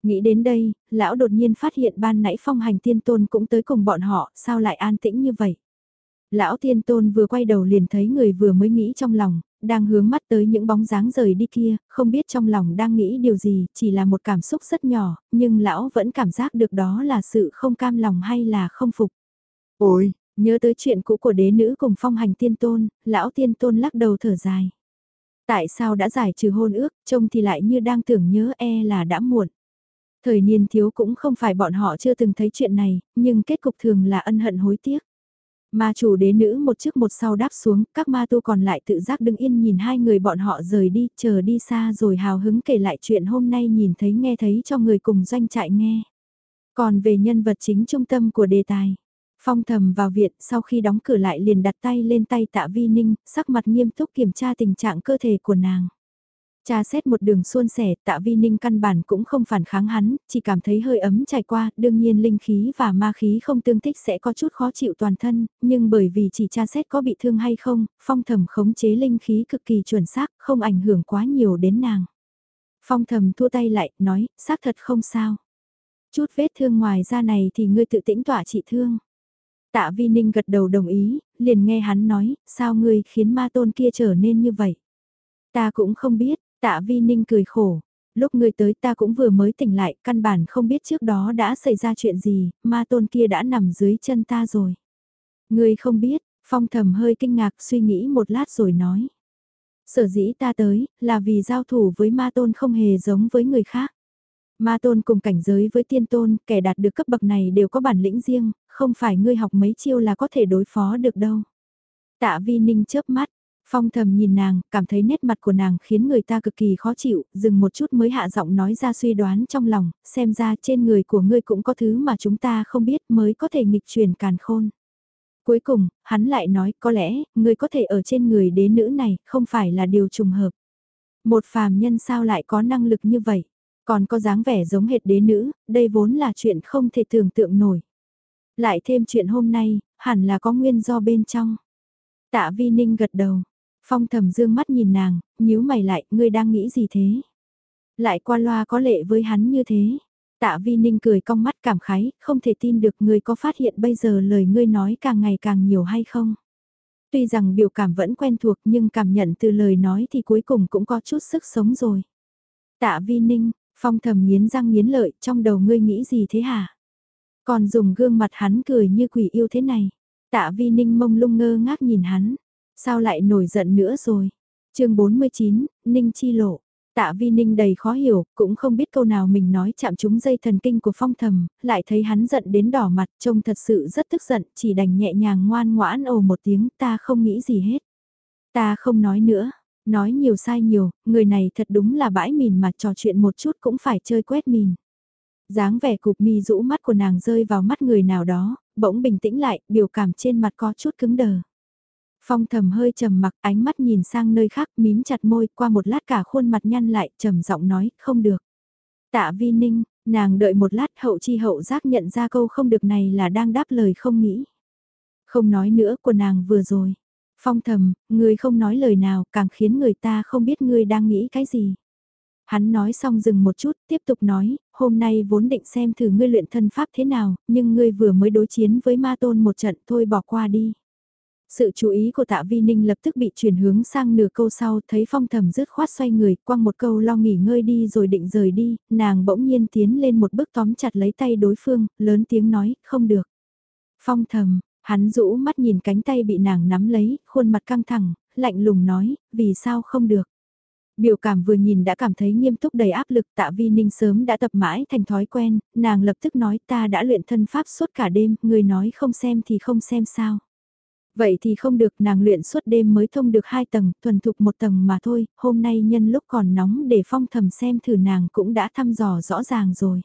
Nghĩ đến đây, lão đột nhiên phát hiện ban nãy phong hành tiên tôn cũng tới cùng bọn họ, sao lại an tĩnh như vậy? Lão tiên tôn vừa quay đầu liền thấy người vừa mới nghĩ trong lòng, đang hướng mắt tới những bóng dáng rời đi kia, không biết trong lòng đang nghĩ điều gì, chỉ là một cảm xúc rất nhỏ, nhưng lão vẫn cảm giác được đó là sự không cam lòng hay là không phục. Ôi, nhớ tới chuyện cũ của đế nữ cùng phong hành tiên tôn, lão tiên tôn lắc đầu thở dài. Tại sao đã giải trừ hôn ước, trông thì lại như đang tưởng nhớ e là đã muộn. Thời niên thiếu cũng không phải bọn họ chưa từng thấy chuyện này, nhưng kết cục thường là ân hận hối tiếc. Ma chủ đế nữ một trước một sau đáp xuống, các ma tu còn lại tự giác đứng yên nhìn hai người bọn họ rời đi, chờ đi xa rồi hào hứng kể lại chuyện hôm nay nhìn thấy nghe thấy cho người cùng doanh trại nghe. Còn về nhân vật chính trung tâm của đề tài, phong thầm vào viện sau khi đóng cửa lại liền đặt tay lên tay tạ vi ninh, sắc mặt nghiêm túc kiểm tra tình trạng cơ thể của nàng. Cha xét một đường xuôn sẻ, tạ vi ninh căn bản cũng không phản kháng hắn, chỉ cảm thấy hơi ấm trải qua, đương nhiên linh khí và ma khí không tương thích sẽ có chút khó chịu toàn thân, nhưng bởi vì chỉ cha xét có bị thương hay không, phong thầm khống chế linh khí cực kỳ chuẩn xác, không ảnh hưởng quá nhiều đến nàng. Phong thầm thua tay lại, nói, xác thật không sao. Chút vết thương ngoài da này thì ngươi tự tĩnh tỏa trị thương. Tạ vi ninh gật đầu đồng ý, liền nghe hắn nói, sao ngươi khiến ma tôn kia trở nên như vậy. Ta cũng không biết, Tạ Vi Ninh cười khổ, lúc ngươi tới ta cũng vừa mới tỉnh lại, căn bản không biết trước đó đã xảy ra chuyện gì, ma tôn kia đã nằm dưới chân ta rồi. Ngươi không biết, phong thầm hơi kinh ngạc suy nghĩ một lát rồi nói. Sở dĩ ta tới, là vì giao thủ với ma tôn không hề giống với người khác. Ma tôn cùng cảnh giới với tiên tôn, kẻ đạt được cấp bậc này đều có bản lĩnh riêng, không phải ngươi học mấy chiêu là có thể đối phó được đâu. Tạ vi ninh chớp mắt, Phong thầm nhìn nàng, cảm thấy nét mặt của nàng khiến người ta cực kỳ khó chịu, dừng một chút mới hạ giọng nói ra suy đoán trong lòng, xem ra trên người của ngươi cũng có thứ mà chúng ta không biết mới có thể nghịch truyền càn khôn. Cuối cùng, hắn lại nói có lẽ, ngươi có thể ở trên người đế nữ này, không phải là điều trùng hợp. Một phàm nhân sao lại có năng lực như vậy, còn có dáng vẻ giống hệt đế nữ, đây vốn là chuyện không thể tưởng tượng nổi. Lại thêm chuyện hôm nay, hẳn là có nguyên do bên trong. Tạ Vi Ninh gật đầu, Phong thầm dương mắt nhìn nàng, nhíu mày lại, ngươi đang nghĩ gì thế? Lại qua loa có lệ với hắn như thế. Tạ Vi Ninh cười cong mắt cảm khái, không thể tin được ngươi có phát hiện bây giờ lời ngươi nói càng ngày càng nhiều hay không? Tuy rằng biểu cảm vẫn quen thuộc nhưng cảm nhận từ lời nói thì cuối cùng cũng có chút sức sống rồi. Tạ Vi Ninh, phong thầm nghiến răng nghiến lợi, trong đầu ngươi nghĩ gì thế hả? Còn dùng gương mặt hắn cười như quỷ yêu thế này. Tạ Vi Ninh mông lung ngơ ngác nhìn hắn. Sao lại nổi giận nữa rồi? chương 49, Ninh Chi Lộ. Tạ Vi Ninh đầy khó hiểu, cũng không biết câu nào mình nói chạm trúng dây thần kinh của phong thầm, lại thấy hắn giận đến đỏ mặt, trông thật sự rất tức giận, chỉ đành nhẹ nhàng ngoan ngoãn ồ một tiếng, ta không nghĩ gì hết. Ta không nói nữa, nói nhiều sai nhiều, người này thật đúng là bãi mìn mà trò chuyện một chút cũng phải chơi quét mìn. dáng vẻ cục mi rũ mắt của nàng rơi vào mắt người nào đó, bỗng bình tĩnh lại, biểu cảm trên mặt có chút cứng đờ. Phong thầm hơi trầm mặc ánh mắt nhìn sang nơi khác mím chặt môi qua một lát cả khuôn mặt nhăn lại trầm giọng nói không được. Tạ vi ninh, nàng đợi một lát hậu chi hậu giác nhận ra câu không được này là đang đáp lời không nghĩ. Không nói nữa của nàng vừa rồi. Phong thầm, ngươi không nói lời nào càng khiến người ta không biết ngươi đang nghĩ cái gì. Hắn nói xong dừng một chút, tiếp tục nói, hôm nay vốn định xem thử ngươi luyện thân pháp thế nào, nhưng ngươi vừa mới đối chiến với ma tôn một trận thôi bỏ qua đi. Sự chú ý của tạ vi ninh lập tức bị chuyển hướng sang nửa câu sau, thấy phong thầm rứt khoát xoay người, quăng một câu lo nghỉ ngơi đi rồi định rời đi, nàng bỗng nhiên tiến lên một bước tóm chặt lấy tay đối phương, lớn tiếng nói, không được. Phong thầm, hắn rũ mắt nhìn cánh tay bị nàng nắm lấy, khuôn mặt căng thẳng, lạnh lùng nói, vì sao không được. Biểu cảm vừa nhìn đã cảm thấy nghiêm túc đầy áp lực tạ vi ninh sớm đã tập mãi thành thói quen, nàng lập tức nói ta đã luyện thân pháp suốt cả đêm, người nói không xem thì không xem sao. Vậy thì không được nàng luyện suốt đêm mới thông được hai tầng, thuần thục một tầng mà thôi, hôm nay nhân lúc còn nóng để phong thầm xem thử nàng cũng đã thăm dò rõ ràng rồi.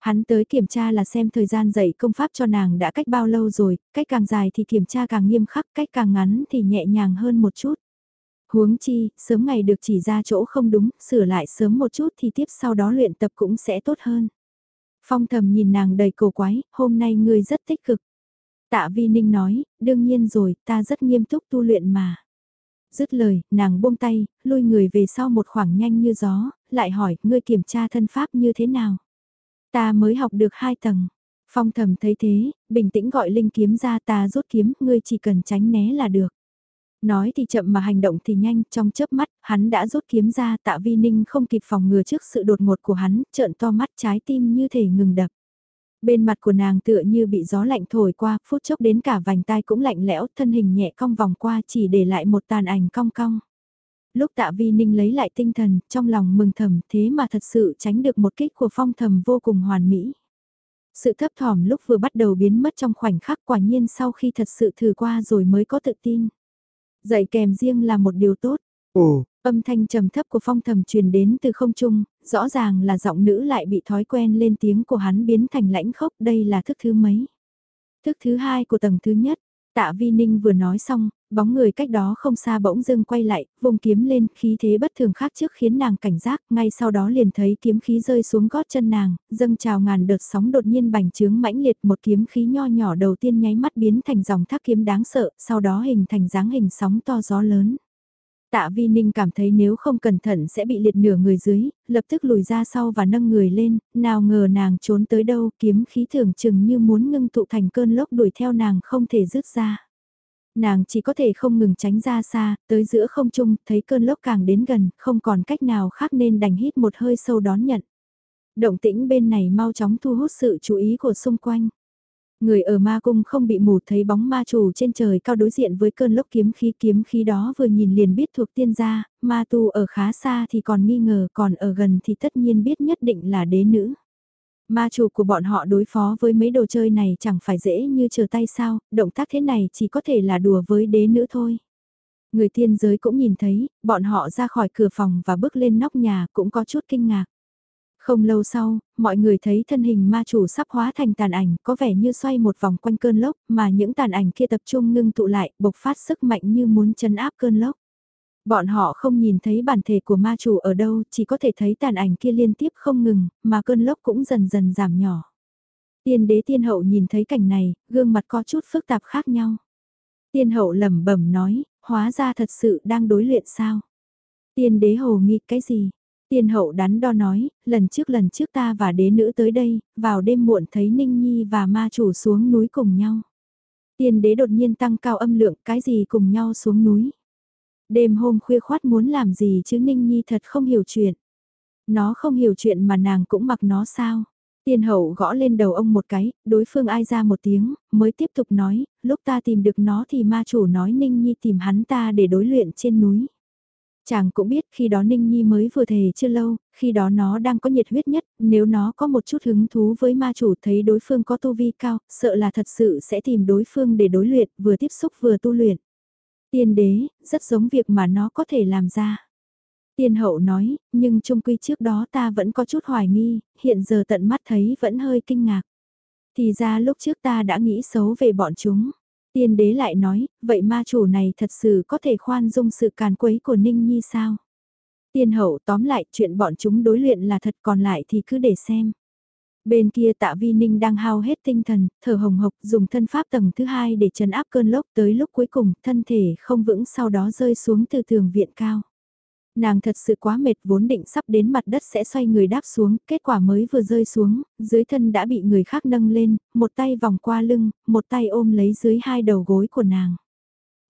Hắn tới kiểm tra là xem thời gian dạy công pháp cho nàng đã cách bao lâu rồi, cách càng dài thì kiểm tra càng nghiêm khắc, cách càng ngắn thì nhẹ nhàng hơn một chút. Huống chi, sớm ngày được chỉ ra chỗ không đúng, sửa lại sớm một chút thì tiếp sau đó luyện tập cũng sẽ tốt hơn. Phong thầm nhìn nàng đầy cổ quái, hôm nay ngươi rất tích cực. Tạ Vi Ninh nói, đương nhiên rồi, ta rất nghiêm túc tu luyện mà. Dứt lời, nàng buông tay, lui người về sau một khoảng nhanh như gió, lại hỏi, ngươi kiểm tra thân pháp như thế nào? Ta mới học được hai tầng. Phong thầm thấy thế, bình tĩnh gọi linh kiếm ra ta rút kiếm, ngươi chỉ cần tránh né là được. Nói thì chậm mà hành động thì nhanh, trong chớp mắt, hắn đã rút kiếm ra tạ vi ninh không kịp phòng ngừa trước sự đột ngột của hắn, trợn to mắt trái tim như thể ngừng đập. Bên mặt của nàng tựa như bị gió lạnh thổi qua, phút chốc đến cả vành tai cũng lạnh lẽo, thân hình nhẹ cong vòng qua chỉ để lại một tàn ảnh cong cong. Lúc tạ vi ninh lấy lại tinh thần, trong lòng mừng thầm thế mà thật sự tránh được một kích của phong thầm vô cùng hoàn mỹ. Sự thấp thỏm lúc vừa bắt đầu biến mất trong khoảnh khắc quả nhiên sau khi thật sự thử qua rồi mới có tự tin. Dạy kèm riêng là một điều tốt. Ồ, Âm thanh trầm thấp của phong thầm truyền đến từ không trung, rõ ràng là giọng nữ lại bị thói quen lên tiếng của hắn biến thành lãnh khốc đây là thức thứ mấy. Thức thứ hai của tầng thứ nhất, tạ vi ninh vừa nói xong, bóng người cách đó không xa bỗng dưng quay lại, vùng kiếm lên, khí thế bất thường khác trước khiến nàng cảnh giác, ngay sau đó liền thấy kiếm khí rơi xuống gót chân nàng, dâng trào ngàn đợt sóng đột nhiên bành trướng mãnh liệt một kiếm khí nho nhỏ đầu tiên nháy mắt biến thành dòng thác kiếm đáng sợ, sau đó hình thành dáng hình sóng to gió lớn. Tạ Vi Ninh cảm thấy nếu không cẩn thận sẽ bị liệt nửa người dưới, lập tức lùi ra sau và nâng người lên, nào ngờ nàng trốn tới đâu kiếm khí thường chừng như muốn ngưng tụ thành cơn lốc đuổi theo nàng không thể dứt ra. Nàng chỉ có thể không ngừng tránh ra xa, tới giữa không trung, thấy cơn lốc càng đến gần, không còn cách nào khác nên đành hít một hơi sâu đón nhận. Động tĩnh bên này mau chóng thu hút sự chú ý của xung quanh. Người ở ma cung không bị mù thấy bóng ma chủ trên trời cao đối diện với cơn lốc kiếm khí kiếm khí đó vừa nhìn liền biết thuộc tiên gia, ma tu ở khá xa thì còn nghi ngờ còn ở gần thì tất nhiên biết nhất định là đế nữ. Ma chủ của bọn họ đối phó với mấy đồ chơi này chẳng phải dễ như chờ tay sao, động tác thế này chỉ có thể là đùa với đế nữ thôi. Người tiên giới cũng nhìn thấy, bọn họ ra khỏi cửa phòng và bước lên nóc nhà cũng có chút kinh ngạc. Không lâu sau, mọi người thấy thân hình ma chủ sắp hóa thành tàn ảnh có vẻ như xoay một vòng quanh cơn lốc mà những tàn ảnh kia tập trung ngưng tụ lại bộc phát sức mạnh như muốn chấn áp cơn lốc. Bọn họ không nhìn thấy bản thể của ma chủ ở đâu chỉ có thể thấy tàn ảnh kia liên tiếp không ngừng mà cơn lốc cũng dần dần giảm nhỏ. Tiên đế tiên hậu nhìn thấy cảnh này, gương mặt có chút phức tạp khác nhau. Tiên hậu lẩm bẩm nói, hóa ra thật sự đang đối luyện sao? Tiên đế hồ nghi cái gì? Tiên hậu đắn đo nói, lần trước lần trước ta và đế nữ tới đây, vào đêm muộn thấy Ninh Nhi và ma chủ xuống núi cùng nhau. Tiên đế đột nhiên tăng cao âm lượng, cái gì cùng nhau xuống núi. Đêm hôm khuya khoát muốn làm gì chứ Ninh Nhi thật không hiểu chuyện. Nó không hiểu chuyện mà nàng cũng mặc nó sao. Tiên hậu gõ lên đầu ông một cái, đối phương ai ra một tiếng, mới tiếp tục nói, lúc ta tìm được nó thì ma chủ nói Ninh Nhi tìm hắn ta để đối luyện trên núi. Chàng cũng biết khi đó Ninh Nhi mới vừa thề chưa lâu, khi đó nó đang có nhiệt huyết nhất, nếu nó có một chút hứng thú với ma chủ thấy đối phương có tu vi cao, sợ là thật sự sẽ tìm đối phương để đối luyện, vừa tiếp xúc vừa tu luyện. Tiên đế, rất giống việc mà nó có thể làm ra. Tiên hậu nói, nhưng trung quy trước đó ta vẫn có chút hoài nghi, hiện giờ tận mắt thấy vẫn hơi kinh ngạc. Thì ra lúc trước ta đã nghĩ xấu về bọn chúng. Tiên đế lại nói, vậy ma chủ này thật sự có thể khoan dung sự càn quấy của Ninh Nhi sao? Tiên hậu tóm lại chuyện bọn chúng đối luyện là thật còn lại thì cứ để xem. Bên kia tạ vi ninh đang hao hết tinh thần, thở hồng hộc dùng thân pháp tầng thứ hai để chấn áp cơn lốc tới lúc cuối cùng thân thể không vững sau đó rơi xuống từ tường viện cao. Nàng thật sự quá mệt vốn định sắp đến mặt đất sẽ xoay người đáp xuống, kết quả mới vừa rơi xuống, dưới thân đã bị người khác nâng lên, một tay vòng qua lưng, một tay ôm lấy dưới hai đầu gối của nàng.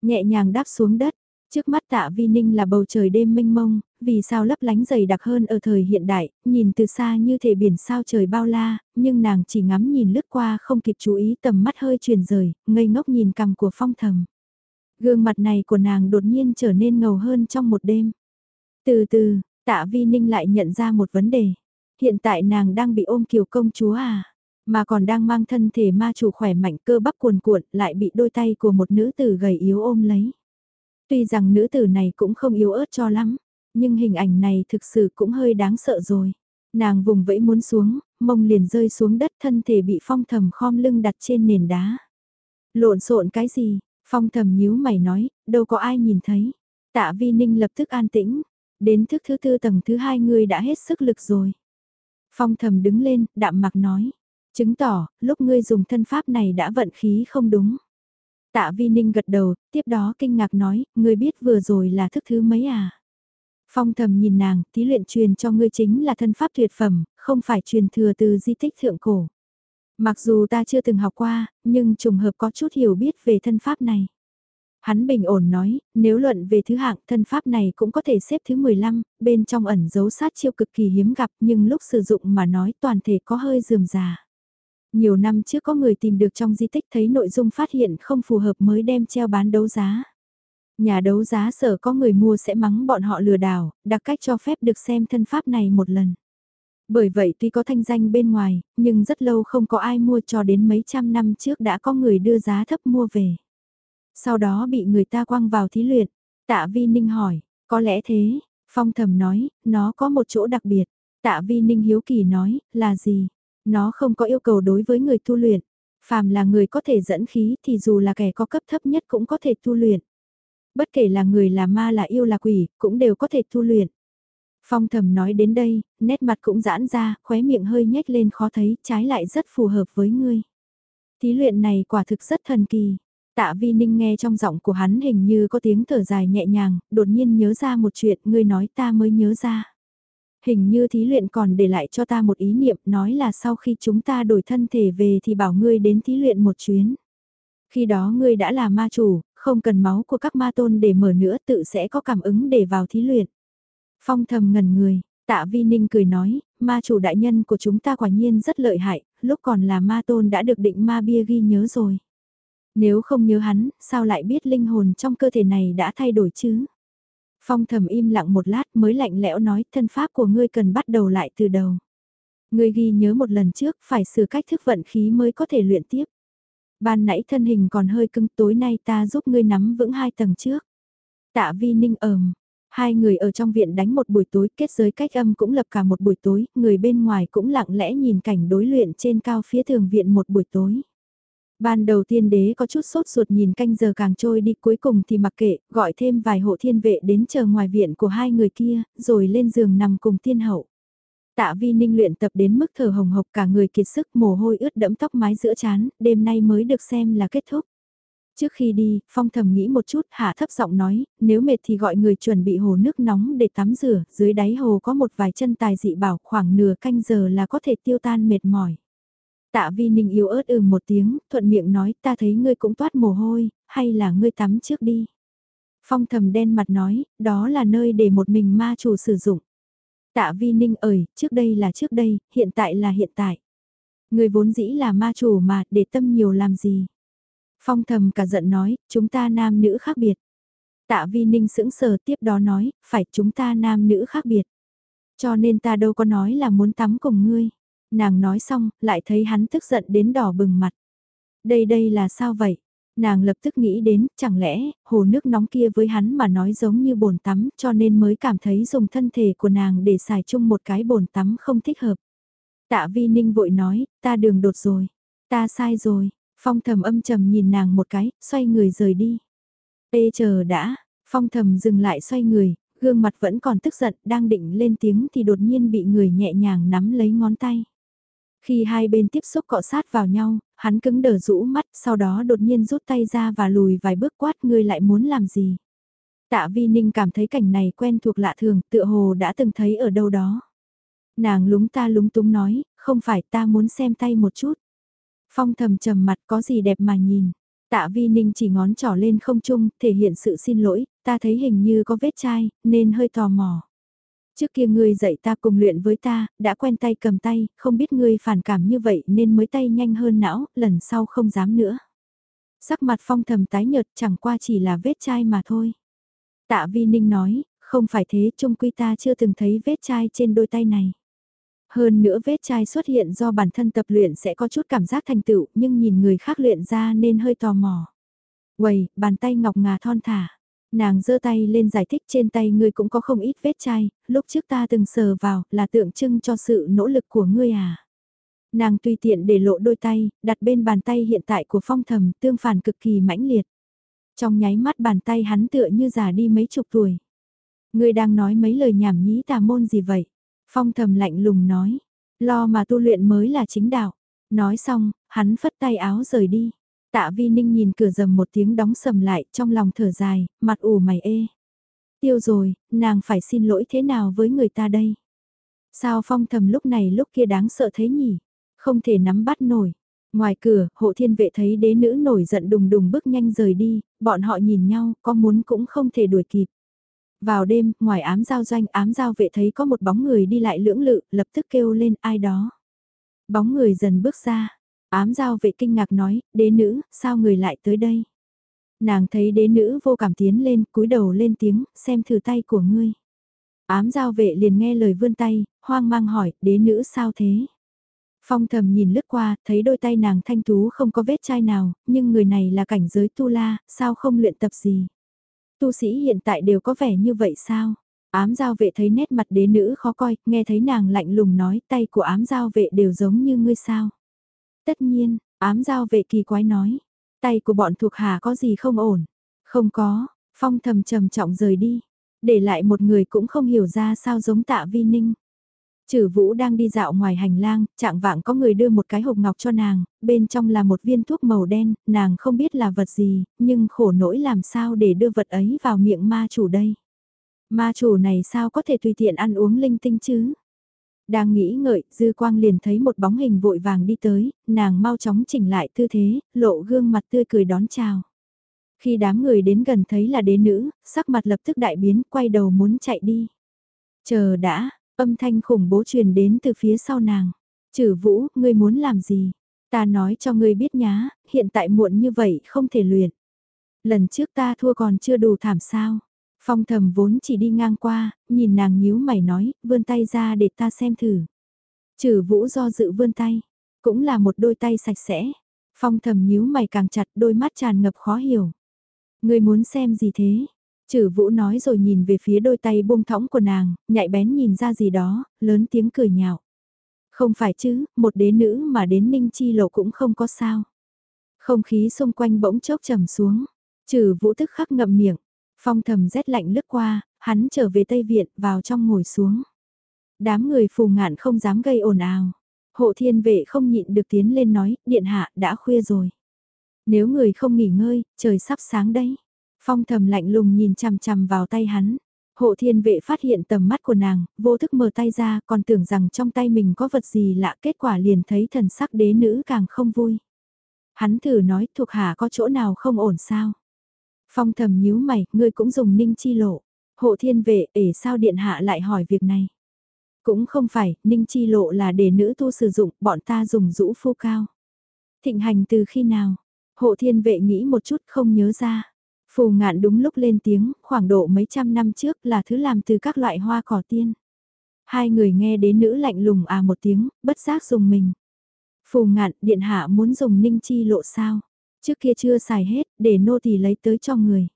Nhẹ nhàng đáp xuống đất, Trước mắt tạ vi ninh là bầu trời đêm mênh mông, vì sao lấp lánh dày đặc hơn ở thời hiện đại, nhìn từ xa như thể biển sao trời bao la, nhưng nàng chỉ ngắm nhìn lướt qua không kịp chú ý tầm mắt hơi truyền rời, ngây ngốc nhìn cằm của phong thầm. Gương mặt này của nàng đột nhiên trở nên ngầu hơn trong một đêm. Từ từ, tạ vi ninh lại nhận ra một vấn đề. Hiện tại nàng đang bị ôm kiều công chúa à? Mà còn đang mang thân thể ma chủ khỏe mạnh cơ bắp cuồn cuộn lại bị đôi tay của một nữ tử gầy yếu ôm lấy. Tuy rằng nữ tử này cũng không yếu ớt cho lắm, nhưng hình ảnh này thực sự cũng hơi đáng sợ rồi. Nàng vùng vẫy muốn xuống, mông liền rơi xuống đất thân thể bị phong thầm khom lưng đặt trên nền đá. Lộn xộn cái gì, phong thầm nhíu mày nói, đâu có ai nhìn thấy. Tạ vi ninh lập tức an tĩnh, đến thức thứ tư tầng thứ hai ngươi đã hết sức lực rồi. Phong thầm đứng lên, đạm mặc nói, chứng tỏ, lúc ngươi dùng thân pháp này đã vận khí không đúng. Tạ Vi Ninh gật đầu, tiếp đó kinh ngạc nói, ngươi biết vừa rồi là thức thứ mấy à? Phong thầm nhìn nàng, tí luyện truyền cho ngươi chính là thân pháp tuyệt phẩm, không phải truyền thừa từ di tích thượng cổ. Mặc dù ta chưa từng học qua, nhưng trùng hợp có chút hiểu biết về thân pháp này. Hắn bình ổn nói, nếu luận về thứ hạng thân pháp này cũng có thể xếp thứ 15, bên trong ẩn dấu sát chiêu cực kỳ hiếm gặp nhưng lúc sử dụng mà nói toàn thể có hơi dườm già. Nhiều năm trước có người tìm được trong di tích thấy nội dung phát hiện không phù hợp mới đem treo bán đấu giá. Nhà đấu giá sở có người mua sẽ mắng bọn họ lừa đảo, đặc cách cho phép được xem thân pháp này một lần. Bởi vậy tuy có thanh danh bên ngoài, nhưng rất lâu không có ai mua cho đến mấy trăm năm trước đã có người đưa giá thấp mua về. Sau đó bị người ta quăng vào thí luyện. Tạ Vi Ninh hỏi, có lẽ thế, Phong thầm nói, nó có một chỗ đặc biệt. Tạ Vi Ninh hiếu kỳ nói, là gì? Nó không có yêu cầu đối với người tu luyện. Phàm là người có thể dẫn khí thì dù là kẻ có cấp thấp nhất cũng có thể tu luyện. Bất kể là người là ma là yêu là quỷ, cũng đều có thể tu luyện. Phong thầm nói đến đây, nét mặt cũng giãn ra, khóe miệng hơi nhếch lên khó thấy, trái lại rất phù hợp với ngươi. Thí luyện này quả thực rất thần kỳ. Tạ Vi Ninh nghe trong giọng của hắn hình như có tiếng thở dài nhẹ nhàng, đột nhiên nhớ ra một chuyện, ngươi nói ta mới nhớ ra. Hình như thí luyện còn để lại cho ta một ý niệm nói là sau khi chúng ta đổi thân thể về thì bảo ngươi đến thí luyện một chuyến. Khi đó ngươi đã là ma chủ, không cần máu của các ma tôn để mở nữa tự sẽ có cảm ứng để vào thí luyện. Phong thầm ngẩn người, tạ vi ninh cười nói, ma chủ đại nhân của chúng ta quả nhiên rất lợi hại, lúc còn là ma tôn đã được định ma bia ghi nhớ rồi. Nếu không nhớ hắn, sao lại biết linh hồn trong cơ thể này đã thay đổi chứ? Phong thầm im lặng một lát mới lạnh lẽo nói thân pháp của ngươi cần bắt đầu lại từ đầu. Ngươi ghi nhớ một lần trước phải sửa cách thức vận khí mới có thể luyện tiếp. Ban nãy thân hình còn hơi cứng tối nay ta giúp ngươi nắm vững hai tầng trước. Tạ vi ninh ờm, hai người ở trong viện đánh một buổi tối kết giới cách âm cũng lập cả một buổi tối, người bên ngoài cũng lặng lẽ nhìn cảnh đối luyện trên cao phía thường viện một buổi tối. Ban đầu tiên đế có chút sốt ruột nhìn canh giờ càng trôi đi cuối cùng thì mặc kệ, gọi thêm vài hộ thiên vệ đến chờ ngoài viện của hai người kia, rồi lên giường nằm cùng tiên hậu. Tạ vi ninh luyện tập đến mức thở hồng hộc cả người kiệt sức mồ hôi ướt đẫm tóc mái giữa chán, đêm nay mới được xem là kết thúc. Trước khi đi, Phong thầm nghĩ một chút, hạ thấp giọng nói, nếu mệt thì gọi người chuẩn bị hồ nước nóng để tắm rửa, dưới đáy hồ có một vài chân tài dị bảo khoảng nửa canh giờ là có thể tiêu tan mệt mỏi. Tạ vi ninh yếu ớt ừ một tiếng, thuận miệng nói ta thấy ngươi cũng toát mồ hôi, hay là ngươi tắm trước đi. Phong thầm đen mặt nói, đó là nơi để một mình ma chủ sử dụng. Tạ vi ninh ơi, trước đây là trước đây, hiện tại là hiện tại. Người vốn dĩ là ma chủ mà, để tâm nhiều làm gì. Phong thầm cả giận nói, chúng ta nam nữ khác biệt. Tạ vi ninh sững sờ tiếp đó nói, phải chúng ta nam nữ khác biệt. Cho nên ta đâu có nói là muốn tắm cùng ngươi. Nàng nói xong, lại thấy hắn tức giận đến đỏ bừng mặt. Đây đây là sao vậy? Nàng lập tức nghĩ đến, chẳng lẽ, hồ nước nóng kia với hắn mà nói giống như bồn tắm cho nên mới cảm thấy dùng thân thể của nàng để xài chung một cái bồn tắm không thích hợp. Tạ vi ninh vội nói, ta đường đột rồi, ta sai rồi, phong thầm âm trầm nhìn nàng một cái, xoay người rời đi. Ê chờ đã, phong thầm dừng lại xoay người, gương mặt vẫn còn tức giận, đang định lên tiếng thì đột nhiên bị người nhẹ nhàng nắm lấy ngón tay. Khi hai bên tiếp xúc cọ sát vào nhau, hắn cứng đờ rũ mắt, sau đó đột nhiên rút tay ra và lùi vài bước quát ngươi lại muốn làm gì. Tạ Vi Ninh cảm thấy cảnh này quen thuộc lạ thường, tựa hồ đã từng thấy ở đâu đó. Nàng lúng ta lúng túng nói, không phải ta muốn xem tay một chút. Phong thầm trầm mặt có gì đẹp mà nhìn. Tạ Vi Ninh chỉ ngón trỏ lên không trung, thể hiện sự xin lỗi, ta thấy hình như có vết chai, nên hơi tò mò. Trước kia ngươi dạy ta cùng luyện với ta, đã quen tay cầm tay, không biết ngươi phản cảm như vậy nên mới tay nhanh hơn não, lần sau không dám nữa. Sắc mặt phong thầm tái nhợt chẳng qua chỉ là vết chai mà thôi. Tạ Vi Ninh nói, không phải thế, trung quy ta chưa từng thấy vết chai trên đôi tay này. Hơn nữa vết chai xuất hiện do bản thân tập luyện sẽ có chút cảm giác thành tựu, nhưng nhìn người khác luyện ra nên hơi tò mò. Quầy, bàn tay ngọc ngà thon thả. Nàng giơ tay lên giải thích trên tay ngươi cũng có không ít vết chai, lúc trước ta từng sờ vào là tượng trưng cho sự nỗ lực của ngươi à. Nàng tùy tiện để lộ đôi tay, đặt bên bàn tay hiện tại của phong thầm tương phản cực kỳ mãnh liệt. Trong nháy mắt bàn tay hắn tựa như già đi mấy chục tuổi. Ngươi đang nói mấy lời nhảm nhí tà môn gì vậy? Phong thầm lạnh lùng nói, lo mà tu luyện mới là chính đạo. Nói xong, hắn phất tay áo rời đi. Tạ Vi Ninh nhìn cửa dầm một tiếng đóng sầm lại, trong lòng thở dài, mặt ủ mày ê. Tiêu rồi, nàng phải xin lỗi thế nào với người ta đây? Sao phong thầm lúc này lúc kia đáng sợ thế nhỉ? Không thể nắm bắt nổi. Ngoài cửa, hộ thiên vệ thấy đế nữ nổi giận đùng đùng bước nhanh rời đi, bọn họ nhìn nhau, có muốn cũng không thể đuổi kịp. Vào đêm, ngoài ám giao doanh ám giao vệ thấy có một bóng người đi lại lưỡng lự, lập tức kêu lên ai đó. Bóng người dần bước ra, Ám giao vệ kinh ngạc nói, đế nữ, sao người lại tới đây? Nàng thấy đế nữ vô cảm tiến lên, cúi đầu lên tiếng, xem thử tay của ngươi. Ám giao vệ liền nghe lời vươn tay, hoang mang hỏi, đế nữ sao thế? Phong thầm nhìn lướt qua, thấy đôi tay nàng thanh tú không có vết chai nào, nhưng người này là cảnh giới tu la, sao không luyện tập gì? Tu sĩ hiện tại đều có vẻ như vậy sao? Ám giao vệ thấy nét mặt đế nữ khó coi, nghe thấy nàng lạnh lùng nói tay của ám giao vệ đều giống như ngươi sao? Tất nhiên, ám giao vệ kỳ quái nói, tay của bọn thuộc hạ có gì không ổn. Không có, phong thầm trầm trọng rời đi, để lại một người cũng không hiểu ra sao giống tạ vi ninh. chử vũ đang đi dạo ngoài hành lang, trạng vạng có người đưa một cái hộp ngọc cho nàng, bên trong là một viên thuốc màu đen, nàng không biết là vật gì, nhưng khổ nỗi làm sao để đưa vật ấy vào miệng ma chủ đây. Ma chủ này sao có thể tùy tiện ăn uống linh tinh chứ? Đang nghĩ ngợi, dư quang liền thấy một bóng hình vội vàng đi tới, nàng mau chóng chỉnh lại tư thế, lộ gương mặt tươi cười đón chào. Khi đám người đến gần thấy là đế nữ, sắc mặt lập tức đại biến, quay đầu muốn chạy đi. Chờ đã, âm thanh khủng bố truyền đến từ phía sau nàng. Chử vũ, ngươi muốn làm gì? Ta nói cho ngươi biết nhá, hiện tại muộn như vậy không thể luyện. Lần trước ta thua còn chưa đủ thảm sao. Phong thầm vốn chỉ đi ngang qua, nhìn nàng nhíu mày nói, vươn tay ra để ta xem thử. Trừ vũ do dự vươn tay, cũng là một đôi tay sạch sẽ. Phong thầm nhíu mày càng chặt đôi mắt tràn ngập khó hiểu. Người muốn xem gì thế? Trừ vũ nói rồi nhìn về phía đôi tay buông thõng của nàng, nhạy bén nhìn ra gì đó, lớn tiếng cười nhạo. Không phải chứ, một đế nữ mà đến ninh chi lộ cũng không có sao. Không khí xung quanh bỗng chốc trầm xuống, trừ vũ tức khắc ngậm miệng, phong thầm rét lạnh lướt qua, hắn trở về Tây Viện vào trong ngồi xuống. Đám người phù ngạn không dám gây ồn ào. Hộ thiên vệ không nhịn được tiến lên nói, điện hạ đã khuya rồi. Nếu người không nghỉ ngơi, trời sắp sáng đấy. Phong thầm lạnh lùng nhìn chằm chằm vào tay hắn. Hộ thiên vệ phát hiện tầm mắt của nàng, vô thức mở tay ra còn tưởng rằng trong tay mình có vật gì lạ kết quả liền thấy thần sắc đế nữ càng không vui. Hắn thử nói thuộc hạ có chỗ nào không ổn sao. Phong thầm nhíu mày, ngươi cũng dùng ninh chi lộ. Hộ thiên vệ, ể sao điện hạ lại hỏi việc này. Cũng không phải, ninh chi lộ là để nữ tu sử dụng, bọn ta dùng rũ phu cao. Thịnh hành từ khi nào? Hộ thiên vệ nghĩ một chút không nhớ ra. Phù ngạn đúng lúc lên tiếng, khoảng độ mấy trăm năm trước là thứ làm từ các loại hoa cỏ tiên. Hai người nghe đến nữ lạnh lùng à một tiếng, bất giác dùng mình. Phù ngạn, điện hạ muốn dùng ninh chi lộ sao? Trước kia chưa xài hết, để nô tỳ lấy tới cho người.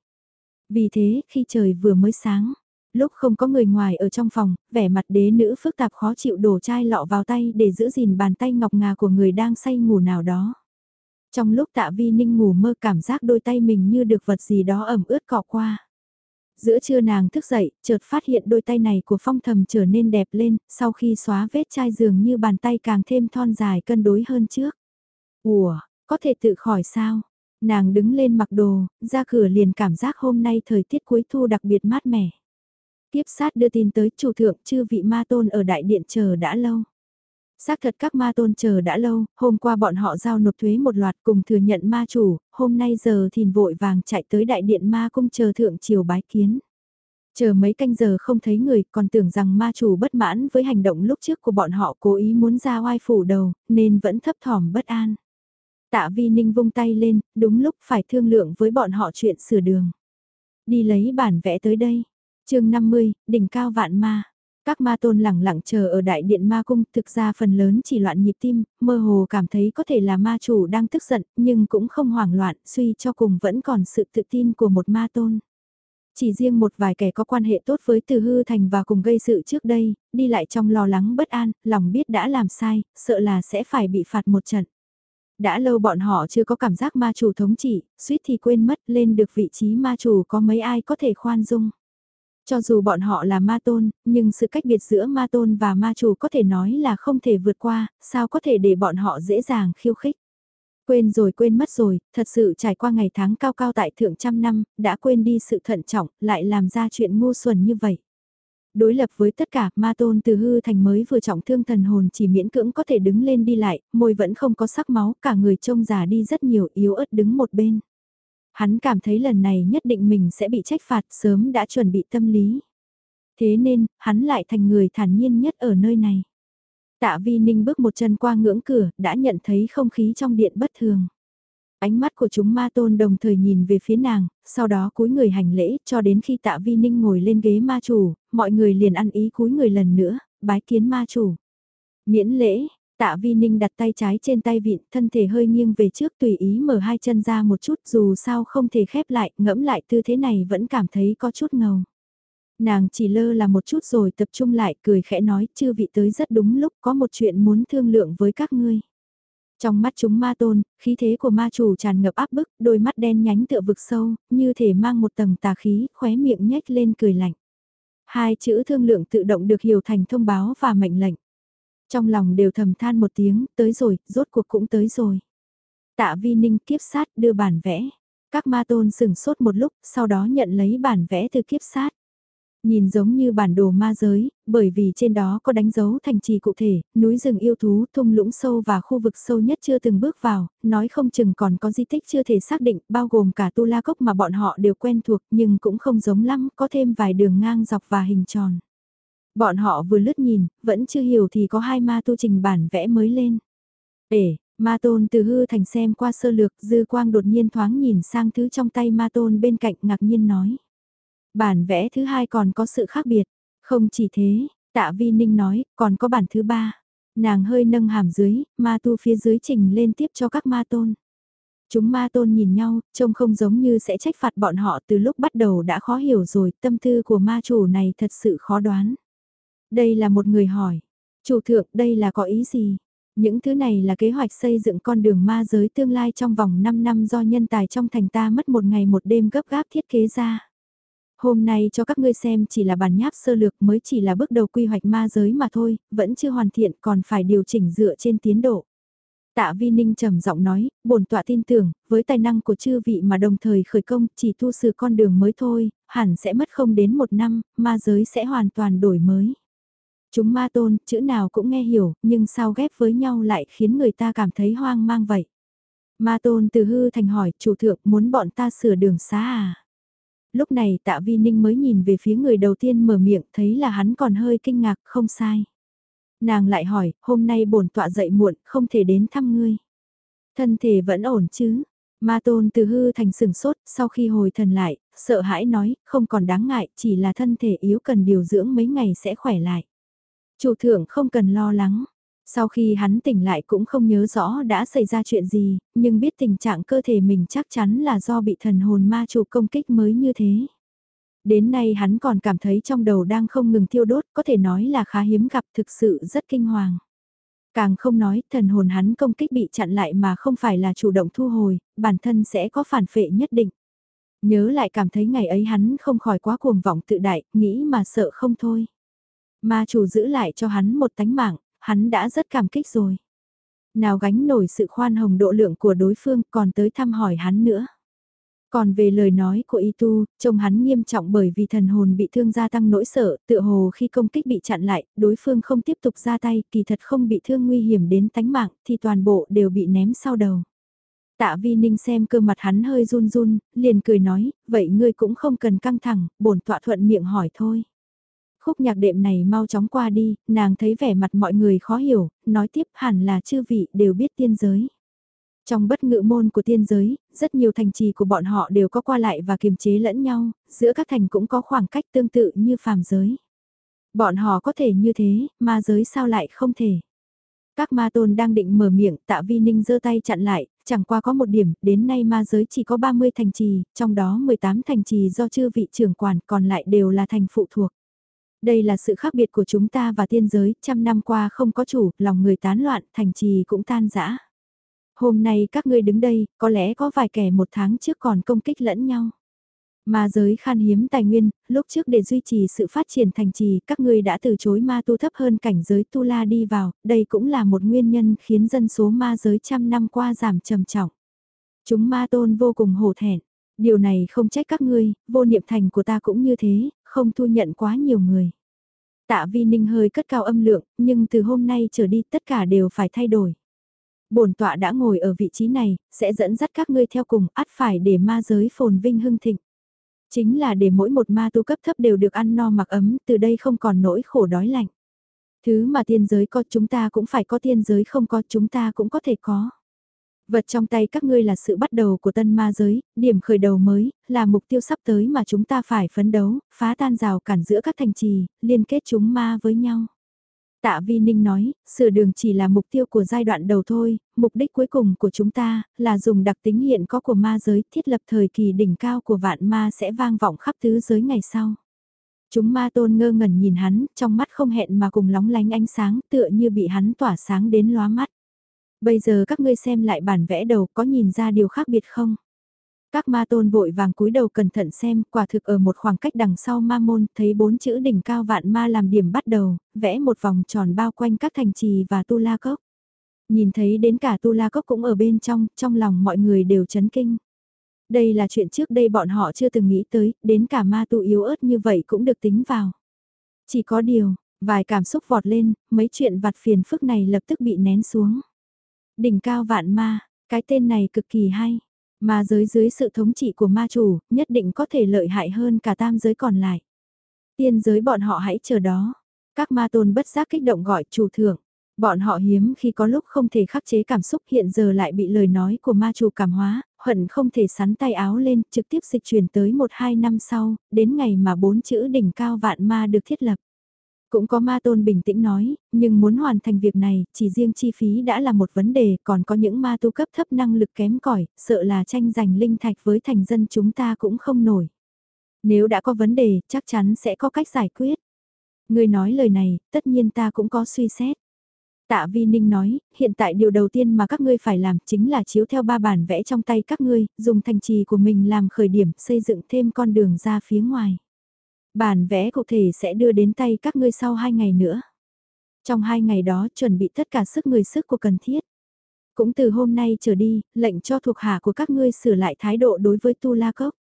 Vì thế, khi trời vừa mới sáng, lúc không có người ngoài ở trong phòng, vẻ mặt đế nữ phức tạp khó chịu đổ chai lọ vào tay để giữ gìn bàn tay ngọc ngà của người đang say ngủ nào đó. Trong lúc tạ vi ninh ngủ mơ cảm giác đôi tay mình như được vật gì đó ẩm ướt cọ qua. Giữa trưa nàng thức dậy, chợt phát hiện đôi tay này của phong thầm trở nên đẹp lên, sau khi xóa vết chai dường như bàn tay càng thêm thon dài cân đối hơn trước. Ủa, có thể tự khỏi sao? Nàng đứng lên mặc đồ, ra cửa liền cảm giác hôm nay thời tiết cuối thu đặc biệt mát mẻ. Tiếp sát đưa tin tới chủ thượng chư vị ma tôn ở đại điện chờ đã lâu. Xác thật các ma tôn chờ đã lâu, hôm qua bọn họ giao nộp thuế một loạt cùng thừa nhận ma chủ, hôm nay giờ thìn vội vàng chạy tới đại điện ma cung chờ thượng triều bái kiến. Chờ mấy canh giờ không thấy người còn tưởng rằng ma chủ bất mãn với hành động lúc trước của bọn họ cố ý muốn ra oai phủ đầu, nên vẫn thấp thỏm bất an. Tạ Vi Ninh vung tay lên, đúng lúc phải thương lượng với bọn họ chuyện sửa đường. Đi lấy bản vẽ tới đây. chương 50, đỉnh cao vạn ma. Các ma tôn lẳng lặng chờ ở đại điện ma cung thực ra phần lớn chỉ loạn nhịp tim, mơ hồ cảm thấy có thể là ma chủ đang tức giận nhưng cũng không hoảng loạn, suy cho cùng vẫn còn sự tự tin của một ma tôn. Chỉ riêng một vài kẻ có quan hệ tốt với từ hư thành và cùng gây sự trước đây, đi lại trong lo lắng bất an, lòng biết đã làm sai, sợ là sẽ phải bị phạt một trận. Đã lâu bọn họ chưa có cảm giác ma chủ thống trị, suýt thì quên mất lên được vị trí ma chủ có mấy ai có thể khoan dung. Cho dù bọn họ là ma tôn, nhưng sự cách biệt giữa ma tôn và ma chủ có thể nói là không thể vượt qua, sao có thể để bọn họ dễ dàng khiêu khích. Quên rồi quên mất rồi, thật sự trải qua ngày tháng cao cao tại thượng trăm năm, đã quên đi sự thận trọng, lại làm ra chuyện ngu xuẩn như vậy. Đối lập với tất cả, ma tôn từ hư thành mới vừa trọng thương thần hồn chỉ miễn cưỡng có thể đứng lên đi lại, môi vẫn không có sắc máu, cả người trông già đi rất nhiều yếu ớt đứng một bên. Hắn cảm thấy lần này nhất định mình sẽ bị trách phạt sớm đã chuẩn bị tâm lý. Thế nên, hắn lại thành người thản nhiên nhất ở nơi này. Tạ Vi Ninh bước một chân qua ngưỡng cửa, đã nhận thấy không khí trong điện bất thường. Ánh mắt của chúng ma tôn đồng thời nhìn về phía nàng, sau đó cúi người hành lễ cho đến khi tạ vi ninh ngồi lên ghế ma chủ, mọi người liền ăn ý cúi người lần nữa, bái kiến ma chủ. Miễn lễ, tạ vi ninh đặt tay trái trên tay vịn, thân thể hơi nghiêng về trước tùy ý mở hai chân ra một chút dù sao không thể khép lại, ngẫm lại tư thế này vẫn cảm thấy có chút ngầu. Nàng chỉ lơ là một chút rồi tập trung lại cười khẽ nói chư vị tới rất đúng lúc có một chuyện muốn thương lượng với các ngươi. Trong mắt chúng ma tôn, khí thế của ma chủ tràn ngập áp bức, đôi mắt đen nhánh tựa vực sâu, như thể mang một tầng tà khí, khóe miệng nhếch lên cười lạnh. Hai chữ thương lượng tự động được hiểu thành thông báo và mệnh lệnh. Trong lòng đều thầm than một tiếng, tới rồi, rốt cuộc cũng tới rồi. Tạ vi ninh kiếp sát đưa bản vẽ. Các ma tôn sừng sốt một lúc, sau đó nhận lấy bản vẽ từ kiếp sát. Nhìn giống như bản đồ ma giới, bởi vì trên đó có đánh dấu thành trì cụ thể, núi rừng yêu thú, thung lũng sâu và khu vực sâu nhất chưa từng bước vào, nói không chừng còn có di tích chưa thể xác định, bao gồm cả tu la cốc mà bọn họ đều quen thuộc nhưng cũng không giống lắm, có thêm vài đường ngang dọc và hình tròn. Bọn họ vừa lướt nhìn, vẫn chưa hiểu thì có hai ma tu trình bản vẽ mới lên. Để, ma tôn từ hư thành xem qua sơ lược, dư quang đột nhiên thoáng nhìn sang thứ trong tay ma tôn bên cạnh ngạc nhiên nói. Bản vẽ thứ hai còn có sự khác biệt. Không chỉ thế, tạ vi ninh nói, còn có bản thứ ba. Nàng hơi nâng hàm dưới, ma tu phía dưới trình lên tiếp cho các ma tôn. Chúng ma tôn nhìn nhau, trông không giống như sẽ trách phạt bọn họ từ lúc bắt đầu đã khó hiểu rồi, tâm tư của ma chủ này thật sự khó đoán. Đây là một người hỏi, chủ thượng đây là có ý gì? Những thứ này là kế hoạch xây dựng con đường ma giới tương lai trong vòng 5 năm do nhân tài trong thành ta mất một ngày một đêm gấp gáp thiết kế ra. Hôm nay cho các ngươi xem chỉ là bản nháp sơ lược mới chỉ là bước đầu quy hoạch ma giới mà thôi, vẫn chưa hoàn thiện còn phải điều chỉnh dựa trên tiến độ. Tạ Vi Ninh trầm giọng nói, bổn tọa tin tưởng, với tài năng của chư vị mà đồng thời khởi công chỉ thu sửa con đường mới thôi, hẳn sẽ mất không đến một năm, ma giới sẽ hoàn toàn đổi mới. Chúng ma tôn, chữ nào cũng nghe hiểu, nhưng sao ghép với nhau lại khiến người ta cảm thấy hoang mang vậy. Ma tôn từ hư thành hỏi, chủ thượng muốn bọn ta sửa đường xá à? Lúc này tạ vi ninh mới nhìn về phía người đầu tiên mở miệng, thấy là hắn còn hơi kinh ngạc, không sai. Nàng lại hỏi, hôm nay bổn tọa dậy muộn, không thể đến thăm ngươi. Thân thể vẫn ổn chứ? Ma tôn từ hư thành sừng sốt, sau khi hồi thần lại, sợ hãi nói, không còn đáng ngại, chỉ là thân thể yếu cần điều dưỡng mấy ngày sẽ khỏe lại. Chủ thượng không cần lo lắng. Sau khi hắn tỉnh lại cũng không nhớ rõ đã xảy ra chuyện gì, nhưng biết tình trạng cơ thể mình chắc chắn là do bị thần hồn ma chủ công kích mới như thế. Đến nay hắn còn cảm thấy trong đầu đang không ngừng thiêu đốt, có thể nói là khá hiếm gặp thực sự rất kinh hoàng. Càng không nói, thần hồn hắn công kích bị chặn lại mà không phải là chủ động thu hồi, bản thân sẽ có phản phệ nhất định. Nhớ lại cảm thấy ngày ấy hắn không khỏi quá cuồng vọng tự đại, nghĩ mà sợ không thôi. Ma chủ giữ lại cho hắn một tánh mạng, hắn đã rất cảm kích rồi. Nào gánh nổi sự khoan hồng độ lượng của đối phương còn tới thăm hỏi hắn nữa. Còn về lời nói của Y Tu, trông hắn nghiêm trọng bởi vì thần hồn bị thương gia tăng nỗi sợ, tựa hồ khi công kích bị chặn lại, đối phương không tiếp tục ra tay, kỳ thật không bị thương nguy hiểm đến tánh mạng, thì toàn bộ đều bị ném sau đầu. Tạ Vi Ninh xem cơ mặt hắn hơi run run, liền cười nói, vậy ngươi cũng không cần căng thẳng, bổn tọa thuận miệng hỏi thôi. Khúc nhạc đệm này mau chóng qua đi, nàng thấy vẻ mặt mọi người khó hiểu, nói tiếp hẳn là chư vị đều biết tiên giới. Trong bất ngự môn của tiên giới, rất nhiều thành trì của bọn họ đều có qua lại và kiềm chế lẫn nhau, giữa các thành cũng có khoảng cách tương tự như phàm giới. Bọn họ có thể như thế, ma giới sao lại không thể. Các ma tôn đang định mở miệng, tạ vi ninh giơ tay chặn lại, chẳng qua có một điểm, đến nay ma giới chỉ có 30 thành trì, trong đó 18 thành trì do chư vị trưởng quản còn lại đều là thành phụ thuộc. Đây là sự khác biệt của chúng ta và tiên giới, trăm năm qua không có chủ, lòng người tán loạn, thành trì cũng tan rã. Hôm nay các ngươi đứng đây, có lẽ có vài kẻ một tháng trước còn công kích lẫn nhau. Ma giới khan hiếm tài nguyên, lúc trước để duy trì sự phát triển thành trì, các ngươi đã từ chối ma tu thấp hơn cảnh giới tu la đi vào, đây cũng là một nguyên nhân khiến dân số ma giới trăm năm qua giảm trầm trọng. Chúng ma tôn vô cùng hổ thẹn, điều này không trách các ngươi, vô niệm thành của ta cũng như thế, không thu nhận quá nhiều người. Tạ Vi Ninh hơi cất cao âm lượng, nhưng từ hôm nay trở đi tất cả đều phải thay đổi. Bổn tọa đã ngồi ở vị trí này, sẽ dẫn dắt các ngươi theo cùng, ắt phải để ma giới phồn vinh hưng thịnh. Chính là để mỗi một ma tu cấp thấp đều được ăn no mặc ấm, từ đây không còn nỗi khổ đói lạnh. Thứ mà tiên giới có chúng ta cũng phải có tiên giới không có chúng ta cũng có thể có. Vật trong tay các ngươi là sự bắt đầu của tân ma giới, điểm khởi đầu mới, là mục tiêu sắp tới mà chúng ta phải phấn đấu, phá tan rào cản giữa các thành trì, liên kết chúng ma với nhau. Tạ Vi Ninh nói, sửa đường chỉ là mục tiêu của giai đoạn đầu thôi, mục đích cuối cùng của chúng ta là dùng đặc tính hiện có của ma giới thiết lập thời kỳ đỉnh cao của vạn ma sẽ vang vọng khắp tứ giới ngày sau. Chúng ma tôn ngơ ngẩn nhìn hắn, trong mắt không hẹn mà cùng lóng lánh ánh sáng tựa như bị hắn tỏa sáng đến lóa mắt. Bây giờ các ngươi xem lại bản vẽ đầu có nhìn ra điều khác biệt không? Các ma tôn vội vàng cúi đầu cẩn thận xem, quả thực ở một khoảng cách đằng sau ma môn, thấy bốn chữ đỉnh cao vạn ma làm điểm bắt đầu, vẽ một vòng tròn bao quanh các thành trì và tu la cốc. Nhìn thấy đến cả tu la cốc cũng ở bên trong, trong lòng mọi người đều chấn kinh. Đây là chuyện trước đây bọn họ chưa từng nghĩ tới, đến cả ma tu yếu ớt như vậy cũng được tính vào. Chỉ có điều, vài cảm xúc vọt lên, mấy chuyện vặt phiền phức này lập tức bị nén xuống. Đỉnh cao vạn ma, cái tên này cực kỳ hay. Ma giới dưới sự thống trị của ma chủ, nhất định có thể lợi hại hơn cả tam giới còn lại. Tiên giới bọn họ hãy chờ đó. Các ma tôn bất giác kích động gọi chủ thượng. Bọn họ hiếm khi có lúc không thể khắc chế cảm xúc hiện giờ lại bị lời nói của ma chủ cảm hóa, hận không thể sắn tay áo lên trực tiếp dịch chuyển tới một hai năm sau, đến ngày mà bốn chữ đỉnh cao vạn ma được thiết lập. Cũng có ma tôn bình tĩnh nói, nhưng muốn hoàn thành việc này, chỉ riêng chi phí đã là một vấn đề, còn có những ma tu cấp thấp năng lực kém cỏi sợ là tranh giành linh thạch với thành dân chúng ta cũng không nổi. Nếu đã có vấn đề, chắc chắn sẽ có cách giải quyết. Người nói lời này, tất nhiên ta cũng có suy xét. Tạ Vi Ninh nói, hiện tại điều đầu tiên mà các ngươi phải làm chính là chiếu theo ba bản vẽ trong tay các ngươi, dùng thành trì của mình làm khởi điểm, xây dựng thêm con đường ra phía ngoài. Bản vẽ cụ thể sẽ đưa đến tay các ngươi sau hai ngày nữa. Trong hai ngày đó chuẩn bị tất cả sức người sức của cần thiết. Cũng từ hôm nay trở đi, lệnh cho thuộc hạ của các ngươi sửa lại thái độ đối với Tu La Cốc.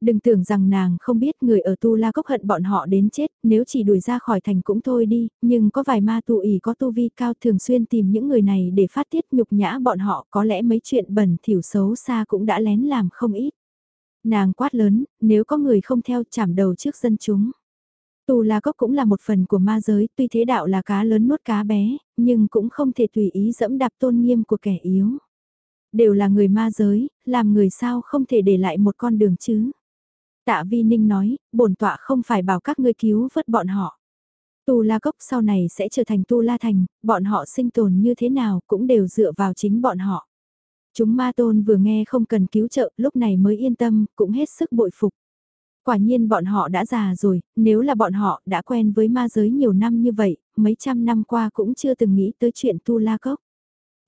Đừng tưởng rằng nàng không biết người ở Tu La Cốc hận bọn họ đến chết, nếu chỉ đuổi ra khỏi thành cũng thôi đi, nhưng có vài ma tu ỉ có tu vi cao thường xuyên tìm những người này để phát tiết nhục nhã bọn họ có lẽ mấy chuyện bẩn thỉu xấu xa cũng đã lén làm không ít. Nàng quát lớn, nếu có người không theo chảm đầu trước dân chúng. Tu La Cốc cũng là một phần của ma giới, tuy thế đạo là cá lớn nuốt cá bé, nhưng cũng không thể tùy ý dẫm đạp tôn nghiêm của kẻ yếu. Đều là người ma giới, làm người sao không thể để lại một con đường chứ. Tạ Vi Ninh nói, bổn tọa không phải bảo các ngươi cứu vớt bọn họ. Tu La Cốc sau này sẽ trở thành Tu La Thành, bọn họ sinh tồn như thế nào cũng đều dựa vào chính bọn họ. Chúng ma tôn vừa nghe không cần cứu trợ, lúc này mới yên tâm, cũng hết sức bội phục. Quả nhiên bọn họ đã già rồi, nếu là bọn họ đã quen với ma giới nhiều năm như vậy, mấy trăm năm qua cũng chưa từng nghĩ tới chuyện Tu La Cốc.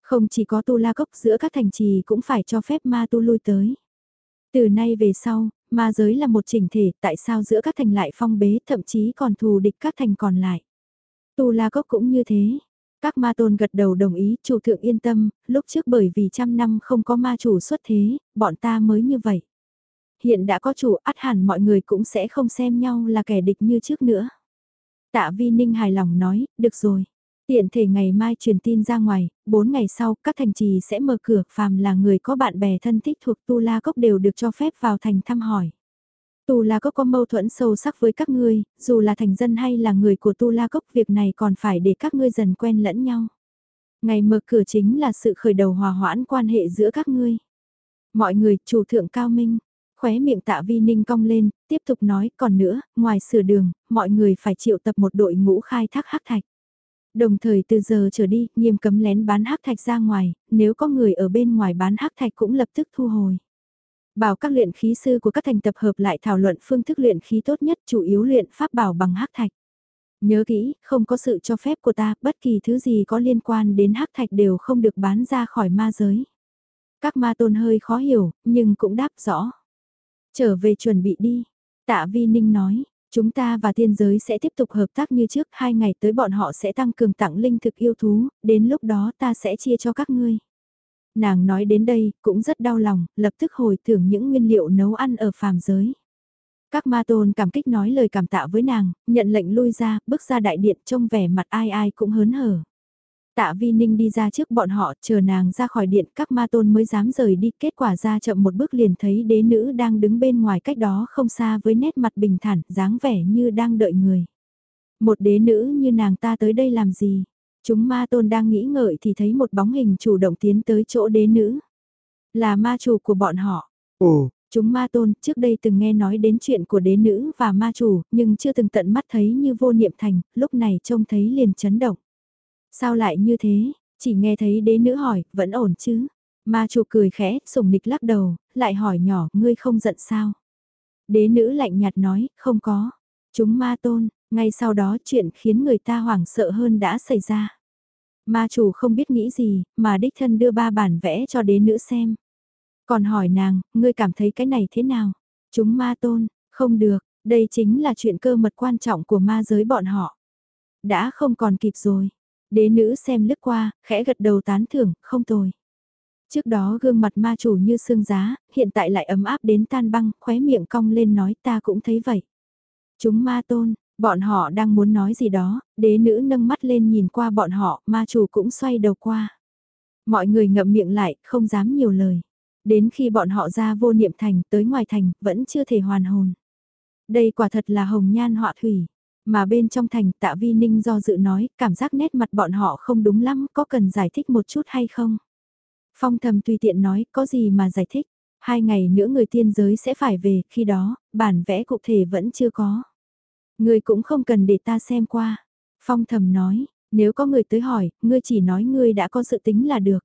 Không chỉ có Tu La Cốc giữa các thành trì cũng phải cho phép ma tu lui tới. Từ nay về sau, ma giới là một chỉnh thể, tại sao giữa các thành lại phong bế thậm chí còn thù địch các thành còn lại. Tu La Cốc cũng như thế, các ma tôn gật đầu đồng ý, chủ thượng yên tâm, lúc trước bởi vì trăm năm không có ma chủ xuất thế, bọn ta mới như vậy. Hiện đã có chủ át hẳn mọi người cũng sẽ không xem nhau là kẻ địch như trước nữa. Tạ Vi Ninh hài lòng nói, được rồi. Tiện thể ngày mai truyền tin ra ngoài, bốn ngày sau các thành trì sẽ mở cửa, phàm là người có bạn bè thân thích thuộc Tu La Cốc đều được cho phép vào thành thăm hỏi. Tu La Cốc có mâu thuẫn sâu sắc với các ngươi, dù là thành dân hay là người của Tu La Cốc việc này còn phải để các ngươi dần quen lẫn nhau. Ngày mở cửa chính là sự khởi đầu hòa hoãn quan hệ giữa các ngươi. Mọi người, chủ thượng cao minh, khóe miệng tạ vi ninh cong lên, tiếp tục nói, còn nữa, ngoài sửa đường, mọi người phải triệu tập một đội ngũ khai thác hắc thạch. Đồng thời từ giờ trở đi, nghiêm cấm lén bán hắc thạch ra ngoài, nếu có người ở bên ngoài bán hắc thạch cũng lập tức thu hồi. Bảo các luyện khí sư của các thành tập hợp lại thảo luận phương thức luyện khí tốt nhất chủ yếu luyện pháp bảo bằng hắc thạch. Nhớ kỹ, không có sự cho phép của ta, bất kỳ thứ gì có liên quan đến hắc thạch đều không được bán ra khỏi ma giới. Các ma tôn hơi khó hiểu, nhưng cũng đáp rõ. Trở về chuẩn bị đi. Tạ Vi Ninh nói, chúng ta và tiên giới sẽ tiếp tục hợp tác như trước, hai ngày tới bọn họ sẽ tăng cường tặng linh thực yêu thú, đến lúc đó ta sẽ chia cho các ngươi. Nàng nói đến đây, cũng rất đau lòng, lập tức hồi tưởng những nguyên liệu nấu ăn ở phàm giới. Các ma tôn cảm kích nói lời cảm tạ với nàng, nhận lệnh lui ra, bước ra đại điện trông vẻ mặt ai ai cũng hớn hở. Tạ Vi Ninh đi ra trước bọn họ, chờ nàng ra khỏi điện, các ma tôn mới dám rời đi, kết quả ra chậm một bước liền thấy đế nữ đang đứng bên ngoài cách đó không xa với nét mặt bình thản, dáng vẻ như đang đợi người. Một đế nữ như nàng ta tới đây làm gì? Chúng ma tôn đang nghĩ ngợi thì thấy một bóng hình chủ động tiến tới chỗ đế nữ. Là ma chủ của bọn họ. Ồ, chúng ma tôn trước đây từng nghe nói đến chuyện của đế nữ và ma chủ, nhưng chưa từng tận mắt thấy như vô niệm thành, lúc này trông thấy liền chấn động. Sao lại như thế, chỉ nghe thấy đế nữ hỏi, vẫn ổn chứ? Ma chủ cười khẽ, sùng nịch lắc đầu, lại hỏi nhỏ, ngươi không giận sao? Đế nữ lạnh nhạt nói, không có. Chúng ma tôn, ngay sau đó chuyện khiến người ta hoảng sợ hơn đã xảy ra. Ma chủ không biết nghĩ gì, mà đích thân đưa ba bản vẽ cho đế nữ xem. Còn hỏi nàng, ngươi cảm thấy cái này thế nào? Chúng ma tôn, không được, đây chính là chuyện cơ mật quan trọng của ma giới bọn họ. Đã không còn kịp rồi. Đế nữ xem lướt qua, khẽ gật đầu tán thưởng, không tồi. Trước đó gương mặt ma chủ như xương giá, hiện tại lại ấm áp đến tan băng, khóe miệng cong lên nói ta cũng thấy vậy. Chúng ma tôn, Bọn họ đang muốn nói gì đó, đế nữ nâng mắt lên nhìn qua bọn họ, ma chủ cũng xoay đầu qua. Mọi người ngậm miệng lại, không dám nhiều lời. Đến khi bọn họ ra vô niệm thành tới ngoài thành, vẫn chưa thể hoàn hồn. Đây quả thật là hồng nhan họa thủy. Mà bên trong thành tạ vi ninh do dự nói, cảm giác nét mặt bọn họ không đúng lắm, có cần giải thích một chút hay không? Phong thầm tùy tiện nói, có gì mà giải thích? Hai ngày nữa người tiên giới sẽ phải về, khi đó, bản vẽ cụ thể vẫn chưa có ngươi cũng không cần để ta xem qua. Phong thầm nói, nếu có người tới hỏi, ngươi chỉ nói ngươi đã có sự tính là được.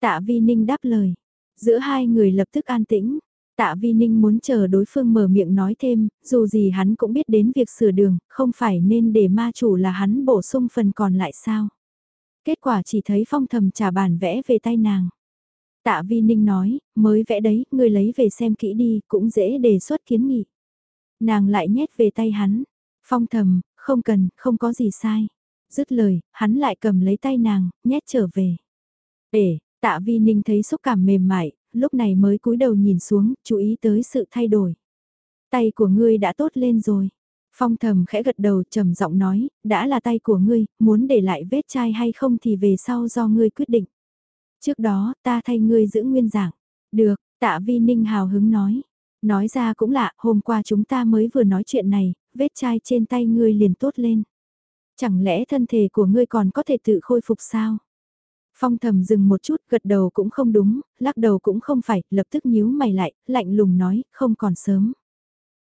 Tạ Vi Ninh đáp lời. Giữa hai người lập tức an tĩnh. Tạ Vi Ninh muốn chờ đối phương mở miệng nói thêm, dù gì hắn cũng biết đến việc sửa đường, không phải nên để ma chủ là hắn bổ sung phần còn lại sao. Kết quả chỉ thấy phong thầm trả bản vẽ về tay nàng. Tạ Vi Ninh nói, mới vẽ đấy, ngươi lấy về xem kỹ đi, cũng dễ đề xuất kiến nghị. Nàng lại nhét về tay hắn. Phong thầm, không cần, không có gì sai. Dứt lời, hắn lại cầm lấy tay nàng, nhét trở về. Để, tạ vi ninh thấy xúc cảm mềm mại, lúc này mới cúi đầu nhìn xuống, chú ý tới sự thay đổi. Tay của ngươi đã tốt lên rồi. Phong thầm khẽ gật đầu trầm giọng nói, đã là tay của ngươi, muốn để lại vết chai hay không thì về sau do ngươi quyết định. Trước đó, ta thay ngươi giữ nguyên dạng. Được, tạ vi ninh hào hứng nói. Nói ra cũng lạ, hôm qua chúng ta mới vừa nói chuyện này, vết chai trên tay ngươi liền tốt lên. Chẳng lẽ thân thể của ngươi còn có thể tự khôi phục sao? Phong thầm dừng một chút, gật đầu cũng không đúng, lắc đầu cũng không phải, lập tức nhíu mày lại, lạnh lùng nói, không còn sớm.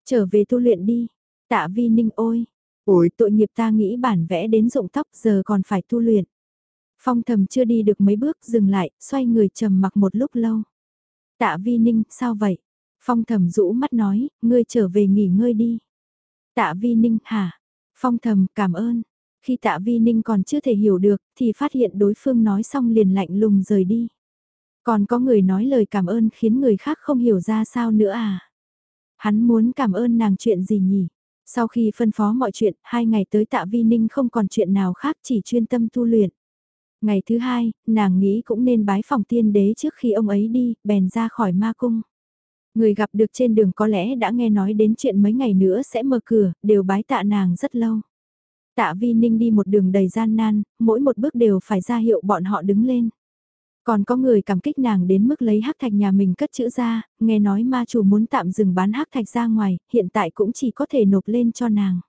Trở về tu luyện đi. Tạ vi ninh ôi. Ôi tội nghiệp ta nghĩ bản vẽ đến rụng tóc giờ còn phải tu luyện. Phong thầm chưa đi được mấy bước dừng lại, xoay người trầm mặc một lúc lâu. Tạ vi ninh, sao vậy? Phong thầm rũ mắt nói, ngươi trở về nghỉ ngơi đi. Tạ vi ninh, hả? Phong thầm, cảm ơn. Khi tạ vi ninh còn chưa thể hiểu được, thì phát hiện đối phương nói xong liền lạnh lùng rời đi. Còn có người nói lời cảm ơn khiến người khác không hiểu ra sao nữa à? Hắn muốn cảm ơn nàng chuyện gì nhỉ? Sau khi phân phó mọi chuyện, hai ngày tới tạ vi ninh không còn chuyện nào khác chỉ chuyên tâm tu luyện. Ngày thứ hai, nàng nghĩ cũng nên bái phòng tiên đế trước khi ông ấy đi, bèn ra khỏi ma cung. Người gặp được trên đường có lẽ đã nghe nói đến chuyện mấy ngày nữa sẽ mở cửa, đều bái tạ nàng rất lâu. Tạ Vi Ninh đi một đường đầy gian nan, mỗi một bước đều phải ra hiệu bọn họ đứng lên. Còn có người cảm kích nàng đến mức lấy hắc thạch nhà mình cất chữ ra, nghe nói ma chủ muốn tạm dừng bán hắc thạch ra ngoài, hiện tại cũng chỉ có thể nộp lên cho nàng.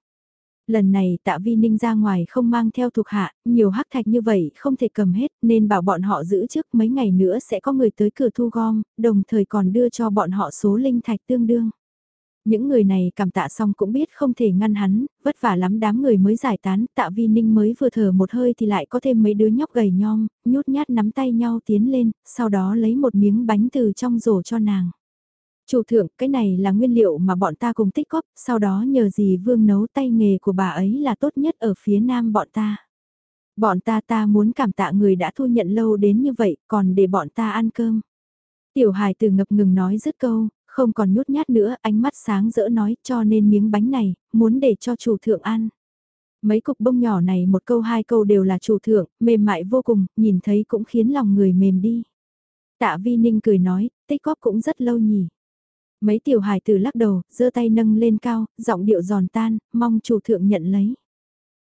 Lần này tạ vi ninh ra ngoài không mang theo thuộc hạ, nhiều hắc thạch như vậy không thể cầm hết nên bảo bọn họ giữ trước mấy ngày nữa sẽ có người tới cửa thu gom, đồng thời còn đưa cho bọn họ số linh thạch tương đương. Những người này cảm tạ xong cũng biết không thể ngăn hắn, vất vả lắm đám người mới giải tán, tạ vi ninh mới vừa thở một hơi thì lại có thêm mấy đứa nhóc gầy nhom, nhút nhát nắm tay nhau tiến lên, sau đó lấy một miếng bánh từ trong rổ cho nàng. Chủ thượng, cái này là nguyên liệu mà bọn ta cùng tích góp, sau đó nhờ gì vương nấu tay nghề của bà ấy là tốt nhất ở phía nam bọn ta. Bọn ta ta muốn cảm tạ người đã thu nhận lâu đến như vậy, còn để bọn ta ăn cơm. Tiểu hài từ ngập ngừng nói dứt câu, không còn nhút nhát nữa, ánh mắt sáng rỡ nói cho nên miếng bánh này, muốn để cho chủ thượng ăn. Mấy cục bông nhỏ này một câu hai câu đều là chủ thượng, mềm mại vô cùng, nhìn thấy cũng khiến lòng người mềm đi. Tạ Vi Ninh cười nói, tích góp cũng rất lâu nhỉ. Mấy tiểu hài tử lắc đầu, giơ tay nâng lên cao, giọng điệu giòn tan, mong chủ thượng nhận lấy.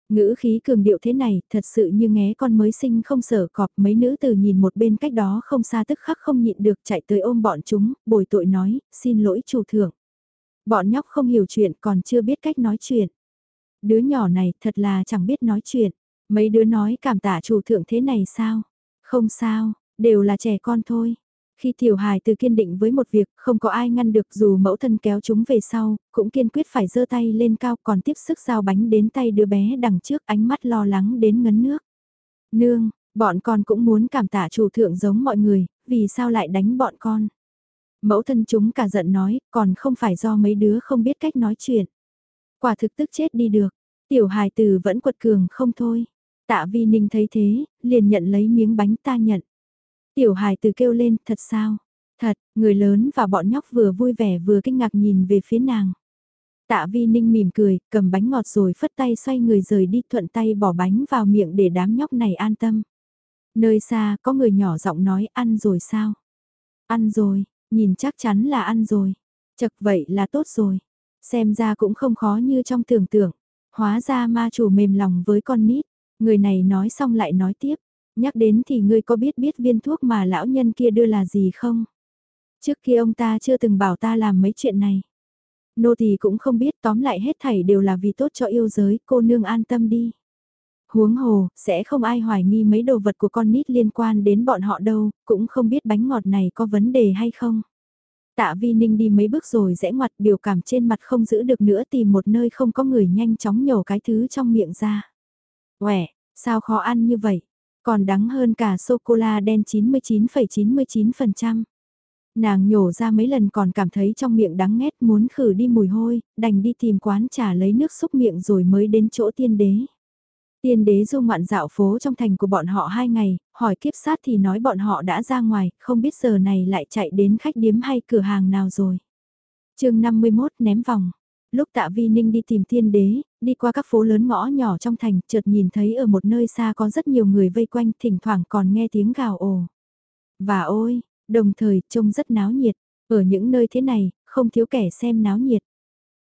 Ngữ khí cường điệu thế này, thật sự như nghe con mới sinh không sở cọp mấy nữ tử nhìn một bên cách đó không xa tức khắc không nhịn được chạy tới ôm bọn chúng, bồi tội nói, xin lỗi chủ thượng. Bọn nhóc không hiểu chuyện còn chưa biết cách nói chuyện. Đứa nhỏ này thật là chẳng biết nói chuyện. Mấy đứa nói cảm tạ chủ thượng thế này sao? Không sao, đều là trẻ con thôi. Khi tiểu hài từ kiên định với một việc, không có ai ngăn được dù mẫu thân kéo chúng về sau, cũng kiên quyết phải giơ tay lên cao còn tiếp sức giao bánh đến tay đứa bé đằng trước ánh mắt lo lắng đến ngấn nước. Nương, bọn con cũng muốn cảm tạ chủ thượng giống mọi người, vì sao lại đánh bọn con? Mẫu thân chúng cả giận nói, còn không phải do mấy đứa không biết cách nói chuyện. Quả thực tức chết đi được, tiểu hài từ vẫn quật cường không thôi. Tạ vi ninh thấy thế, liền nhận lấy miếng bánh ta nhận. Tiểu hài từ kêu lên, thật sao? Thật, người lớn và bọn nhóc vừa vui vẻ vừa kinh ngạc nhìn về phía nàng. Tạ vi ninh mỉm cười, cầm bánh ngọt rồi phất tay xoay người rời đi thuận tay bỏ bánh vào miệng để đám nhóc này an tâm. Nơi xa có người nhỏ giọng nói ăn rồi sao? Ăn rồi, nhìn chắc chắn là ăn rồi. Chật vậy là tốt rồi. Xem ra cũng không khó như trong tưởng tượng. Hóa ra ma chủ mềm lòng với con nít. Người này nói xong lại nói tiếp. Nhắc đến thì ngươi có biết biết viên thuốc mà lão nhân kia đưa là gì không? Trước kia ông ta chưa từng bảo ta làm mấy chuyện này. Nô thì cũng không biết tóm lại hết thảy đều là vì tốt cho yêu giới, cô nương an tâm đi. Huống hồ, sẽ không ai hoài nghi mấy đồ vật của con nít liên quan đến bọn họ đâu, cũng không biết bánh ngọt này có vấn đề hay không. Tạ Vi Ninh đi mấy bước rồi rẽ ngoặt biểu cảm trên mặt không giữ được nữa tìm một nơi không có người nhanh chóng nhổ cái thứ trong miệng ra. Quẻ, sao khó ăn như vậy? Còn đắng hơn cả sô-cô-la đen 99,99%. Nàng nhổ ra mấy lần còn cảm thấy trong miệng đắng nghét muốn khử đi mùi hôi, đành đi tìm quán trà lấy nước xúc miệng rồi mới đến chỗ tiên đế. Tiên đế du ngoạn dạo phố trong thành của bọn họ hai ngày, hỏi kiếp sát thì nói bọn họ đã ra ngoài, không biết giờ này lại chạy đến khách điếm hay cửa hàng nào rồi. chương 51 ném vòng. Lúc tạ vi ninh đi tìm Thiên đế, đi qua các phố lớn ngõ nhỏ trong thành, chợt nhìn thấy ở một nơi xa có rất nhiều người vây quanh, thỉnh thoảng còn nghe tiếng gào ồ. Và ôi, đồng thời trông rất náo nhiệt, ở những nơi thế này, không thiếu kẻ xem náo nhiệt.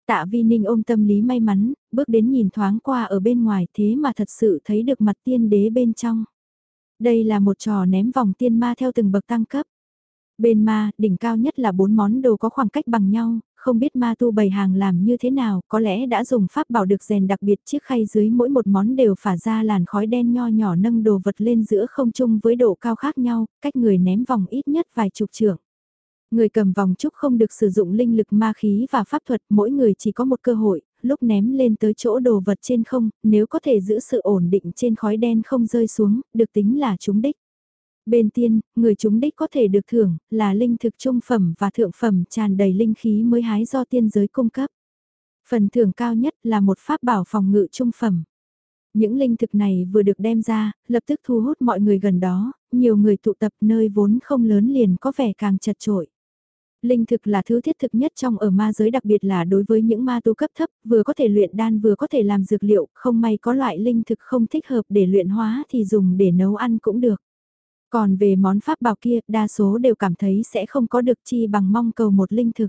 Tạ Vi Ninh ôm tâm lý may mắn, bước đến nhìn thoáng qua ở bên ngoài thế mà thật sự thấy được mặt tiên đế bên trong. Đây là một trò ném vòng tiên ma theo từng bậc tăng cấp. Bên ma, đỉnh cao nhất là bốn món đồ có khoảng cách bằng nhau, không biết ma tu bày hàng làm như thế nào, có lẽ đã dùng pháp bảo được rèn đặc biệt chiếc khay dưới mỗi một món đều phả ra làn khói đen nho nhỏ nâng đồ vật lên giữa không trung với độ cao khác nhau, cách người ném vòng ít nhất vài chục trượng. Người cầm vòng trúc không được sử dụng linh lực ma khí và pháp thuật, mỗi người chỉ có một cơ hội, lúc ném lên tới chỗ đồ vật trên không, nếu có thể giữ sự ổn định trên khói đen không rơi xuống, được tính là trúng đích. Bên tiên, người chúng đích có thể được thưởng, là linh thực trung phẩm và thượng phẩm tràn đầy linh khí mới hái do tiên giới cung cấp. Phần thưởng cao nhất là một pháp bảo phòng ngự trung phẩm. Những linh thực này vừa được đem ra, lập tức thu hút mọi người gần đó, nhiều người tụ tập nơi vốn không lớn liền có vẻ càng chật trội. Linh thực là thứ thiết thực nhất trong ở ma giới đặc biệt là đối với những ma tu cấp thấp, vừa có thể luyện đan vừa có thể làm dược liệu, không may có loại linh thực không thích hợp để luyện hóa thì dùng để nấu ăn cũng được. Còn về món pháp bảo kia, đa số đều cảm thấy sẽ không có được chi bằng mong cầu một linh thực.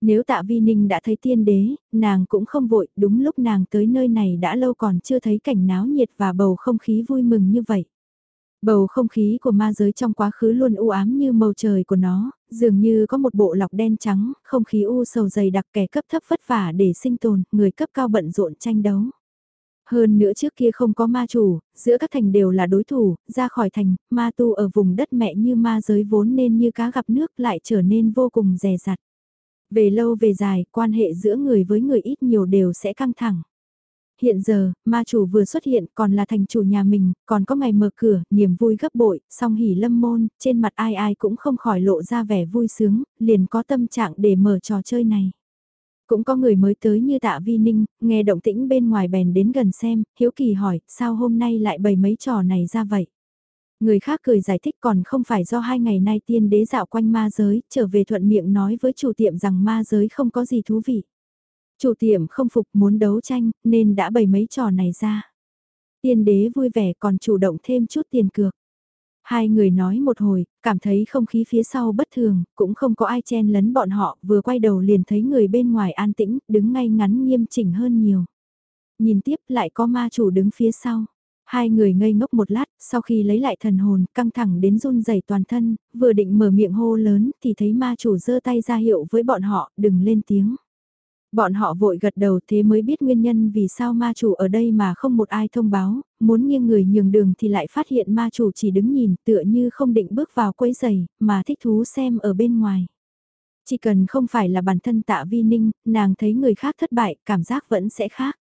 Nếu tạ vi ninh đã thấy tiên đế, nàng cũng không vội, đúng lúc nàng tới nơi này đã lâu còn chưa thấy cảnh náo nhiệt và bầu không khí vui mừng như vậy. Bầu không khí của ma giới trong quá khứ luôn u ám như màu trời của nó, dường như có một bộ lọc đen trắng, không khí u sầu dày đặc kẻ cấp thấp vất vả để sinh tồn, người cấp cao bận rộn tranh đấu. Hơn nữa trước kia không có ma chủ, giữa các thành đều là đối thủ, ra khỏi thành, ma tu ở vùng đất mẹ như ma giới vốn nên như cá gặp nước lại trở nên vô cùng rè rặt. Về lâu về dài, quan hệ giữa người với người ít nhiều đều sẽ căng thẳng. Hiện giờ, ma chủ vừa xuất hiện còn là thành chủ nhà mình, còn có ngày mở cửa, niềm vui gấp bội, song hỉ lâm môn, trên mặt ai ai cũng không khỏi lộ ra vẻ vui sướng, liền có tâm trạng để mở trò chơi này. Cũng có người mới tới như tạ vi ninh, nghe động tĩnh bên ngoài bèn đến gần xem, hiếu kỳ hỏi, sao hôm nay lại bày mấy trò này ra vậy? Người khác cười giải thích còn không phải do hai ngày nay tiên đế dạo quanh ma giới, trở về thuận miệng nói với chủ tiệm rằng ma giới không có gì thú vị. Chủ tiệm không phục muốn đấu tranh, nên đã bày mấy trò này ra. Tiên đế vui vẻ còn chủ động thêm chút tiền cược. Hai người nói một hồi, cảm thấy không khí phía sau bất thường, cũng không có ai chen lấn bọn họ, vừa quay đầu liền thấy người bên ngoài an tĩnh, đứng ngay ngắn nghiêm chỉnh hơn nhiều. Nhìn tiếp lại có ma chủ đứng phía sau. Hai người ngây ngốc một lát, sau khi lấy lại thần hồn, căng thẳng đến run rẩy toàn thân, vừa định mở miệng hô lớn thì thấy ma chủ giơ tay ra hiệu với bọn họ, đừng lên tiếng. Bọn họ vội gật đầu thế mới biết nguyên nhân vì sao ma chủ ở đây mà không một ai thông báo, muốn nghiêng người nhường đường thì lại phát hiện ma chủ chỉ đứng nhìn tựa như không định bước vào quấy giày, mà thích thú xem ở bên ngoài. Chỉ cần không phải là bản thân tạ vi ninh, nàng thấy người khác thất bại, cảm giác vẫn sẽ khác.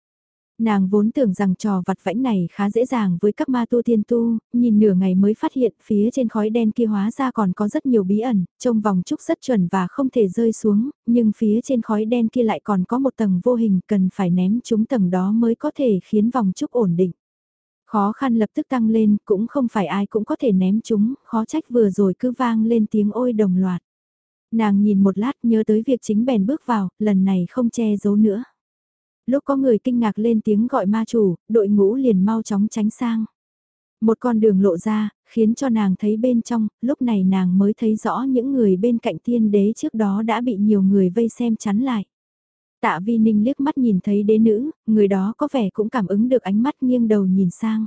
Nàng vốn tưởng rằng trò vặt vãnh này khá dễ dàng với các ma tu tiên tu, nhìn nửa ngày mới phát hiện phía trên khói đen kia hóa ra còn có rất nhiều bí ẩn, trong vòng trúc rất chuẩn và không thể rơi xuống, nhưng phía trên khói đen kia lại còn có một tầng vô hình cần phải ném chúng tầng đó mới có thể khiến vòng trúc ổn định. Khó khăn lập tức tăng lên, cũng không phải ai cũng có thể ném chúng, khó trách vừa rồi cứ vang lên tiếng ôi đồng loạt. Nàng nhìn một lát nhớ tới việc chính bèn bước vào, lần này không che giấu nữa lúc có người kinh ngạc lên tiếng gọi ma chủ, đội ngũ liền mau chóng tránh sang. Một con đường lộ ra, khiến cho nàng thấy bên trong, lúc này nàng mới thấy rõ những người bên cạnh tiên đế trước đó đã bị nhiều người vây xem chắn lại. Tạ vi ninh liếc mắt nhìn thấy đế nữ, người đó có vẻ cũng cảm ứng được ánh mắt nghiêng đầu nhìn sang.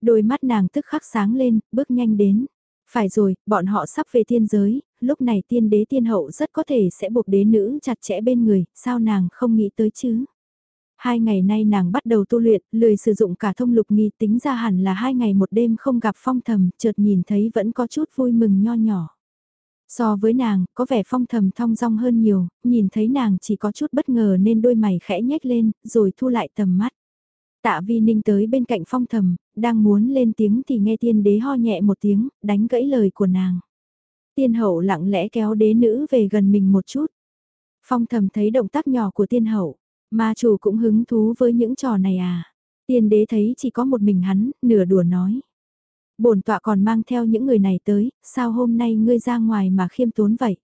Đôi mắt nàng tức khắc sáng lên, bước nhanh đến. Phải rồi, bọn họ sắp về tiên giới, lúc này tiên đế tiên hậu rất có thể sẽ buộc đế nữ chặt chẽ bên người, sao nàng không nghĩ tới chứ? Hai ngày nay nàng bắt đầu tu luyện, lười sử dụng cả thông lục nghi tính ra hẳn là hai ngày một đêm không gặp phong thầm, chợt nhìn thấy vẫn có chút vui mừng nho nhỏ. So với nàng, có vẻ phong thầm thong dong hơn nhiều, nhìn thấy nàng chỉ có chút bất ngờ nên đôi mày khẽ nhếch lên, rồi thu lại tầm mắt. Tạ vi ninh tới bên cạnh phong thầm, đang muốn lên tiếng thì nghe tiên đế ho nhẹ một tiếng, đánh gãy lời của nàng. Tiên hậu lặng lẽ kéo đế nữ về gần mình một chút. Phong thầm thấy động tác nhỏ của tiên hậu, ma chủ cũng hứng thú với những trò này à. Tiên đế thấy chỉ có một mình hắn, nửa đùa nói. bổn tọa còn mang theo những người này tới, sao hôm nay ngươi ra ngoài mà khiêm tốn vậy?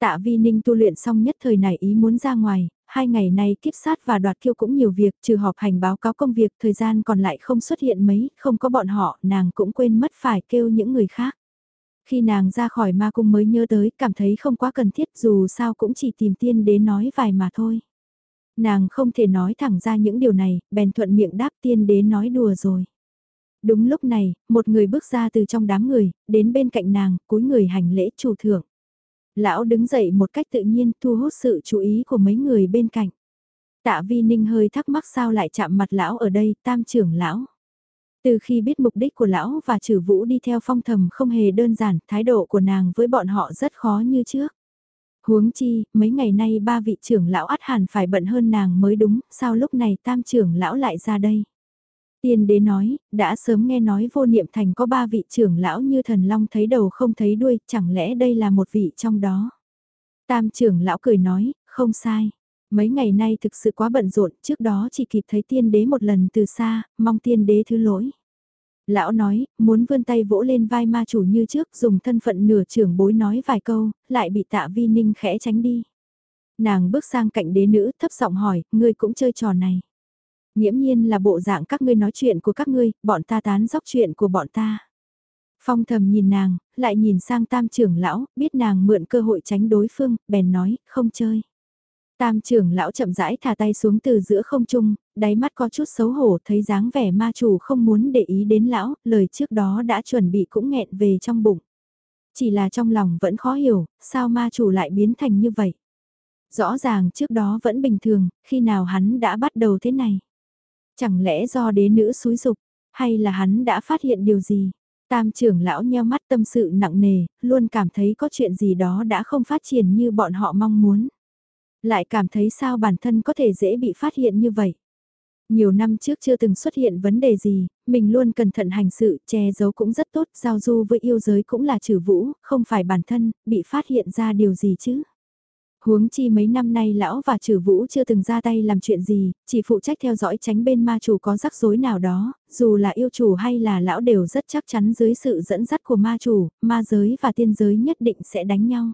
Tạ vi ninh tu luyện xong nhất thời này ý muốn ra ngoài, hai ngày nay kiếp sát và đoạt kiêu cũng nhiều việc, trừ họp hành báo cáo công việc, thời gian còn lại không xuất hiện mấy, không có bọn họ, nàng cũng quên mất phải kêu những người khác. Khi nàng ra khỏi ma cung mới nhớ tới, cảm thấy không quá cần thiết dù sao cũng chỉ tìm tiên đế nói vài mà thôi. Nàng không thể nói thẳng ra những điều này, bèn thuận miệng đáp tiên đế nói đùa rồi. Đúng lúc này, một người bước ra từ trong đám người, đến bên cạnh nàng, cúi người hành lễ chủ thượng. Lão đứng dậy một cách tự nhiên thu hút sự chú ý của mấy người bên cạnh. Tạ vi ninh hơi thắc mắc sao lại chạm mặt lão ở đây, tam trưởng lão. Từ khi biết mục đích của lão và trừ vũ đi theo phong thầm không hề đơn giản, thái độ của nàng với bọn họ rất khó như trước. Huống chi, mấy ngày nay ba vị trưởng lão át hẳn phải bận hơn nàng mới đúng, sao lúc này tam trưởng lão lại ra đây? Tiên đế nói, đã sớm nghe nói vô niệm thành có ba vị trưởng lão như thần long thấy đầu không thấy đuôi, chẳng lẽ đây là một vị trong đó? Tam trưởng lão cười nói, không sai. Mấy ngày nay thực sự quá bận rộn, trước đó chỉ kịp thấy tiên đế một lần từ xa, mong tiên đế thứ lỗi. Lão nói, muốn vươn tay vỗ lên vai ma chủ như trước, dùng thân phận nửa trưởng bối nói vài câu, lại bị tạ vi ninh khẽ tránh đi. Nàng bước sang cạnh đế nữ, thấp giọng hỏi, ngươi cũng chơi trò này. nhiễm nhiên là bộ dạng các ngươi nói chuyện của các ngươi, bọn ta tán dóc chuyện của bọn ta. Phong thầm nhìn nàng, lại nhìn sang tam trưởng lão, biết nàng mượn cơ hội tránh đối phương, bèn nói, không chơi. Tam trưởng lão chậm rãi thả tay xuống từ giữa không trung, đáy mắt có chút xấu hổ thấy dáng vẻ ma chủ không muốn để ý đến lão, lời trước đó đã chuẩn bị cũng nghẹn về trong bụng. Chỉ là trong lòng vẫn khó hiểu, sao ma chủ lại biến thành như vậy. Rõ ràng trước đó vẫn bình thường, khi nào hắn đã bắt đầu thế này. Chẳng lẽ do đế nữ xúi dục, hay là hắn đã phát hiện điều gì? Tam trưởng lão nheo mắt tâm sự nặng nề, luôn cảm thấy có chuyện gì đó đã không phát triển như bọn họ mong muốn. Lại cảm thấy sao bản thân có thể dễ bị phát hiện như vậy. Nhiều năm trước chưa từng xuất hiện vấn đề gì, mình luôn cẩn thận hành sự, che giấu cũng rất tốt, giao du với yêu giới cũng là trừ vũ, không phải bản thân, bị phát hiện ra điều gì chứ. Huống chi mấy năm nay lão và trừ vũ chưa từng ra tay làm chuyện gì, chỉ phụ trách theo dõi tránh bên ma chủ có rắc rối nào đó, dù là yêu chủ hay là lão đều rất chắc chắn dưới sự dẫn dắt của ma chủ, ma giới và tiên giới nhất định sẽ đánh nhau.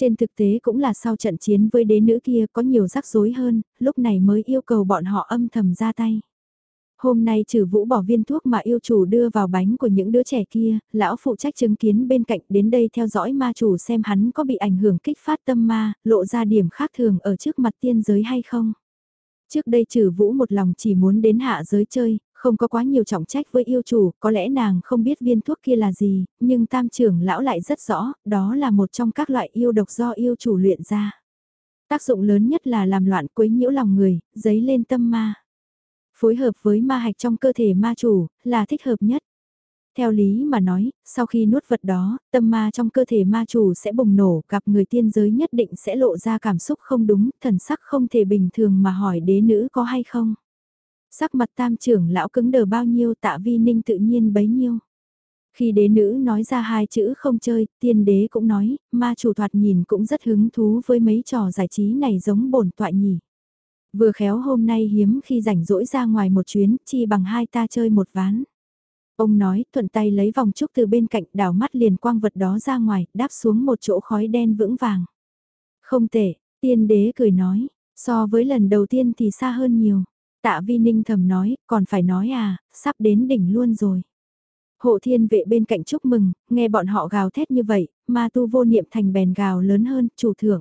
Trên thực tế cũng là sau trận chiến với đế nữ kia có nhiều rắc rối hơn, lúc này mới yêu cầu bọn họ âm thầm ra tay. Hôm nay trừ vũ bỏ viên thuốc mà yêu chủ đưa vào bánh của những đứa trẻ kia, lão phụ trách chứng kiến bên cạnh đến đây theo dõi ma chủ xem hắn có bị ảnh hưởng kích phát tâm ma, lộ ra điểm khác thường ở trước mặt tiên giới hay không. Trước đây trừ vũ một lòng chỉ muốn đến hạ giới chơi, không có quá nhiều trọng trách với yêu chủ, có lẽ nàng không biết viên thuốc kia là gì, nhưng tam trưởng lão lại rất rõ, đó là một trong các loại yêu độc do yêu chủ luyện ra. Tác dụng lớn nhất là làm loạn quấy nhiễu lòng người, giấy lên tâm ma. Phối hợp với ma hạch trong cơ thể ma chủ, là thích hợp nhất. Theo lý mà nói, sau khi nuốt vật đó, tâm ma trong cơ thể ma chủ sẽ bùng nổ, gặp người tiên giới nhất định sẽ lộ ra cảm xúc không đúng, thần sắc không thể bình thường mà hỏi đế nữ có hay không. Sắc mặt tam trưởng lão cứng đờ bao nhiêu tạ vi ninh tự nhiên bấy nhiêu. Khi đế nữ nói ra hai chữ không chơi, tiên đế cũng nói, ma chủ thoạt nhìn cũng rất hứng thú với mấy trò giải trí này giống bổn tọa nhỉ. Vừa khéo hôm nay hiếm khi rảnh rỗi ra ngoài một chuyến, chi bằng hai ta chơi một ván. Ông nói, thuận tay lấy vòng trúc từ bên cạnh đảo mắt liền quang vật đó ra ngoài, đáp xuống một chỗ khói đen vững vàng. Không tệ, tiên đế cười nói, so với lần đầu tiên thì xa hơn nhiều. Tạ vi ninh thầm nói, còn phải nói à, sắp đến đỉnh luôn rồi. Hộ thiên vệ bên cạnh chúc mừng, nghe bọn họ gào thét như vậy, ma tu vô niệm thành bèn gào lớn hơn, chủ thượng.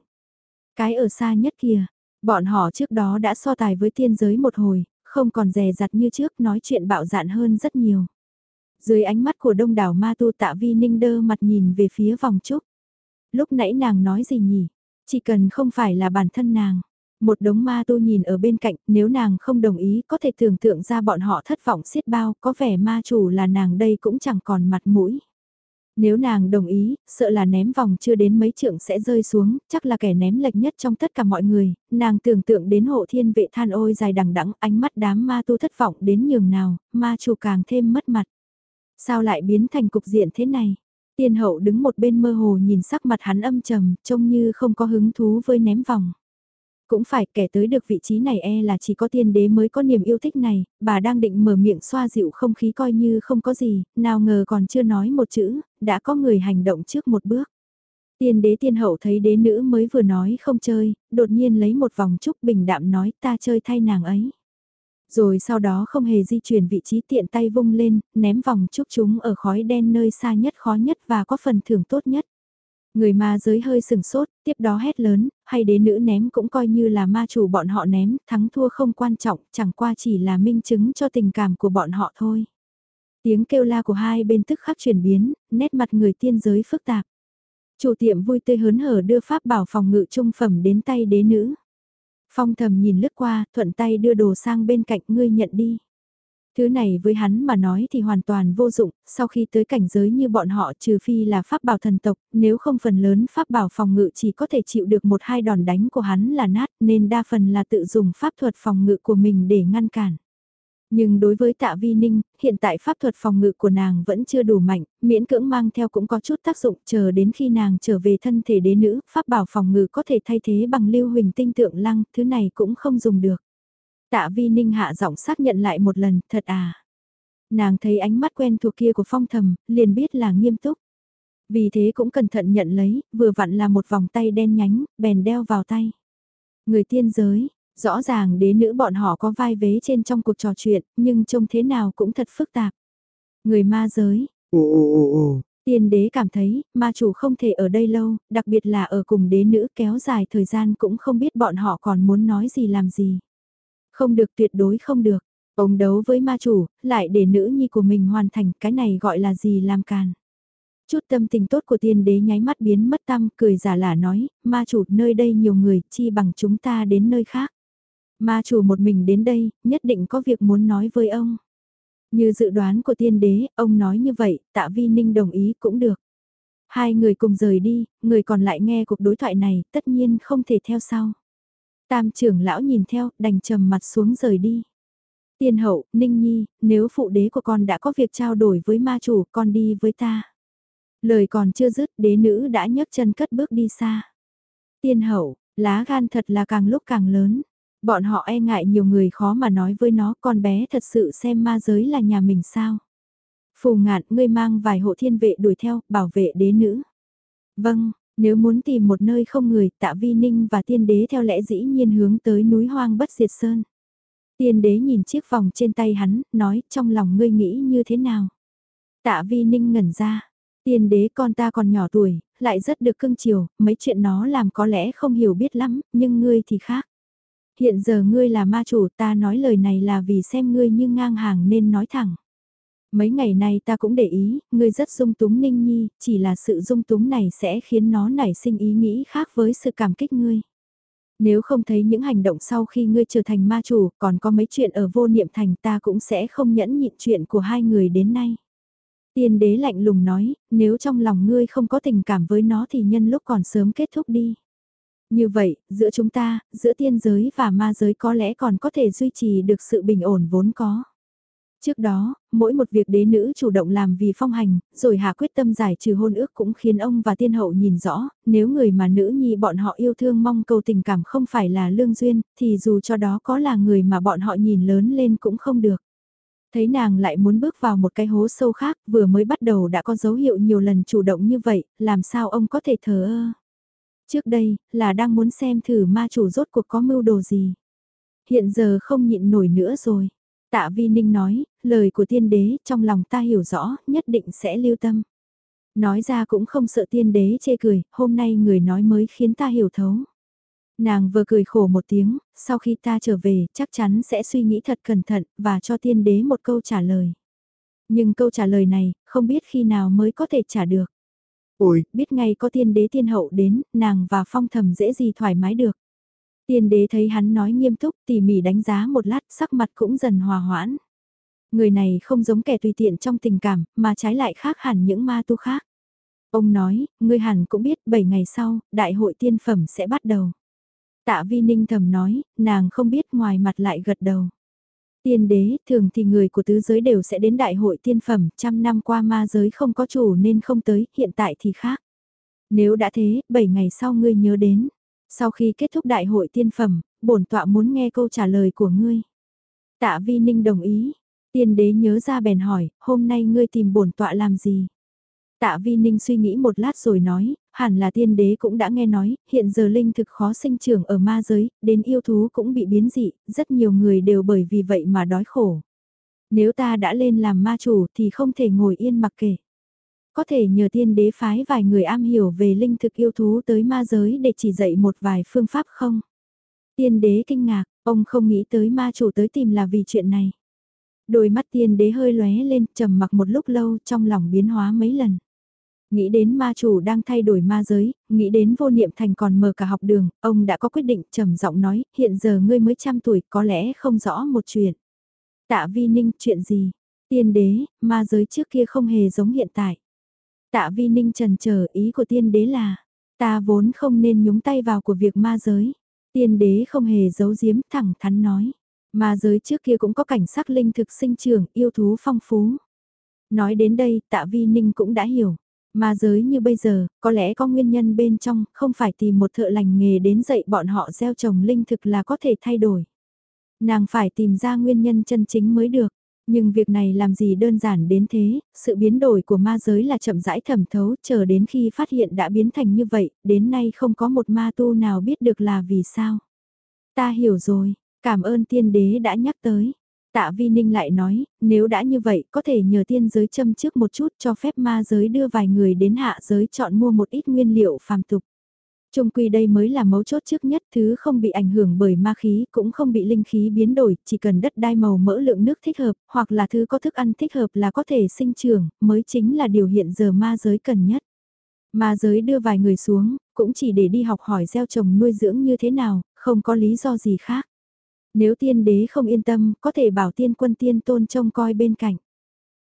Cái ở xa nhất kia, bọn họ trước đó đã so tài với thiên giới một hồi, không còn rè rặt như trước nói chuyện bạo dạn hơn rất nhiều. Dưới ánh mắt của đông đảo ma tu tạ vi ninh đơ mặt nhìn về phía vòng trúc. Lúc nãy nàng nói gì nhỉ? Chỉ cần không phải là bản thân nàng. Một đống ma tu nhìn ở bên cạnh, nếu nàng không đồng ý có thể tưởng tượng ra bọn họ thất vọng xiết bao, có vẻ ma chủ là nàng đây cũng chẳng còn mặt mũi. Nếu nàng đồng ý, sợ là ném vòng chưa đến mấy trượng sẽ rơi xuống, chắc là kẻ ném lệch nhất trong tất cả mọi người, nàng tưởng tượng đến hộ thiên vệ than ôi dài đằng đẵng ánh mắt đám ma tu thất vọng đến nhường nào, ma chủ càng thêm mất mặt. Sao lại biến thành cục diện thế này? Tiên hậu đứng một bên mơ hồ nhìn sắc mặt hắn âm trầm, trông như không có hứng thú với ném vòng. Cũng phải kẻ tới được vị trí này e là chỉ có tiên đế mới có niềm yêu thích này, bà đang định mở miệng xoa dịu không khí coi như không có gì, nào ngờ còn chưa nói một chữ, đã có người hành động trước một bước. Tiên đế tiên hậu thấy đế nữ mới vừa nói không chơi, đột nhiên lấy một vòng trúc bình đạm nói ta chơi thay nàng ấy. Rồi sau đó không hề di chuyển vị trí tiện tay vung lên, ném vòng chúc chúng ở khói đen nơi xa nhất khó nhất và có phần thưởng tốt nhất. Người ma giới hơi sừng sốt, tiếp đó hét lớn, hay đế nữ ném cũng coi như là ma chủ bọn họ ném, thắng thua không quan trọng, chẳng qua chỉ là minh chứng cho tình cảm của bọn họ thôi. Tiếng kêu la của hai bên tức khắc chuyển biến, nét mặt người tiên giới phức tạp. Chủ tiệm vui tươi hớn hở đưa pháp bảo phòng ngự trung phẩm đến tay đế nữ. Phong thầm nhìn lướt qua, thuận tay đưa đồ sang bên cạnh ngươi nhận đi. Thứ này với hắn mà nói thì hoàn toàn vô dụng, sau khi tới cảnh giới như bọn họ trừ phi là pháp bảo thần tộc, nếu không phần lớn pháp bảo phòng ngự chỉ có thể chịu được một hai đòn đánh của hắn là nát nên đa phần là tự dùng pháp thuật phòng ngự của mình để ngăn cản. Nhưng đối với tạ vi ninh, hiện tại pháp thuật phòng ngự của nàng vẫn chưa đủ mạnh, miễn cưỡng mang theo cũng có chút tác dụng chờ đến khi nàng trở về thân thể đế nữ, pháp bảo phòng ngự có thể thay thế bằng lưu huỳnh tinh tượng lăng, thứ này cũng không dùng được. Tạ vi ninh hạ giọng xác nhận lại một lần, thật à. Nàng thấy ánh mắt quen thuộc kia của phong thầm, liền biết là nghiêm túc. Vì thế cũng cẩn thận nhận lấy, vừa vặn là một vòng tay đen nhánh, bèn đeo vào tay. Người tiên giới, Rõ ràng đế nữ bọn họ có vai vế trên trong cuộc trò chuyện, nhưng trông thế nào cũng thật phức tạp. Người ma giới. Ồ ồ ồ ồ. Tiên đế cảm thấy, ma chủ không thể ở đây lâu, đặc biệt là ở cùng đế nữ kéo dài thời gian cũng không biết bọn họ còn muốn nói gì làm gì. Không được tuyệt đối không được. Ông đấu với ma chủ, lại để nữ nhi của mình hoàn thành cái này gọi là gì làm càn. Chút tâm tình tốt của tiên đế nháy mắt biến mất tâm, cười giả lả nói, ma chủ nơi đây nhiều người, chi bằng chúng ta đến nơi khác. Ma chủ một mình đến đây, nhất định có việc muốn nói với ông. Như dự đoán của tiên đế, ông nói như vậy, tạ vi ninh đồng ý cũng được. Hai người cùng rời đi, người còn lại nghe cuộc đối thoại này, tất nhiên không thể theo sau. Tam trưởng lão nhìn theo, đành trầm mặt xuống rời đi. Tiên hậu, Ninh Nhi, nếu phụ đế của con đã có việc trao đổi với ma chủ, con đi với ta. Lời còn chưa dứt, đế nữ đã nhấc chân cất bước đi xa. Tiên hậu, lá gan thật là càng lúc càng lớn. Bọn họ e ngại nhiều người khó mà nói với nó con bé thật sự xem ma giới là nhà mình sao. Phù ngạn ngươi mang vài hộ thiên vệ đuổi theo, bảo vệ đế nữ. Vâng, nếu muốn tìm một nơi không người, tạ vi ninh và tiên đế theo lẽ dĩ nhiên hướng tới núi hoang bất diệt sơn. Tiên đế nhìn chiếc vòng trên tay hắn, nói trong lòng ngươi nghĩ như thế nào. Tạ vi ninh ngẩn ra, tiên đế con ta còn nhỏ tuổi, lại rất được cưng chiều, mấy chuyện nó làm có lẽ không hiểu biết lắm, nhưng ngươi thì khác. Hiện giờ ngươi là ma chủ ta nói lời này là vì xem ngươi như ngang hàng nên nói thẳng. Mấy ngày nay ta cũng để ý, ngươi rất dung túng ninh nhi, chỉ là sự dung túng này sẽ khiến nó nảy sinh ý nghĩ khác với sự cảm kích ngươi. Nếu không thấy những hành động sau khi ngươi trở thành ma chủ, còn có mấy chuyện ở vô niệm thành ta cũng sẽ không nhẫn nhịn chuyện của hai người đến nay. Tiên đế lạnh lùng nói, nếu trong lòng ngươi không có tình cảm với nó thì nhân lúc còn sớm kết thúc đi. Như vậy, giữa chúng ta, giữa tiên giới và ma giới có lẽ còn có thể duy trì được sự bình ổn vốn có. Trước đó, mỗi một việc đế nữ chủ động làm vì phong hành, rồi hạ quyết tâm giải trừ hôn ước cũng khiến ông và tiên hậu nhìn rõ, nếu người mà nữ nhi bọn họ yêu thương mong cầu tình cảm không phải là lương duyên, thì dù cho đó có là người mà bọn họ nhìn lớn lên cũng không được. Thấy nàng lại muốn bước vào một cái hố sâu khác, vừa mới bắt đầu đã có dấu hiệu nhiều lần chủ động như vậy, làm sao ông có thể thờ ơ. Trước đây, là đang muốn xem thử ma chủ rốt cuộc có mưu đồ gì. Hiện giờ không nhịn nổi nữa rồi. Tạ Vi Ninh nói, lời của tiên đế trong lòng ta hiểu rõ, nhất định sẽ lưu tâm. Nói ra cũng không sợ tiên đế chê cười, hôm nay người nói mới khiến ta hiểu thấu. Nàng vừa cười khổ một tiếng, sau khi ta trở về chắc chắn sẽ suy nghĩ thật cẩn thận và cho tiên đế một câu trả lời. Nhưng câu trả lời này, không biết khi nào mới có thể trả được. Ôi, biết ngay có tiên đế tiên hậu đến, nàng và phong thầm dễ gì thoải mái được. Tiên đế thấy hắn nói nghiêm túc tỉ mỉ đánh giá một lát sắc mặt cũng dần hòa hoãn. Người này không giống kẻ tùy tiện trong tình cảm, mà trái lại khác hẳn những ma tu khác. Ông nói, ngươi hẳn cũng biết 7 ngày sau, đại hội tiên phẩm sẽ bắt đầu. Tạ vi ninh thầm nói, nàng không biết ngoài mặt lại gật đầu. Tiên đế, thường thì người của tứ giới đều sẽ đến đại hội tiên phẩm, trăm năm qua ma giới không có chủ nên không tới, hiện tại thì khác. Nếu đã thế, 7 ngày sau ngươi nhớ đến. Sau khi kết thúc đại hội tiên phẩm, bổn tọa muốn nghe câu trả lời của ngươi. Tạ vi ninh đồng ý. Tiên đế nhớ ra bèn hỏi, hôm nay ngươi tìm bổn tọa làm gì? Tạ Vi Ninh suy nghĩ một lát rồi nói, hẳn là tiên đế cũng đã nghe nói, hiện giờ linh thực khó sinh trưởng ở ma giới, đến yêu thú cũng bị biến dị, rất nhiều người đều bởi vì vậy mà đói khổ. Nếu ta đã lên làm ma chủ thì không thể ngồi yên mặc kệ. Có thể nhờ tiên đế phái vài người am hiểu về linh thực yêu thú tới ma giới để chỉ dạy một vài phương pháp không? Tiên đế kinh ngạc, ông không nghĩ tới ma chủ tới tìm là vì chuyện này. Đôi mắt tiên đế hơi lóe lên trầm mặc một lúc lâu trong lòng biến hóa mấy lần. Nghĩ đến ma chủ đang thay đổi ma giới, nghĩ đến vô niệm thành còn mở cả học đường, ông đã có quyết định trầm giọng nói, hiện giờ ngươi mới trăm tuổi có lẽ không rõ một chuyện. Tạ vi ninh chuyện gì? Tiên đế, ma giới trước kia không hề giống hiện tại. Tạ vi ninh trần chờ ý của tiên đế là, ta vốn không nên nhúng tay vào của việc ma giới. Tiên đế không hề giấu giếm thẳng thắn nói. Ma giới trước kia cũng có cảnh sắc linh thực sinh trưởng, yêu thú phong phú. Nói đến đây, tạ vi ninh cũng đã hiểu. Ma giới như bây giờ, có lẽ có nguyên nhân bên trong, không phải tìm một thợ lành nghề đến dạy bọn họ gieo trồng linh thực là có thể thay đổi. Nàng phải tìm ra nguyên nhân chân chính mới được. Nhưng việc này làm gì đơn giản đến thế, sự biến đổi của ma giới là chậm rãi thẩm thấu, chờ đến khi phát hiện đã biến thành như vậy, đến nay không có một ma tu nào biết được là vì sao. Ta hiểu rồi, cảm ơn tiên đế đã nhắc tới. Tạ Vi Ninh lại nói, nếu đã như vậy có thể nhờ tiên giới châm trước một chút cho phép ma giới đưa vài người đến hạ giới chọn mua một ít nguyên liệu phàm tục. Trung quy đây mới là mấu chốt trước nhất, thứ không bị ảnh hưởng bởi ma khí, cũng không bị linh khí biến đổi, chỉ cần đất đai màu mỡ lượng nước thích hợp, hoặc là thứ có thức ăn thích hợp là có thể sinh trưởng, mới chính là điều hiện giờ ma giới cần nhất. Ma giới đưa vài người xuống, cũng chỉ để đi học hỏi gieo trồng nuôi dưỡng như thế nào, không có lý do gì khác. Nếu tiên đế không yên tâm, có thể bảo tiên quân tiên tôn trông coi bên cạnh.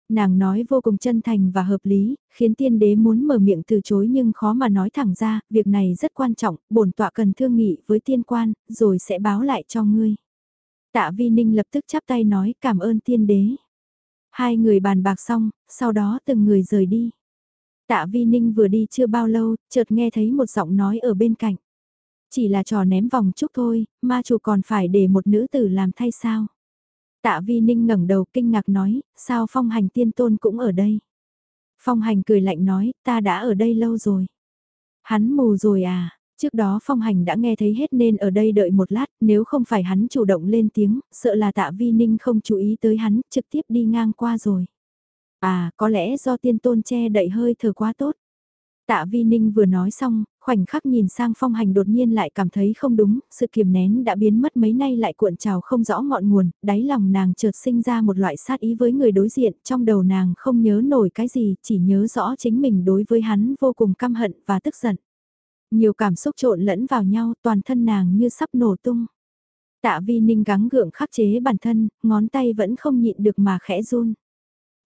Nàng nói vô cùng chân thành và hợp lý, khiến tiên đế muốn mở miệng từ chối nhưng khó mà nói thẳng ra, việc này rất quan trọng, bổn tọa cần thương nghị với tiên quan, rồi sẽ báo lại cho ngươi. Tạ Vi Ninh lập tức chắp tay nói cảm ơn tiên đế. Hai người bàn bạc xong, sau đó từng người rời đi. Tạ Vi Ninh vừa đi chưa bao lâu, chợt nghe thấy một giọng nói ở bên cạnh. Chỉ là trò ném vòng chúc thôi, ma chủ còn phải để một nữ tử làm thay sao? Tạ Vi Ninh ngẩng đầu kinh ngạc nói, sao phong hành tiên tôn cũng ở đây? Phong hành cười lạnh nói, ta đã ở đây lâu rồi. Hắn mù rồi à? Trước đó phong hành đã nghe thấy hết nên ở đây đợi một lát, nếu không phải hắn chủ động lên tiếng, sợ là tạ vi ninh không chú ý tới hắn, trực tiếp đi ngang qua rồi. À, có lẽ do tiên tôn che đậy hơi thở quá tốt. Tạ Vi Ninh vừa nói xong, khoảnh khắc nhìn sang phong hành đột nhiên lại cảm thấy không đúng, sự kiềm nén đã biến mất mấy nay lại cuộn trào không rõ ngọn nguồn, đáy lòng nàng chợt sinh ra một loại sát ý với người đối diện, trong đầu nàng không nhớ nổi cái gì, chỉ nhớ rõ chính mình đối với hắn vô cùng căm hận và tức giận. Nhiều cảm xúc trộn lẫn vào nhau, toàn thân nàng như sắp nổ tung. Tạ Vi Ninh gắng gượng khắc chế bản thân, ngón tay vẫn không nhịn được mà khẽ run.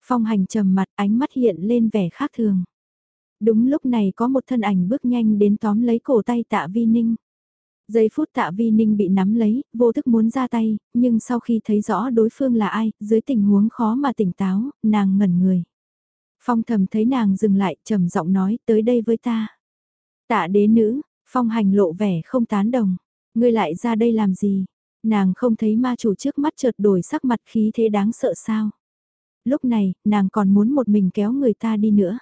Phong hành trầm mặt ánh mắt hiện lên vẻ khác thường. Đúng lúc này có một thân ảnh bước nhanh đến tóm lấy cổ tay tạ vi ninh. Giây phút tạ vi ninh bị nắm lấy, vô thức muốn ra tay, nhưng sau khi thấy rõ đối phương là ai, dưới tình huống khó mà tỉnh táo, nàng ngẩn người. Phong thầm thấy nàng dừng lại, trầm giọng nói, tới đây với ta. Tạ đế nữ, phong hành lộ vẻ không tán đồng. Ngươi lại ra đây làm gì? Nàng không thấy ma chủ trước mắt chợt đổi sắc mặt khí thế đáng sợ sao? Lúc này, nàng còn muốn một mình kéo người ta đi nữa.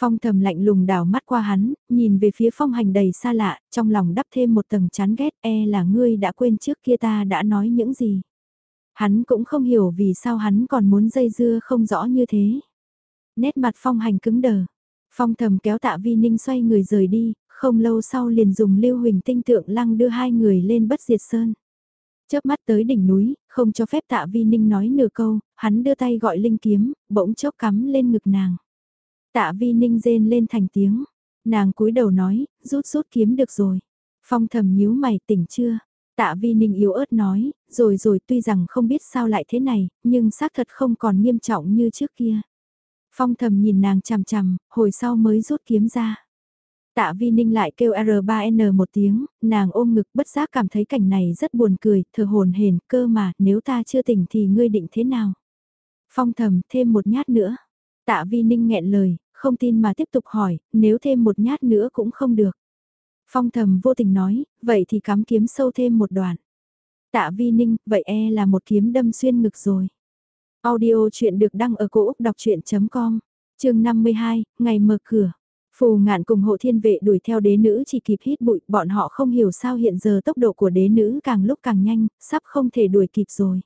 Phong thầm lạnh lùng đảo mắt qua hắn, nhìn về phía phong hành đầy xa lạ, trong lòng đắp thêm một tầng chán ghét e là ngươi đã quên trước kia ta đã nói những gì. Hắn cũng không hiểu vì sao hắn còn muốn dây dưa không rõ như thế. Nét mặt phong hành cứng đờ. Phong thầm kéo tạ vi ninh xoay người rời đi, không lâu sau liền dùng lưu huỳnh tinh tượng lăng đưa hai người lên bất diệt sơn. Chớp mắt tới đỉnh núi, không cho phép tạ vi ninh nói nửa câu, hắn đưa tay gọi linh kiếm, bỗng chốc cắm lên ngực nàng. Tạ vi ninh rên lên thành tiếng. Nàng cúi đầu nói, rút rút kiếm được rồi. Phong thầm nhíu mày tỉnh chưa? Tạ vi ninh yếu ớt nói, rồi rồi tuy rằng không biết sao lại thế này, nhưng xác thật không còn nghiêm trọng như trước kia. Phong thầm nhìn nàng chằm chằm, hồi sau mới rút kiếm ra. Tạ Vi Ninh lại kêu R3N một tiếng, nàng ôm ngực bất giác cảm thấy cảnh này rất buồn cười, thờ hồn hền, cơ mà, nếu ta chưa tỉnh thì ngươi định thế nào? Phong thầm, thêm một nhát nữa. Tạ Vi Ninh nghẹn lời, không tin mà tiếp tục hỏi, nếu thêm một nhát nữa cũng không được. Phong thầm vô tình nói, vậy thì cắm kiếm sâu thêm một đoạn. Tạ Vi Ninh, vậy e là một kiếm đâm xuyên ngực rồi. Audio chuyện được đăng ở cổ Úc đọc chuyện.com, trường 52, ngày mở cửa. Phù ngạn cùng hộ thiên vệ đuổi theo đế nữ chỉ kịp hít bụi, bọn họ không hiểu sao hiện giờ tốc độ của đế nữ càng lúc càng nhanh, sắp không thể đuổi kịp rồi.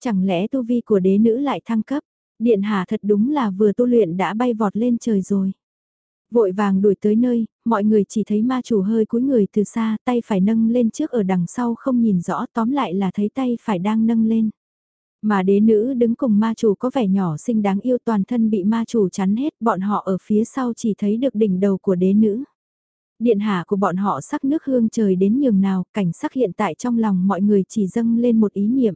Chẳng lẽ tu vi của đế nữ lại thăng cấp, điện hạ thật đúng là vừa tu luyện đã bay vọt lên trời rồi. Vội vàng đuổi tới nơi, mọi người chỉ thấy ma chủ hơi cúi người từ xa, tay phải nâng lên trước ở đằng sau không nhìn rõ tóm lại là thấy tay phải đang nâng lên. Mà đế nữ đứng cùng ma chủ có vẻ nhỏ xinh đáng yêu toàn thân bị ma chủ chắn hết, bọn họ ở phía sau chỉ thấy được đỉnh đầu của đế nữ. Điện hạ của bọn họ sắc nước hương trời đến nhường nào, cảnh sắc hiện tại trong lòng mọi người chỉ dâng lên một ý niệm.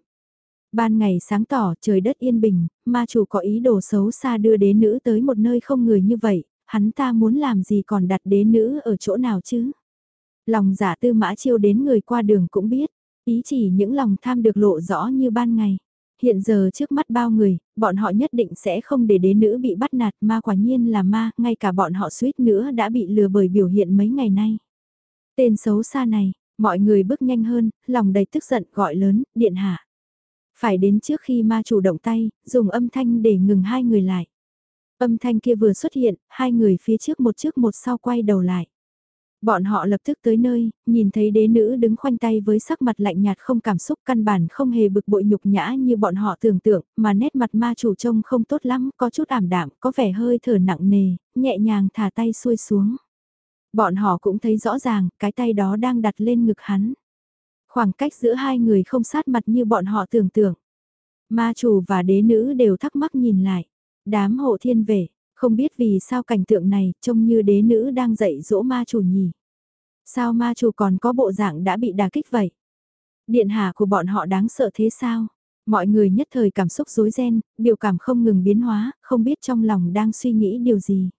Ban ngày sáng tỏ trời đất yên bình, ma chủ có ý đồ xấu xa đưa đế nữ tới một nơi không người như vậy, hắn ta muốn làm gì còn đặt đế nữ ở chỗ nào chứ? Lòng giả tư mã chiêu đến người qua đường cũng biết, ý chỉ những lòng tham được lộ rõ như ban ngày hiện giờ trước mắt bao người, bọn họ nhất định sẽ không để đế nữ bị bắt nạt ma quả nhiên là ma, ngay cả bọn họ suýt nữa đã bị lừa bởi biểu hiện mấy ngày nay. Tên xấu xa này, mọi người bước nhanh hơn, lòng đầy tức giận gọi lớn, điện hạ. Phải đến trước khi ma chủ động tay, dùng âm thanh để ngừng hai người lại. Âm thanh kia vừa xuất hiện, hai người phía trước một trước một sau quay đầu lại. Bọn họ lập tức tới nơi, nhìn thấy đế nữ đứng khoanh tay với sắc mặt lạnh nhạt không cảm xúc căn bản không hề bực bội nhục nhã như bọn họ tưởng tượng, mà nét mặt ma chủ trông không tốt lắm, có chút ảm đạm, có vẻ hơi thở nặng nề, nhẹ nhàng thả tay xuôi xuống. Bọn họ cũng thấy rõ ràng, cái tay đó đang đặt lên ngực hắn. Khoảng cách giữa hai người không sát mặt như bọn họ tưởng tượng. Ma chủ và đế nữ đều thắc mắc nhìn lại. Đám hộ thiên vệ, không biết vì sao cảnh tượng này trông như đế nữ đang dạy dỗ ma chủ nhỉ. Sao ma chủ còn có bộ dạng đã bị đà kích vậy? Điện hạ của bọn họ đáng sợ thế sao? Mọi người nhất thời cảm xúc rối ren, biểu cảm không ngừng biến hóa, không biết trong lòng đang suy nghĩ điều gì.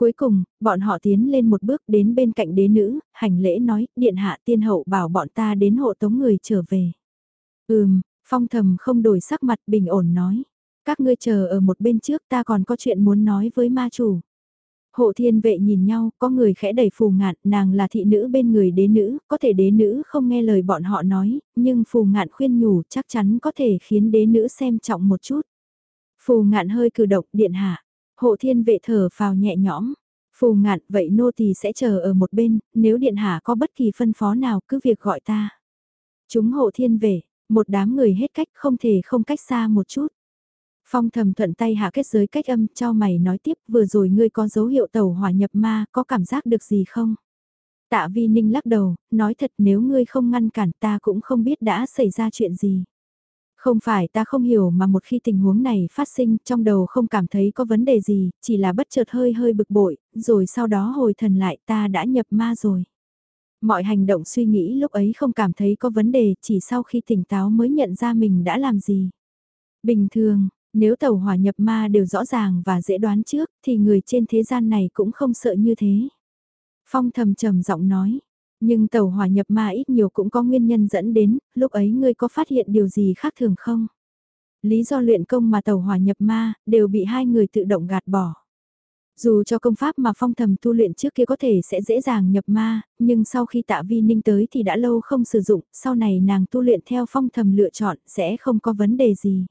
Cuối cùng, bọn họ tiến lên một bước đến bên cạnh đế nữ, hành lễ nói, điện hạ tiên hậu bảo bọn ta đến hộ tống người trở về. Ừm, phong thầm không đổi sắc mặt bình ổn nói. Các ngươi chờ ở một bên trước ta còn có chuyện muốn nói với ma chủ. Hộ thiên vệ nhìn nhau, có người khẽ đẩy phù ngạn, nàng là thị nữ bên người đế nữ, có thể đế nữ không nghe lời bọn họ nói, nhưng phù ngạn khuyên nhủ chắc chắn có thể khiến đế nữ xem trọng một chút. Phù ngạn hơi cử động điện hạ, hộ thiên vệ thở vào nhẹ nhõm. Phù ngạn, vậy nô tỳ sẽ chờ ở một bên, nếu điện hạ có bất kỳ phân phó nào cứ việc gọi ta. Chúng hộ thiên vệ, một đám người hết cách không thể không cách xa một chút. Phong thầm thuận tay hạ kết giới cách âm cho mày nói tiếp vừa rồi ngươi có dấu hiệu tàu hỏa nhập ma có cảm giác được gì không? Tạ vi ninh lắc đầu, nói thật nếu ngươi không ngăn cản ta cũng không biết đã xảy ra chuyện gì. Không phải ta không hiểu mà một khi tình huống này phát sinh trong đầu không cảm thấy có vấn đề gì, chỉ là bất chợt hơi hơi bực bội, rồi sau đó hồi thần lại ta đã nhập ma rồi. Mọi hành động suy nghĩ lúc ấy không cảm thấy có vấn đề, chỉ sau khi tỉnh táo mới nhận ra mình đã làm gì. Bình thường, nếu tàu hỏa nhập ma đều rõ ràng và dễ đoán trước thì người trên thế gian này cũng không sợ như thế. Phong thầm trầm giọng nói, nhưng tàu hỏa nhập ma ít nhiều cũng có nguyên nhân dẫn đến, lúc ấy ngươi có phát hiện điều gì khác thường không? Lý do luyện công mà tàu hỏa nhập ma, đều bị hai người tự động gạt bỏ. Dù cho công pháp mà phong thầm tu luyện trước kia có thể sẽ dễ dàng nhập ma, nhưng sau khi tạ vi ninh tới thì đã lâu không sử dụng, sau này nàng tu luyện theo phong thầm lựa chọn sẽ không có vấn đề gì.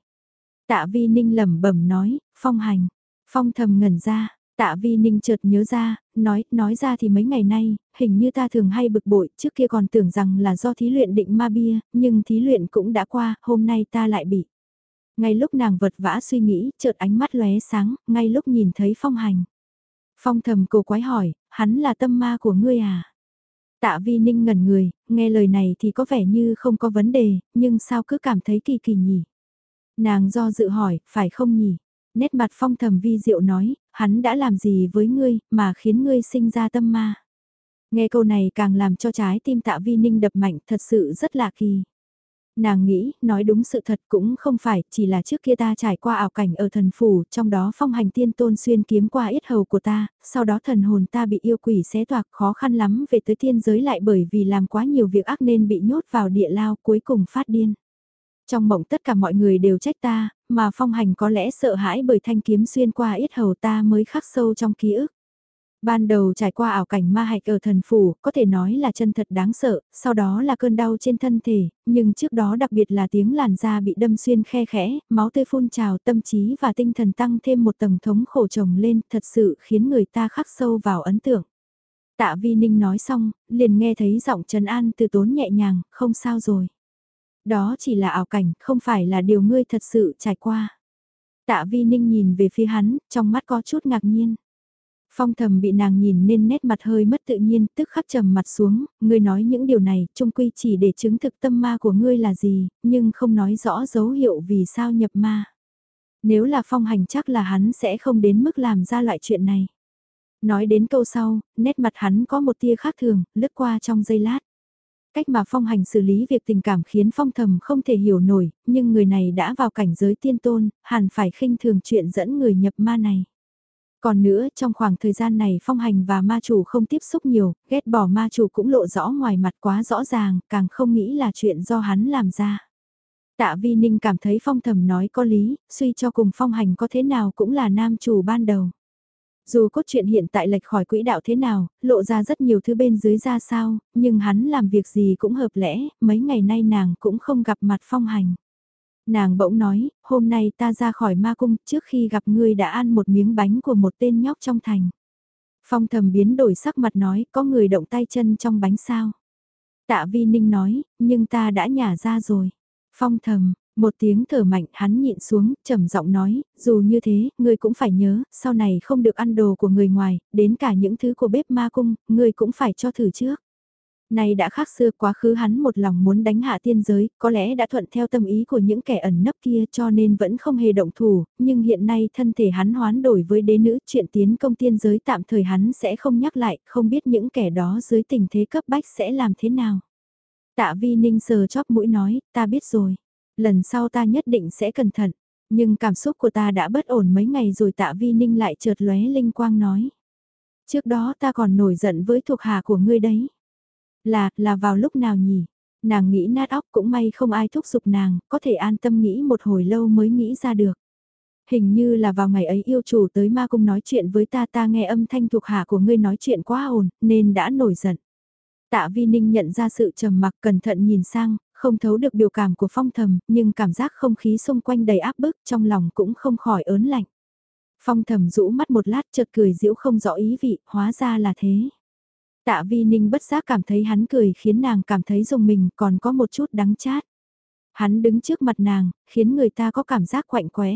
Tạ vi ninh lẩm bẩm nói, phong hành, phong thầm ngẩn ra, tạ vi ninh chợt nhớ ra, nói, nói ra thì mấy ngày nay, hình như ta thường hay bực bội, trước kia còn tưởng rằng là do thí luyện định ma bia, nhưng thí luyện cũng đã qua, hôm nay ta lại bị. Ngay lúc nàng vật vã suy nghĩ, chợt ánh mắt lóe sáng, ngay lúc nhìn thấy phong hành. Phong thầm cổ quái hỏi, hắn là tâm ma của ngươi à? Tạ vi ninh ngẩn người, nghe lời này thì có vẻ như không có vấn đề, nhưng sao cứ cảm thấy kỳ kỳ nhỉ? Nàng do dự hỏi, phải không nhỉ? Nét mặt phong thầm vi diệu nói, hắn đã làm gì với ngươi, mà khiến ngươi sinh ra tâm ma. Nghe câu này càng làm cho trái tim tạ vi ninh đập mạnh thật sự rất lạ kỳ. Nàng nghĩ, nói đúng sự thật cũng không phải, chỉ là trước kia ta trải qua ảo cảnh ở thần phủ, trong đó phong hành tiên tôn xuyên kiếm qua yết hầu của ta, sau đó thần hồn ta bị yêu quỷ xé toạc khó khăn lắm về tới tiên giới lại bởi vì làm quá nhiều việc ác nên bị nhốt vào địa lao cuối cùng phát điên. Trong mộng tất cả mọi người đều trách ta, mà phong hành có lẽ sợ hãi bởi thanh kiếm xuyên qua yết hầu ta mới khắc sâu trong ký ức. Ban đầu trải qua ảo cảnh ma hạch ở thần phủ, có thể nói là chân thật đáng sợ, sau đó là cơn đau trên thân thể, nhưng trước đó đặc biệt là tiếng làn da bị đâm xuyên khe khẽ, máu tươi phun trào tâm trí và tinh thần tăng thêm một tầng thống khổ chồng lên, thật sự khiến người ta khắc sâu vào ấn tượng. Tạ Vi Ninh nói xong, liền nghe thấy giọng Trần An từ tốn nhẹ nhàng, không sao rồi. Đó chỉ là ảo cảnh, không phải là điều ngươi thật sự trải qua. Tạ Vi Ninh nhìn về phía hắn, trong mắt có chút ngạc nhiên. Phong thầm bị nàng nhìn nên nét mặt hơi mất tự nhiên, tức khắc trầm mặt xuống, ngươi nói những điều này, trung quy chỉ để chứng thực tâm ma của ngươi là gì, nhưng không nói rõ dấu hiệu vì sao nhập ma. Nếu là phong hành chắc là hắn sẽ không đến mức làm ra loại chuyện này. Nói đến câu sau, nét mặt hắn có một tia khác thường, lướt qua trong giây lát. Cách mà phong hành xử lý việc tình cảm khiến phong thầm không thể hiểu nổi, nhưng người này đã vào cảnh giới tiên tôn, hẳn phải khinh thường chuyện dẫn người nhập ma này. Còn nữa, trong khoảng thời gian này phong hành và ma chủ không tiếp xúc nhiều, ghét bỏ ma chủ cũng lộ rõ ngoài mặt quá rõ ràng, càng không nghĩ là chuyện do hắn làm ra. Tạ Vi Ninh cảm thấy phong thầm nói có lý, suy cho cùng phong hành có thế nào cũng là nam chủ ban đầu. Dù cốt truyện hiện tại lệch khỏi quỹ đạo thế nào, lộ ra rất nhiều thứ bên dưới ra sao, nhưng hắn làm việc gì cũng hợp lẽ, mấy ngày nay nàng cũng không gặp mặt phong hành. Nàng bỗng nói, hôm nay ta ra khỏi ma cung, trước khi gặp ngươi đã ăn một miếng bánh của một tên nhóc trong thành. Phong thầm biến đổi sắc mặt nói, có người động tay chân trong bánh sao. Tạ vi ninh nói, nhưng ta đã nhả ra rồi. Phong thầm, một tiếng thở mạnh hắn nhịn xuống, trầm giọng nói, dù như thế, ngươi cũng phải nhớ, sau này không được ăn đồ của người ngoài, đến cả những thứ của bếp ma cung, ngươi cũng phải cho thử trước. Này đã khác xưa quá khứ hắn một lòng muốn đánh hạ tiên giới, có lẽ đã thuận theo tâm ý của những kẻ ẩn nấp kia cho nên vẫn không hề động thủ, nhưng hiện nay thân thể hắn hoán đổi với đế nữ chuyện tiến công tiên giới tạm thời hắn sẽ không nhắc lại, không biết những kẻ đó dưới tình thế cấp bách sẽ làm thế nào. Tạ vi ninh sờ chóp mũi nói, ta biết rồi, lần sau ta nhất định sẽ cẩn thận, nhưng cảm xúc của ta đã bất ổn mấy ngày rồi tạ vi ninh lại chợt lóe linh quang nói. Trước đó ta còn nổi giận với thuộc hạ của ngươi đấy. Là, là vào lúc nào nhỉ? Nàng nghĩ nát óc cũng may không ai thúc giục nàng, có thể an tâm nghĩ một hồi lâu mới nghĩ ra được. Hình như là vào ngày ấy yêu chủ tới ma cung nói chuyện với ta ta nghe âm thanh thuộc hạ của ngươi nói chuyện quá ồn, nên đã nổi giận. Tạ Vi Ninh nhận ra sự trầm mặc cẩn thận nhìn sang, không thấu được biểu cảm của phong thầm, nhưng cảm giác không khí xung quanh đầy áp bức trong lòng cũng không khỏi ớn lạnh. Phong thầm rũ mắt một lát chợt cười diễu không rõ ý vị, hóa ra là thế. Tạ vi ninh bất giác cảm thấy hắn cười khiến nàng cảm thấy dùng mình còn có một chút đắng chát. Hắn đứng trước mặt nàng, khiến người ta có cảm giác quạnh quẽ.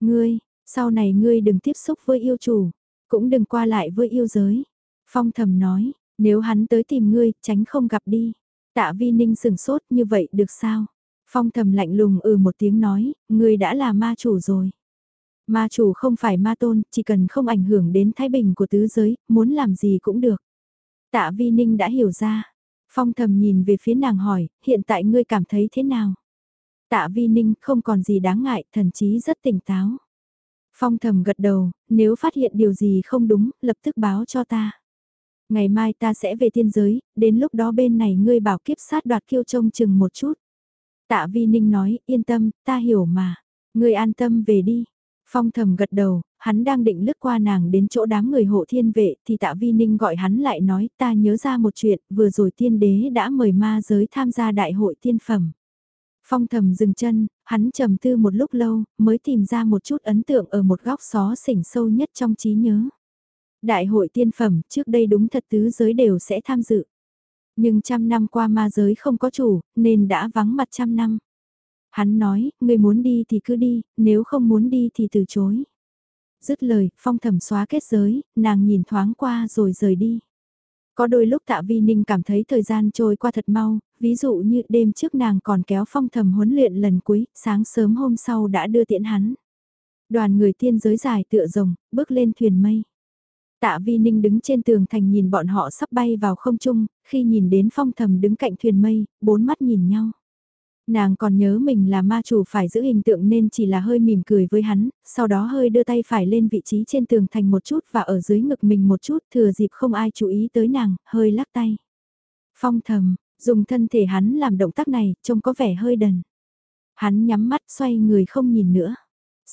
Ngươi, sau này ngươi đừng tiếp xúc với yêu chủ, cũng đừng qua lại với yêu giới. Phong thầm nói, nếu hắn tới tìm ngươi, tránh không gặp đi. Tạ vi ninh sừng sốt như vậy được sao? Phong thầm lạnh lùng ừ một tiếng nói, ngươi đã là ma chủ rồi. Ma chủ không phải ma tôn, chỉ cần không ảnh hưởng đến thái bình của tứ giới, muốn làm gì cũng được. Tạ Vi Ninh đã hiểu ra. Phong thầm nhìn về phía nàng hỏi, hiện tại ngươi cảm thấy thế nào? Tạ Vi Ninh không còn gì đáng ngại, thần chí rất tỉnh táo. Phong thầm gật đầu, nếu phát hiện điều gì không đúng, lập tức báo cho ta. Ngày mai ta sẽ về tiên giới, đến lúc đó bên này ngươi bảo kiếp sát đoạt kiêu trông chừng một chút. Tạ Vi Ninh nói, yên tâm, ta hiểu mà. Ngươi an tâm về đi. Phong thầm gật đầu, hắn đang định lướt qua nàng đến chỗ đám người hộ thiên vệ thì tạ vi ninh gọi hắn lại nói ta nhớ ra một chuyện vừa rồi tiên đế đã mời ma giới tham gia đại hội tiên phẩm. Phong thầm dừng chân, hắn trầm tư một lúc lâu mới tìm ra một chút ấn tượng ở một góc xó xỉnh sâu nhất trong trí nhớ. Đại hội tiên phẩm trước đây đúng thật tứ giới đều sẽ tham dự. Nhưng trăm năm qua ma giới không có chủ nên đã vắng mặt trăm năm. Hắn nói, người muốn đi thì cứ đi, nếu không muốn đi thì từ chối. Dứt lời, phong thẩm xóa kết giới, nàng nhìn thoáng qua rồi rời đi. Có đôi lúc tạ vi ninh cảm thấy thời gian trôi qua thật mau, ví dụ như đêm trước nàng còn kéo phong thầm huấn luyện lần cuối, sáng sớm hôm sau đã đưa tiễn hắn. Đoàn người tiên giới dài tựa rồng, bước lên thuyền mây. Tạ Vi Ninh đứng trên tường thành nhìn bọn họ sắp bay vào không trung, khi nhìn đến phong thầm đứng cạnh thuyền mây, bốn mắt nhìn nhau. Nàng còn nhớ mình là ma chủ phải giữ hình tượng nên chỉ là hơi mỉm cười với hắn, sau đó hơi đưa tay phải lên vị trí trên tường thành một chút và ở dưới ngực mình một chút thừa dịp không ai chú ý tới nàng, hơi lắc tay. Phong thầm, dùng thân thể hắn làm động tác này, trông có vẻ hơi đần. Hắn nhắm mắt xoay người không nhìn nữa.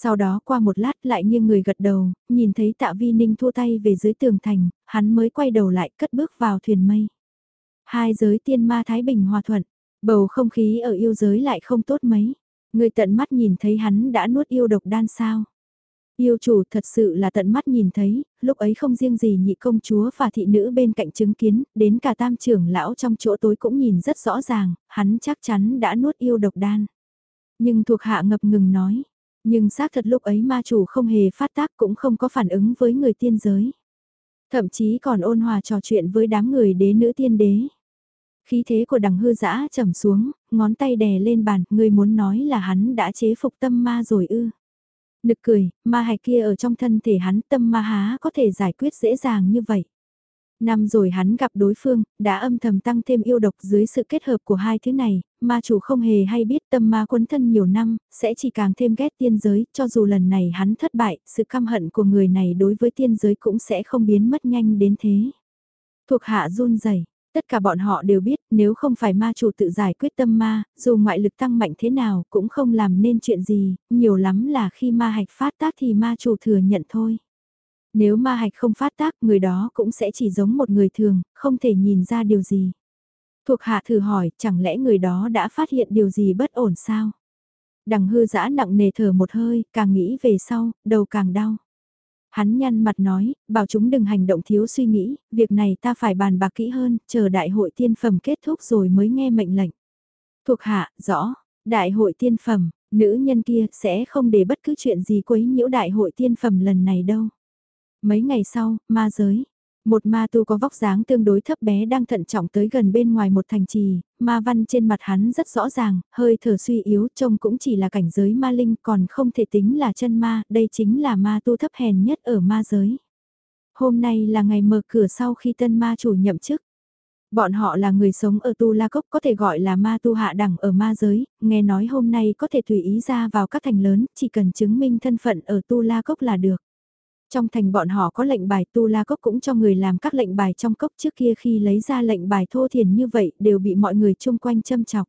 Sau đó qua một lát lại nghiêng người gật đầu, nhìn thấy tạ vi ninh thua tay về dưới tường thành, hắn mới quay đầu lại cất bước vào thuyền mây. Hai giới tiên ma Thái Bình hòa thuận, bầu không khí ở yêu giới lại không tốt mấy. Người tận mắt nhìn thấy hắn đã nuốt yêu độc đan sao. Yêu chủ thật sự là tận mắt nhìn thấy, lúc ấy không riêng gì nhị công chúa và thị nữ bên cạnh chứng kiến, đến cả tam trưởng lão trong chỗ tối cũng nhìn rất rõ ràng, hắn chắc chắn đã nuốt yêu độc đan. Nhưng thuộc hạ ngập ngừng nói, nhưng xác thật lúc ấy ma chủ không hề phát tác cũng không có phản ứng với người tiên giới. Thậm chí còn ôn hòa trò chuyện với đám người đế nữ tiên đế. Khí thế của đằng hư dã trầm xuống, ngón tay đè lên bàn, người muốn nói là hắn đã chế phục tâm ma rồi ư. Nực cười, ma hạch kia ở trong thân thể hắn tâm ma há có thể giải quyết dễ dàng như vậy. Năm rồi hắn gặp đối phương, đã âm thầm tăng thêm yêu độc dưới sự kết hợp của hai thứ này, ma chủ không hề hay biết tâm ma quấn thân nhiều năm, sẽ chỉ càng thêm ghét tiên giới, cho dù lần này hắn thất bại, sự căm hận của người này đối với tiên giới cũng sẽ không biến mất nhanh đến thế. Thuộc hạ run rẩy tất cả bọn họ đều biết nếu không phải ma chủ tự giải quyết tâm ma, dù ngoại lực tăng mạnh thế nào cũng không làm nên chuyện gì, nhiều lắm là khi ma hạch phát tác thì ma chủ thừa nhận thôi. Nếu ma hạch không phát tác người đó cũng sẽ chỉ giống một người thường, không thể nhìn ra điều gì. Thuộc hạ thử hỏi, chẳng lẽ người đó đã phát hiện điều gì bất ổn sao? Đằng hư giã nặng nề thở một hơi, càng nghĩ về sau, đầu càng đau. Hắn nhăn mặt nói, bảo chúng đừng hành động thiếu suy nghĩ, việc này ta phải bàn bạc kỹ hơn, chờ đại hội tiên phẩm kết thúc rồi mới nghe mệnh lệnh. Thuộc hạ, rõ, đại hội tiên phẩm, nữ nhân kia sẽ không để bất cứ chuyện gì quấy nhiễu đại hội tiên phẩm lần này đâu. Mấy ngày sau, ma giới. Một ma tu có vóc dáng tương đối thấp bé đang thận trọng tới gần bên ngoài một thành trì, ma văn trên mặt hắn rất rõ ràng, hơi thở suy yếu trông cũng chỉ là cảnh giới ma linh còn không thể tính là chân ma, đây chính là ma tu thấp hèn nhất ở ma giới. Hôm nay là ngày mở cửa sau khi tân ma chủ nhậm chức. Bọn họ là người sống ở Tu La Cốc có thể gọi là ma tu hạ đẳng ở ma giới, nghe nói hôm nay có thể tùy ý ra vào các thành lớn, chỉ cần chứng minh thân phận ở Tu La Cốc là được. Trong thành bọn họ có lệnh bài tu la cốc cũng cho người làm các lệnh bài trong cốc trước kia khi lấy ra lệnh bài thô thiền như vậy đều bị mọi người chung quanh châm chọc.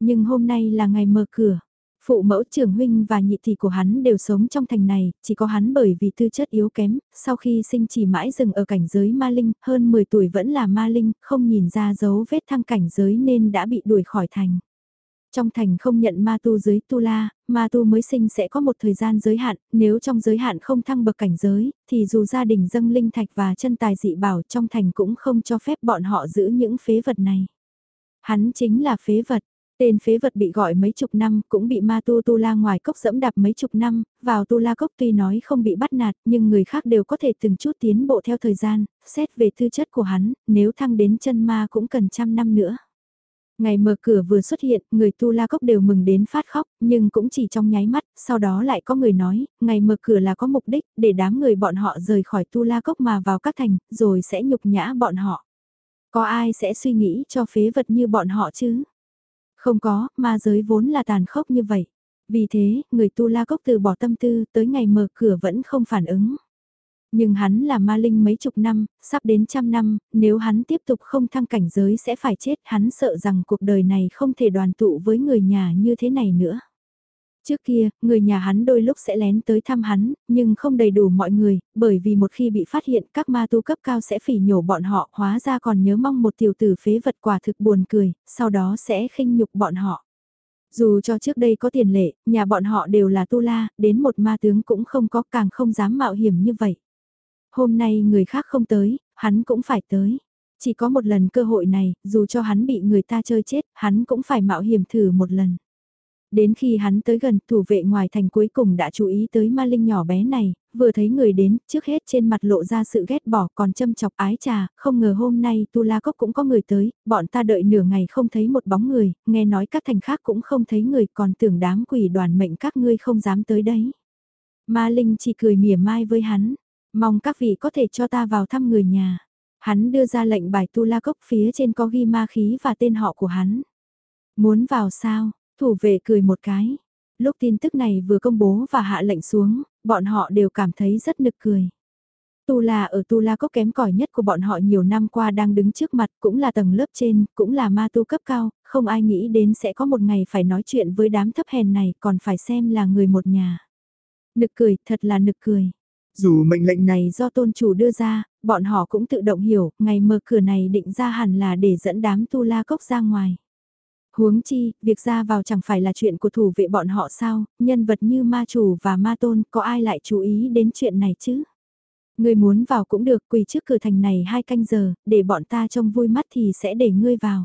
Nhưng hôm nay là ngày mở cửa. Phụ mẫu trưởng huynh và nhị thị của hắn đều sống trong thành này, chỉ có hắn bởi vì tư chất yếu kém, sau khi sinh chỉ mãi dừng ở cảnh giới ma linh, hơn 10 tuổi vẫn là ma linh, không nhìn ra dấu vết thăng cảnh giới nên đã bị đuổi khỏi thành. Trong thành không nhận ma tu dưới tu la, ma tu mới sinh sẽ có một thời gian giới hạn, nếu trong giới hạn không thăng bậc cảnh giới, thì dù gia đình dâng linh thạch và chân tài dị bảo trong thành cũng không cho phép bọn họ giữ những phế vật này. Hắn chính là phế vật, tên phế vật bị gọi mấy chục năm cũng bị ma tu tu la ngoài cốc dẫm đạp mấy chục năm, vào tu la cốc tuy nói không bị bắt nạt nhưng người khác đều có thể từng chút tiến bộ theo thời gian, xét về tư chất của hắn, nếu thăng đến chân ma cũng cần trăm năm nữa. Ngày mở cửa vừa xuất hiện, người tu la cốc đều mừng đến phát khóc, nhưng cũng chỉ trong nháy mắt, sau đó lại có người nói, ngày mở cửa là có mục đích, để đám người bọn họ rời khỏi tu la cốc mà vào các thành, rồi sẽ nhục nhã bọn họ. Có ai sẽ suy nghĩ cho phế vật như bọn họ chứ? Không có, ma giới vốn là tàn khốc như vậy. Vì thế, người tu la cốc từ bỏ tâm tư tới ngày mở cửa vẫn không phản ứng. Nhưng hắn là ma linh mấy chục năm, sắp đến trăm năm, nếu hắn tiếp tục không thăng cảnh giới sẽ phải chết, hắn sợ rằng cuộc đời này không thể đoàn tụ với người nhà như thế này nữa. Trước kia, người nhà hắn đôi lúc sẽ lén tới thăm hắn, nhưng không đầy đủ mọi người, bởi vì một khi bị phát hiện các ma tu cấp cao sẽ phỉ nhổ bọn họ, hóa ra còn nhớ mong một tiểu tử phế vật quả thực buồn cười, sau đó sẽ khinh nhục bọn họ. Dù cho trước đây có tiền lệ, nhà bọn họ đều là tu la, đến một ma tướng cũng không có càng không dám mạo hiểm như vậy. Hôm nay người khác không tới, hắn cũng phải tới. Chỉ có một lần cơ hội này, dù cho hắn bị người ta chơi chết, hắn cũng phải mạo hiểm thử một lần. Đến khi hắn tới gần, thủ vệ ngoài thành cuối cùng đã chú ý tới ma linh nhỏ bé này, vừa thấy người đến, trước hết trên mặt lộ ra sự ghét bỏ còn châm chọc ái trà, không ngờ hôm nay Tu La Cốc cũng có người tới, bọn ta đợi nửa ngày không thấy một bóng người, nghe nói các thành khác cũng không thấy người còn tưởng đám quỷ đoàn mệnh các ngươi không dám tới đấy. Ma Linh chỉ cười mỉa mai với hắn, Mong các vị có thể cho ta vào thăm người nhà. Hắn đưa ra lệnh bài tu la cốc phía trên có ghi ma khí và tên họ của hắn. Muốn vào sao? Thủ vệ cười một cái. Lúc tin tức này vừa công bố và hạ lệnh xuống, bọn họ đều cảm thấy rất nực cười. Tu La ở Tu La cốc kém cỏi nhất của bọn họ nhiều năm qua đang đứng trước mặt cũng là tầng lớp trên, cũng là ma tu cấp cao, không ai nghĩ đến sẽ có một ngày phải nói chuyện với đám thấp hèn này còn phải xem là người một nhà. Nực cười, thật là nực cười. Dù mệnh lệnh này do tôn chủ đưa ra, bọn họ cũng tự động hiểu, ngày mở cửa này định ra hẳn là để dẫn đám Tu La cốc ra ngoài. Huống chi, việc ra vào chẳng phải là chuyện của thủ vệ bọn họ sao, nhân vật như ma chủ và ma tôn có ai lại chú ý đến chuyện này chứ? Ngươi muốn vào cũng được quỳ trước cửa thành này hai canh giờ, để bọn ta trông vui mắt thì sẽ để ngươi vào.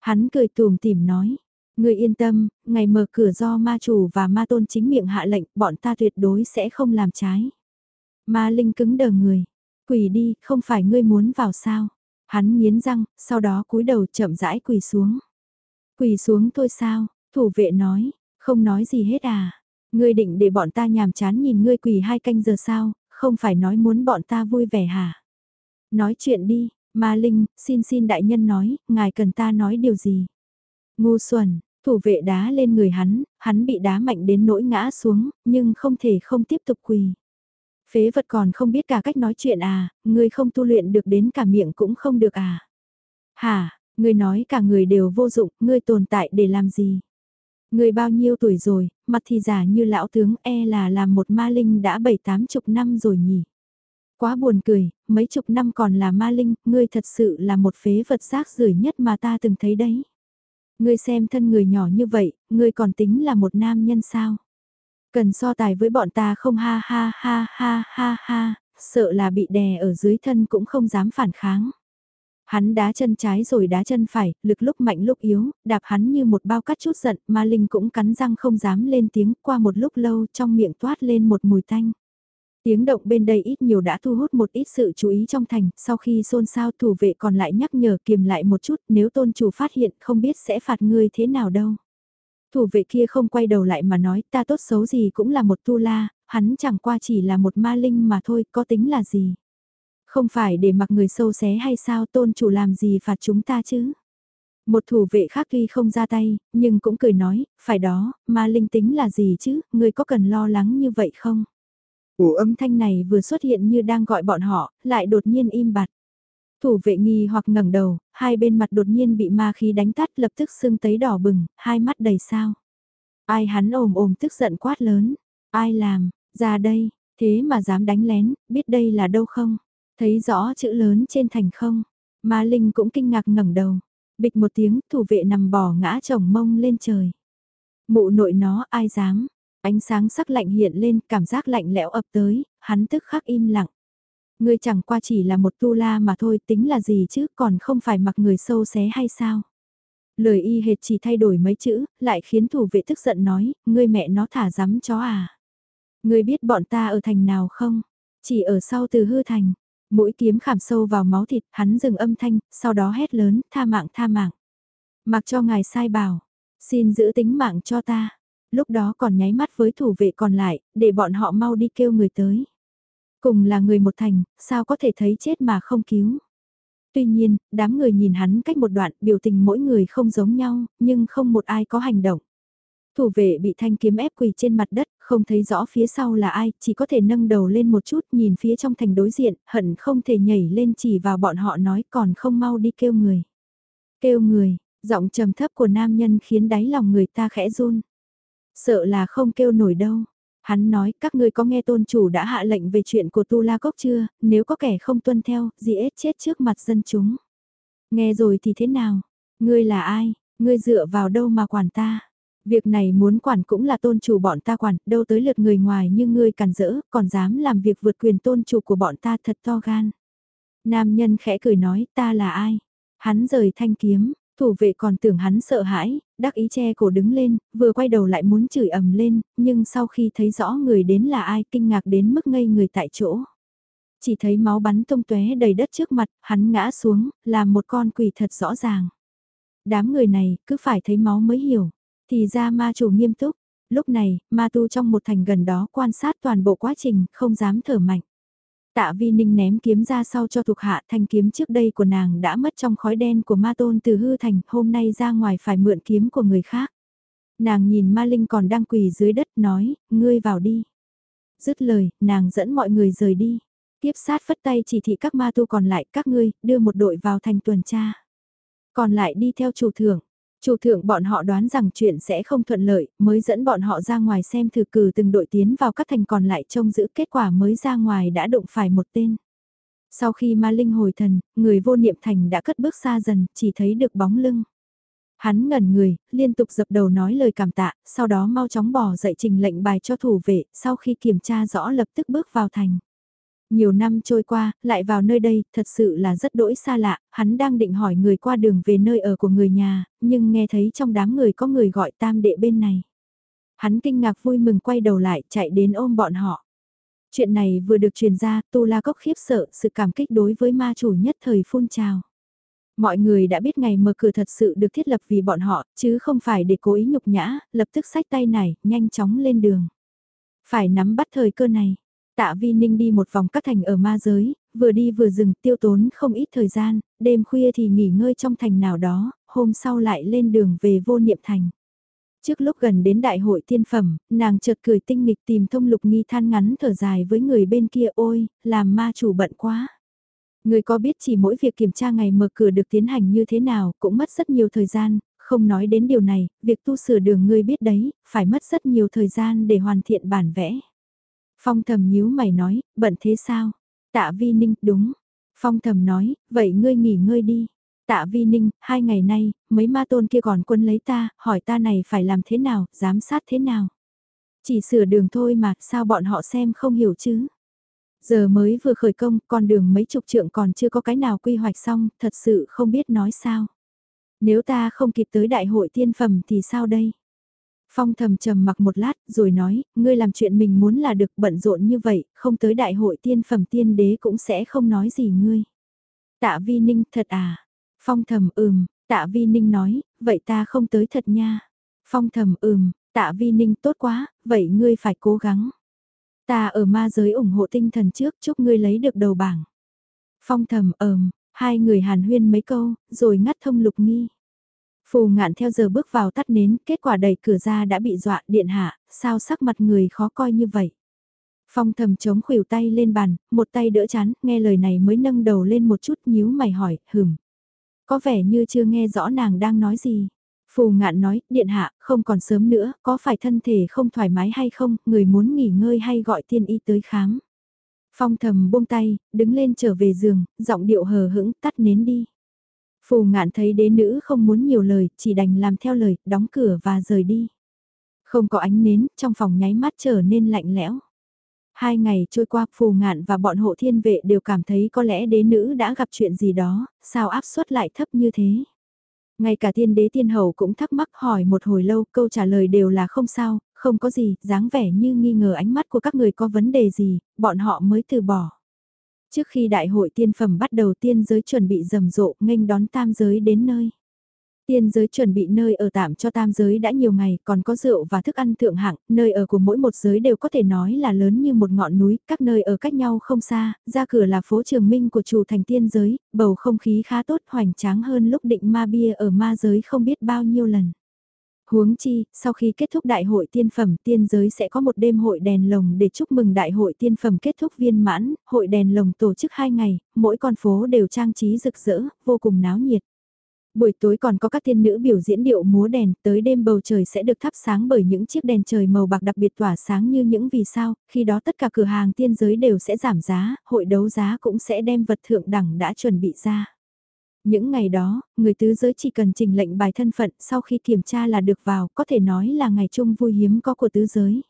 Hắn cười tùm tìm nói, ngươi yên tâm, ngày mở cửa do ma chủ và ma tôn chính miệng hạ lệnh, bọn ta tuyệt đối sẽ không làm trái. Ma linh cứng đờ người, quỳ đi, không phải ngươi muốn vào sao? Hắn nghiến răng, sau đó cúi đầu chậm rãi quỳ xuống. Quỳ xuống thôi sao, thủ vệ nói, không nói gì hết à. Ngươi định để bọn ta nhàm chán nhìn ngươi quỳ hai canh giờ sao, không phải nói muốn bọn ta vui vẻ hả? Nói chuyện đi, Ma Linh, xin xin đại nhân nói, ngài cần ta nói điều gì? Ngu xuẩn, thủ vệ đá lên người hắn, hắn bị đá mạnh đến nỗi ngã xuống, nhưng không thể không tiếp tục quỳ. Phế vật còn không biết cả cách nói chuyện à, ngươi không tu luyện được đến cả miệng cũng không được à? Hả, ngươi nói cả người đều vô dụng, ngươi tồn tại để làm gì? Người bao nhiêu tuổi rồi, mặt thì giả như lão tướng e là làm một ma linh đã bảy tám chục năm rồi nhỉ. Quá buồn cười, mấy chục năm còn là ma linh, ngươi thật sự là một phế vật rác rưởi nhất mà ta từng thấy đấy. Ngươi xem thân người nhỏ như vậy, ngươi còn tính là một nam nhân sao? Cần so tài với bọn ta không ha ha ha ha ha ha, sợ là bị đè ở dưới thân cũng không dám phản kháng. Hắn đá chân trái rồi đá chân phải, lực lúc mạnh lúc yếu, đạp hắn như một bao cắt chút giận, ma linh cũng cắn răng không dám lên tiếng, qua một lúc lâu trong miệng toát lên một mùi tanh. Tiếng động bên đây ít nhiều đã thu hút một ít sự chú ý trong thành, sau khi xôn xao thủ vệ còn lại nhắc nhở kiềm lại một chút nếu tôn chủ phát hiện không biết sẽ phạt ngươi thế nào đâu. Thủ vệ kia không quay đầu lại mà nói ta tốt xấu gì cũng là một tu la, hắn chẳng qua chỉ là một ma linh mà thôi, có tính là gì. Không phải để mặc người sâu xé hay sao tôn chủ làm gì phạt chúng ta chứ? Một thủ vệ khác tuy không ra tay, nhưng cũng cười nói, phải đó, ma linh tính là gì chứ, người có cần lo lắng như vậy không? ủ âm thanh này vừa xuất hiện như đang gọi bọn họ, lại đột nhiên im bặt. Thủ vệ nghi hoặc ngẩng đầu, hai bên mặt đột nhiên bị ma khí đánh tắt lập tức sưng tấy đỏ bừng, hai mắt đầy sao. Ai hắn ồm ồm tức giận quát lớn, ai làm, ra đây, thế mà dám đánh lén, biết đây là đâu không? Thấy rõ chữ lớn trên thành không, Ma Linh cũng kinh ngạc ngẩng đầu. Bịch một tiếng, thủ vệ nằm bò ngã chồng mông lên trời. Mụ nội nó ai dám, ánh sáng sắc lạnh hiện lên, cảm giác lạnh lẽo ập tới, hắn tức khắc im lặng. Ngươi chẳng qua chỉ là một tu la mà thôi, tính là gì chứ, còn không phải mặc người sâu xé hay sao? Lời y hệt chỉ thay đổi mấy chữ, lại khiến thủ vệ tức giận nói, ngươi mẹ nó thả rắm chó à? Ngươi biết bọn ta ở thành nào không? Chỉ ở sau từ hư thành, Mũi kiếm khảm sâu vào máu thịt, hắn dừng âm thanh, sau đó hét lớn, tha mạng tha mạng. Mặc cho ngài sai bảo, xin giữ tính mạng cho ta. Lúc đó còn nháy mắt với thủ vệ còn lại, để bọn họ mau đi kêu người tới. Cùng là người một thành, sao có thể thấy chết mà không cứu. Tuy nhiên, đám người nhìn hắn cách một đoạn, biểu tình mỗi người không giống nhau, nhưng không một ai có hành động. Thủ vệ bị thanh kiếm ép quỳ trên mặt đất, không thấy rõ phía sau là ai, chỉ có thể nâng đầu lên một chút nhìn phía trong thành đối diện, hận không thể nhảy lên chỉ vào bọn họ nói còn không mau đi kêu người. Kêu người, giọng trầm thấp của nam nhân khiến đáy lòng người ta khẽ run. Sợ là không kêu nổi đâu. Hắn nói các ngươi có nghe tôn chủ đã hạ lệnh về chuyện của Tu La Cốc chưa, nếu có kẻ không tuân theo, gì ết chết trước mặt dân chúng. Nghe rồi thì thế nào? Ngươi là ai? Ngươi dựa vào đâu mà quản ta? Việc này muốn quản cũng là tôn chủ bọn ta quản, đâu tới lượt người ngoài như ngươi cản rỡ, còn dám làm việc vượt quyền tôn chủ của bọn ta thật to gan. Nam nhân khẽ cười nói, ta là ai? Hắn rời thanh kiếm, thủ vệ còn tưởng hắn sợ hãi, đắc ý che cổ đứng lên, vừa quay đầu lại muốn chửi ầm lên, nhưng sau khi thấy rõ người đến là ai kinh ngạc đến mức ngây người tại chỗ. Chỉ thấy máu bắn tung tóe đầy đất trước mặt, hắn ngã xuống, là một con quỷ thật rõ ràng. Đám người này cứ phải thấy máu mới hiểu. Thì ra ma chủ nghiêm túc, lúc này, ma tu trong một thành gần đó quan sát toàn bộ quá trình, không dám thở mạnh. Tạ vi ninh ném kiếm ra sau cho thuộc hạ thanh kiếm trước đây của nàng đã mất trong khói đen của ma tôn từ hư thành, hôm nay ra ngoài phải mượn kiếm của người khác. Nàng nhìn ma linh còn đang quỳ dưới đất nói, ngươi vào đi. Dứt lời, nàng dẫn mọi người rời đi. Tiếp sát phất tay chỉ thị các ma tu còn lại các ngươi, đưa một đội vào thành tuần tra. Còn lại đi theo chủ thưởng. Chủ thượng bọn họ đoán rằng chuyện sẽ không thuận lợi, mới dẫn bọn họ ra ngoài xem thử cử từng đội tiến vào các thành còn lại trông giữ kết quả mới ra ngoài đã đụng phải một tên. Sau khi ma linh hồi thần, người vô niệm thành đã cất bước xa dần, chỉ thấy được bóng lưng. Hắn ngẩn người, liên tục dập đầu nói lời cảm tạ, sau đó mau chóng bỏ dậy trình lệnh bài cho thủ vệ, sau khi kiểm tra rõ lập tức bước vào thành. Nhiều năm trôi qua, lại vào nơi đây, thật sự là rất đỗi xa lạ, hắn đang định hỏi người qua đường về nơi ở của người nhà, nhưng nghe thấy trong đám người có người gọi tam đệ bên này. Hắn kinh ngạc vui mừng quay đầu lại, chạy đến ôm bọn họ. Chuyện này vừa được truyền ra, Tu La Cốc khiếp sợ, sự cảm kích đối với ma chủ nhất thời phun trào. Mọi người đã biết ngày mở cửa thật sự được thiết lập vì bọn họ, chứ không phải để cố ý nhục nhã, lập tức sách tay này, nhanh chóng lên đường. Phải nắm bắt thời cơ này. Tạ Vi Ninh đi một vòng các thành ở ma giới, vừa đi vừa dừng tiêu tốn không ít thời gian, đêm khuya thì nghỉ ngơi trong thành nào đó, hôm sau lại lên đường về vô niệm thành. Trước lúc gần đến đại hội tiên phẩm, nàng chợt cười tinh nghịch tìm thông lục nghi than ngắn thở dài với người bên kia ôi, làm ma chủ bận quá. Người có biết chỉ mỗi việc kiểm tra ngày mở cửa được tiến hành như thế nào cũng mất rất nhiều thời gian, không nói đến điều này, việc tu sửa đường ngươi biết đấy, phải mất rất nhiều thời gian để hoàn thiện bản vẽ. Phong thầm nhíu mày nói, bận thế sao? Tạ vi ninh, đúng. Phong thầm nói, vậy ngươi nghỉ ngơi đi. Tạ vi ninh, hai ngày nay, mấy ma tôn kia còn quân lấy ta, hỏi ta này phải làm thế nào, giám sát thế nào. Chỉ sửa đường thôi mà, sao bọn họ xem không hiểu chứ? Giờ mới vừa khởi công, con đường mấy chục trượng còn chưa có cái nào quy hoạch xong, thật sự không biết nói sao. Nếu ta không kịp tới đại hội tiên phẩm thì sao đây? Phong thầm trầm mặc một lát rồi nói, ngươi làm chuyện mình muốn là được bận rộn như vậy, không tới đại hội tiên phẩm tiên đế cũng sẽ không nói gì ngươi. Tạ vi ninh thật à? Phong thầm ừm, tạ vi ninh nói, vậy ta không tới thật nha. Phong thầm ừm, tạ vi ninh tốt quá, vậy ngươi phải cố gắng. Ta ở ma giới ủng hộ tinh thần trước chúc ngươi lấy được đầu bảng. Phong thầm ờm, hai người hàn huyên mấy câu, rồi ngắt thông lục nghi. Phù ngạn theo giờ bước vào tắt nến, kết quả đẩy cửa ra đã bị dọa điện hạ, sao sắc mặt người khó coi như vậy. Phong thầm chống khuỷu tay lên bàn, một tay đỡ chán, nghe lời này mới nâng đầu lên một chút nhíu mày hỏi, hừm. Có vẻ như chưa nghe rõ nàng đang nói gì. Phù ngạn nói, điện hạ, không còn sớm nữa, có phải thân thể không thoải mái hay không, người muốn nghỉ ngơi hay gọi tiên y tới khám. Phong thầm buông tay, đứng lên trở về giường, giọng điệu hờ hững, tắt nến đi. Phù ngạn thấy đế nữ không muốn nhiều lời, chỉ đành làm theo lời, đóng cửa và rời đi. Không có ánh nến, trong phòng nháy mắt trở nên lạnh lẽo. Hai ngày trôi qua, phù ngạn và bọn hộ thiên vệ đều cảm thấy có lẽ đế nữ đã gặp chuyện gì đó, sao áp suất lại thấp như thế. Ngay cả tiên đế tiên hầu cũng thắc mắc hỏi một hồi lâu, câu trả lời đều là không sao, không có gì, dáng vẻ như nghi ngờ ánh mắt của các người có vấn đề gì, bọn họ mới từ bỏ. Trước khi đại hội tiên phẩm bắt đầu tiên giới chuẩn bị rầm rộ nghênh đón tam giới đến nơi. Tiên giới chuẩn bị nơi ở tạm cho tam giới đã nhiều ngày, còn có rượu và thức ăn thượng hạng, nơi ở của mỗi một giới đều có thể nói là lớn như một ngọn núi, các nơi ở cách nhau không xa, ra cửa là phố trường minh của chủ thành tiên giới, bầu không khí khá tốt hoành tráng hơn lúc định ma bia ở ma giới không biết bao nhiêu lần. Huống chi, sau khi kết thúc đại hội tiên phẩm tiên giới sẽ có một đêm hội đèn lồng để chúc mừng đại hội tiên phẩm kết thúc viên mãn, hội đèn lồng tổ chức 2 ngày, mỗi con phố đều trang trí rực rỡ, vô cùng náo nhiệt. Buổi tối còn có các tiên nữ biểu diễn điệu múa đèn, tới đêm bầu trời sẽ được thắp sáng bởi những chiếc đèn trời màu bạc đặc biệt tỏa sáng như những vì sao, khi đó tất cả cửa hàng tiên giới đều sẽ giảm giá, hội đấu giá cũng sẽ đem vật thượng đẳng đã chuẩn bị ra. Những ngày đó, người tứ giới chỉ cần trình lệnh bài thân phận sau khi kiểm tra là được vào, có thể nói là ngày chung vui hiếm có của tứ giới.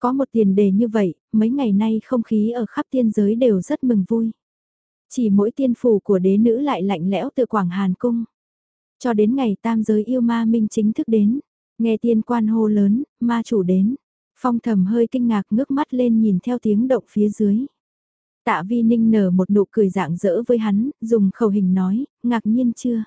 Có một tiền đề như vậy, mấy ngày nay không khí ở khắp tiên giới đều rất mừng vui. Chỉ mỗi tiên phủ của đế nữ lại lạnh lẽo từ Quảng Hàn Cung. Cho đến ngày tam giới yêu ma minh chính thức đến, nghe tiên quan hô lớn, ma chủ đến. Phong thầm hơi kinh ngạc ngước mắt lên nhìn theo tiếng động phía dưới. Tạ vi ninh nở một nụ cười dạng dỡ với hắn, dùng khẩu hình nói, ngạc nhiên chưa?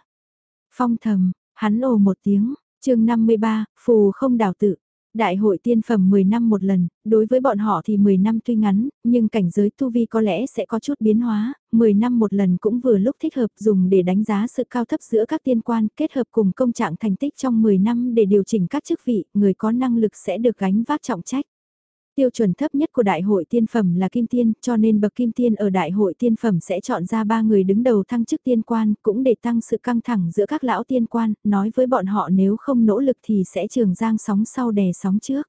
Phong thầm, hắn ồ một tiếng, chương 53, phù không đào tự. Đại hội tiên phẩm 10 năm một lần, đối với bọn họ thì 10 năm tuy ngắn, nhưng cảnh giới tu vi có lẽ sẽ có chút biến hóa, 10 năm một lần cũng vừa lúc thích hợp dùng để đánh giá sự cao thấp giữa các tiên quan kết hợp cùng công trạng thành tích trong 10 năm để điều chỉnh các chức vị, người có năng lực sẽ được gánh vác trọng trách. Tiêu chuẩn thấp nhất của đại hội tiên phẩm là kim tiên, cho nên bậc kim tiên ở đại hội tiên phẩm sẽ chọn ra ba người đứng đầu thăng chức tiên quan, cũng để tăng sự căng thẳng giữa các lão tiên quan, nói với bọn họ nếu không nỗ lực thì sẽ trường giang sóng sau đè sóng trước.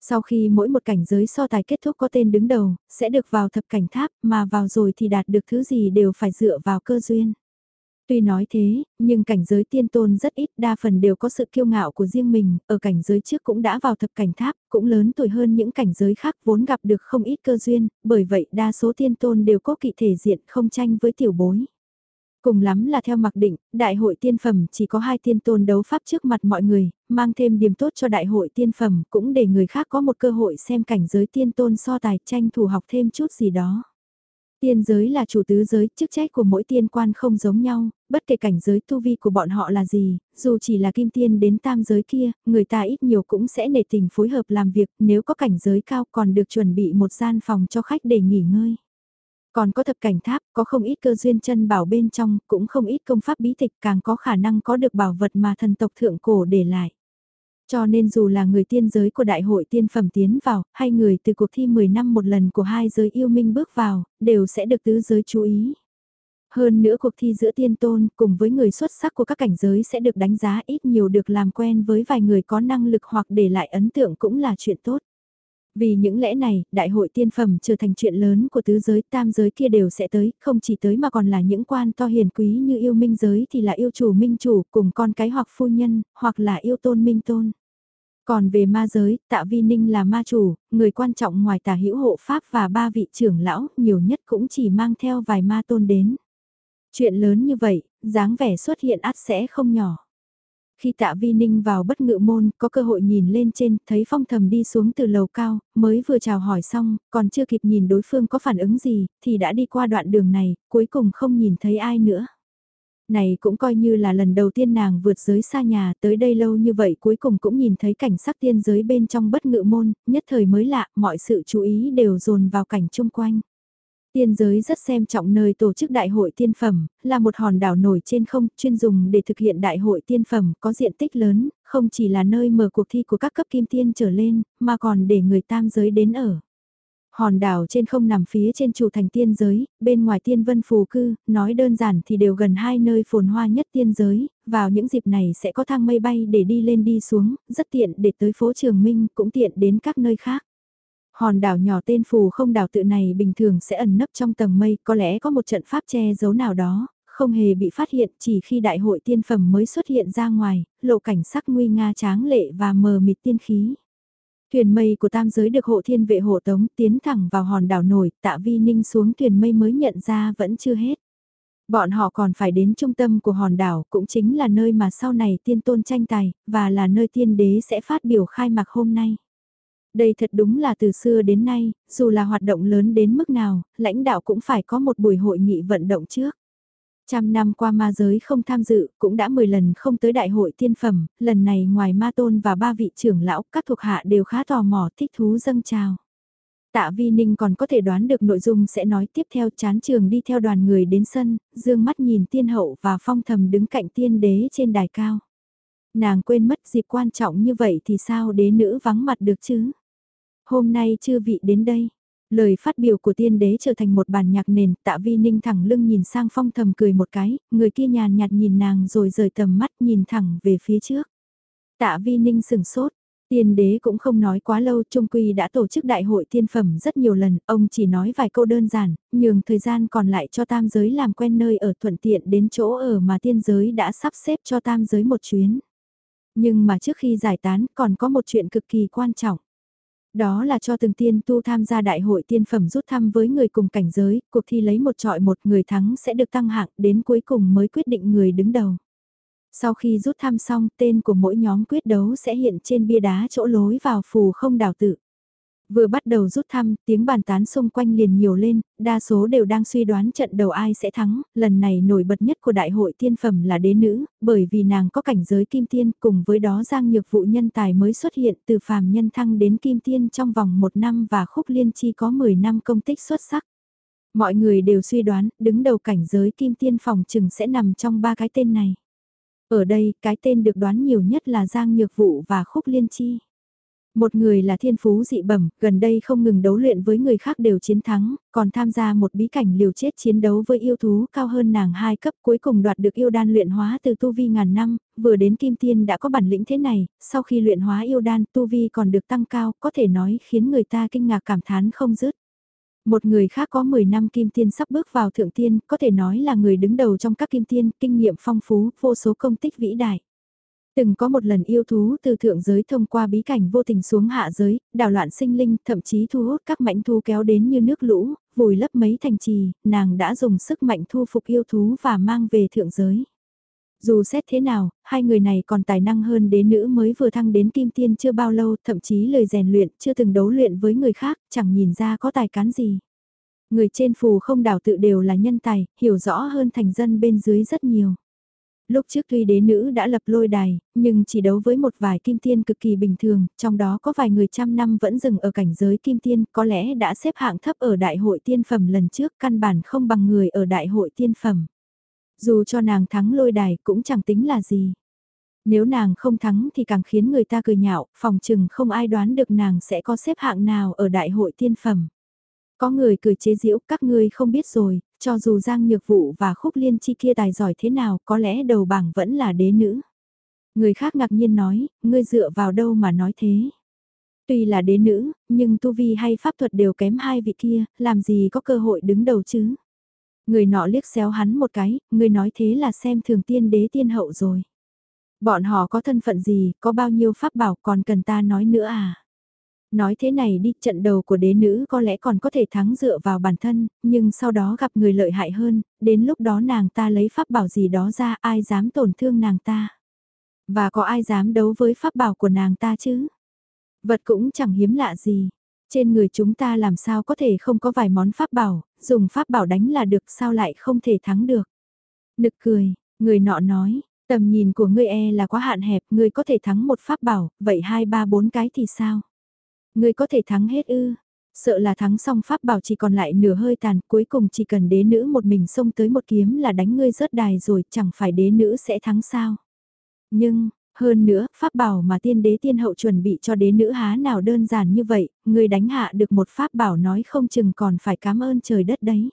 Sau khi mỗi một cảnh giới so tài kết thúc có tên đứng đầu, sẽ được vào thập cảnh tháp, mà vào rồi thì đạt được thứ gì đều phải dựa vào cơ duyên. Tuy nói thế, nhưng cảnh giới tiên tôn rất ít đa phần đều có sự kiêu ngạo của riêng mình, ở cảnh giới trước cũng đã vào thập cảnh tháp, cũng lớn tuổi hơn những cảnh giới khác vốn gặp được không ít cơ duyên, bởi vậy đa số tiên tôn đều có kỵ thể diện không tranh với tiểu bối. Cùng lắm là theo mặc định, đại hội tiên phẩm chỉ có hai tiên tôn đấu pháp trước mặt mọi người, mang thêm điểm tốt cho đại hội tiên phẩm cũng để người khác có một cơ hội xem cảnh giới tiên tôn so tài tranh thủ học thêm chút gì đó. Tiên giới là chủ tứ giới, chức trách của mỗi tiên quan không giống nhau, bất kể cảnh giới tu vi của bọn họ là gì, dù chỉ là kim tiên đến tam giới kia, người ta ít nhiều cũng sẽ nể tình phối hợp làm việc, nếu có cảnh giới cao còn được chuẩn bị một gian phòng cho khách để nghỉ ngơi. Còn có thập cảnh tháp, có không ít cơ duyên chân bảo bên trong, cũng không ít công pháp bí tịch càng có khả năng có được bảo vật mà thần tộc thượng cổ để lại. Cho nên dù là người tiên giới của đại hội tiên phẩm tiến vào, hay người từ cuộc thi 10 năm một lần của hai giới yêu minh bước vào, đều sẽ được tứ giới chú ý. Hơn nữa cuộc thi giữa tiên tôn cùng với người xuất sắc của các cảnh giới sẽ được đánh giá ít nhiều được làm quen với vài người có năng lực hoặc để lại ấn tượng cũng là chuyện tốt. Vì những lẽ này, đại hội tiên phẩm trở thành chuyện lớn của tứ giới tam giới kia đều sẽ tới, không chỉ tới mà còn là những quan to hiền quý như yêu minh giới thì là yêu chủ minh chủ cùng con cái hoặc phu nhân, hoặc là yêu tôn minh tôn. Còn về ma giới, tạ vi ninh là ma chủ, người quan trọng ngoài tả hữu hộ pháp và ba vị trưởng lão, nhiều nhất cũng chỉ mang theo vài ma tôn đến. Chuyện lớn như vậy, dáng vẻ xuất hiện át sẽ không nhỏ. Khi tạ vi ninh vào bất ngự môn, có cơ hội nhìn lên trên, thấy phong thầm đi xuống từ lầu cao, mới vừa chào hỏi xong, còn chưa kịp nhìn đối phương có phản ứng gì, thì đã đi qua đoạn đường này, cuối cùng không nhìn thấy ai nữa. Này cũng coi như là lần đầu tiên nàng vượt giới xa nhà tới đây lâu như vậy cuối cùng cũng nhìn thấy cảnh sắc tiên giới bên trong bất ngự môn, nhất thời mới lạ, mọi sự chú ý đều dồn vào cảnh chung quanh. Tiên giới rất xem trọng nơi tổ chức đại hội tiên phẩm, là một hòn đảo nổi trên không, chuyên dùng để thực hiện đại hội tiên phẩm, có diện tích lớn, không chỉ là nơi mở cuộc thi của các cấp kim tiên trở lên, mà còn để người tam giới đến ở. Hòn đảo trên không nằm phía trên chủ thành tiên giới, bên ngoài tiên vân phù cư, nói đơn giản thì đều gần hai nơi phồn hoa nhất tiên giới, vào những dịp này sẽ có thang mây bay để đi lên đi xuống, rất tiện để tới phố Trường Minh, cũng tiện đến các nơi khác. Hòn đảo nhỏ tên phù không đảo tự này bình thường sẽ ẩn nấp trong tầng mây, có lẽ có một trận pháp che giấu nào đó, không hề bị phát hiện chỉ khi đại hội tiên phẩm mới xuất hiện ra ngoài, lộ cảnh sắc nguy nga tráng lệ và mờ mịt tiên khí. Thuyền mây của tam giới được hộ thiên vệ hộ tống tiến thẳng vào hòn đảo nổi, tạ vi ninh xuống thuyền mây mới nhận ra vẫn chưa hết. Bọn họ còn phải đến trung tâm của hòn đảo cũng chính là nơi mà sau này tiên tôn tranh tài, và là nơi tiên đế sẽ phát biểu khai mạc hôm nay. Đây thật đúng là từ xưa đến nay, dù là hoạt động lớn đến mức nào, lãnh đạo cũng phải có một buổi hội nghị vận động trước. Trăm năm qua ma giới không tham dự, cũng đã 10 lần không tới đại hội tiên phẩm, lần này ngoài ma tôn và ba vị trưởng lão, các thuộc hạ đều khá tò mò thích thú dâng trào Tạ Vi Ninh còn có thể đoán được nội dung sẽ nói tiếp theo chán trường đi theo đoàn người đến sân, dương mắt nhìn tiên hậu và phong thầm đứng cạnh tiên đế trên đài cao. Nàng quên mất dịp quan trọng như vậy thì sao đế nữ vắng mặt được chứ? Hôm nay chưa vị đến đây. Lời phát biểu của tiên đế trở thành một bản nhạc nền, tạ vi ninh thẳng lưng nhìn sang phong thầm cười một cái, người kia nhàn nhạt nhìn nàng rồi rời tầm mắt nhìn thẳng về phía trước. Tạ vi ninh sừng sốt, tiên đế cũng không nói quá lâu, Trung Quy đã tổ chức đại hội tiên phẩm rất nhiều lần, ông chỉ nói vài câu đơn giản, nhường thời gian còn lại cho tam giới làm quen nơi ở thuận tiện đến chỗ ở mà tiên giới đã sắp xếp cho tam giới một chuyến. Nhưng mà trước khi giải tán còn có một chuyện cực kỳ quan trọng. Đó là cho từng tiên tu tham gia đại hội tiên phẩm rút thăm với người cùng cảnh giới, cuộc thi lấy một trọi một người thắng sẽ được tăng hạng đến cuối cùng mới quyết định người đứng đầu. Sau khi rút thăm xong tên của mỗi nhóm quyết đấu sẽ hiện trên bia đá chỗ lối vào phù không đảo tự. Vừa bắt đầu rút thăm, tiếng bàn tán xung quanh liền nhiều lên, đa số đều đang suy đoán trận đầu ai sẽ thắng, lần này nổi bật nhất của đại hội tiên phẩm là đế nữ, bởi vì nàng có cảnh giới kim tiên, cùng với đó giang nhược vụ nhân tài mới xuất hiện từ phàm nhân thăng đến kim tiên trong vòng một năm và khúc liên chi có 10 năm công tích xuất sắc. Mọi người đều suy đoán, đứng đầu cảnh giới kim tiên phòng chừng sẽ nằm trong ba cái tên này. Ở đây, cái tên được đoán nhiều nhất là Giang Nhược Vụ và Khúc Liên Chi. Một người là thiên phú dị bẩm, gần đây không ngừng đấu luyện với người khác đều chiến thắng, còn tham gia một bí cảnh liều chết chiến đấu với yêu thú cao hơn nàng hai cấp cuối cùng đoạt được yêu đan luyện hóa từ tu vi ngàn năm, vừa đến kim tiên đã có bản lĩnh thế này, sau khi luyện hóa yêu đan tu vi còn được tăng cao, có thể nói khiến người ta kinh ngạc cảm thán không dứt. Một người khác có 10 năm kim tiên sắp bước vào thượng tiên, có thể nói là người đứng đầu trong các kim tiên, kinh nghiệm phong phú, vô số công tích vĩ đại. Từng có một lần yêu thú từ thượng giới thông qua bí cảnh vô tình xuống hạ giới, đảo loạn sinh linh, thậm chí thu hút các mãnh thú kéo đến như nước lũ, vùi lấp mấy thành trì, nàng đã dùng sức mạnh thu phục yêu thú và mang về thượng giới. Dù xét thế nào, hai người này còn tài năng hơn đế nữ mới vừa thăng đến kim tiên chưa bao lâu, thậm chí lời rèn luyện, chưa từng đấu luyện với người khác, chẳng nhìn ra có tài cán gì. Người trên phù không đảo tự đều là nhân tài, hiểu rõ hơn thành dân bên dưới rất nhiều. Lúc trước tuy đế nữ đã lập lôi đài, nhưng chỉ đấu với một vài kim tiên cực kỳ bình thường, trong đó có vài người trăm năm vẫn dừng ở cảnh giới kim tiên, có lẽ đã xếp hạng thấp ở đại hội tiên phẩm lần trước, căn bản không bằng người ở đại hội tiên phẩm. Dù cho nàng thắng lôi đài cũng chẳng tính là gì. Nếu nàng không thắng thì càng khiến người ta cười nhạo, phòng chừng không ai đoán được nàng sẽ có xếp hạng nào ở đại hội tiên phẩm. Có người cười chế giễu các ngươi không biết rồi, cho dù Giang Nhược Vụ và Khúc Liên Chi kia tài giỏi thế nào có lẽ đầu bảng vẫn là đế nữ. Người khác ngạc nhiên nói, ngươi dựa vào đâu mà nói thế. Tuy là đế nữ, nhưng tu vi hay pháp thuật đều kém hai vị kia, làm gì có cơ hội đứng đầu chứ. Người nọ liếc xéo hắn một cái, người nói thế là xem thường tiên đế tiên hậu rồi. Bọn họ có thân phận gì, có bao nhiêu pháp bảo còn cần ta nói nữa à? Nói thế này đi, trận đầu của đế nữ có lẽ còn có thể thắng dựa vào bản thân, nhưng sau đó gặp người lợi hại hơn, đến lúc đó nàng ta lấy pháp bảo gì đó ra ai dám tổn thương nàng ta. Và có ai dám đấu với pháp bảo của nàng ta chứ? Vật cũng chẳng hiếm lạ gì. Trên người chúng ta làm sao có thể không có vài món pháp bảo, dùng pháp bảo đánh là được sao lại không thể thắng được. Nực cười, người nọ nói, tầm nhìn của ngươi e là quá hạn hẹp, ngươi có thể thắng một pháp bảo, vậy hai ba bốn cái thì sao? Ngươi có thể thắng hết ư? Sợ là thắng xong pháp bảo chỉ còn lại nửa hơi tàn, cuối cùng chỉ cần đế nữ một mình xông tới một kiếm là đánh ngươi rớt đài rồi, chẳng phải đế nữ sẽ thắng sao? Nhưng, hơn nữa, pháp bảo mà tiên đế tiên hậu chuẩn bị cho đế nữ há nào đơn giản như vậy, người đánh hạ được một pháp bảo nói không chừng còn phải cảm ơn trời đất đấy.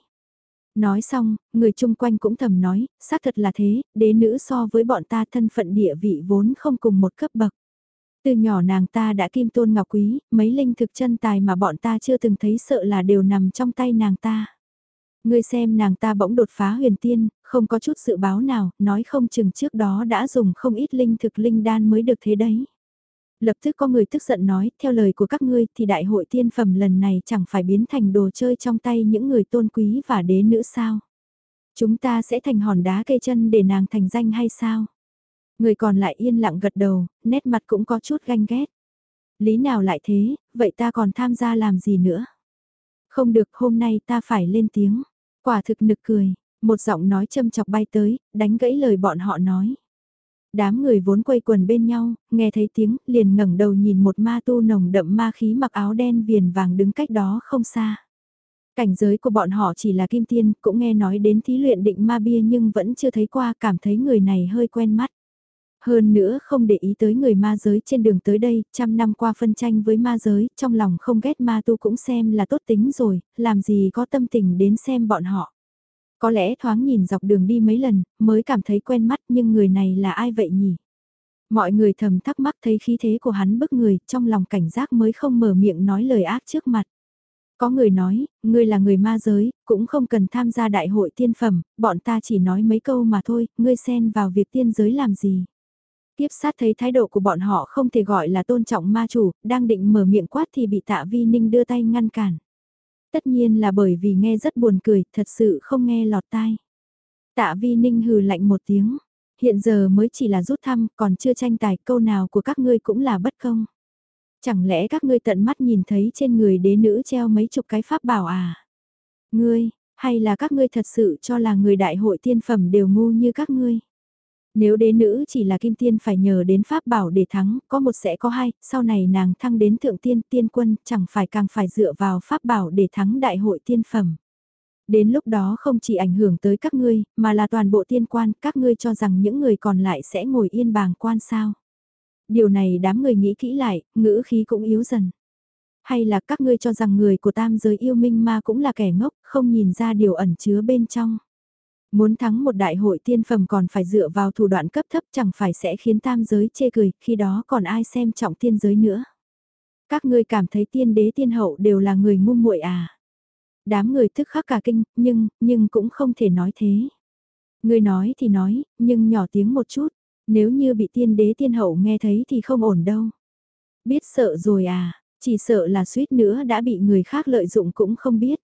Nói xong, người chung quanh cũng thầm nói, xác thật là thế, đế nữ so với bọn ta thân phận địa vị vốn không cùng một cấp bậc. Từ nhỏ nàng ta đã kim tôn ngọc quý, mấy linh thực chân tài mà bọn ta chưa từng thấy sợ là đều nằm trong tay nàng ta. Ngươi xem nàng ta bỗng đột phá huyền tiên, không có chút dự báo nào, nói không chừng trước đó đã dùng không ít linh thực linh đan mới được thế đấy. Lập tức có người tức giận nói, theo lời của các ngươi thì đại hội tiên phẩm lần này chẳng phải biến thành đồ chơi trong tay những người tôn quý và đế nữ sao. Chúng ta sẽ thành hòn đá cây chân để nàng thành danh hay sao? Người còn lại yên lặng gật đầu, nét mặt cũng có chút ganh ghét. Lý nào lại thế, vậy ta còn tham gia làm gì nữa? Không được, hôm nay ta phải lên tiếng. Quả thực nực cười, một giọng nói châm chọc bay tới, đánh gãy lời bọn họ nói. Đám người vốn quây quần bên nhau, nghe thấy tiếng, liền ngẩng đầu nhìn một ma tu nồng đậm ma khí mặc áo đen viền vàng đứng cách đó không xa. Cảnh giới của bọn họ chỉ là kim tiên, cũng nghe nói đến thí luyện định ma bia nhưng vẫn chưa thấy qua, cảm thấy người này hơi quen mắt. Hơn nữa không để ý tới người ma giới trên đường tới đây, trăm năm qua phân tranh với ma giới, trong lòng không ghét ma tu cũng xem là tốt tính rồi, làm gì có tâm tình đến xem bọn họ. Có lẽ thoáng nhìn dọc đường đi mấy lần, mới cảm thấy quen mắt nhưng người này là ai vậy nhỉ? Mọi người thầm thắc mắc thấy khí thế của hắn bức người, trong lòng cảnh giác mới không mở miệng nói lời ác trước mặt. Có người nói, ngươi là người ma giới, cũng không cần tham gia đại hội tiên phẩm, bọn ta chỉ nói mấy câu mà thôi, ngươi xen vào việc tiên giới làm gì. Tiếp sát thấy thái độ của bọn họ không thể gọi là tôn trọng ma chủ, đang định mở miệng quát thì bị tạ vi ninh đưa tay ngăn cản. Tất nhiên là bởi vì nghe rất buồn cười, thật sự không nghe lọt tai. Tạ vi ninh hừ lạnh một tiếng, hiện giờ mới chỉ là rút thăm, còn chưa tranh tài câu nào của các ngươi cũng là bất công. Chẳng lẽ các ngươi tận mắt nhìn thấy trên người đế nữ treo mấy chục cái pháp bảo à? Ngươi, hay là các ngươi thật sự cho là người đại hội tiên phẩm đều ngu như các ngươi? Nếu đế nữ chỉ là kim tiên phải nhờ đến pháp bảo để thắng, có một sẽ có hai, sau này nàng thăng đến thượng tiên tiên quân, chẳng phải càng phải dựa vào pháp bảo để thắng đại hội tiên phẩm. Đến lúc đó không chỉ ảnh hưởng tới các ngươi, mà là toàn bộ tiên quan, các ngươi cho rằng những người còn lại sẽ ngồi yên bàng quan sao. Điều này đám người nghĩ kỹ lại, ngữ khí cũng yếu dần. Hay là các ngươi cho rằng người của tam giới yêu minh ma cũng là kẻ ngốc, không nhìn ra điều ẩn chứa bên trong. Muốn thắng một đại hội tiên phẩm còn phải dựa vào thủ đoạn cấp thấp chẳng phải sẽ khiến tam giới chê cười, khi đó còn ai xem trọng tiên giới nữa. Các ngươi cảm thấy tiên đế tiên hậu đều là người ngu muội à. Đám người thức khắc cả kinh, nhưng, nhưng cũng không thể nói thế. Ngươi nói thì nói, nhưng nhỏ tiếng một chút, nếu như bị tiên đế tiên hậu nghe thấy thì không ổn đâu. Biết sợ rồi à, chỉ sợ là suýt nữa đã bị người khác lợi dụng cũng không biết.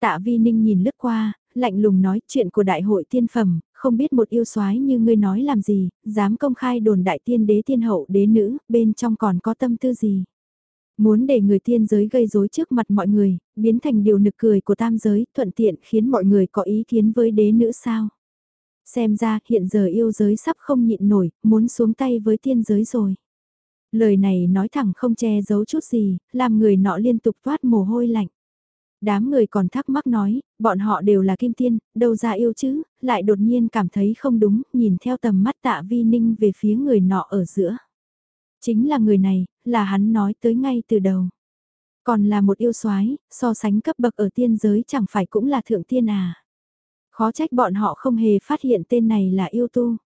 Tạ Vi Ninh nhìn lướt qua, lạnh lùng nói chuyện của đại hội tiên phẩm, không biết một yêu soái như ngươi nói làm gì, dám công khai đồn đại tiên đế tiên hậu đế nữ, bên trong còn có tâm tư gì. Muốn để người tiên giới gây rối trước mặt mọi người, biến thành điều nực cười của tam giới, thuận tiện khiến mọi người có ý kiến với đế nữ sao. Xem ra hiện giờ yêu giới sắp không nhịn nổi, muốn xuống tay với tiên giới rồi. Lời này nói thẳng không che giấu chút gì, làm người nọ liên tục toát mồ hôi lạnh. Đám người còn thắc mắc nói, bọn họ đều là kim tiên, đâu ra yêu chứ, lại đột nhiên cảm thấy không đúng, nhìn theo tầm mắt tạ vi ninh về phía người nọ ở giữa. Chính là người này, là hắn nói tới ngay từ đầu. Còn là một yêu soái so sánh cấp bậc ở tiên giới chẳng phải cũng là thượng tiên à. Khó trách bọn họ không hề phát hiện tên này là yêu tu.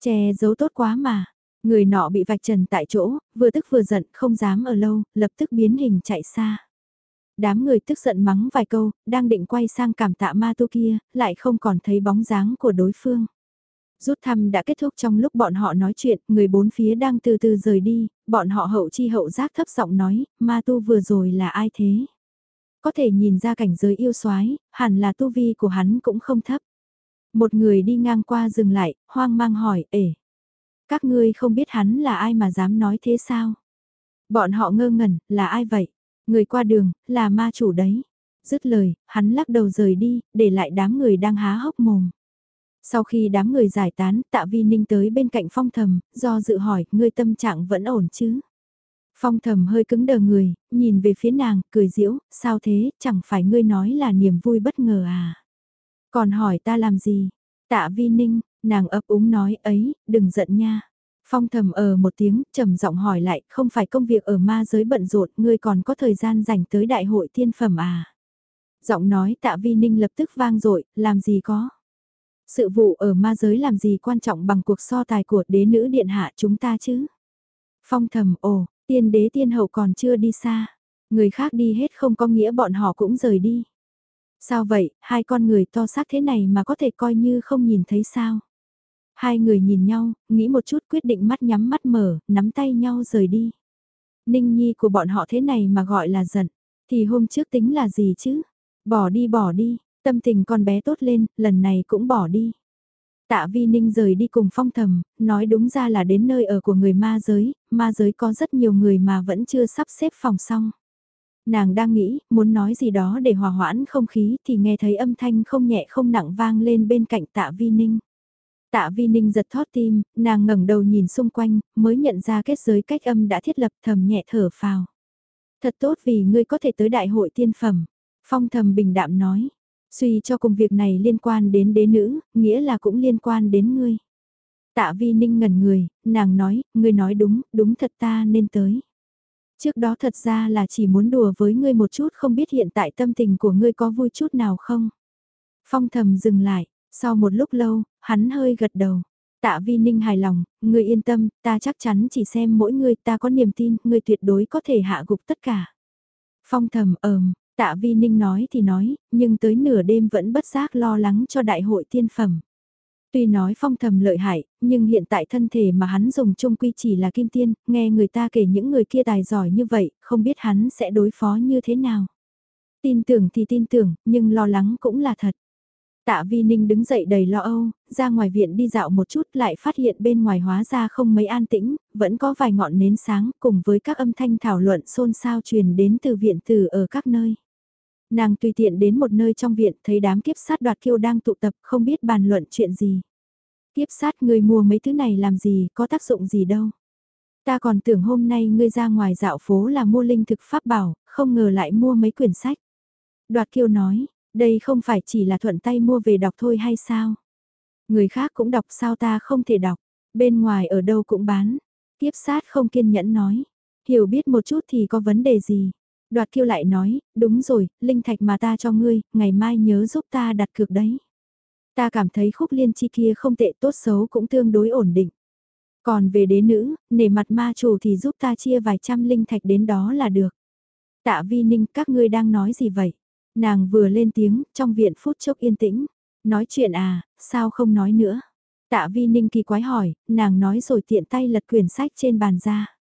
Che giấu tốt quá mà. Người nọ bị vạch trần tại chỗ, vừa tức vừa giận, không dám ở lâu, lập tức biến hình chạy xa đám người tức giận mắng vài câu, đang định quay sang cảm tạ ma tu kia, lại không còn thấy bóng dáng của đối phương. Rút thăm đã kết thúc trong lúc bọn họ nói chuyện, người bốn phía đang từ từ rời đi, bọn họ hậu chi hậu giác thấp giọng nói, ma tu vừa rồi là ai thế? Có thể nhìn ra cảnh giới yêu soái hẳn là tu vi của hắn cũng không thấp. Một người đi ngang qua dừng lại, hoang mang hỏi, ể, các ngươi không biết hắn là ai mà dám nói thế sao? Bọn họ ngơ ngẩn, là ai vậy? Người qua đường, là ma chủ đấy. Dứt lời, hắn lắc đầu rời đi, để lại đám người đang há hốc mồm. Sau khi đám người giải tán, tạ vi ninh tới bên cạnh phong thầm, do dự hỏi, ngươi tâm trạng vẫn ổn chứ? Phong thầm hơi cứng đờ người, nhìn về phía nàng, cười diễu, sao thế, chẳng phải ngươi nói là niềm vui bất ngờ à? Còn hỏi ta làm gì? Tạ vi ninh, nàng ấp úng nói ấy, đừng giận nha. Phong thầm ờ một tiếng, trầm giọng hỏi lại, không phải công việc ở ma giới bận rộn, ngươi còn có thời gian dành tới đại hội tiên phẩm à? Giọng nói tạ vi ninh lập tức vang dội làm gì có? Sự vụ ở ma giới làm gì quan trọng bằng cuộc so tài của đế nữ điện hạ chúng ta chứ? Phong thầm, ồ, tiên đế tiên hậu còn chưa đi xa. Người khác đi hết không có nghĩa bọn họ cũng rời đi. Sao vậy, hai con người to xác thế này mà có thể coi như không nhìn thấy sao? Hai người nhìn nhau, nghĩ một chút quyết định mắt nhắm mắt mở, nắm tay nhau rời đi. Ninh nhi của bọn họ thế này mà gọi là giận, thì hôm trước tính là gì chứ? Bỏ đi bỏ đi, tâm tình con bé tốt lên, lần này cũng bỏ đi. Tạ Vi Ninh rời đi cùng phong thầm, nói đúng ra là đến nơi ở của người ma giới, ma giới có rất nhiều người mà vẫn chưa sắp xếp phòng xong. Nàng đang nghĩ, muốn nói gì đó để hòa hoãn không khí thì nghe thấy âm thanh không nhẹ không nặng vang lên bên cạnh tạ Vi Ninh. Tạ Vi Ninh giật thót tim, nàng ngẩng đầu nhìn xung quanh, mới nhận ra kết giới cách âm đã thiết lập thầm nhẹ thở phào. Thật tốt vì ngươi có thể tới đại hội tiên phẩm. Phong thầm bình đạm nói. Suy cho cùng việc này liên quan đến đế nữ, nghĩa là cũng liên quan đến ngươi. Tạ Vi Ninh ngẩn người, nàng nói, ngươi nói đúng, đúng thật ta nên tới. Trước đó thật ra là chỉ muốn đùa với ngươi một chút không biết hiện tại tâm tình của ngươi có vui chút nào không. Phong thầm dừng lại, sau một lúc lâu, hắn hơi gật đầu. Tạ Vi Ninh hài lòng, ngươi yên tâm, ta chắc chắn chỉ xem mỗi người ta có niềm tin, ngươi tuyệt đối có thể hạ gục tất cả. Phong thầm ờm, tạ Vi Ninh nói thì nói, nhưng tới nửa đêm vẫn bất giác lo lắng cho đại hội tiên phẩm. Tuy nói phong thầm lợi hại, nhưng hiện tại thân thể mà hắn dùng chung quy chỉ là kim tiên, nghe người ta kể những người kia tài giỏi như vậy, không biết hắn sẽ đối phó như thế nào. Tin tưởng thì tin tưởng, nhưng lo lắng cũng là thật. Tạ Vi Ninh đứng dậy đầy lo âu, ra ngoài viện đi dạo một chút lại phát hiện bên ngoài hóa ra không mấy an tĩnh, vẫn có vài ngọn nến sáng cùng với các âm thanh thảo luận xôn xao truyền đến từ viện tử ở các nơi. Nàng tùy tiện đến một nơi trong viện thấy đám kiếp sát đoạt kiêu đang tụ tập không biết bàn luận chuyện gì. Kiếp sát người mua mấy thứ này làm gì có tác dụng gì đâu. Ta còn tưởng hôm nay ngươi ra ngoài dạo phố là mua linh thực pháp bảo, không ngờ lại mua mấy quyển sách. Đoạt kiêu nói, đây không phải chỉ là thuận tay mua về đọc thôi hay sao? Người khác cũng đọc sao ta không thể đọc, bên ngoài ở đâu cũng bán. Kiếp sát không kiên nhẫn nói, hiểu biết một chút thì có vấn đề gì. Đoạt kiêu lại nói, đúng rồi, linh thạch mà ta cho ngươi, ngày mai nhớ giúp ta đặt cược đấy. Ta cảm thấy khúc liên chi kia không tệ tốt xấu cũng tương đối ổn định. Còn về đế nữ, nể mặt ma chủ thì giúp ta chia vài trăm linh thạch đến đó là được. Tạ vi ninh các ngươi đang nói gì vậy? Nàng vừa lên tiếng, trong viện phút chốc yên tĩnh. Nói chuyện à, sao không nói nữa? Tạ vi ninh kỳ quái hỏi, nàng nói rồi tiện tay lật quyển sách trên bàn ra.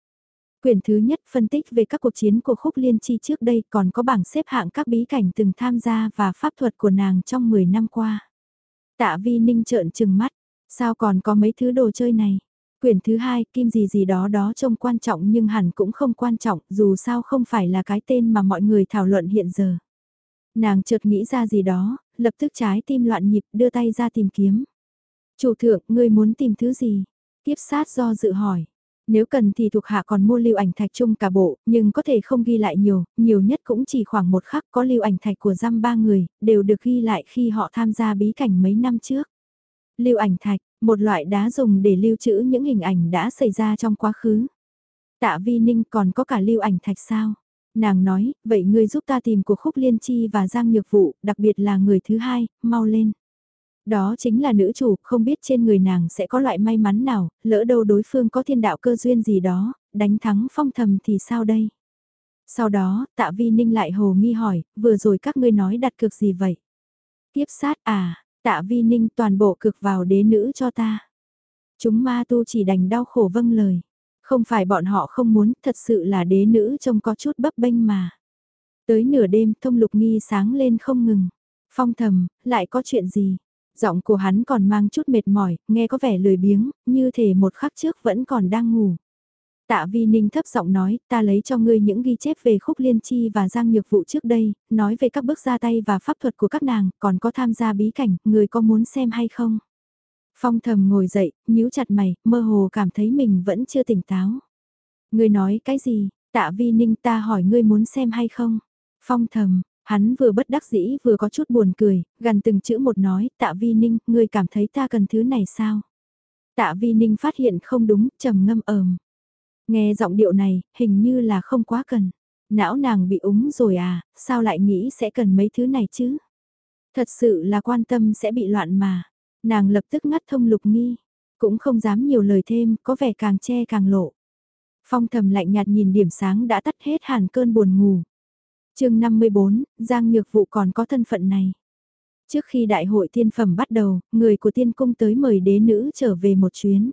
Quyển thứ nhất phân tích về các cuộc chiến của khúc liên chi trước đây còn có bảng xếp hạng các bí cảnh từng tham gia và pháp thuật của nàng trong 10 năm qua. Tạ vi ninh trợn trừng mắt, sao còn có mấy thứ đồ chơi này? Quyển thứ hai, kim gì gì đó đó trông quan trọng nhưng hẳn cũng không quan trọng, dù sao không phải là cái tên mà mọi người thảo luận hiện giờ. Nàng chợt nghĩ ra gì đó, lập tức trái tim loạn nhịp đưa tay ra tìm kiếm. Chủ thượng, ngươi muốn tìm thứ gì? Tiếp sát do dự hỏi. Nếu cần thì thuộc hạ còn mua lưu ảnh thạch chung cả bộ, nhưng có thể không ghi lại nhiều, nhiều nhất cũng chỉ khoảng một khắc có lưu ảnh thạch của giam ba người, đều được ghi lại khi họ tham gia bí cảnh mấy năm trước. Lưu ảnh thạch, một loại đá dùng để lưu trữ những hình ảnh đã xảy ra trong quá khứ. Tạ Vi Ninh còn có cả lưu ảnh thạch sao? Nàng nói, vậy ngươi giúp ta tìm của Khúc Liên Chi và Giang Nhược Vụ, đặc biệt là người thứ hai, mau lên. Đó chính là nữ chủ, không biết trên người nàng sẽ có loại may mắn nào, lỡ đâu đối phương có thiên đạo cơ duyên gì đó, đánh thắng phong thầm thì sao đây? Sau đó, tạ vi ninh lại hồ nghi hỏi, vừa rồi các ngươi nói đặt cược gì vậy? Tiếp sát à, tạ vi ninh toàn bộ cực vào đế nữ cho ta. Chúng ma tu chỉ đành đau khổ vâng lời. Không phải bọn họ không muốn, thật sự là đế nữ trông có chút bấp bênh mà. Tới nửa đêm thông lục nghi sáng lên không ngừng. Phong thầm, lại có chuyện gì? Giọng của hắn còn mang chút mệt mỏi, nghe có vẻ lười biếng, như thể một khắc trước vẫn còn đang ngủ. Tạ Vi Ninh thấp giọng nói, ta lấy cho ngươi những ghi chép về khúc liên chi và giang nhược vụ trước đây, nói về các bước ra tay và pháp thuật của các nàng, còn có tham gia bí cảnh, người có muốn xem hay không? Phong thầm ngồi dậy, nhíu chặt mày, mơ hồ cảm thấy mình vẫn chưa tỉnh táo. Ngươi nói cái gì, tạ vi ninh ta hỏi ngươi muốn xem hay không? Phong thầm, hắn vừa bất đắc dĩ vừa có chút buồn cười, gần từng chữ một nói, tạ vi ninh, ngươi cảm thấy ta cần thứ này sao? Tạ vi ninh phát hiện không đúng, trầm ngâm ờm. Nghe giọng điệu này, hình như là không quá cần. Não nàng bị úng rồi à, sao lại nghĩ sẽ cần mấy thứ này chứ? Thật sự là quan tâm sẽ bị loạn mà. Nàng lập tức ngắt thông lục nghi, cũng không dám nhiều lời thêm, có vẻ càng che càng lộ. Phong thầm lạnh nhạt nhìn điểm sáng đã tắt hết hẳn cơn buồn ngủ. chương 54, Giang Nhược Vụ còn có thân phận này. Trước khi đại hội tiên phẩm bắt đầu, người của tiên cung tới mời đế nữ trở về một chuyến.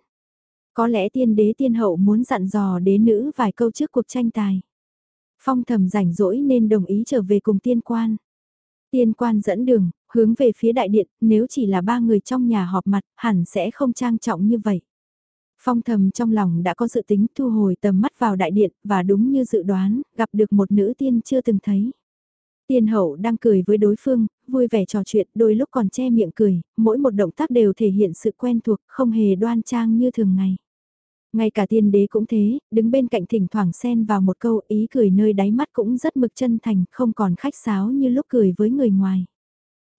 Có lẽ tiên đế tiên hậu muốn dặn dò đế nữ vài câu trước cuộc tranh tài. Phong thầm rảnh rỗi nên đồng ý trở về cùng tiên quan. Tiên quan dẫn đường, hướng về phía đại điện, nếu chỉ là ba người trong nhà họp mặt, hẳn sẽ không trang trọng như vậy. Phong thầm trong lòng đã có dự tính thu hồi tầm mắt vào đại điện, và đúng như dự đoán, gặp được một nữ tiên chưa từng thấy. Tiên hậu đang cười với đối phương, vui vẻ trò chuyện, đôi lúc còn che miệng cười, mỗi một động tác đều thể hiện sự quen thuộc, không hề đoan trang như thường ngày. Ngay cả tiên đế cũng thế, đứng bên cạnh thỉnh thoảng xen vào một câu ý cười nơi đáy mắt cũng rất mực chân thành, không còn khách sáo như lúc cười với người ngoài.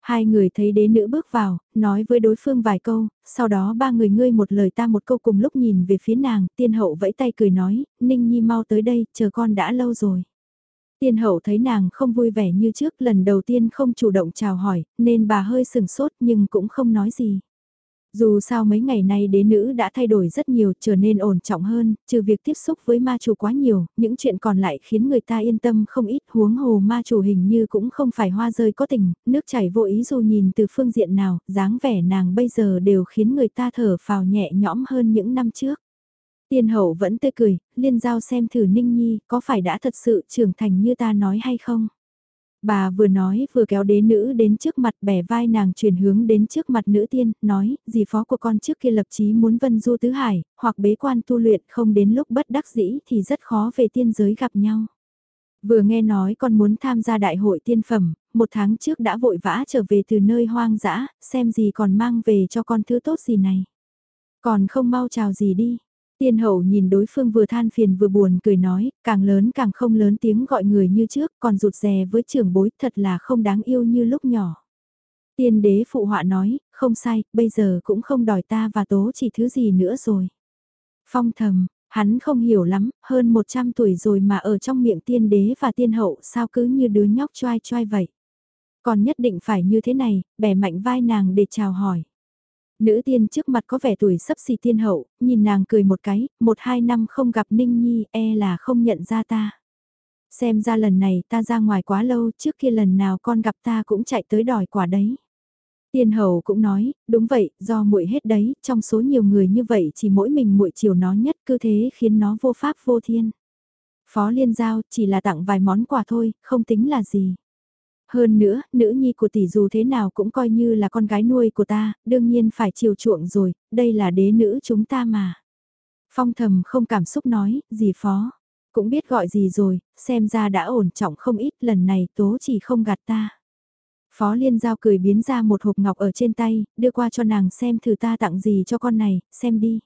Hai người thấy đế nữ bước vào, nói với đối phương vài câu, sau đó ba người ngươi một lời ta một câu cùng lúc nhìn về phía nàng, tiên hậu vẫy tay cười nói, Ninh Nhi mau tới đây, chờ con đã lâu rồi. Tiên hậu thấy nàng không vui vẻ như trước lần đầu tiên không chủ động chào hỏi, nên bà hơi sừng sốt nhưng cũng không nói gì. Dù sao mấy ngày nay đế nữ đã thay đổi rất nhiều trở nên ổn trọng hơn, trừ việc tiếp xúc với ma chủ quá nhiều, những chuyện còn lại khiến người ta yên tâm không ít huống hồ ma chủ hình như cũng không phải hoa rơi có tình, nước chảy vô ý dù nhìn từ phương diện nào, dáng vẻ nàng bây giờ đều khiến người ta thở phào nhẹ nhõm hơn những năm trước. Tiên hậu vẫn tươi cười, liên giao xem thử Ninh Nhi có phải đã thật sự trưởng thành như ta nói hay không. Bà vừa nói vừa kéo đế nữ đến trước mặt bẻ vai nàng chuyển hướng đến trước mặt nữ tiên, nói, dì phó của con trước kia lập chí muốn vân du tứ hải, hoặc bế quan tu luyện không đến lúc bất đắc dĩ thì rất khó về tiên giới gặp nhau. Vừa nghe nói con muốn tham gia đại hội tiên phẩm, một tháng trước đã vội vã trở về từ nơi hoang dã, xem gì còn mang về cho con thứ tốt gì này. Còn không mau chào gì đi, Tiên hậu nhìn đối phương vừa than phiền vừa buồn cười nói, càng lớn càng không lớn tiếng gọi người như trước, còn rụt rè với trưởng bối thật là không đáng yêu như lúc nhỏ. Tiên đế phụ họa nói, không sai, bây giờ cũng không đòi ta và tố chỉ thứ gì nữa rồi. Phong thầm, hắn không hiểu lắm, hơn 100 tuổi rồi mà ở trong miệng tiên đế và tiên hậu sao cứ như đứa nhóc choai choai vậy. Còn nhất định phải như thế này, bẻ mạnh vai nàng để chào hỏi. Nữ tiên trước mặt có vẻ tuổi sắp xì tiên hậu, nhìn nàng cười một cái, một hai năm không gặp Ninh Nhi e là không nhận ra ta. Xem ra lần này ta ra ngoài quá lâu trước kia lần nào con gặp ta cũng chạy tới đòi quả đấy. Tiên hậu cũng nói, đúng vậy, do muội hết đấy, trong số nhiều người như vậy chỉ mỗi mình muội chiều nó nhất cứ thế khiến nó vô pháp vô thiên. Phó Liên Giao chỉ là tặng vài món quà thôi, không tính là gì. Hơn nữa, nữ nhi của tỷ dù thế nào cũng coi như là con gái nuôi của ta, đương nhiên phải chiều chuộng rồi, đây là đế nữ chúng ta mà. Phong thầm không cảm xúc nói, gì phó, cũng biết gọi gì rồi, xem ra đã ổn trọng không ít lần này tố chỉ không gạt ta. Phó Liên Giao cười biến ra một hộp ngọc ở trên tay, đưa qua cho nàng xem thử ta tặng gì cho con này, xem đi.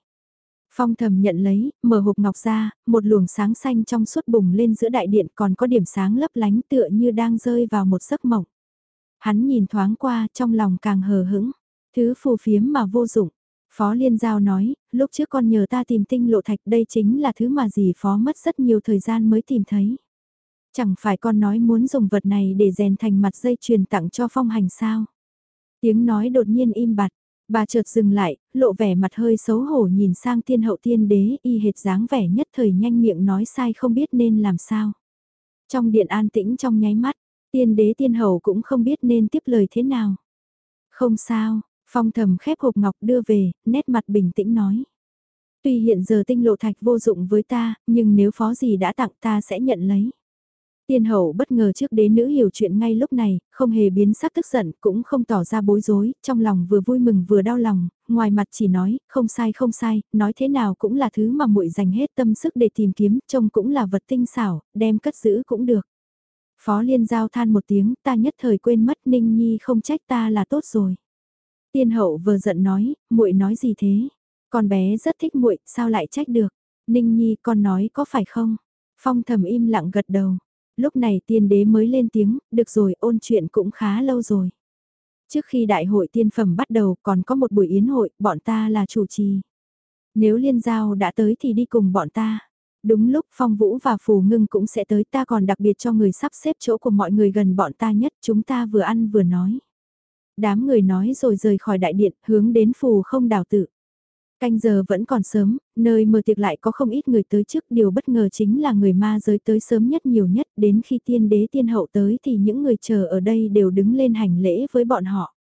Phong thầm nhận lấy, mở hộp ngọc ra, một luồng sáng xanh trong suốt bùng lên giữa đại điện còn có điểm sáng lấp lánh tựa như đang rơi vào một giấc mộng. Hắn nhìn thoáng qua trong lòng càng hờ hững, thứ phù phiếm mà vô dụng. Phó Liên Giao nói, lúc trước con nhờ ta tìm tinh lộ thạch đây chính là thứ mà dì Phó mất rất nhiều thời gian mới tìm thấy. Chẳng phải con nói muốn dùng vật này để rèn thành mặt dây chuyền tặng cho phong hành sao. Tiếng nói đột nhiên im bặt, Bà chợt dừng lại, lộ vẻ mặt hơi xấu hổ nhìn sang tiên hậu tiên đế y hệt dáng vẻ nhất thời nhanh miệng nói sai không biết nên làm sao. Trong điện an tĩnh trong nháy mắt, tiên đế tiên hậu cũng không biết nên tiếp lời thế nào. Không sao, phong thầm khép hộp ngọc đưa về, nét mặt bình tĩnh nói. Tuy hiện giờ tinh lộ thạch vô dụng với ta, nhưng nếu phó gì đã tặng ta sẽ nhận lấy. Tiên hậu bất ngờ trước đế nữ hiểu chuyện ngay lúc này, không hề biến sắc tức giận, cũng không tỏ ra bối rối, trong lòng vừa vui mừng vừa đau lòng, ngoài mặt chỉ nói, không sai không sai, nói thế nào cũng là thứ mà muội dành hết tâm sức để tìm kiếm, trông cũng là vật tinh xảo, đem cất giữ cũng được. Phó Liên Giao than một tiếng, ta nhất thời quên mất Ninh Nhi không trách ta là tốt rồi. Tiên hậu vừa giận nói, muội nói gì thế? Con bé rất thích muội, sao lại trách được? Ninh Nhi con nói có phải không? Phong thầm im lặng gật đầu lúc này tiên đế mới lên tiếng, được rồi ôn chuyện cũng khá lâu rồi. Trước khi đại hội tiên phẩm bắt đầu còn có một buổi yến hội, bọn ta là chủ trì. Nếu liên giao đã tới thì đi cùng bọn ta. Đúng lúc Phong Vũ và Phù Ngưng cũng sẽ tới ta còn đặc biệt cho người sắp xếp chỗ của mọi người gần bọn ta nhất chúng ta vừa ăn vừa nói. Đám người nói rồi rời khỏi đại điện hướng đến Phù không đào tự. Canh giờ vẫn còn sớm, nơi mở tiệc lại có không ít người tới trước điều bất ngờ chính là người ma giới tới sớm nhất nhiều nhất đến khi tiên đế tiên hậu tới thì những người chờ ở đây đều đứng lên hành lễ với bọn họ.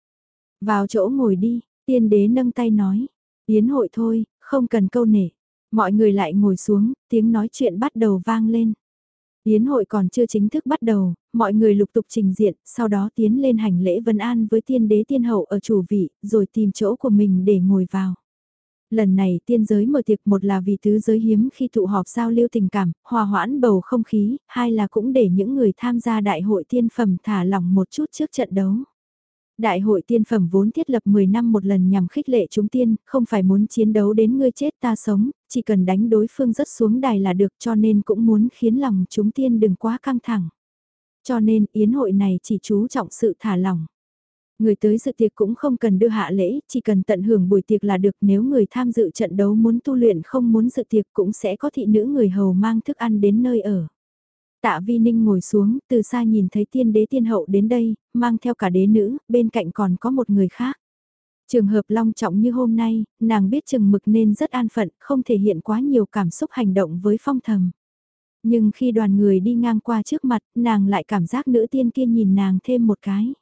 Vào chỗ ngồi đi, tiên đế nâng tay nói, yến hội thôi, không cần câu nể. Mọi người lại ngồi xuống, tiếng nói chuyện bắt đầu vang lên. Yến hội còn chưa chính thức bắt đầu, mọi người lục tục trình diện, sau đó tiến lên hành lễ vân an với tiên đế tiên hậu ở chủ vị, rồi tìm chỗ của mình để ngồi vào. Lần này tiên giới mở tiệc một là vì tứ giới hiếm khi tụ họp giao lưu tình cảm, hòa hoãn bầu không khí, hai là cũng để những người tham gia đại hội tiên phẩm thả lỏng một chút trước trận đấu. Đại hội tiên phẩm vốn thiết lập 10 năm một lần nhằm khích lệ chúng tiên, không phải muốn chiến đấu đến ngươi chết ta sống, chỉ cần đánh đối phương rất xuống đài là được cho nên cũng muốn khiến lòng chúng tiên đừng quá căng thẳng. Cho nên yến hội này chỉ chú trọng sự thả lỏng. Người tới dự tiệc cũng không cần đưa hạ lễ, chỉ cần tận hưởng buổi tiệc là được nếu người tham dự trận đấu muốn tu luyện không muốn dự tiệc cũng sẽ có thị nữ người hầu mang thức ăn đến nơi ở. Tạ Vi Ninh ngồi xuống, từ xa nhìn thấy tiên đế tiên hậu đến đây, mang theo cả đế nữ, bên cạnh còn có một người khác. Trường hợp long trọng như hôm nay, nàng biết chừng mực nên rất an phận, không thể hiện quá nhiều cảm xúc hành động với phong thầm. Nhưng khi đoàn người đi ngang qua trước mặt, nàng lại cảm giác nữ tiên kia nhìn nàng thêm một cái.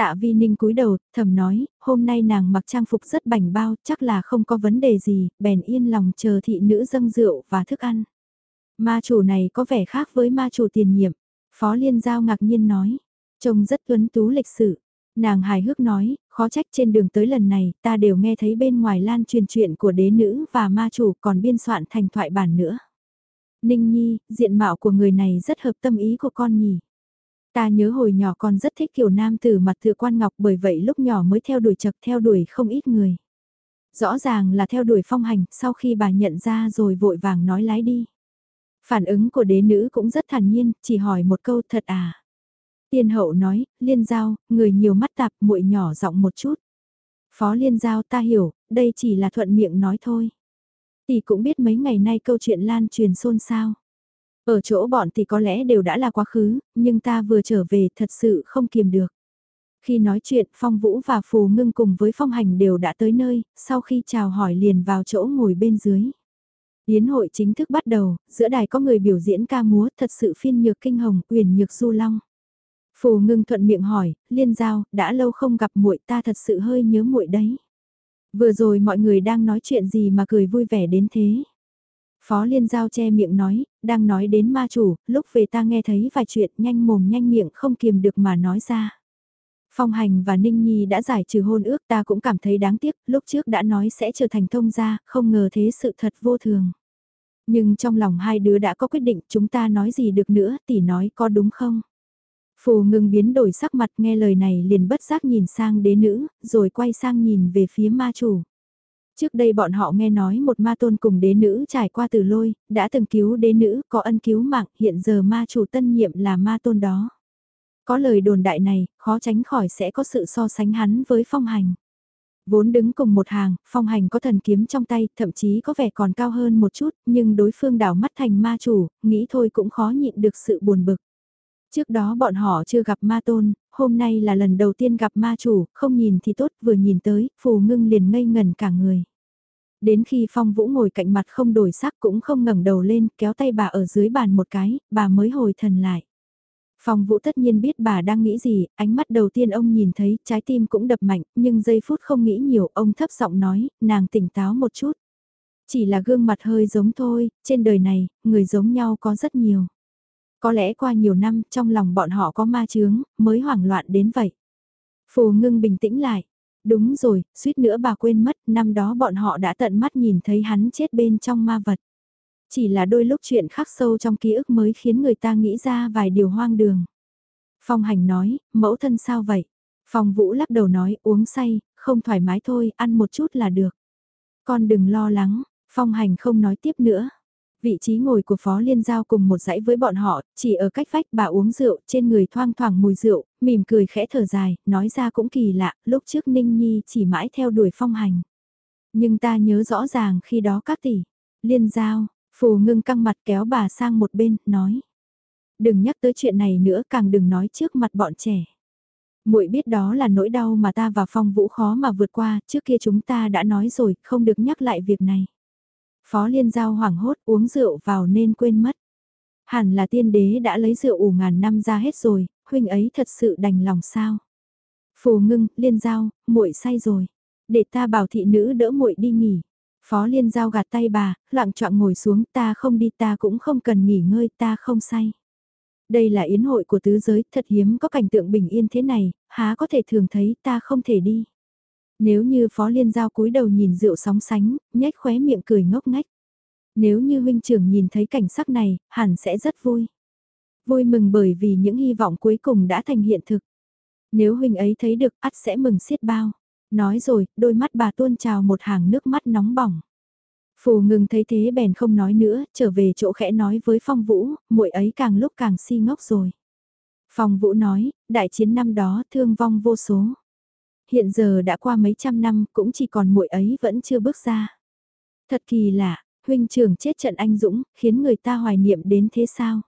Tạ Vi Ninh cúi đầu, thầm nói, hôm nay nàng mặc trang phục rất bảnh bao, chắc là không có vấn đề gì, bèn yên lòng chờ thị nữ dâng rượu và thức ăn. Ma chủ này có vẻ khác với ma chủ tiền nhiệm. Phó Liên Giao ngạc nhiên nói, Trông rất tuấn tú lịch sự. Nàng hài hước nói, khó trách trên đường tới lần này, ta đều nghe thấy bên ngoài lan truyền chuyện của đế nữ và ma chủ còn biên soạn thành thoại bản nữa. Ninh Nhi, diện mạo của người này rất hợp tâm ý của con nhỉ. Ta nhớ hồi nhỏ con rất thích kiểu nam tử mặt thừa quan ngọc bởi vậy lúc nhỏ mới theo đuổi chật theo đuổi không ít người. Rõ ràng là theo đuổi phong hành, sau khi bà nhận ra rồi vội vàng nói lái đi. Phản ứng của đế nữ cũng rất thản nhiên, chỉ hỏi một câu thật à. Tiên hậu nói, liên giao, người nhiều mắt tạp muội nhỏ giọng một chút. Phó liên giao ta hiểu, đây chỉ là thuận miệng nói thôi. Tỷ cũng biết mấy ngày nay câu chuyện lan truyền xôn xao. Ở chỗ bọn thì có lẽ đều đã là quá khứ, nhưng ta vừa trở về thật sự không kiềm được. Khi nói chuyện Phong Vũ và Phù Ngưng cùng với Phong Hành đều đã tới nơi, sau khi chào hỏi liền vào chỗ ngồi bên dưới. Yến hội chính thức bắt đầu, giữa đài có người biểu diễn ca múa thật sự phiên nhược kinh hồng, uyển nhược du long. Phù Ngưng thuận miệng hỏi, Liên Giao, đã lâu không gặp muội ta thật sự hơi nhớ muội đấy. Vừa rồi mọi người đang nói chuyện gì mà cười vui vẻ đến thế. Phó Liên Giao che miệng nói, đang nói đến ma chủ, lúc về ta nghe thấy vài chuyện nhanh mồm nhanh miệng không kiềm được mà nói ra. Phong Hành và Ninh Nhi đã giải trừ hôn ước ta cũng cảm thấy đáng tiếc, lúc trước đã nói sẽ trở thành thông gia, không ngờ thế sự thật vô thường. Nhưng trong lòng hai đứa đã có quyết định chúng ta nói gì được nữa, tỷ nói có đúng không? Phù ngừng biến đổi sắc mặt nghe lời này liền bất giác nhìn sang đế nữ, rồi quay sang nhìn về phía ma chủ. Trước đây bọn họ nghe nói một ma tôn cùng đế nữ trải qua từ lôi, đã từng cứu đế nữ, có ân cứu mạng, hiện giờ ma chủ tân nhiệm là ma tôn đó. Có lời đồn đại này, khó tránh khỏi sẽ có sự so sánh hắn với phong hành. Vốn đứng cùng một hàng, phong hành có thần kiếm trong tay, thậm chí có vẻ còn cao hơn một chút, nhưng đối phương đảo mắt thành ma chủ, nghĩ thôi cũng khó nhịn được sự buồn bực. Trước đó bọn họ chưa gặp ma tôn, hôm nay là lần đầu tiên gặp ma chủ, không nhìn thì tốt, vừa nhìn tới, phù ngưng liền ngây ngần cả người. Đến khi Phong Vũ ngồi cạnh mặt không đổi sắc cũng không ngẩng đầu lên, kéo tay bà ở dưới bàn một cái, bà mới hồi thần lại. Phong Vũ tất nhiên biết bà đang nghĩ gì, ánh mắt đầu tiên ông nhìn thấy, trái tim cũng đập mạnh, nhưng giây phút không nghĩ nhiều, ông thấp giọng nói, nàng tỉnh táo một chút. Chỉ là gương mặt hơi giống thôi, trên đời này, người giống nhau có rất nhiều. Có lẽ qua nhiều năm, trong lòng bọn họ có ma chướng, mới hoảng loạn đến vậy. Phù ngưng bình tĩnh lại. Đúng rồi, suýt nữa bà quên mất, năm đó bọn họ đã tận mắt nhìn thấy hắn chết bên trong ma vật. Chỉ là đôi lúc chuyện khắc sâu trong ký ức mới khiến người ta nghĩ ra vài điều hoang đường. Phong hành nói, mẫu thân sao vậy? Phong vũ lắc đầu nói, uống say, không thoải mái thôi, ăn một chút là được. Con đừng lo lắng, phong hành không nói tiếp nữa. Vị trí ngồi của Phó Liên Giao cùng một dãy với bọn họ, chỉ ở cách vách bà uống rượu, trên người thoang thoảng mùi rượu, mỉm cười khẽ thở dài, nói ra cũng kỳ lạ, lúc trước Ninh Nhi chỉ mãi theo đuổi phong hành. Nhưng ta nhớ rõ ràng khi đó các tỷ, Liên Giao, Phù ngưng căng mặt kéo bà sang một bên, nói. Đừng nhắc tới chuyện này nữa càng đừng nói trước mặt bọn trẻ. muội biết đó là nỗi đau mà ta và phong vũ khó mà vượt qua, trước kia chúng ta đã nói rồi, không được nhắc lại việc này. Phó Liên Giao hoảng hốt uống rượu vào nên quên mất. Hẳn là tiên đế đã lấy rượu ủ ngàn năm ra hết rồi, huynh ấy thật sự đành lòng sao. Phù ngưng, Liên Giao, muội say rồi. Để ta bảo thị nữ đỡ muội đi nghỉ. Phó Liên Giao gạt tay bà, loạn trọng ngồi xuống ta không đi ta cũng không cần nghỉ ngơi ta không say. Đây là yến hội của tứ giới, thật hiếm có cảnh tượng bình yên thế này, há có thể thường thấy ta không thể đi. Nếu như Phó Liên Giao cúi đầu nhìn rượu sóng sánh, nhếch khóe miệng cười ngốc ngách. Nếu như huynh trưởng nhìn thấy cảnh sắc này, hẳn sẽ rất vui. Vui mừng bởi vì những hy vọng cuối cùng đã thành hiện thực. Nếu huynh ấy thấy được, ắt sẽ mừng xiết bao. Nói rồi, đôi mắt bà tuôn trào một hàng nước mắt nóng bỏng. Phù ngừng thấy thế bèn không nói nữa, trở về chỗ khẽ nói với Phong Vũ, muội ấy càng lúc càng si ngốc rồi. Phong Vũ nói, đại chiến năm đó thương vong vô số. Hiện giờ đã qua mấy trăm năm, cũng chỉ còn muội ấy vẫn chưa bước ra. Thật kỳ lạ, huynh trưởng chết trận anh dũng, khiến người ta hoài niệm đến thế sao?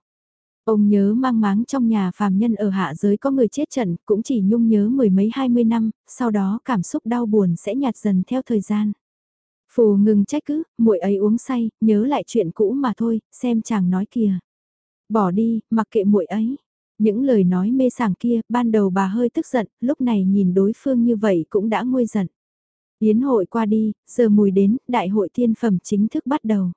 Ông nhớ mang máng trong nhà phàm nhân ở hạ giới có người chết trận, cũng chỉ nhung nhớ mười mấy hai mươi năm, sau đó cảm xúc đau buồn sẽ nhạt dần theo thời gian. Phù ngừng trách cứ, muội ấy uống say, nhớ lại chuyện cũ mà thôi, xem chàng nói kìa. Bỏ đi, mặc kệ muội ấy. Những lời nói mê sảng kia, ban đầu bà hơi tức giận, lúc này nhìn đối phương như vậy cũng đã nguôi giận. Yến hội qua đi, giờ mùi đến, đại hội tiên phẩm chính thức bắt đầu.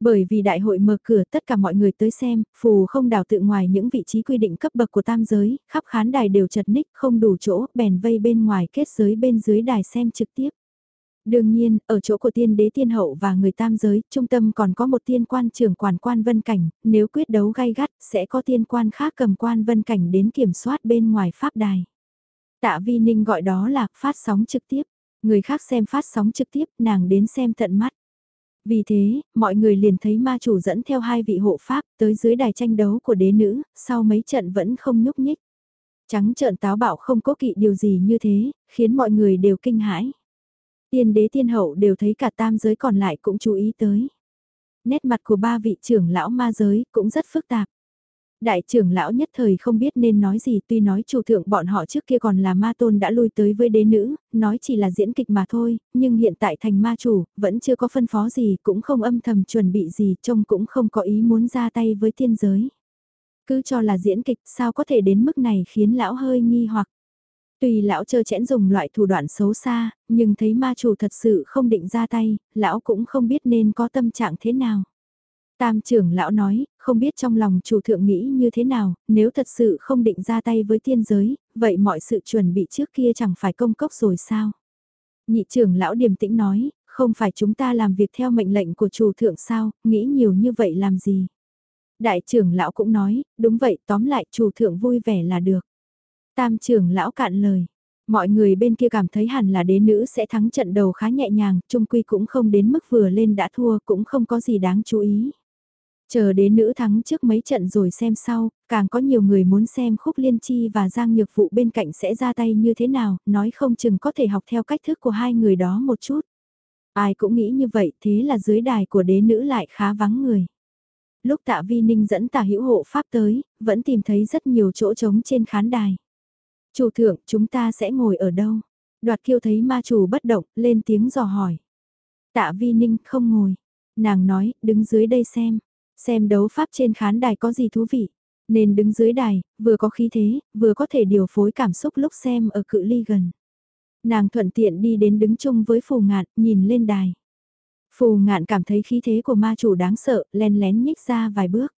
Bởi vì đại hội mở cửa tất cả mọi người tới xem, phù không đào tự ngoài những vị trí quy định cấp bậc của tam giới, khắp khán đài đều chật ních không đủ chỗ, bèn vây bên ngoài kết giới bên dưới đài xem trực tiếp. Đương nhiên, ở chỗ của tiên đế tiên hậu và người tam giới, trung tâm còn có một tiên quan trưởng quản quan vân cảnh, nếu quyết đấu gay gắt, sẽ có tiên quan khác cầm quan vân cảnh đến kiểm soát bên ngoài pháp đài. Tạ Vi Ninh gọi đó là phát sóng trực tiếp, người khác xem phát sóng trực tiếp, nàng đến xem tận mắt. Vì thế, mọi người liền thấy ma chủ dẫn theo hai vị hộ pháp tới dưới đài tranh đấu của đế nữ, sau mấy trận vẫn không nhúc nhích. Trắng trợn táo bạo không cố kỵ điều gì như thế, khiến mọi người đều kinh hãi. Tiên đế tiên hậu đều thấy cả tam giới còn lại cũng chú ý tới. Nét mặt của ba vị trưởng lão ma giới cũng rất phức tạp. Đại trưởng lão nhất thời không biết nên nói gì tuy nói chủ thượng bọn họ trước kia còn là ma tôn đã lui tới với đế nữ, nói chỉ là diễn kịch mà thôi, nhưng hiện tại thành ma chủ, vẫn chưa có phân phó gì cũng không âm thầm chuẩn bị gì trông cũng không có ý muốn ra tay với tiên giới. Cứ cho là diễn kịch sao có thể đến mức này khiến lão hơi nghi hoặc. Tùy lão chơ chẽn dùng loại thủ đoạn xấu xa, nhưng thấy ma chủ thật sự không định ra tay, lão cũng không biết nên có tâm trạng thế nào. Tam trưởng lão nói, không biết trong lòng chủ thượng nghĩ như thế nào, nếu thật sự không định ra tay với tiên giới, vậy mọi sự chuẩn bị trước kia chẳng phải công cốc rồi sao? Nhị trưởng lão điềm tĩnh nói, không phải chúng ta làm việc theo mệnh lệnh của chủ thượng sao, nghĩ nhiều như vậy làm gì? Đại trưởng lão cũng nói, đúng vậy tóm lại chủ thượng vui vẻ là được. Tam trưởng lão cạn lời. Mọi người bên kia cảm thấy hẳn là đế nữ sẽ thắng trận đầu khá nhẹ nhàng, trung quy cũng không đến mức vừa lên đã thua cũng không có gì đáng chú ý. Chờ đến nữ thắng trước mấy trận rồi xem sau, càng có nhiều người muốn xem khúc liên chi và giang nhược vụ bên cạnh sẽ ra tay như thế nào, nói không chừng có thể học theo cách thức của hai người đó một chút. Ai cũng nghĩ như vậy thế là dưới đài của đế nữ lại khá vắng người. Lúc tạ vi ninh dẫn tả hữu hộ pháp tới, vẫn tìm thấy rất nhiều chỗ trống trên khán đài. Chủ thượng, chúng ta sẽ ngồi ở đâu? Đoạt kiêu thấy ma chủ bất động, lên tiếng dò hỏi. Tạ vi ninh không ngồi. Nàng nói, đứng dưới đây xem. Xem đấu pháp trên khán đài có gì thú vị. Nên đứng dưới đài, vừa có khí thế, vừa có thể điều phối cảm xúc lúc xem ở cự ly gần. Nàng thuận tiện đi đến đứng chung với phù ngạn, nhìn lên đài. Phù ngạn cảm thấy khí thế của ma chủ đáng sợ, len lén nhích ra vài bước.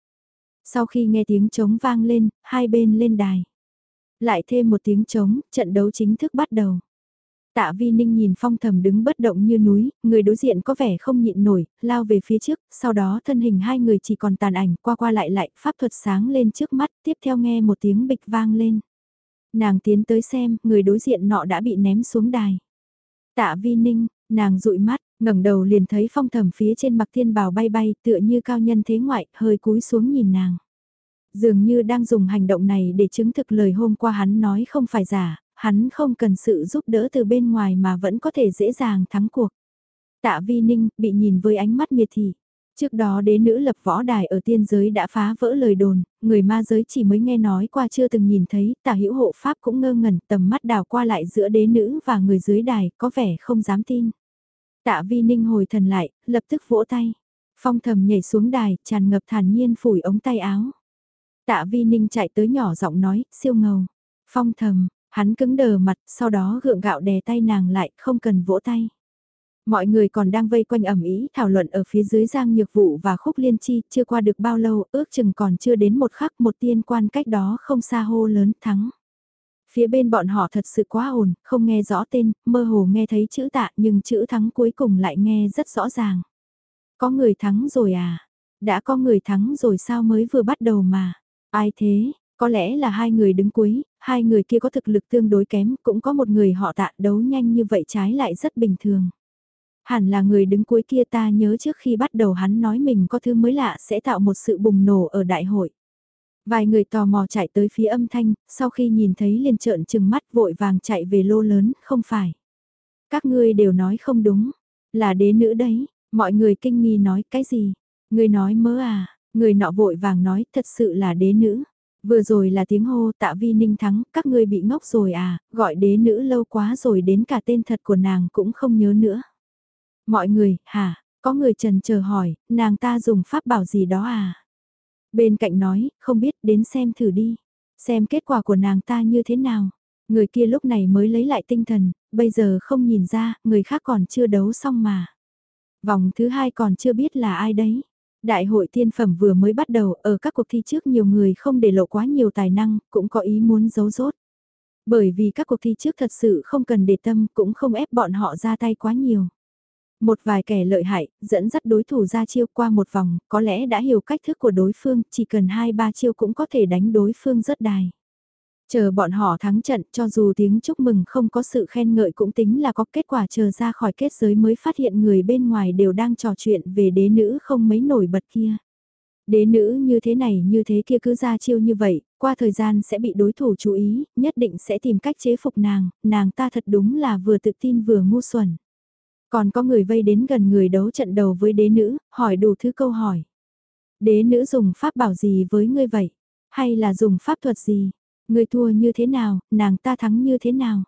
Sau khi nghe tiếng trống vang lên, hai bên lên đài. Lại thêm một tiếng trống, trận đấu chính thức bắt đầu. Tạ Vi Ninh nhìn phong thầm đứng bất động như núi, người đối diện có vẻ không nhịn nổi, lao về phía trước, sau đó thân hình hai người chỉ còn tàn ảnh qua qua lại lại, pháp thuật sáng lên trước mắt, tiếp theo nghe một tiếng bịch vang lên. Nàng tiến tới xem, người đối diện nọ đã bị ném xuống đài. Tạ Vi Ninh, nàng dụi mắt, ngẩng đầu liền thấy phong thầm phía trên mặc thiên bào bay bay, tựa như cao nhân thế ngoại, hơi cúi xuống nhìn nàng. Dường như đang dùng hành động này để chứng thực lời hôm qua hắn nói không phải giả, hắn không cần sự giúp đỡ từ bên ngoài mà vẫn có thể dễ dàng thắng cuộc. Tạ Vi Ninh bị nhìn với ánh mắt miệt thị. Trước đó đế nữ lập võ đài ở tiên giới đã phá vỡ lời đồn, người ma giới chỉ mới nghe nói qua chưa từng nhìn thấy, tả hữu hộ pháp cũng ngơ ngẩn tầm mắt đào qua lại giữa đế nữ và người dưới đài, có vẻ không dám tin. Tạ vi ninh hồi thần lại, lập tức vỗ tay. Phong thầm nhảy xuống đài, tràn ngập thản nhiên phủi ống tay áo. Tạ vi ninh chạy tới nhỏ giọng nói, siêu ngầu. Phong thầm, Hắn cứng đờ mặt, sau đó gượng gạo đè tay nàng lại, không cần vỗ tay. Mọi người còn đang vây quanh ẩm ý thảo luận ở phía dưới giang nhược vụ và khúc liên chi, chưa qua được bao lâu, ước chừng còn chưa đến một khắc một tiên quan cách đó không xa hô lớn thắng. Phía bên bọn họ thật sự quá ồn, không nghe rõ tên, mơ hồ nghe thấy chữ tạ nhưng chữ thắng cuối cùng lại nghe rất rõ ràng. Có người thắng rồi à? Đã có người thắng rồi sao mới vừa bắt đầu mà? Ai thế? Có lẽ là hai người đứng cuối, hai người kia có thực lực tương đối kém, cũng có một người họ tạ đấu nhanh như vậy trái lại rất bình thường. Hẳn là người đứng cuối kia ta nhớ trước khi bắt đầu hắn nói mình có thứ mới lạ sẽ tạo một sự bùng nổ ở đại hội. Vài người tò mò chạy tới phía âm thanh, sau khi nhìn thấy liền trợn trừng mắt vội vàng chạy về lô lớn, không phải. Các ngươi đều nói không đúng, là đế nữ đấy, mọi người kinh nghi nói cái gì, người nói mơ à, người nọ vội vàng nói thật sự là đế nữ. Vừa rồi là tiếng hô tạ vi ninh thắng, các ngươi bị ngốc rồi à, gọi đế nữ lâu quá rồi đến cả tên thật của nàng cũng không nhớ nữa. Mọi người, hả, có người trần chờ hỏi, nàng ta dùng pháp bảo gì đó à? Bên cạnh nói, không biết đến xem thử đi, xem kết quả của nàng ta như thế nào. Người kia lúc này mới lấy lại tinh thần, bây giờ không nhìn ra, người khác còn chưa đấu xong mà. Vòng thứ hai còn chưa biết là ai đấy. Đại hội tiên phẩm vừa mới bắt đầu, ở các cuộc thi trước nhiều người không để lộ quá nhiều tài năng, cũng có ý muốn giấu rốt. Bởi vì các cuộc thi trước thật sự không cần để tâm, cũng không ép bọn họ ra tay quá nhiều. Một vài kẻ lợi hại, dẫn dắt đối thủ ra chiêu qua một vòng, có lẽ đã hiểu cách thức của đối phương, chỉ cần hai ba chiêu cũng có thể đánh đối phương rất đài. Chờ bọn họ thắng trận cho dù tiếng chúc mừng không có sự khen ngợi cũng tính là có kết quả chờ ra khỏi kết giới mới phát hiện người bên ngoài đều đang trò chuyện về đế nữ không mấy nổi bật kia. Đế nữ như thế này như thế kia cứ ra chiêu như vậy, qua thời gian sẽ bị đối thủ chú ý, nhất định sẽ tìm cách chế phục nàng, nàng ta thật đúng là vừa tự tin vừa ngu xuẩn. Còn có người vây đến gần người đấu trận đầu với đế nữ, hỏi đủ thứ câu hỏi. Đế nữ dùng pháp bảo gì với ngươi vậy? Hay là dùng pháp thuật gì? Người thua như thế nào, nàng ta thắng như thế nào?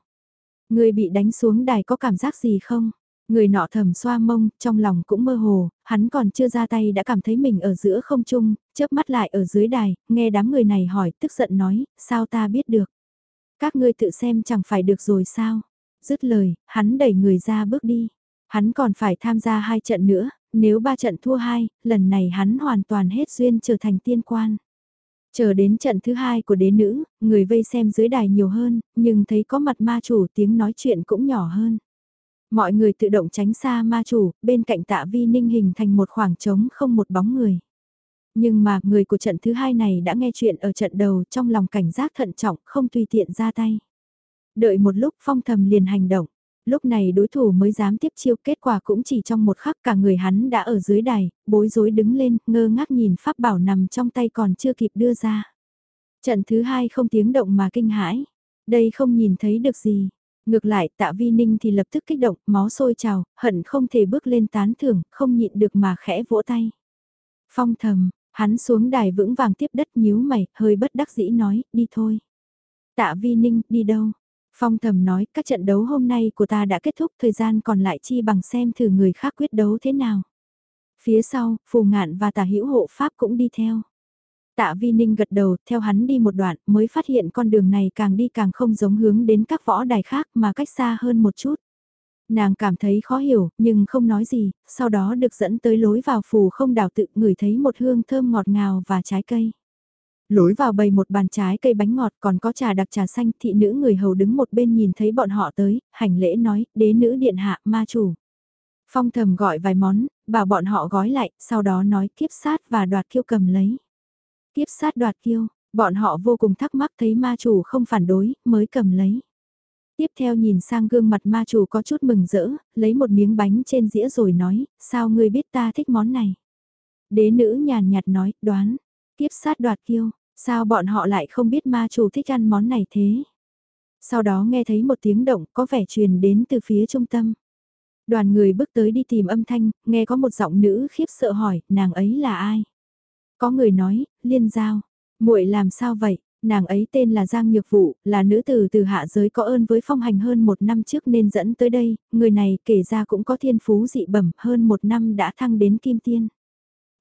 người bị đánh xuống đài có cảm giác gì không? Người nọ thầm xoa mông, trong lòng cũng mơ hồ, hắn còn chưa ra tay đã cảm thấy mình ở giữa không trung, chớp mắt lại ở dưới đài, nghe đám người này hỏi, tức giận nói, sao ta biết được? Các ngươi tự xem chẳng phải được rồi sao? Dứt lời, hắn đẩy người ra bước đi. Hắn còn phải tham gia hai trận nữa, nếu ba trận thua hai, lần này hắn hoàn toàn hết duyên trở thành tiên quan. Chờ đến trận thứ hai của đế nữ, người vây xem dưới đài nhiều hơn, nhưng thấy có mặt ma chủ tiếng nói chuyện cũng nhỏ hơn. Mọi người tự động tránh xa ma chủ, bên cạnh tạ vi ninh hình thành một khoảng trống không một bóng người. Nhưng mà người của trận thứ hai này đã nghe chuyện ở trận đầu trong lòng cảnh giác thận trọng không tùy tiện ra tay. Đợi một lúc phong thầm liền hành động. Lúc này đối thủ mới dám tiếp chiêu kết quả cũng chỉ trong một khắc cả người hắn đã ở dưới đài, bối rối đứng lên, ngơ ngác nhìn pháp bảo nằm trong tay còn chưa kịp đưa ra. Trận thứ hai không tiếng động mà kinh hãi. Đây không nhìn thấy được gì. Ngược lại tạ vi ninh thì lập tức kích động, máu sôi trào, hận không thể bước lên tán thưởng, không nhịn được mà khẽ vỗ tay. Phong thầm, hắn xuống đài vững vàng tiếp đất nhíu mày, hơi bất đắc dĩ nói, đi thôi. Tạ vi ninh, đi đâu? Phong thầm nói, các trận đấu hôm nay của ta đã kết thúc, thời gian còn lại chi bằng xem thử người khác quyết đấu thế nào. Phía sau, phù ngạn và tả hữu hộ pháp cũng đi theo. Tạ Vi Ninh gật đầu, theo hắn đi một đoạn, mới phát hiện con đường này càng đi càng không giống hướng đến các võ đài khác mà cách xa hơn một chút. Nàng cảm thấy khó hiểu, nhưng không nói gì, sau đó được dẫn tới lối vào phù không đảo tự ngửi thấy một hương thơm ngọt ngào và trái cây. Lối vào bày một bàn trái cây bánh ngọt còn có trà đặc trà xanh thị nữ người hầu đứng một bên nhìn thấy bọn họ tới, hành lễ nói, đế nữ điện hạ ma chủ. Phong thầm gọi vài món, bảo bọn họ gói lại, sau đó nói kiếp sát và đoạt kiêu cầm lấy. Kiếp sát đoạt kiêu, bọn họ vô cùng thắc mắc thấy ma chủ không phản đối, mới cầm lấy. Tiếp theo nhìn sang gương mặt ma chủ có chút mừng rỡ, lấy một miếng bánh trên dĩa rồi nói, sao ngươi biết ta thích món này? Đế nữ nhàn nhạt nói, đoán, kiếp sát đoạt kiêu, sao bọn họ lại không biết ma chủ thích ăn món này thế? Sau đó nghe thấy một tiếng động có vẻ truyền đến từ phía trung tâm. Đoàn người bước tới đi tìm âm thanh, nghe có một giọng nữ khiếp sợ hỏi, nàng ấy là ai? Có người nói, liên giao, muội làm sao vậy? Nàng ấy tên là Giang Nhược Vụ, là nữ tử từ hạ giới có ơn với phong hành hơn một năm trước nên dẫn tới đây, người này kể ra cũng có thiên phú dị bẩm hơn một năm đã thăng đến kim tiên.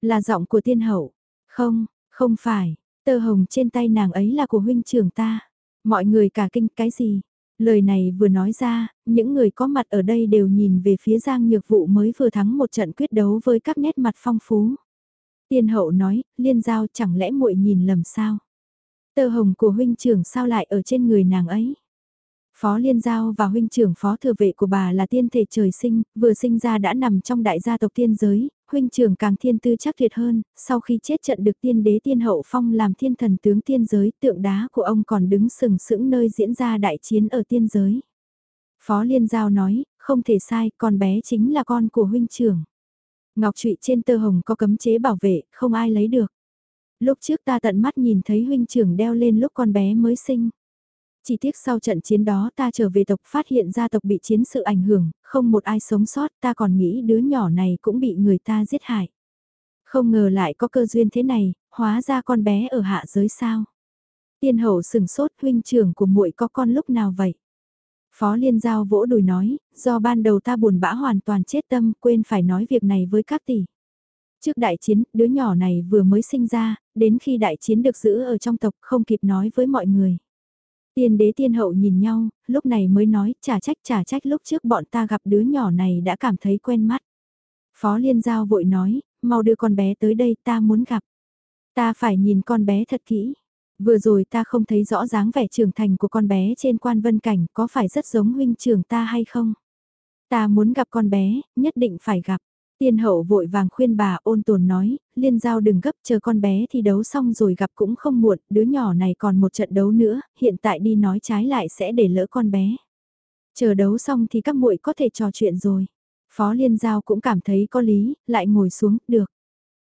Là giọng của tiên hậu. Không, không phải, tơ hồng trên tay nàng ấy là của huynh trưởng ta. Mọi người cả kinh cái gì? Lời này vừa nói ra, những người có mặt ở đây đều nhìn về phía Giang Nhược Vụ mới vừa thắng một trận quyết đấu với các nét mặt phong phú. Tiên hậu nói, liên giao chẳng lẽ muội nhìn lầm sao? Tơ hồng của huynh trưởng sao lại ở trên người nàng ấy? Phó Liên Giao và huynh trưởng phó thừa vệ của bà là tiên thể trời sinh, vừa sinh ra đã nằm trong đại gia tộc tiên giới, huynh trưởng càng thiên tư chắc tuyệt hơn, sau khi chết trận được tiên đế tiên hậu phong làm thiên thần tướng tiên giới, tượng đá của ông còn đứng sừng sững nơi diễn ra đại chiến ở tiên giới. Phó Liên Giao nói, không thể sai, con bé chính là con của huynh trưởng. Ngọc trụy trên tơ hồng có cấm chế bảo vệ, không ai lấy được. Lúc trước ta tận mắt nhìn thấy huynh trưởng đeo lên lúc con bé mới sinh. Chỉ tiếc sau trận chiến đó ta trở về tộc phát hiện gia tộc bị chiến sự ảnh hưởng, không một ai sống sót ta còn nghĩ đứa nhỏ này cũng bị người ta giết hại. Không ngờ lại có cơ duyên thế này, hóa ra con bé ở hạ giới sao. Tiên hậu sừng sốt huynh trưởng của muội có con lúc nào vậy? Phó Liên Giao vỗ đùi nói, do ban đầu ta buồn bã hoàn toàn chết tâm, quên phải nói việc này với các tỷ. Trước đại chiến, đứa nhỏ này vừa mới sinh ra, đến khi đại chiến được giữ ở trong tộc không kịp nói với mọi người. Tiên đế tiên hậu nhìn nhau, lúc này mới nói, trả trách trả trách lúc trước bọn ta gặp đứa nhỏ này đã cảm thấy quen mắt. Phó Liên Giao vội nói, mau đưa con bé tới đây ta muốn gặp. Ta phải nhìn con bé thật kỹ. Vừa rồi ta không thấy rõ dáng vẻ trưởng thành của con bé trên quan vân cảnh có phải rất giống huynh trưởng ta hay không? Ta muốn gặp con bé, nhất định phải gặp. Tiên hậu vội vàng khuyên bà ôn tồn nói, liên giao đừng gấp chờ con bé thi đấu xong rồi gặp cũng không muộn, đứa nhỏ này còn một trận đấu nữa, hiện tại đi nói trái lại sẽ để lỡ con bé. Chờ đấu xong thì các muội có thể trò chuyện rồi. Phó liên giao cũng cảm thấy có lý, lại ngồi xuống, được.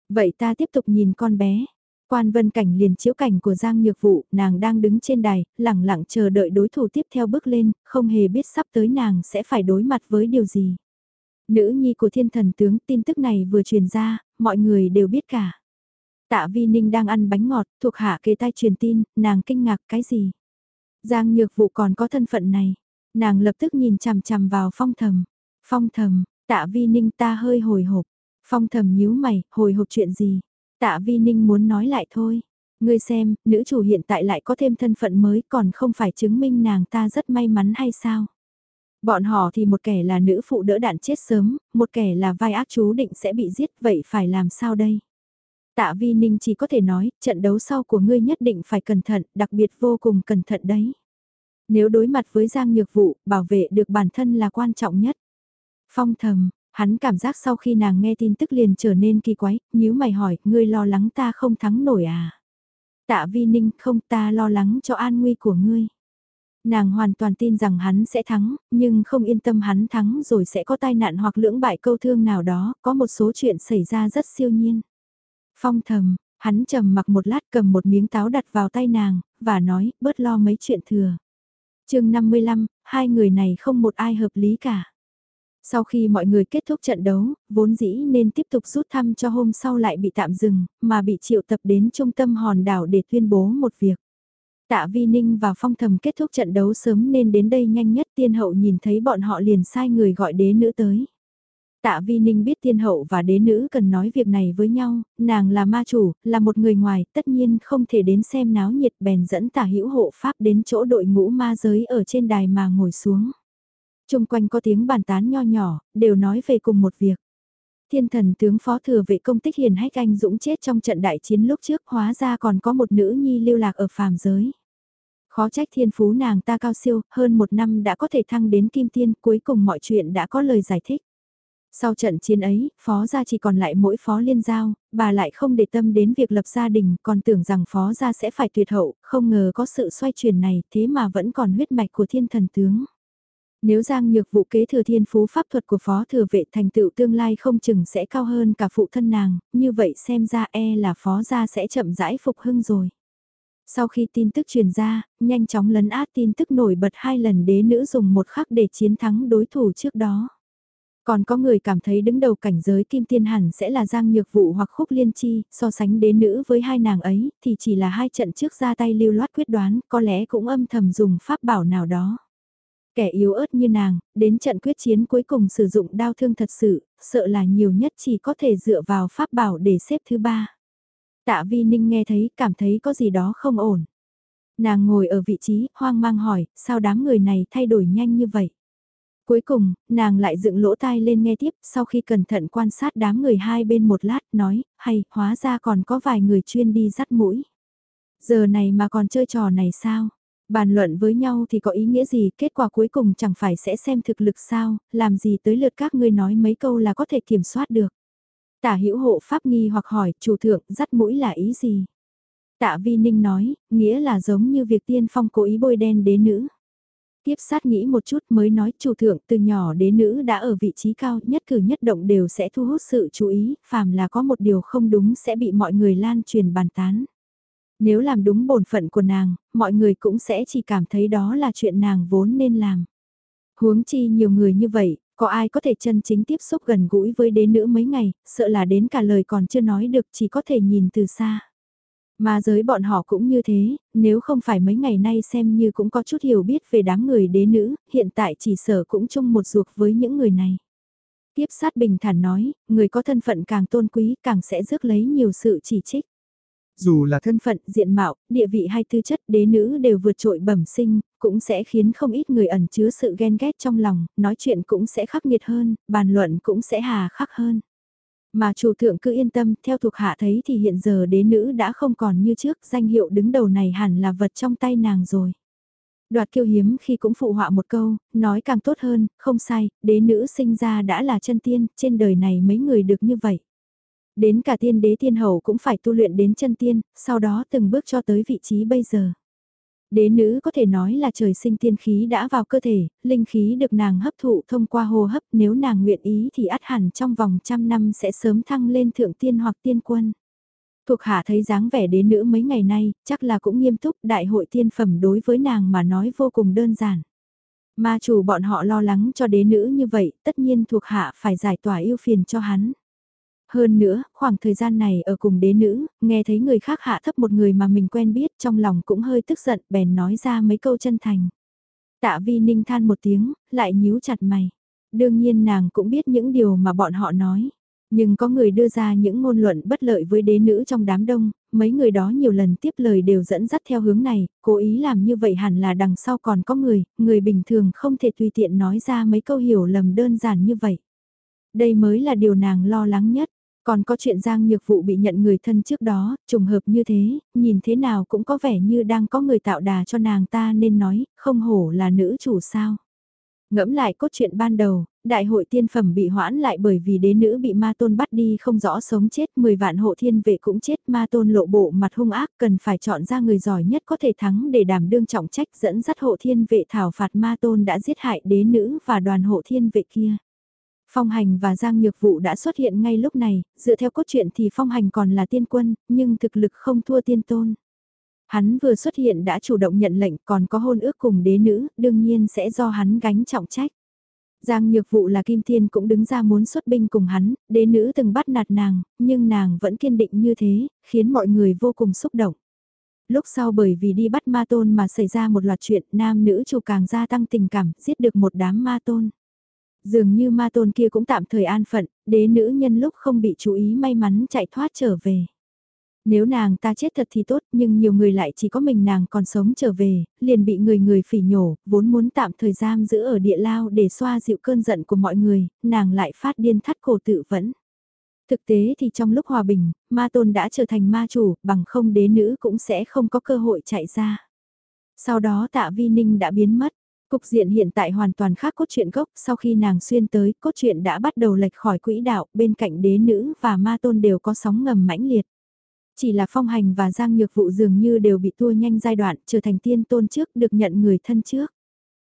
Vậy ta tiếp tục nhìn con bé. Quan vân cảnh liền chiếu cảnh của Giang Nhược Vụ, nàng đang đứng trên đài, lẳng lặng chờ đợi đối thủ tiếp theo bước lên, không hề biết sắp tới nàng sẽ phải đối mặt với điều gì. Nữ nhi của thiên thần tướng tin tức này vừa truyền ra, mọi người đều biết cả. Tạ Vi Ninh đang ăn bánh ngọt, thuộc hạ kế tai truyền tin, nàng kinh ngạc cái gì? Giang Nhược vũ còn có thân phận này. Nàng lập tức nhìn chằm chằm vào phong thầm. Phong thầm, tạ Vi Ninh ta hơi hồi hộp. Phong thầm nhíu mày, hồi hộp chuyện gì? Tạ Vi Ninh muốn nói lại thôi. Ngươi xem, nữ chủ hiện tại lại có thêm thân phận mới còn không phải chứng minh nàng ta rất may mắn hay sao? Bọn họ thì một kẻ là nữ phụ đỡ đạn chết sớm, một kẻ là vai ác chú định sẽ bị giết, vậy phải làm sao đây? Tạ Vi Ninh chỉ có thể nói, trận đấu sau của ngươi nhất định phải cẩn thận, đặc biệt vô cùng cẩn thận đấy. Nếu đối mặt với Giang Nhược Vụ, bảo vệ được bản thân là quan trọng nhất. Phong thầm, hắn cảm giác sau khi nàng nghe tin tức liền trở nên kỳ quái, nhíu mày hỏi, ngươi lo lắng ta không thắng nổi à? Tạ Vi Ninh, không ta lo lắng cho an nguy của ngươi. Nàng hoàn toàn tin rằng hắn sẽ thắng, nhưng không yên tâm hắn thắng rồi sẽ có tai nạn hoặc lưỡng bại câu thương nào đó, có một số chuyện xảy ra rất siêu nhiên. Phong thầm, hắn trầm mặc một lát cầm một miếng táo đặt vào tay nàng, và nói, bớt lo mấy chuyện thừa. chương 55, hai người này không một ai hợp lý cả. Sau khi mọi người kết thúc trận đấu, vốn dĩ nên tiếp tục rút thăm cho hôm sau lại bị tạm dừng, mà bị triệu tập đến trung tâm hòn đảo để tuyên bố một việc. Tạ Vi Ninh và Phong Thầm kết thúc trận đấu sớm nên đến đây nhanh nhất tiên hậu nhìn thấy bọn họ liền sai người gọi đế nữ tới. Tạ Vi Ninh biết tiên hậu và đế nữ cần nói việc này với nhau, nàng là ma chủ, là một người ngoài, tất nhiên không thể đến xem náo nhiệt bèn dẫn tả hữu hộ pháp đến chỗ đội ngũ ma giới ở trên đài mà ngồi xuống. Trung quanh có tiếng bàn tán nho nhỏ, đều nói về cùng một việc. Thiên thần tướng phó thừa vệ công tích hiền hách anh dũng chết trong trận đại chiến lúc trước hóa ra còn có một nữ nhi lưu lạc ở phàm giới. Khó trách thiên phú nàng ta cao siêu, hơn một năm đã có thể thăng đến kim tiên, cuối cùng mọi chuyện đã có lời giải thích. Sau trận chiến ấy, phó gia chỉ còn lại mỗi phó liên giao, bà lại không để tâm đến việc lập gia đình, còn tưởng rằng phó gia sẽ phải tuyệt hậu, không ngờ có sự xoay chuyển này, thế mà vẫn còn huyết mạch của thiên thần tướng. Nếu Giang Nhược vụ kế thừa thiên phú pháp thuật của phó thừa vệ thành tựu tương lai không chừng sẽ cao hơn cả phụ thân nàng, như vậy xem ra e là phó gia sẽ chậm rãi phục hưng rồi. Sau khi tin tức truyền ra, nhanh chóng lấn át tin tức nổi bật hai lần đế nữ dùng một khắc để chiến thắng đối thủ trước đó. Còn có người cảm thấy đứng đầu cảnh giới kim tiên hẳn sẽ là Giang Nhược Vụ hoặc Khúc Liên Chi, so sánh đế nữ với hai nàng ấy, thì chỉ là hai trận trước ra tay lưu loát quyết đoán, có lẽ cũng âm thầm dùng pháp bảo nào đó. Kẻ yếu ớt như nàng, đến trận quyết chiến cuối cùng sử dụng đao thương thật sự, sợ là nhiều nhất chỉ có thể dựa vào pháp bảo để xếp thứ ba. Tạ Vi Ninh nghe thấy, cảm thấy có gì đó không ổn. Nàng ngồi ở vị trí, hoang mang hỏi, sao đám người này thay đổi nhanh như vậy? Cuối cùng, nàng lại dựng lỗ tai lên nghe tiếp, sau khi cẩn thận quan sát đám người hai bên một lát, nói, hay, hóa ra còn có vài người chuyên đi dắt mũi. Giờ này mà còn chơi trò này sao? Bàn luận với nhau thì có ý nghĩa gì, kết quả cuối cùng chẳng phải sẽ xem thực lực sao, làm gì tới lượt các ngươi nói mấy câu là có thể kiểm soát được. Tả hữu hộ pháp nghi hoặc hỏi, chủ thượng, dắt mũi là ý gì? Tạ Vi Ninh nói, nghĩa là giống như việc tiên phong cố ý bôi đen đế nữ. Tiếp sát nghĩ một chút mới nói chủ thượng từ nhỏ đế nữ đã ở vị trí cao nhất cử nhất động đều sẽ thu hút sự chú ý, phàm là có một điều không đúng sẽ bị mọi người lan truyền bàn tán. Nếu làm đúng bổn phận của nàng, mọi người cũng sẽ chỉ cảm thấy đó là chuyện nàng vốn nên làm. Huống chi nhiều người như vậy, có ai có thể chân chính tiếp xúc gần gũi với đế nữ mấy ngày, sợ là đến cả lời còn chưa nói được chỉ có thể nhìn từ xa. Mà giới bọn họ cũng như thế, nếu không phải mấy ngày nay xem như cũng có chút hiểu biết về đám người đế nữ, hiện tại chỉ sở cũng chung một ruột với những người này. Tiếp sát bình thản nói, người có thân phận càng tôn quý càng sẽ rước lấy nhiều sự chỉ trích. Dù là thân phận, diện mạo, địa vị hay tư chất đế nữ đều vượt trội bẩm sinh, cũng sẽ khiến không ít người ẩn chứa sự ghen ghét trong lòng, nói chuyện cũng sẽ khắc nghiệt hơn, bàn luận cũng sẽ hà khắc hơn. Mà chủ thượng cứ yên tâm, theo thuộc hạ thấy thì hiện giờ đế nữ đã không còn như trước, danh hiệu đứng đầu này hẳn là vật trong tay nàng rồi. Đoạt kiêu hiếm khi cũng phụ họa một câu, nói càng tốt hơn, không sai, đế nữ sinh ra đã là chân tiên, trên đời này mấy người được như vậy. Đến cả tiên đế tiên hầu cũng phải tu luyện đến chân tiên, sau đó từng bước cho tới vị trí bây giờ. Đế nữ có thể nói là trời sinh tiên khí đã vào cơ thể, linh khí được nàng hấp thụ thông qua hô hấp nếu nàng nguyện ý thì át hẳn trong vòng trăm năm sẽ sớm thăng lên thượng tiên hoặc tiên quân. Thuộc hạ thấy dáng vẻ đế nữ mấy ngày nay, chắc là cũng nghiêm túc đại hội tiên phẩm đối với nàng mà nói vô cùng đơn giản. Ma chủ bọn họ lo lắng cho đế nữ như vậy, tất nhiên thuộc hạ phải giải tỏa yêu phiền cho hắn. Hơn nữa, khoảng thời gian này ở cùng đế nữ, nghe thấy người khác hạ thấp một người mà mình quen biết trong lòng cũng hơi tức giận bèn nói ra mấy câu chân thành. Tạ vi ninh than một tiếng, lại nhíu chặt mày. Đương nhiên nàng cũng biết những điều mà bọn họ nói. Nhưng có người đưa ra những ngôn luận bất lợi với đế nữ trong đám đông, mấy người đó nhiều lần tiếp lời đều dẫn dắt theo hướng này, cố ý làm như vậy hẳn là đằng sau còn có người, người bình thường không thể tùy tiện nói ra mấy câu hiểu lầm đơn giản như vậy. Đây mới là điều nàng lo lắng nhất. Còn có chuyện Giang Nhược Vụ bị nhận người thân trước đó, trùng hợp như thế, nhìn thế nào cũng có vẻ như đang có người tạo đà cho nàng ta nên nói, không hổ là nữ chủ sao. Ngẫm lại cốt truyện ban đầu, đại hội tiên phẩm bị hoãn lại bởi vì đế nữ bị ma tôn bắt đi không rõ sống chết, 10 vạn hộ thiên vệ cũng chết, ma tôn lộ bộ mặt hung ác cần phải chọn ra người giỏi nhất có thể thắng để đảm đương trọng trách dẫn dắt hộ thiên vệ thảo phạt ma tôn đã giết hại đế nữ và đoàn hộ thiên vệ kia. Phong hành và Giang Nhược Vụ đã xuất hiện ngay lúc này, dựa theo cốt truyện thì Phong hành còn là tiên quân, nhưng thực lực không thua tiên tôn. Hắn vừa xuất hiện đã chủ động nhận lệnh còn có hôn ước cùng đế nữ, đương nhiên sẽ do hắn gánh trọng trách. Giang Nhược Vụ là Kim Thiên cũng đứng ra muốn xuất binh cùng hắn, đế nữ từng bắt nạt nàng, nhưng nàng vẫn kiên định như thế, khiến mọi người vô cùng xúc động. Lúc sau bởi vì đi bắt ma tôn mà xảy ra một loạt chuyện, nam nữ chủ càng gia tăng tình cảm, giết được một đám ma tôn. Dường như ma tôn kia cũng tạm thời an phận, đế nữ nhân lúc không bị chú ý may mắn chạy thoát trở về. Nếu nàng ta chết thật thì tốt nhưng nhiều người lại chỉ có mình nàng còn sống trở về, liền bị người người phỉ nhổ, vốn muốn tạm thời giam giữ ở địa lao để xoa dịu cơn giận của mọi người, nàng lại phát điên thắt cổ tự vẫn. Thực tế thì trong lúc hòa bình, ma tôn đã trở thành ma chủ, bằng không đế nữ cũng sẽ không có cơ hội chạy ra. Sau đó tạ vi ninh đã biến mất, Cục diện hiện tại hoàn toàn khác cốt truyện gốc, sau khi nàng xuyên tới, cốt truyện đã bắt đầu lệch khỏi quỹ đạo, bên cạnh đế nữ và ma tôn đều có sóng ngầm mãnh liệt. Chỉ là phong hành và giang nhược vụ dường như đều bị tua nhanh giai đoạn, trở thành tiên tôn trước, được nhận người thân trước.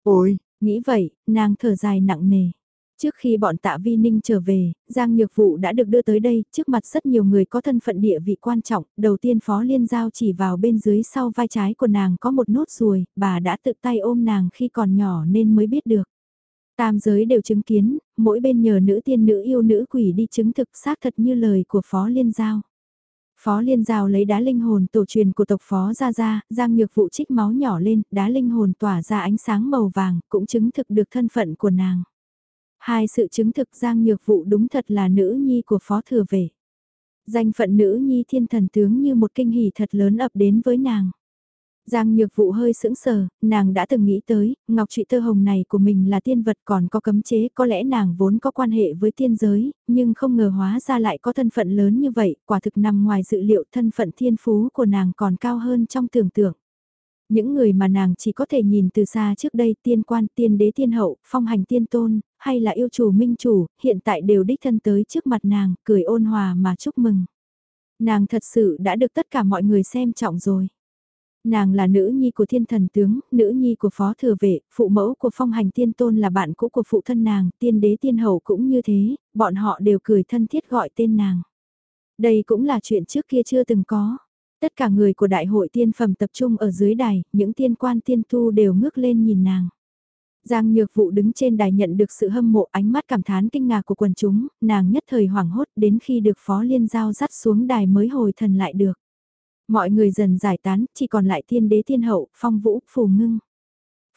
Ôi, nghĩ vậy, nàng thở dài nặng nề. Trước khi bọn tạ vi ninh trở về, Giang Nhược Vụ đã được đưa tới đây, trước mặt rất nhiều người có thân phận địa vị quan trọng, đầu tiên Phó Liên Giao chỉ vào bên dưới sau vai trái của nàng có một nốt ruồi, bà đã tự tay ôm nàng khi còn nhỏ nên mới biết được. Tam giới đều chứng kiến, mỗi bên nhờ nữ tiên nữ yêu nữ quỷ đi chứng thực xác thật như lời của Phó Liên Giao. Phó Liên Giao lấy đá linh hồn tổ truyền của tộc Phó ra ra, Giang Nhược Vụ trích máu nhỏ lên, đá linh hồn tỏa ra ánh sáng màu vàng, cũng chứng thực được thân phận của nàng. Hai sự chứng thực Giang Nhược Vụ đúng thật là nữ nhi của Phó Thừa Vệ. Danh phận nữ nhi thiên thần tướng như một kinh hỉ thật lớn ập đến với nàng. Giang Nhược Vụ hơi sững sờ, nàng đã từng nghĩ tới, ngọc trụy tơ hồng này của mình là tiên vật còn có cấm chế, có lẽ nàng vốn có quan hệ với tiên giới, nhưng không ngờ hóa ra lại có thân phận lớn như vậy, quả thực nằm ngoài dự liệu thân phận thiên phú của nàng còn cao hơn trong tưởng tượng. Những người mà nàng chỉ có thể nhìn từ xa trước đây tiên quan, tiên đế tiên hậu, phong hành tiên tôn, hay là yêu chủ minh chủ, hiện tại đều đích thân tới trước mặt nàng, cười ôn hòa mà chúc mừng. Nàng thật sự đã được tất cả mọi người xem trọng rồi. Nàng là nữ nhi của thiên thần tướng, nữ nhi của phó thừa vệ, phụ mẫu của phong hành tiên tôn là bạn cũ của phụ thân nàng, tiên đế tiên hậu cũng như thế, bọn họ đều cười thân thiết gọi tên nàng. Đây cũng là chuyện trước kia chưa từng có. Tất cả người của đại hội tiên phẩm tập trung ở dưới đài, những tiên quan tiên tu đều ngước lên nhìn nàng. Giang Nhược Vụ đứng trên đài nhận được sự hâm mộ ánh mắt cảm thán kinh ngạc của quần chúng, nàng nhất thời hoảng hốt đến khi được Phó Liên Giao dắt xuống đài mới hồi thần lại được. Mọi người dần giải tán, chỉ còn lại Thiên đế Thiên hậu, phong vũ, phù ngưng.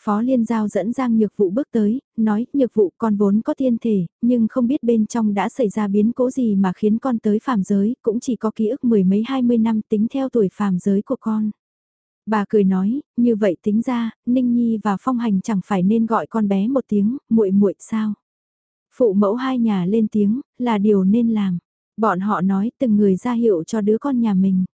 Phó Liên Giao dẫn Giang Nhược Vụ bước tới, nói, Nhược Vụ con vốn có thiên thể, nhưng không biết bên trong đã xảy ra biến cố gì mà khiến con tới phàm giới, cũng chỉ có ký ức mười mấy hai mươi năm tính theo tuổi phàm giới của con. Bà cười nói, như vậy tính ra, Ninh Nhi và Phong Hành chẳng phải nên gọi con bé một tiếng, muội muội sao? Phụ mẫu hai nhà lên tiếng, là điều nên làm. Bọn họ nói từng người ra hiệu cho đứa con nhà mình.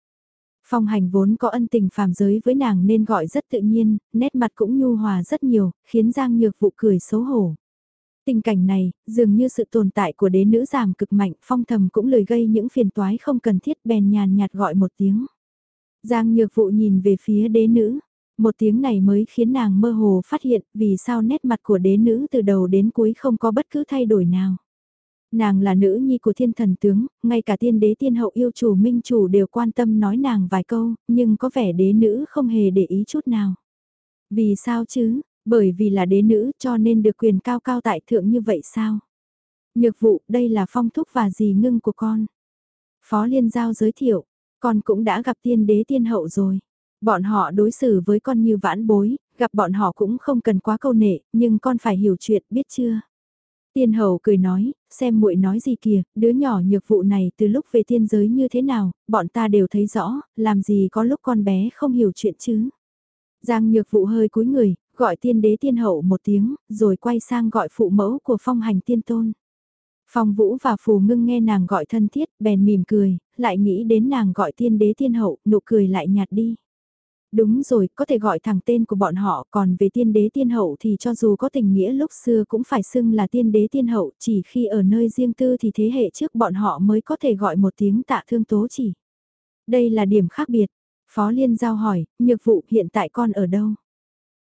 Phong hành vốn có ân tình phàm giới với nàng nên gọi rất tự nhiên, nét mặt cũng nhu hòa rất nhiều, khiến Giang Nhược Vụ cười xấu hổ. Tình cảnh này, dường như sự tồn tại của đế nữ giảm cực mạnh, phong thầm cũng lời gây những phiền toái không cần thiết bèn nhàn nhạt gọi một tiếng. Giang Nhược Vụ nhìn về phía đế nữ, một tiếng này mới khiến nàng mơ hồ phát hiện vì sao nét mặt của đế nữ từ đầu đến cuối không có bất cứ thay đổi nào. Nàng là nữ nhi của thiên thần tướng, ngay cả tiên đế tiên hậu yêu chủ minh chủ đều quan tâm nói nàng vài câu, nhưng có vẻ đế nữ không hề để ý chút nào. Vì sao chứ, bởi vì là đế nữ cho nên được quyền cao cao tại thượng như vậy sao? Nhược vụ, đây là phong thúc và dì ngưng của con. Phó Liên Giao giới thiệu, con cũng đã gặp tiên đế tiên hậu rồi. Bọn họ đối xử với con như vãn bối, gặp bọn họ cũng không cần quá câu nệ, nhưng con phải hiểu chuyện, biết chưa? Tiên hầu cười nói, xem muội nói gì kìa, đứa nhỏ nhược vụ này từ lúc về tiên giới như thế nào, bọn ta đều thấy rõ, làm gì có lúc con bé không hiểu chuyện chứ. Giang nhược vụ hơi cúi người, gọi tiên đế tiên hậu một tiếng, rồi quay sang gọi phụ mẫu của phong hành tiên tôn. Phong vũ và phù ngưng nghe nàng gọi thân thiết, bèn mỉm cười, lại nghĩ đến nàng gọi tiên đế tiên hậu, nụ cười lại nhạt đi. Đúng rồi, có thể gọi thẳng tên của bọn họ, còn về tiên đế tiên hậu thì cho dù có tình nghĩa lúc xưa cũng phải xưng là tiên đế tiên hậu, chỉ khi ở nơi riêng tư thì thế hệ trước bọn họ mới có thể gọi một tiếng tạ thương tố chỉ. Đây là điểm khác biệt. Phó Liên Giao hỏi, nhược vụ hiện tại con ở đâu?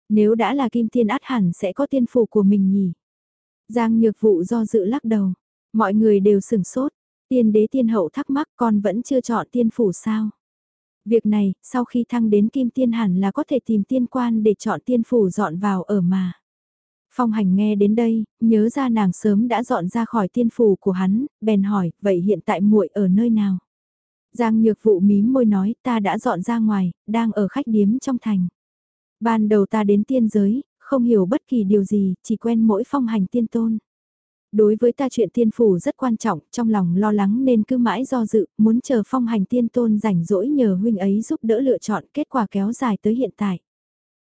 Nếu đã là kim tiên át hẳn sẽ có tiên phủ của mình nhỉ? Giang nhược vụ do dự lắc đầu. Mọi người đều sửng sốt. Tiên đế tiên hậu thắc mắc con vẫn chưa chọn tiên phủ sao? Việc này, sau khi thăng đến kim tiên hẳn là có thể tìm tiên quan để chọn tiên phủ dọn vào ở mà. Phong hành nghe đến đây, nhớ ra nàng sớm đã dọn ra khỏi tiên phủ của hắn, bèn hỏi, vậy hiện tại muội ở nơi nào? Giang nhược vụ mím môi nói, ta đã dọn ra ngoài, đang ở khách điếm trong thành. Ban đầu ta đến tiên giới, không hiểu bất kỳ điều gì, chỉ quen mỗi phong hành tiên tôn. Đối với ta chuyện tiên phủ rất quan trọng, trong lòng lo lắng nên cứ mãi do dự, muốn chờ phong hành tiên tôn rảnh rỗi nhờ huynh ấy giúp đỡ lựa chọn kết quả kéo dài tới hiện tại.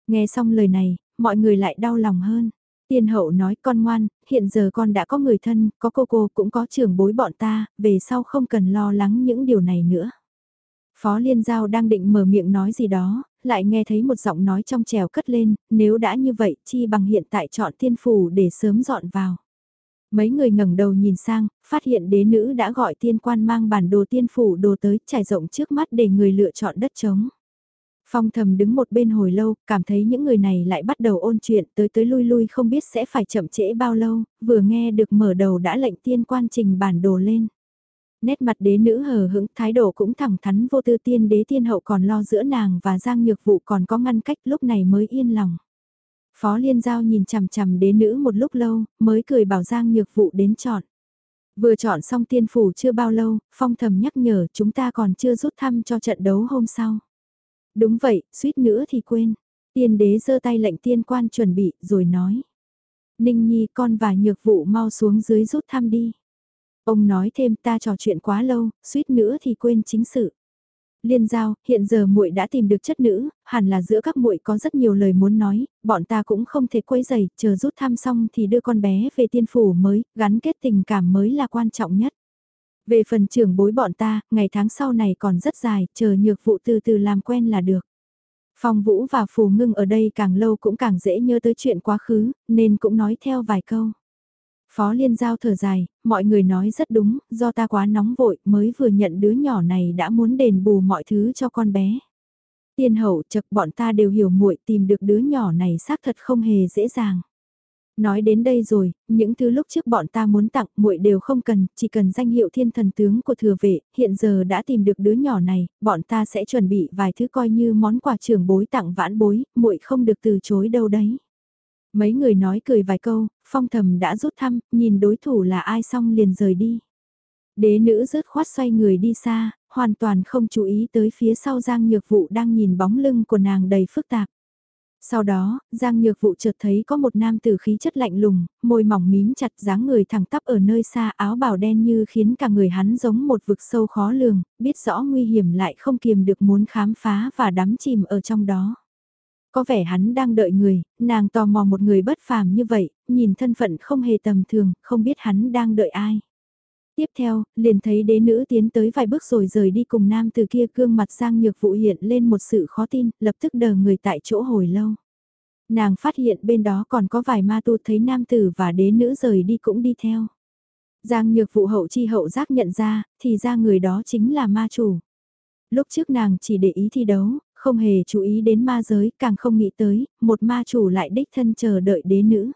Nghe xong lời này, mọi người lại đau lòng hơn. Tiên hậu nói con ngoan, hiện giờ con đã có người thân, có cô cô cũng có trưởng bối bọn ta, về sau không cần lo lắng những điều này nữa. Phó Liên Giao đang định mở miệng nói gì đó, lại nghe thấy một giọng nói trong trèo cất lên, nếu đã như vậy chi bằng hiện tại chọn tiên phủ để sớm dọn vào. Mấy người ngẩng đầu nhìn sang, phát hiện đế nữ đã gọi tiên quan mang bản đồ tiên phủ đồ tới trải rộng trước mắt để người lựa chọn đất trống. Phong thầm đứng một bên hồi lâu, cảm thấy những người này lại bắt đầu ôn chuyện tới tới lui lui không biết sẽ phải chậm trễ bao lâu, vừa nghe được mở đầu đã lệnh tiên quan trình bản đồ lên. Nét mặt đế nữ hờ hững, thái độ cũng thẳng thắn vô tư tiên đế tiên hậu còn lo giữa nàng và giang nhược vụ còn có ngăn cách lúc này mới yên lòng. Phó Liên Giao nhìn chằm chằm đế nữ một lúc lâu, mới cười bảo Giang Nhược Vụ đến chọn. Vừa chọn xong tiên phủ chưa bao lâu, phong thầm nhắc nhở chúng ta còn chưa rút thăm cho trận đấu hôm sau. Đúng vậy, suýt nữa thì quên. Tiên đế giơ tay lệnh tiên quan chuẩn bị, rồi nói. Ninh Nhi con và nhược vụ mau xuống dưới rút thăm đi. Ông nói thêm ta trò chuyện quá lâu, suýt nữa thì quên chính sự. Liên giao, hiện giờ muội đã tìm được chất nữ, hẳn là giữa các muội có rất nhiều lời muốn nói, bọn ta cũng không thể quấy rầy chờ rút thăm xong thì đưa con bé về tiên phủ mới, gắn kết tình cảm mới là quan trọng nhất. Về phần trưởng bối bọn ta, ngày tháng sau này còn rất dài, chờ nhược vụ từ từ làm quen là được. Phong Vũ và Phù Ngưng ở đây càng lâu cũng càng dễ nhớ tới chuyện quá khứ, nên cũng nói theo vài câu. Phó Liên Giao thở dài, mọi người nói rất đúng, do ta quá nóng vội mới vừa nhận đứa nhỏ này đã muốn đền bù mọi thứ cho con bé. Tiên hậu chật bọn ta đều hiểu muội tìm được đứa nhỏ này xác thật không hề dễ dàng. Nói đến đây rồi, những thứ lúc trước bọn ta muốn tặng muội đều không cần, chỉ cần danh hiệu thiên thần tướng của thừa vệ, hiện giờ đã tìm được đứa nhỏ này, bọn ta sẽ chuẩn bị vài thứ coi như món quà trưởng bối tặng vãn bối, muội không được từ chối đâu đấy. Mấy người nói cười vài câu, phong thầm đã rút thăm, nhìn đối thủ là ai xong liền rời đi. Đế nữ rớt khoát xoay người đi xa, hoàn toàn không chú ý tới phía sau Giang Nhược Vụ đang nhìn bóng lưng của nàng đầy phức tạp. Sau đó, Giang Nhược Vụ chợt thấy có một nam tử khí chất lạnh lùng, môi mỏng mím chặt dáng người thẳng tắp ở nơi xa áo bào đen như khiến cả người hắn giống một vực sâu khó lường, biết rõ nguy hiểm lại không kiềm được muốn khám phá và đắm chìm ở trong đó. Có vẻ hắn đang đợi người, nàng tò mò một người bất phàm như vậy, nhìn thân phận không hề tầm thường, không biết hắn đang đợi ai. Tiếp theo, liền thấy đế nữ tiến tới vài bước rồi rời đi cùng nam từ kia gương mặt Giang Nhược Vụ hiện lên một sự khó tin, lập tức đờ người tại chỗ hồi lâu. Nàng phát hiện bên đó còn có vài ma tu thấy nam tử và đế nữ rời đi cũng đi theo. Giang Nhược Vụ hậu chi hậu giác nhận ra, thì ra người đó chính là ma chủ. Lúc trước nàng chỉ để ý thi đấu, không hề chú ý đến ma giới, càng không nghĩ tới, một ma chủ lại đích thân chờ đợi đế nữ.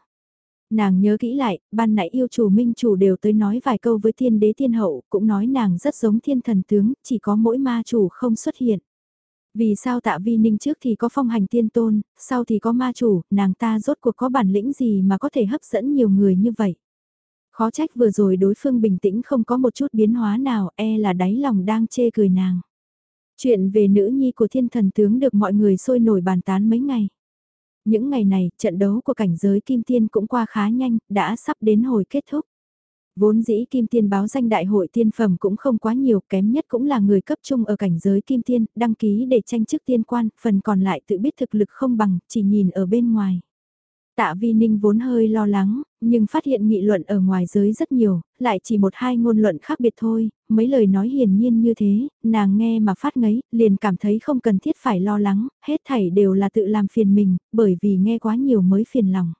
Nàng nhớ kỹ lại, ban nãy yêu chủ minh chủ đều tới nói vài câu với thiên đế thiên hậu, cũng nói nàng rất giống thiên thần tướng, chỉ có mỗi ma chủ không xuất hiện. Vì sao tạ vi ninh trước thì có phong hành tiên tôn, sau thì có ma chủ, nàng ta rốt cuộc có bản lĩnh gì mà có thể hấp dẫn nhiều người như vậy. Khó trách vừa rồi đối phương bình tĩnh không có một chút biến hóa nào, e là đáy lòng đang chê cười nàng. Chuyện về nữ nhi của thiên thần tướng được mọi người sôi nổi bàn tán mấy ngày. Những ngày này, trận đấu của cảnh giới Kim Tiên cũng qua khá nhanh, đã sắp đến hồi kết thúc. Vốn dĩ Kim Tiên báo danh đại hội tiên phẩm cũng không quá nhiều, kém nhất cũng là người cấp trung ở cảnh giới Kim Tiên, đăng ký để tranh chức tiên quan, phần còn lại tự biết thực lực không bằng, chỉ nhìn ở bên ngoài. Tạ Vi Ninh vốn hơi lo lắng, nhưng phát hiện nghị luận ở ngoài giới rất nhiều, lại chỉ một hai ngôn luận khác biệt thôi, mấy lời nói hiển nhiên như thế, nàng nghe mà phát ngấy, liền cảm thấy không cần thiết phải lo lắng, hết thảy đều là tự làm phiền mình, bởi vì nghe quá nhiều mới phiền lòng.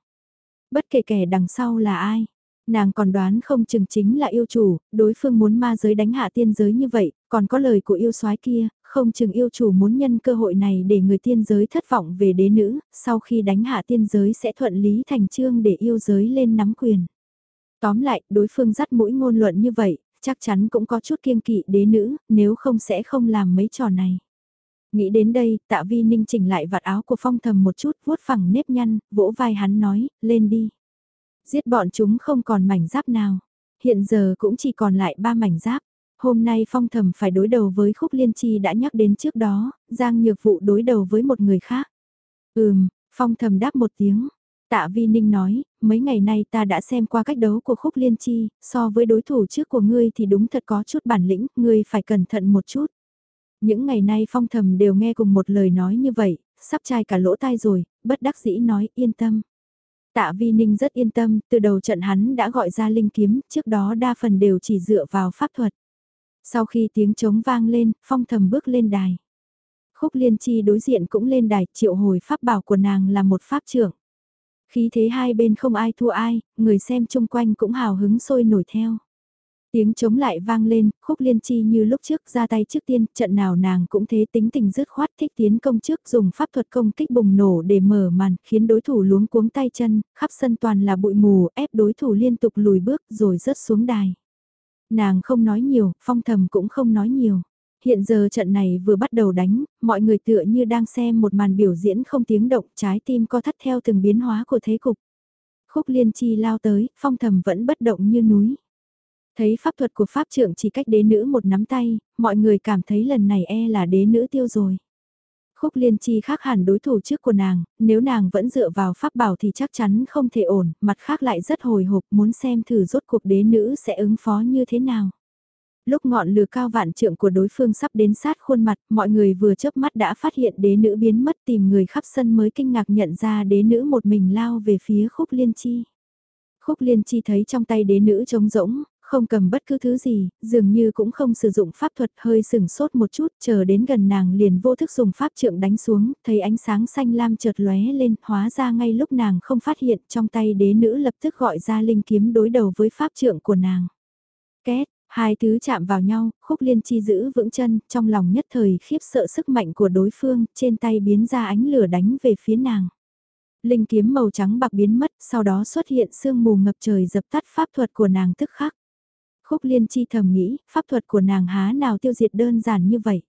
Bất kể kẻ đằng sau là ai, Nàng còn đoán không chừng chính là yêu chủ, đối phương muốn ma giới đánh hạ tiên giới như vậy, còn có lời của yêu soái kia, không chừng yêu chủ muốn nhân cơ hội này để người tiên giới thất vọng về đế nữ, sau khi đánh hạ tiên giới sẽ thuận lý thành trương để yêu giới lên nắm quyền. Tóm lại, đối phương dắt mũi ngôn luận như vậy, chắc chắn cũng có chút kiêng kỵ đế nữ, nếu không sẽ không làm mấy trò này. Nghĩ đến đây, tạ vi ninh chỉnh lại vạt áo của phong thầm một chút, vuốt phẳng nếp nhăn, vỗ vai hắn nói, lên đi. Giết bọn chúng không còn mảnh giáp nào. Hiện giờ cũng chỉ còn lại ba mảnh giáp. Hôm nay phong thầm phải đối đầu với khúc liên chi đã nhắc đến trước đó, Giang Nhược Vụ đối đầu với một người khác. Ừm, phong thầm đáp một tiếng. Tạ Vi Ninh nói, mấy ngày nay ta đã xem qua cách đấu của khúc liên chi, so với đối thủ trước của ngươi thì đúng thật có chút bản lĩnh, ngươi phải cẩn thận một chút. Những ngày nay phong thầm đều nghe cùng một lời nói như vậy, sắp chai cả lỗ tai rồi, bất đắc dĩ nói yên tâm. Tạ Vi Ninh rất yên tâm, từ đầu trận hắn đã gọi ra linh kiếm, trước đó đa phần đều chỉ dựa vào pháp thuật. Sau khi tiếng trống vang lên, phong thầm bước lên đài. Khúc liên chi đối diện cũng lên đài, triệu hồi pháp bảo của nàng là một pháp trưởng. Khi thế hai bên không ai thua ai, người xem chung quanh cũng hào hứng sôi nổi theo. Tiếng chống lại vang lên, khúc liên chi như lúc trước ra tay trước tiên, trận nào nàng cũng thế tính tình dứt khoát thích tiến công trước dùng pháp thuật công kích bùng nổ để mở màn, khiến đối thủ luống cuống tay chân, khắp sân toàn là bụi mù, ép đối thủ liên tục lùi bước rồi rớt xuống đài. Nàng không nói nhiều, phong thầm cũng không nói nhiều. Hiện giờ trận này vừa bắt đầu đánh, mọi người tựa như đang xem một màn biểu diễn không tiếng động, trái tim co thắt theo từng biến hóa của thế cục. Khúc liên chi lao tới, phong thầm vẫn bất động như núi. Thấy pháp thuật của pháp trưởng chỉ cách đế nữ một nắm tay, mọi người cảm thấy lần này e là đế nữ tiêu rồi. Khúc liên chi khác hẳn đối thủ trước của nàng, nếu nàng vẫn dựa vào pháp bảo thì chắc chắn không thể ổn, mặt khác lại rất hồi hộp muốn xem thử rốt cuộc đế nữ sẽ ứng phó như thế nào. Lúc ngọn lửa cao vạn trượng của đối phương sắp đến sát khuôn mặt, mọi người vừa chớp mắt đã phát hiện đế nữ biến mất tìm người khắp sân mới kinh ngạc nhận ra đế nữ một mình lao về phía khúc liên chi. Khúc liên chi thấy trong tay đế nữ trống rỗng, không cầm bất cứ thứ gì, dường như cũng không sử dụng pháp thuật hơi sừng sốt một chút, chờ đến gần nàng liền vô thức dùng pháp trượng đánh xuống, thấy ánh sáng xanh lam chợt lóe lên, hóa ra ngay lúc nàng không phát hiện trong tay đế nữ lập tức gọi ra linh kiếm đối đầu với pháp trượng của nàng. Két, hai thứ chạm vào nhau, khúc liên chi giữ vững chân, trong lòng nhất thời khiếp sợ sức mạnh của đối phương, trên tay biến ra ánh lửa đánh về phía nàng linh kiếm màu trắng bạc biến mất, sau đó xuất hiện sương mù ngập trời dập tắt pháp thuật của nàng tức khắc. Khúc liên chi thầm nghĩ, pháp thuật của nàng há nào tiêu diệt đơn giản như vậy.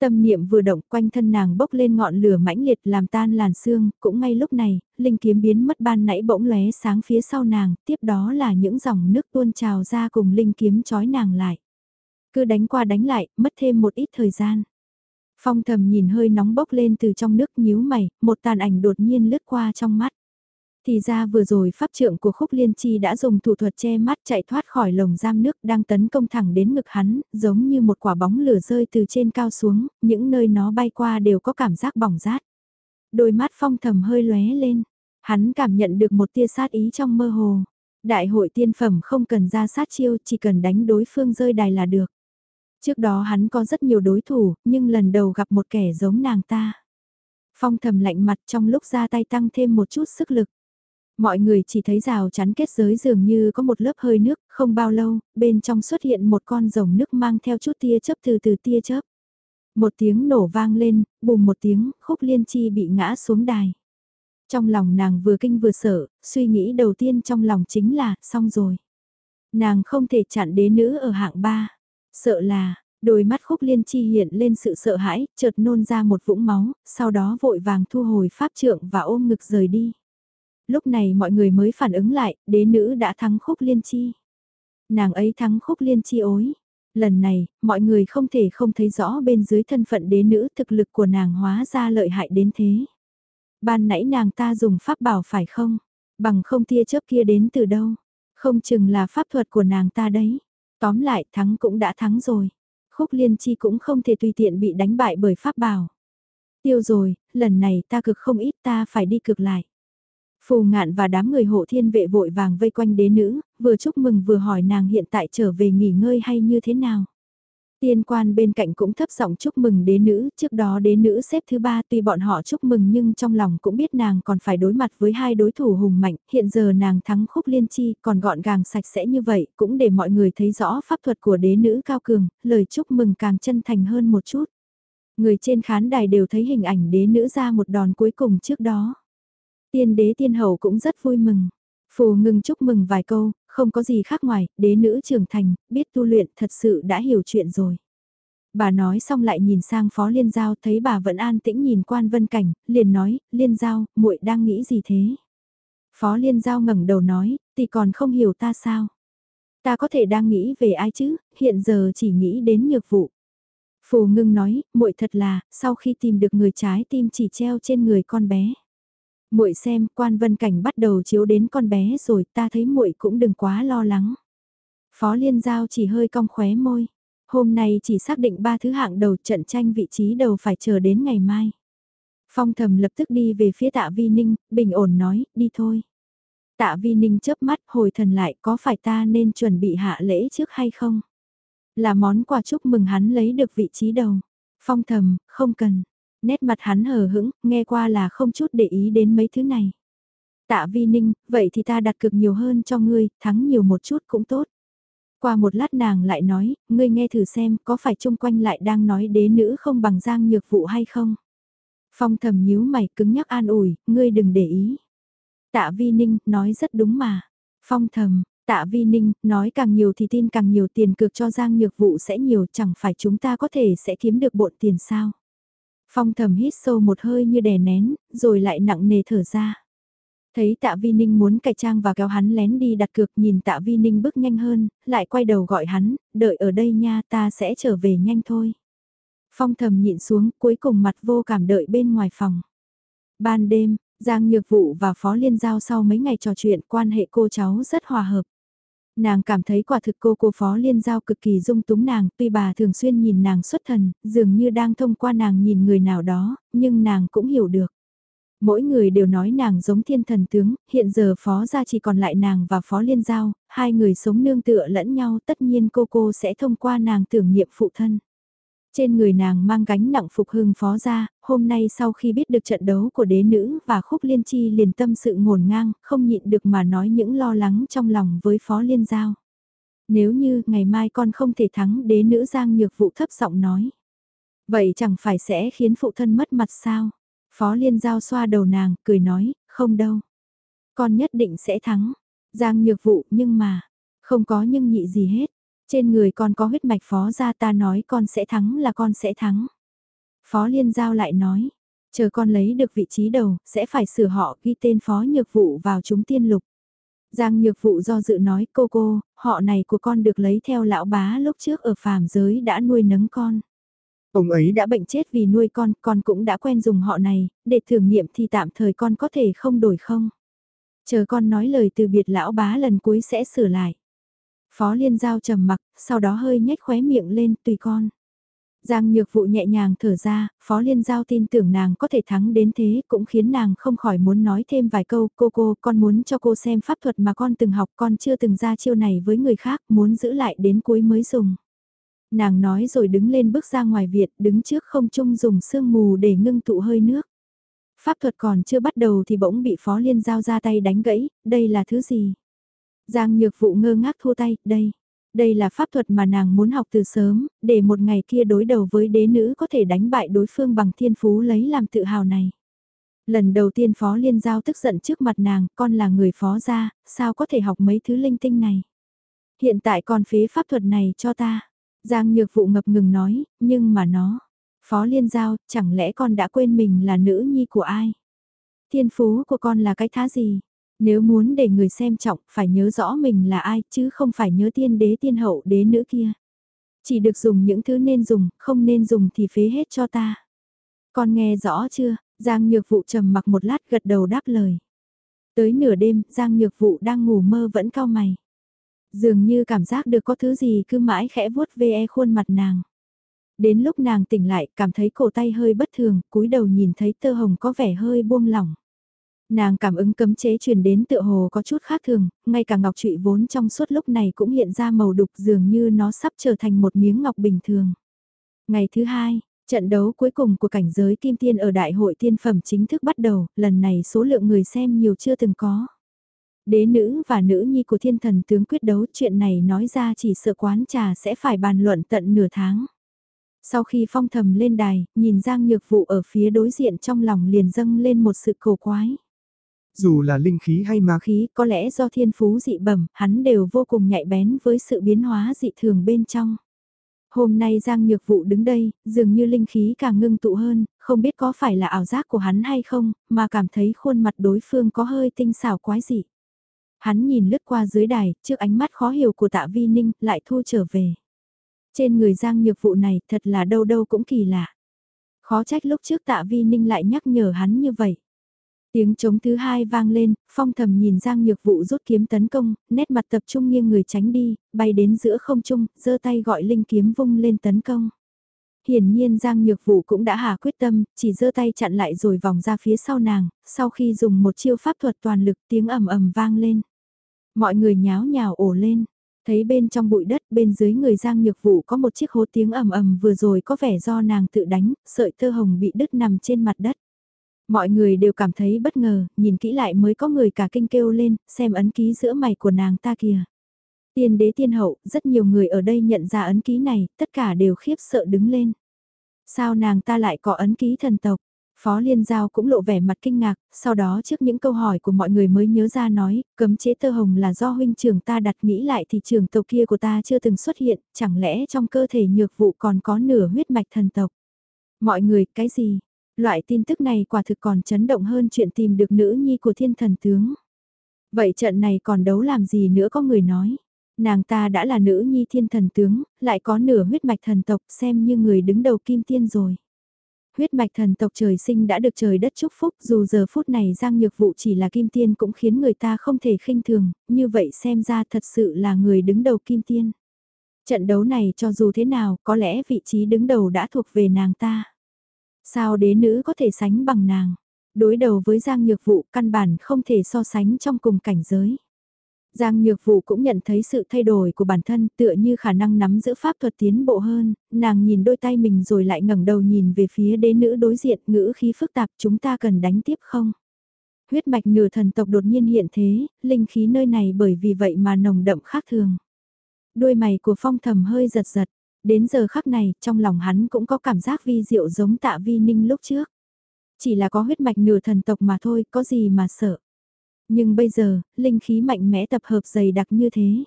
Tâm niệm vừa động quanh thân nàng bốc lên ngọn lửa mãnh liệt làm tan làn xương, cũng ngay lúc này, linh kiếm biến mất ban nãy bỗng lóe sáng phía sau nàng, tiếp đó là những dòng nước tuôn trào ra cùng linh kiếm chói nàng lại. Cứ đánh qua đánh lại, mất thêm một ít thời gian. Phong thầm nhìn hơi nóng bốc lên từ trong nước nhíu mày, một tàn ảnh đột nhiên lướt qua trong mắt. Thì ra vừa rồi pháp trượng của khúc liên chi đã dùng thủ thuật che mắt chạy thoát khỏi lồng giam nước đang tấn công thẳng đến ngực hắn, giống như một quả bóng lửa rơi từ trên cao xuống, những nơi nó bay qua đều có cảm giác bỏng rát. Đôi mắt phong thầm hơi lóe lên, hắn cảm nhận được một tia sát ý trong mơ hồ. Đại hội tiên phẩm không cần ra sát chiêu, chỉ cần đánh đối phương rơi đài là được. Trước đó hắn có rất nhiều đối thủ, nhưng lần đầu gặp một kẻ giống nàng ta. Phong thầm lạnh mặt trong lúc ra tay tăng thêm một chút sức lực. Mọi người chỉ thấy rào chắn kết giới dường như có một lớp hơi nước, không bao lâu, bên trong xuất hiện một con rồng nước mang theo chút tia chớp từ từ tia chớp. Một tiếng nổ vang lên, bùm một tiếng, khúc liên chi bị ngã xuống đài. Trong lòng nàng vừa kinh vừa sợ, suy nghĩ đầu tiên trong lòng chính là, xong rồi. Nàng không thể chặn đế nữ ở hạng ba. Sợ là, đôi mắt khúc liên chi hiện lên sự sợ hãi, chợt nôn ra một vũng máu, sau đó vội vàng thu hồi pháp trượng và ôm ngực rời đi. Lúc này mọi người mới phản ứng lại, đế nữ đã thắng khúc liên chi. Nàng ấy thắng khúc liên chi ối. Lần này, mọi người không thể không thấy rõ bên dưới thân phận đế nữ thực lực của nàng hóa ra lợi hại đến thế. Ban nãy nàng ta dùng pháp bảo phải không? Bằng không tia chớp kia đến từ đâu? Không chừng là pháp thuật của nàng ta đấy. Tóm lại thắng cũng đã thắng rồi. Khúc liên chi cũng không thể tùy tiện bị đánh bại bởi pháp bảo. Tiêu rồi, lần này ta cực không ít ta phải đi cực lại. Phù ngạn và đám người hộ thiên vệ vội vàng vây quanh đế nữ, vừa chúc mừng vừa hỏi nàng hiện tại trở về nghỉ ngơi hay như thế nào. Tiên quan bên cạnh cũng thấp giọng chúc mừng đế nữ, trước đó đế nữ xếp thứ ba tuy bọn họ chúc mừng nhưng trong lòng cũng biết nàng còn phải đối mặt với hai đối thủ hùng mạnh, hiện giờ nàng thắng khúc liên chi còn gọn gàng sạch sẽ như vậy cũng để mọi người thấy rõ pháp thuật của đế nữ cao cường, lời chúc mừng càng chân thành hơn một chút. Người trên khán đài đều thấy hình ảnh đế nữ ra một đòn cuối cùng trước đó. Tiên đế tiên hậu cũng rất vui mừng. Phù ngừng chúc mừng vài câu, không có gì khác ngoài, đế nữ trưởng thành, biết tu luyện thật sự đã hiểu chuyện rồi. Bà nói xong lại nhìn sang phó liên giao thấy bà vẫn an tĩnh nhìn quan vân cảnh, liền nói, liên giao, muội đang nghĩ gì thế? Phó liên giao ngẩng đầu nói, thì còn không hiểu ta sao? Ta có thể đang nghĩ về ai chứ, hiện giờ chỉ nghĩ đến nhược vụ. Phù ngưng nói, muội thật là, sau khi tìm được người trái tim chỉ treo trên người con bé muội xem, quan vân cảnh bắt đầu chiếu đến con bé rồi, ta thấy muội cũng đừng quá lo lắng. Phó Liên Giao chỉ hơi cong khóe môi. Hôm nay chỉ xác định ba thứ hạng đầu trận tranh vị trí đầu phải chờ đến ngày mai. Phong thầm lập tức đi về phía tạ vi ninh, bình ổn nói, đi thôi. Tạ vi ninh chớp mắt hồi thần lại có phải ta nên chuẩn bị hạ lễ trước hay không? Là món quà chúc mừng hắn lấy được vị trí đầu. Phong thầm, không cần nét mặt hắn hờ hững, nghe qua là không chút để ý đến mấy thứ này. Tạ vi ninh, vậy thì ta đặt cực nhiều hơn cho ngươi, thắng nhiều một chút cũng tốt. Qua một lát nàng lại nói, ngươi nghe thử xem có phải chung quanh lại đang nói đế nữ không bằng giang nhược vụ hay không. Phong thầm nhíu mày cứng nhắc an ủi, ngươi đừng để ý. Tạ vi ninh, nói rất đúng mà. Phong thầm, tạ vi ninh, nói càng nhiều thì tin càng nhiều tiền cược cho giang nhược vụ sẽ nhiều chẳng phải chúng ta có thể sẽ kiếm được bộn tiền sao. Phong thầm hít sâu một hơi như đè nén, rồi lại nặng nề thở ra. Thấy tạ vi ninh muốn cải trang và kéo hắn lén đi đặt cược nhìn tạ vi ninh bước nhanh hơn, lại quay đầu gọi hắn, đợi ở đây nha ta sẽ trở về nhanh thôi. Phong thầm nhịn xuống cuối cùng mặt vô cảm đợi bên ngoài phòng. Ban đêm, Giang Nhược Vụ và Phó Liên Giao sau mấy ngày trò chuyện quan hệ cô cháu rất hòa hợp. Nàng cảm thấy quả thực cô cô phó liên giao cực kỳ dung túng nàng, tuy bà thường xuyên nhìn nàng xuất thần, dường như đang thông qua nàng nhìn người nào đó, nhưng nàng cũng hiểu được. Mỗi người đều nói nàng giống thiên thần tướng, hiện giờ phó gia chỉ còn lại nàng và phó liên giao, hai người sống nương tựa lẫn nhau tất nhiên cô cô sẽ thông qua nàng tưởng niệm phụ thân. Trên người nàng mang gánh nặng phục hưng phó ra, hôm nay sau khi biết được trận đấu của đế nữ và khúc liên chi liền tâm sự ngổn ngang, không nhịn được mà nói những lo lắng trong lòng với phó liên giao. Nếu như ngày mai con không thể thắng đế nữ giang nhược vụ thấp giọng nói. Vậy chẳng phải sẽ khiến phụ thân mất mặt sao? Phó liên giao xoa đầu nàng, cười nói, không đâu. Con nhất định sẽ thắng. Giang nhược vụ nhưng mà, không có nhưng nhị gì hết. Trên người con có huyết mạch phó ra ta nói con sẽ thắng là con sẽ thắng. Phó Liên Giao lại nói, chờ con lấy được vị trí đầu, sẽ phải sửa họ ghi tên phó nhược vụ vào chúng tiên lục. Giang nhược vụ do dự nói cô cô, họ này của con được lấy theo lão bá lúc trước ở phàm giới đã nuôi nấng con. Ông ấy đã bệnh chết vì nuôi con, con cũng đã quen dùng họ này, để thử nghiệm thì tạm thời con có thể không đổi không. Chờ con nói lời từ biệt lão bá lần cuối sẽ sửa lại. Phó Liên Giao trầm mặc, sau đó hơi nhếch khóe miệng lên tùy con. Giang Nhược Vụ nhẹ nhàng thở ra, Phó Liên Giao tin tưởng nàng có thể thắng đến thế cũng khiến nàng không khỏi muốn nói thêm vài câu, cô cô, con muốn cho cô xem pháp thuật mà con từng học, con chưa từng ra chiêu này với người khác, muốn giữ lại đến cuối mới dùng. Nàng nói rồi đứng lên bước ra ngoài viện, đứng trước không trung dùng sương mù để ngưng tụ hơi nước. Pháp thuật còn chưa bắt đầu thì bỗng bị Phó Liên Giao ra tay đánh gãy, đây là thứ gì? Giang Nhược Vụ ngơ ngác thua tay, đây. Đây là pháp thuật mà nàng muốn học từ sớm, để một ngày kia đối đầu với đế nữ có thể đánh bại đối phương bằng thiên phú lấy làm tự hào này. Lần đầu tiên Phó Liên Giao tức giận trước mặt nàng, con là người phó gia, sao có thể học mấy thứ linh tinh này. Hiện tại con phế pháp thuật này cho ta. Giang Nhược Vụ ngập ngừng nói, nhưng mà nó. Phó Liên Giao, chẳng lẽ con đã quên mình là nữ nhi của ai? Thiên phú của con là cái thá gì? Nếu muốn để người xem trọng, phải nhớ rõ mình là ai, chứ không phải nhớ tiên đế tiên hậu đế nữ kia. Chỉ được dùng những thứ nên dùng, không nên dùng thì phế hết cho ta. Con nghe rõ chưa? Giang Nhược Vụ trầm mặc một lát gật đầu đáp lời. Tới nửa đêm, Giang Nhược Vụ đang ngủ mơ vẫn cao mày. Dường như cảm giác được có thứ gì cứ mãi khẽ vuốt ve khuôn mặt nàng. Đến lúc nàng tỉnh lại, cảm thấy cổ tay hơi bất thường, cúi đầu nhìn thấy tơ hồng có vẻ hơi buông lỏng. Nàng cảm ứng cấm chế truyền đến tựa hồ có chút khác thường, ngay cả ngọc trụy vốn trong suốt lúc này cũng hiện ra màu đục dường như nó sắp trở thành một miếng ngọc bình thường. Ngày thứ hai, trận đấu cuối cùng của cảnh giới kim tiên ở đại hội tiên phẩm chính thức bắt đầu, lần này số lượng người xem nhiều chưa từng có. Đế nữ và nữ nhi của thiên thần tướng quyết đấu chuyện này nói ra chỉ sợ quán trà sẽ phải bàn luận tận nửa tháng. Sau khi phong thầm lên đài, nhìn Giang Nhược Vụ ở phía đối diện trong lòng liền dâng lên một sự cầu quái. Dù là linh khí hay ma khí, có lẽ do thiên phú dị bẩm, hắn đều vô cùng nhạy bén với sự biến hóa dị thường bên trong. Hôm nay Giang Nhược Vụ đứng đây, dường như linh khí càng ngưng tụ hơn, không biết có phải là ảo giác của hắn hay không, mà cảm thấy khuôn mặt đối phương có hơi tinh xảo quái dị. Hắn nhìn lướt qua dưới đài, trước ánh mắt khó hiểu của tạ vi ninh, lại thu trở về. Trên người Giang Nhược Vụ này thật là đâu đâu cũng kỳ lạ. Khó trách lúc trước tạ vi ninh lại nhắc nhở hắn như vậy. Tiếng trống thứ hai vang lên, phong thầm nhìn Giang Nhược vũ rút kiếm tấn công, nét mặt tập trung nghiêng người tránh đi, bay đến giữa không trung, giơ tay gọi linh kiếm vung lên tấn công. Hiển nhiên Giang Nhược vũ cũng đã hạ quyết tâm, chỉ giơ tay chặn lại rồi vòng ra phía sau nàng, sau khi dùng một chiêu pháp thuật toàn lực tiếng ầm ầm vang lên. Mọi người nháo nhào ổ lên, thấy bên trong bụi đất bên dưới người Giang Nhược vũ có một chiếc hố tiếng ầm ầm vừa rồi có vẻ do nàng tự đánh, sợi tơ hồng bị đứt nằm trên mặt đất. Mọi người đều cảm thấy bất ngờ, nhìn kỹ lại mới có người cả kinh kêu lên, xem ấn ký giữa mày của nàng ta kìa. Tiên đế tiên hậu, rất nhiều người ở đây nhận ra ấn ký này, tất cả đều khiếp sợ đứng lên. Sao nàng ta lại có ấn ký thần tộc? Phó Liên Giao cũng lộ vẻ mặt kinh ngạc, sau đó trước những câu hỏi của mọi người mới nhớ ra nói, cấm chế tơ hồng là do huynh trưởng ta đặt nghĩ lại thì trường tộc kia của ta chưa từng xuất hiện, chẳng lẽ trong cơ thể nhược vụ còn có nửa huyết mạch thần tộc? Mọi người, cái gì? Loại tin tức này quả thực còn chấn động hơn chuyện tìm được nữ nhi của thiên thần tướng. Vậy trận này còn đấu làm gì nữa có người nói. Nàng ta đã là nữ nhi thiên thần tướng, lại có nửa huyết mạch thần tộc xem như người đứng đầu kim tiên rồi. Huyết mạch thần tộc trời sinh đã được trời đất chúc phúc dù giờ phút này Giang Nhược Vụ chỉ là kim tiên cũng khiến người ta không thể khinh thường, như vậy xem ra thật sự là người đứng đầu kim tiên. Trận đấu này cho dù thế nào có lẽ vị trí đứng đầu đã thuộc về nàng ta. Sao đế nữ có thể sánh bằng nàng? Đối đầu với Giang Nhược Vụ căn bản không thể so sánh trong cùng cảnh giới. Giang Nhược Vụ cũng nhận thấy sự thay đổi của bản thân tựa như khả năng nắm giữ pháp thuật tiến bộ hơn, nàng nhìn đôi tay mình rồi lại ngẩng đầu nhìn về phía đế nữ đối diện ngữ khí phức tạp chúng ta cần đánh tiếp không? Huyết mạch nửa thần tộc đột nhiên hiện thế, linh khí nơi này bởi vì vậy mà nồng đậm khác thường. Đôi mày của phong thầm hơi giật giật, Đến giờ khắc này, trong lòng hắn cũng có cảm giác vi diệu giống tạ vi ninh lúc trước. Chỉ là có huyết mạch nửa thần tộc mà thôi, có gì mà sợ. Nhưng bây giờ, linh khí mạnh mẽ tập hợp dày đặc như thế.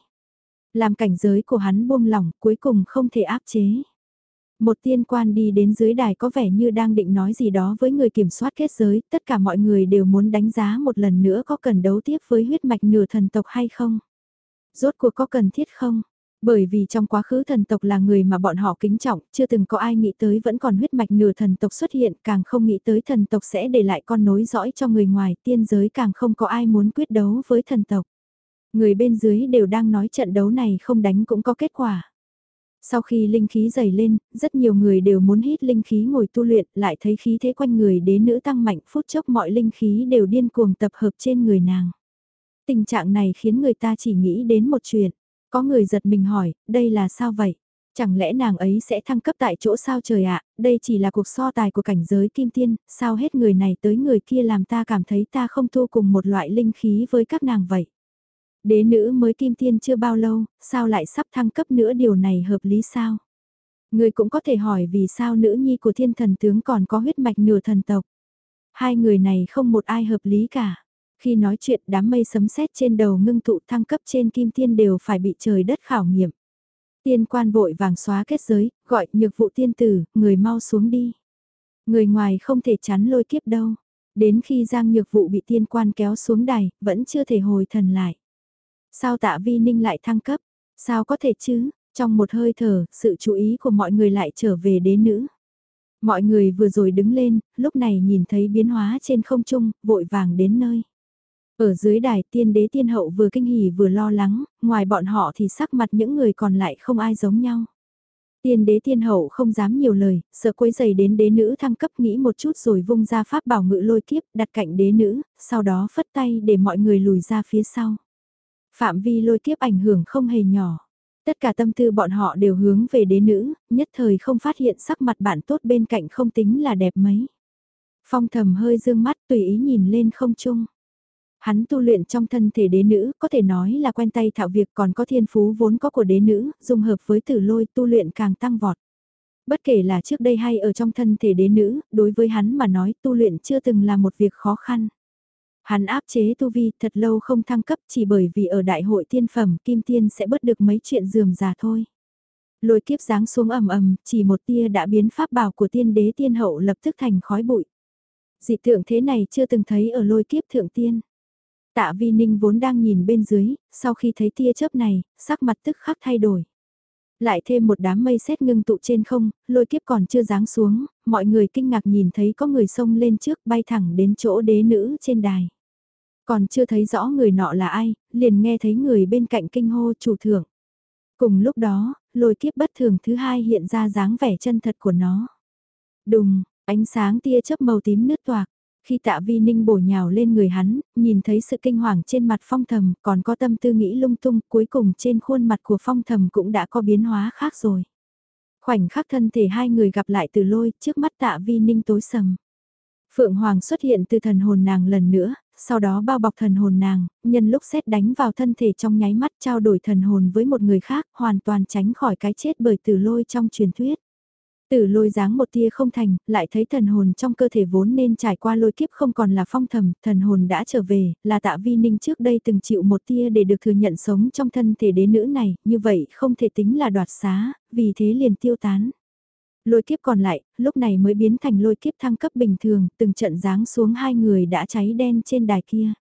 Làm cảnh giới của hắn buông lỏng, cuối cùng không thể áp chế. Một tiên quan đi đến dưới đài có vẻ như đang định nói gì đó với người kiểm soát kết giới, tất cả mọi người đều muốn đánh giá một lần nữa có cần đấu tiếp với huyết mạch nửa thần tộc hay không. Rốt cuộc có cần thiết không? Bởi vì trong quá khứ thần tộc là người mà bọn họ kính trọng, chưa từng có ai nghĩ tới vẫn còn huyết mạch nửa thần tộc xuất hiện, càng không nghĩ tới thần tộc sẽ để lại con nối dõi cho người ngoài, tiên giới càng không có ai muốn quyết đấu với thần tộc. Người bên dưới đều đang nói trận đấu này không đánh cũng có kết quả. Sau khi linh khí dày lên, rất nhiều người đều muốn hít linh khí ngồi tu luyện, lại thấy khí thế quanh người đế nữ tăng mạnh phút chốc mọi linh khí đều điên cuồng tập hợp trên người nàng. Tình trạng này khiến người ta chỉ nghĩ đến một chuyện. Có người giật mình hỏi, đây là sao vậy? Chẳng lẽ nàng ấy sẽ thăng cấp tại chỗ sao trời ạ, đây chỉ là cuộc so tài của cảnh giới kim tiên, sao hết người này tới người kia làm ta cảm thấy ta không thu cùng một loại linh khí với các nàng vậy. Đế nữ mới kim tiên chưa bao lâu, sao lại sắp thăng cấp nữa điều này hợp lý sao? Người cũng có thể hỏi vì sao nữ nhi của thiên thần tướng còn có huyết mạch nửa thần tộc. Hai người này không một ai hợp lý cả. Khi nói chuyện đám mây sấm sét trên đầu ngưng tụ thăng cấp trên kim tiên đều phải bị trời đất khảo nghiệm. Tiên quan vội vàng xóa kết giới, gọi nhược vụ tiên tử, người mau xuống đi. Người ngoài không thể chắn lôi kiếp đâu. Đến khi Giang nhược vụ bị tiên quan kéo xuống đài, vẫn chưa thể hồi thần lại. Sao tạ vi ninh lại thăng cấp? Sao có thể chứ? Trong một hơi thở, sự chú ý của mọi người lại trở về đế nữ. Mọi người vừa rồi đứng lên, lúc này nhìn thấy biến hóa trên không trung, vội vàng đến nơi. Ở dưới đài tiên đế tiên hậu vừa kinh hỉ vừa lo lắng, ngoài bọn họ thì sắc mặt những người còn lại không ai giống nhau. Tiên đế tiên hậu không dám nhiều lời, sợ quấy giày đến đế nữ thăng cấp nghĩ một chút rồi vung ra pháp bảo ngự lôi kiếp đặt cạnh đế nữ, sau đó phất tay để mọi người lùi ra phía sau. Phạm vi lôi kiếp ảnh hưởng không hề nhỏ. Tất cả tâm tư bọn họ đều hướng về đế nữ, nhất thời không phát hiện sắc mặt bạn tốt bên cạnh không tính là đẹp mấy. Phong thầm hơi dương mắt tùy ý nhìn lên không trung. Hắn tu luyện trong thân thể đế nữ, có thể nói là quen tay thạo việc còn có thiên phú vốn có của đế nữ, dùng hợp với tử lôi tu luyện càng tăng vọt. Bất kể là trước đây hay ở trong thân thể đế nữ, đối với hắn mà nói tu luyện chưa từng là một việc khó khăn. Hắn áp chế tu vi thật lâu không thăng cấp chỉ bởi vì ở đại hội tiên phẩm kim tiên sẽ bớt được mấy chuyện dườm già thôi. Lôi kiếp giáng xuống ầm ầm, chỉ một tia đã biến pháp bảo của tiên đế tiên hậu lập tức thành khói bụi. Dị tượng thế này chưa từng thấy ở lôi kiếp thượng tiên. Tạ Vi Ninh vốn đang nhìn bên dưới, sau khi thấy tia chớp này, sắc mặt tức khắc thay đổi. Lại thêm một đám mây sét ngưng tụ trên không, lôi kiếp còn chưa giáng xuống, mọi người kinh ngạc nhìn thấy có người xông lên trước bay thẳng đến chỗ đế nữ trên đài. Còn chưa thấy rõ người nọ là ai, liền nghe thấy người bên cạnh kinh hô chủ thưởng. Cùng lúc đó, lôi kiếp bất thường thứ hai hiện ra dáng vẻ chân thật của nó. Đùng, ánh sáng tia chớp màu tím nứt toạc. Khi tạ vi ninh bổ nhào lên người hắn, nhìn thấy sự kinh hoàng trên mặt phong thầm, còn có tâm tư nghĩ lung tung, cuối cùng trên khuôn mặt của phong thầm cũng đã có biến hóa khác rồi. Khoảnh khắc thân thể hai người gặp lại từ lôi, trước mắt tạ vi ninh tối sầm. Phượng Hoàng xuất hiện từ thần hồn nàng lần nữa, sau đó bao bọc thần hồn nàng, nhân lúc xét đánh vào thân thể trong nháy mắt trao đổi thần hồn với một người khác, hoàn toàn tránh khỏi cái chết bởi tử lôi trong truyền thuyết. Tử lôi dáng một tia không thành, lại thấy thần hồn trong cơ thể vốn nên trải qua lôi kiếp không còn là phong thầm, thần hồn đã trở về, là tạ vi ninh trước đây từng chịu một tia để được thừa nhận sống trong thân thể đế nữ này, như vậy không thể tính là đoạt xá, vì thế liền tiêu tán. Lôi kiếp còn lại, lúc này mới biến thành lôi kiếp thăng cấp bình thường, từng trận dáng xuống hai người đã cháy đen trên đài kia.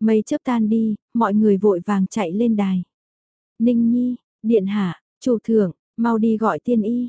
Mây chớp tan đi, mọi người vội vàng chạy lên đài. Ninh Nhi, Điện Hạ, Chủ Thượng, mau đi gọi tiên y.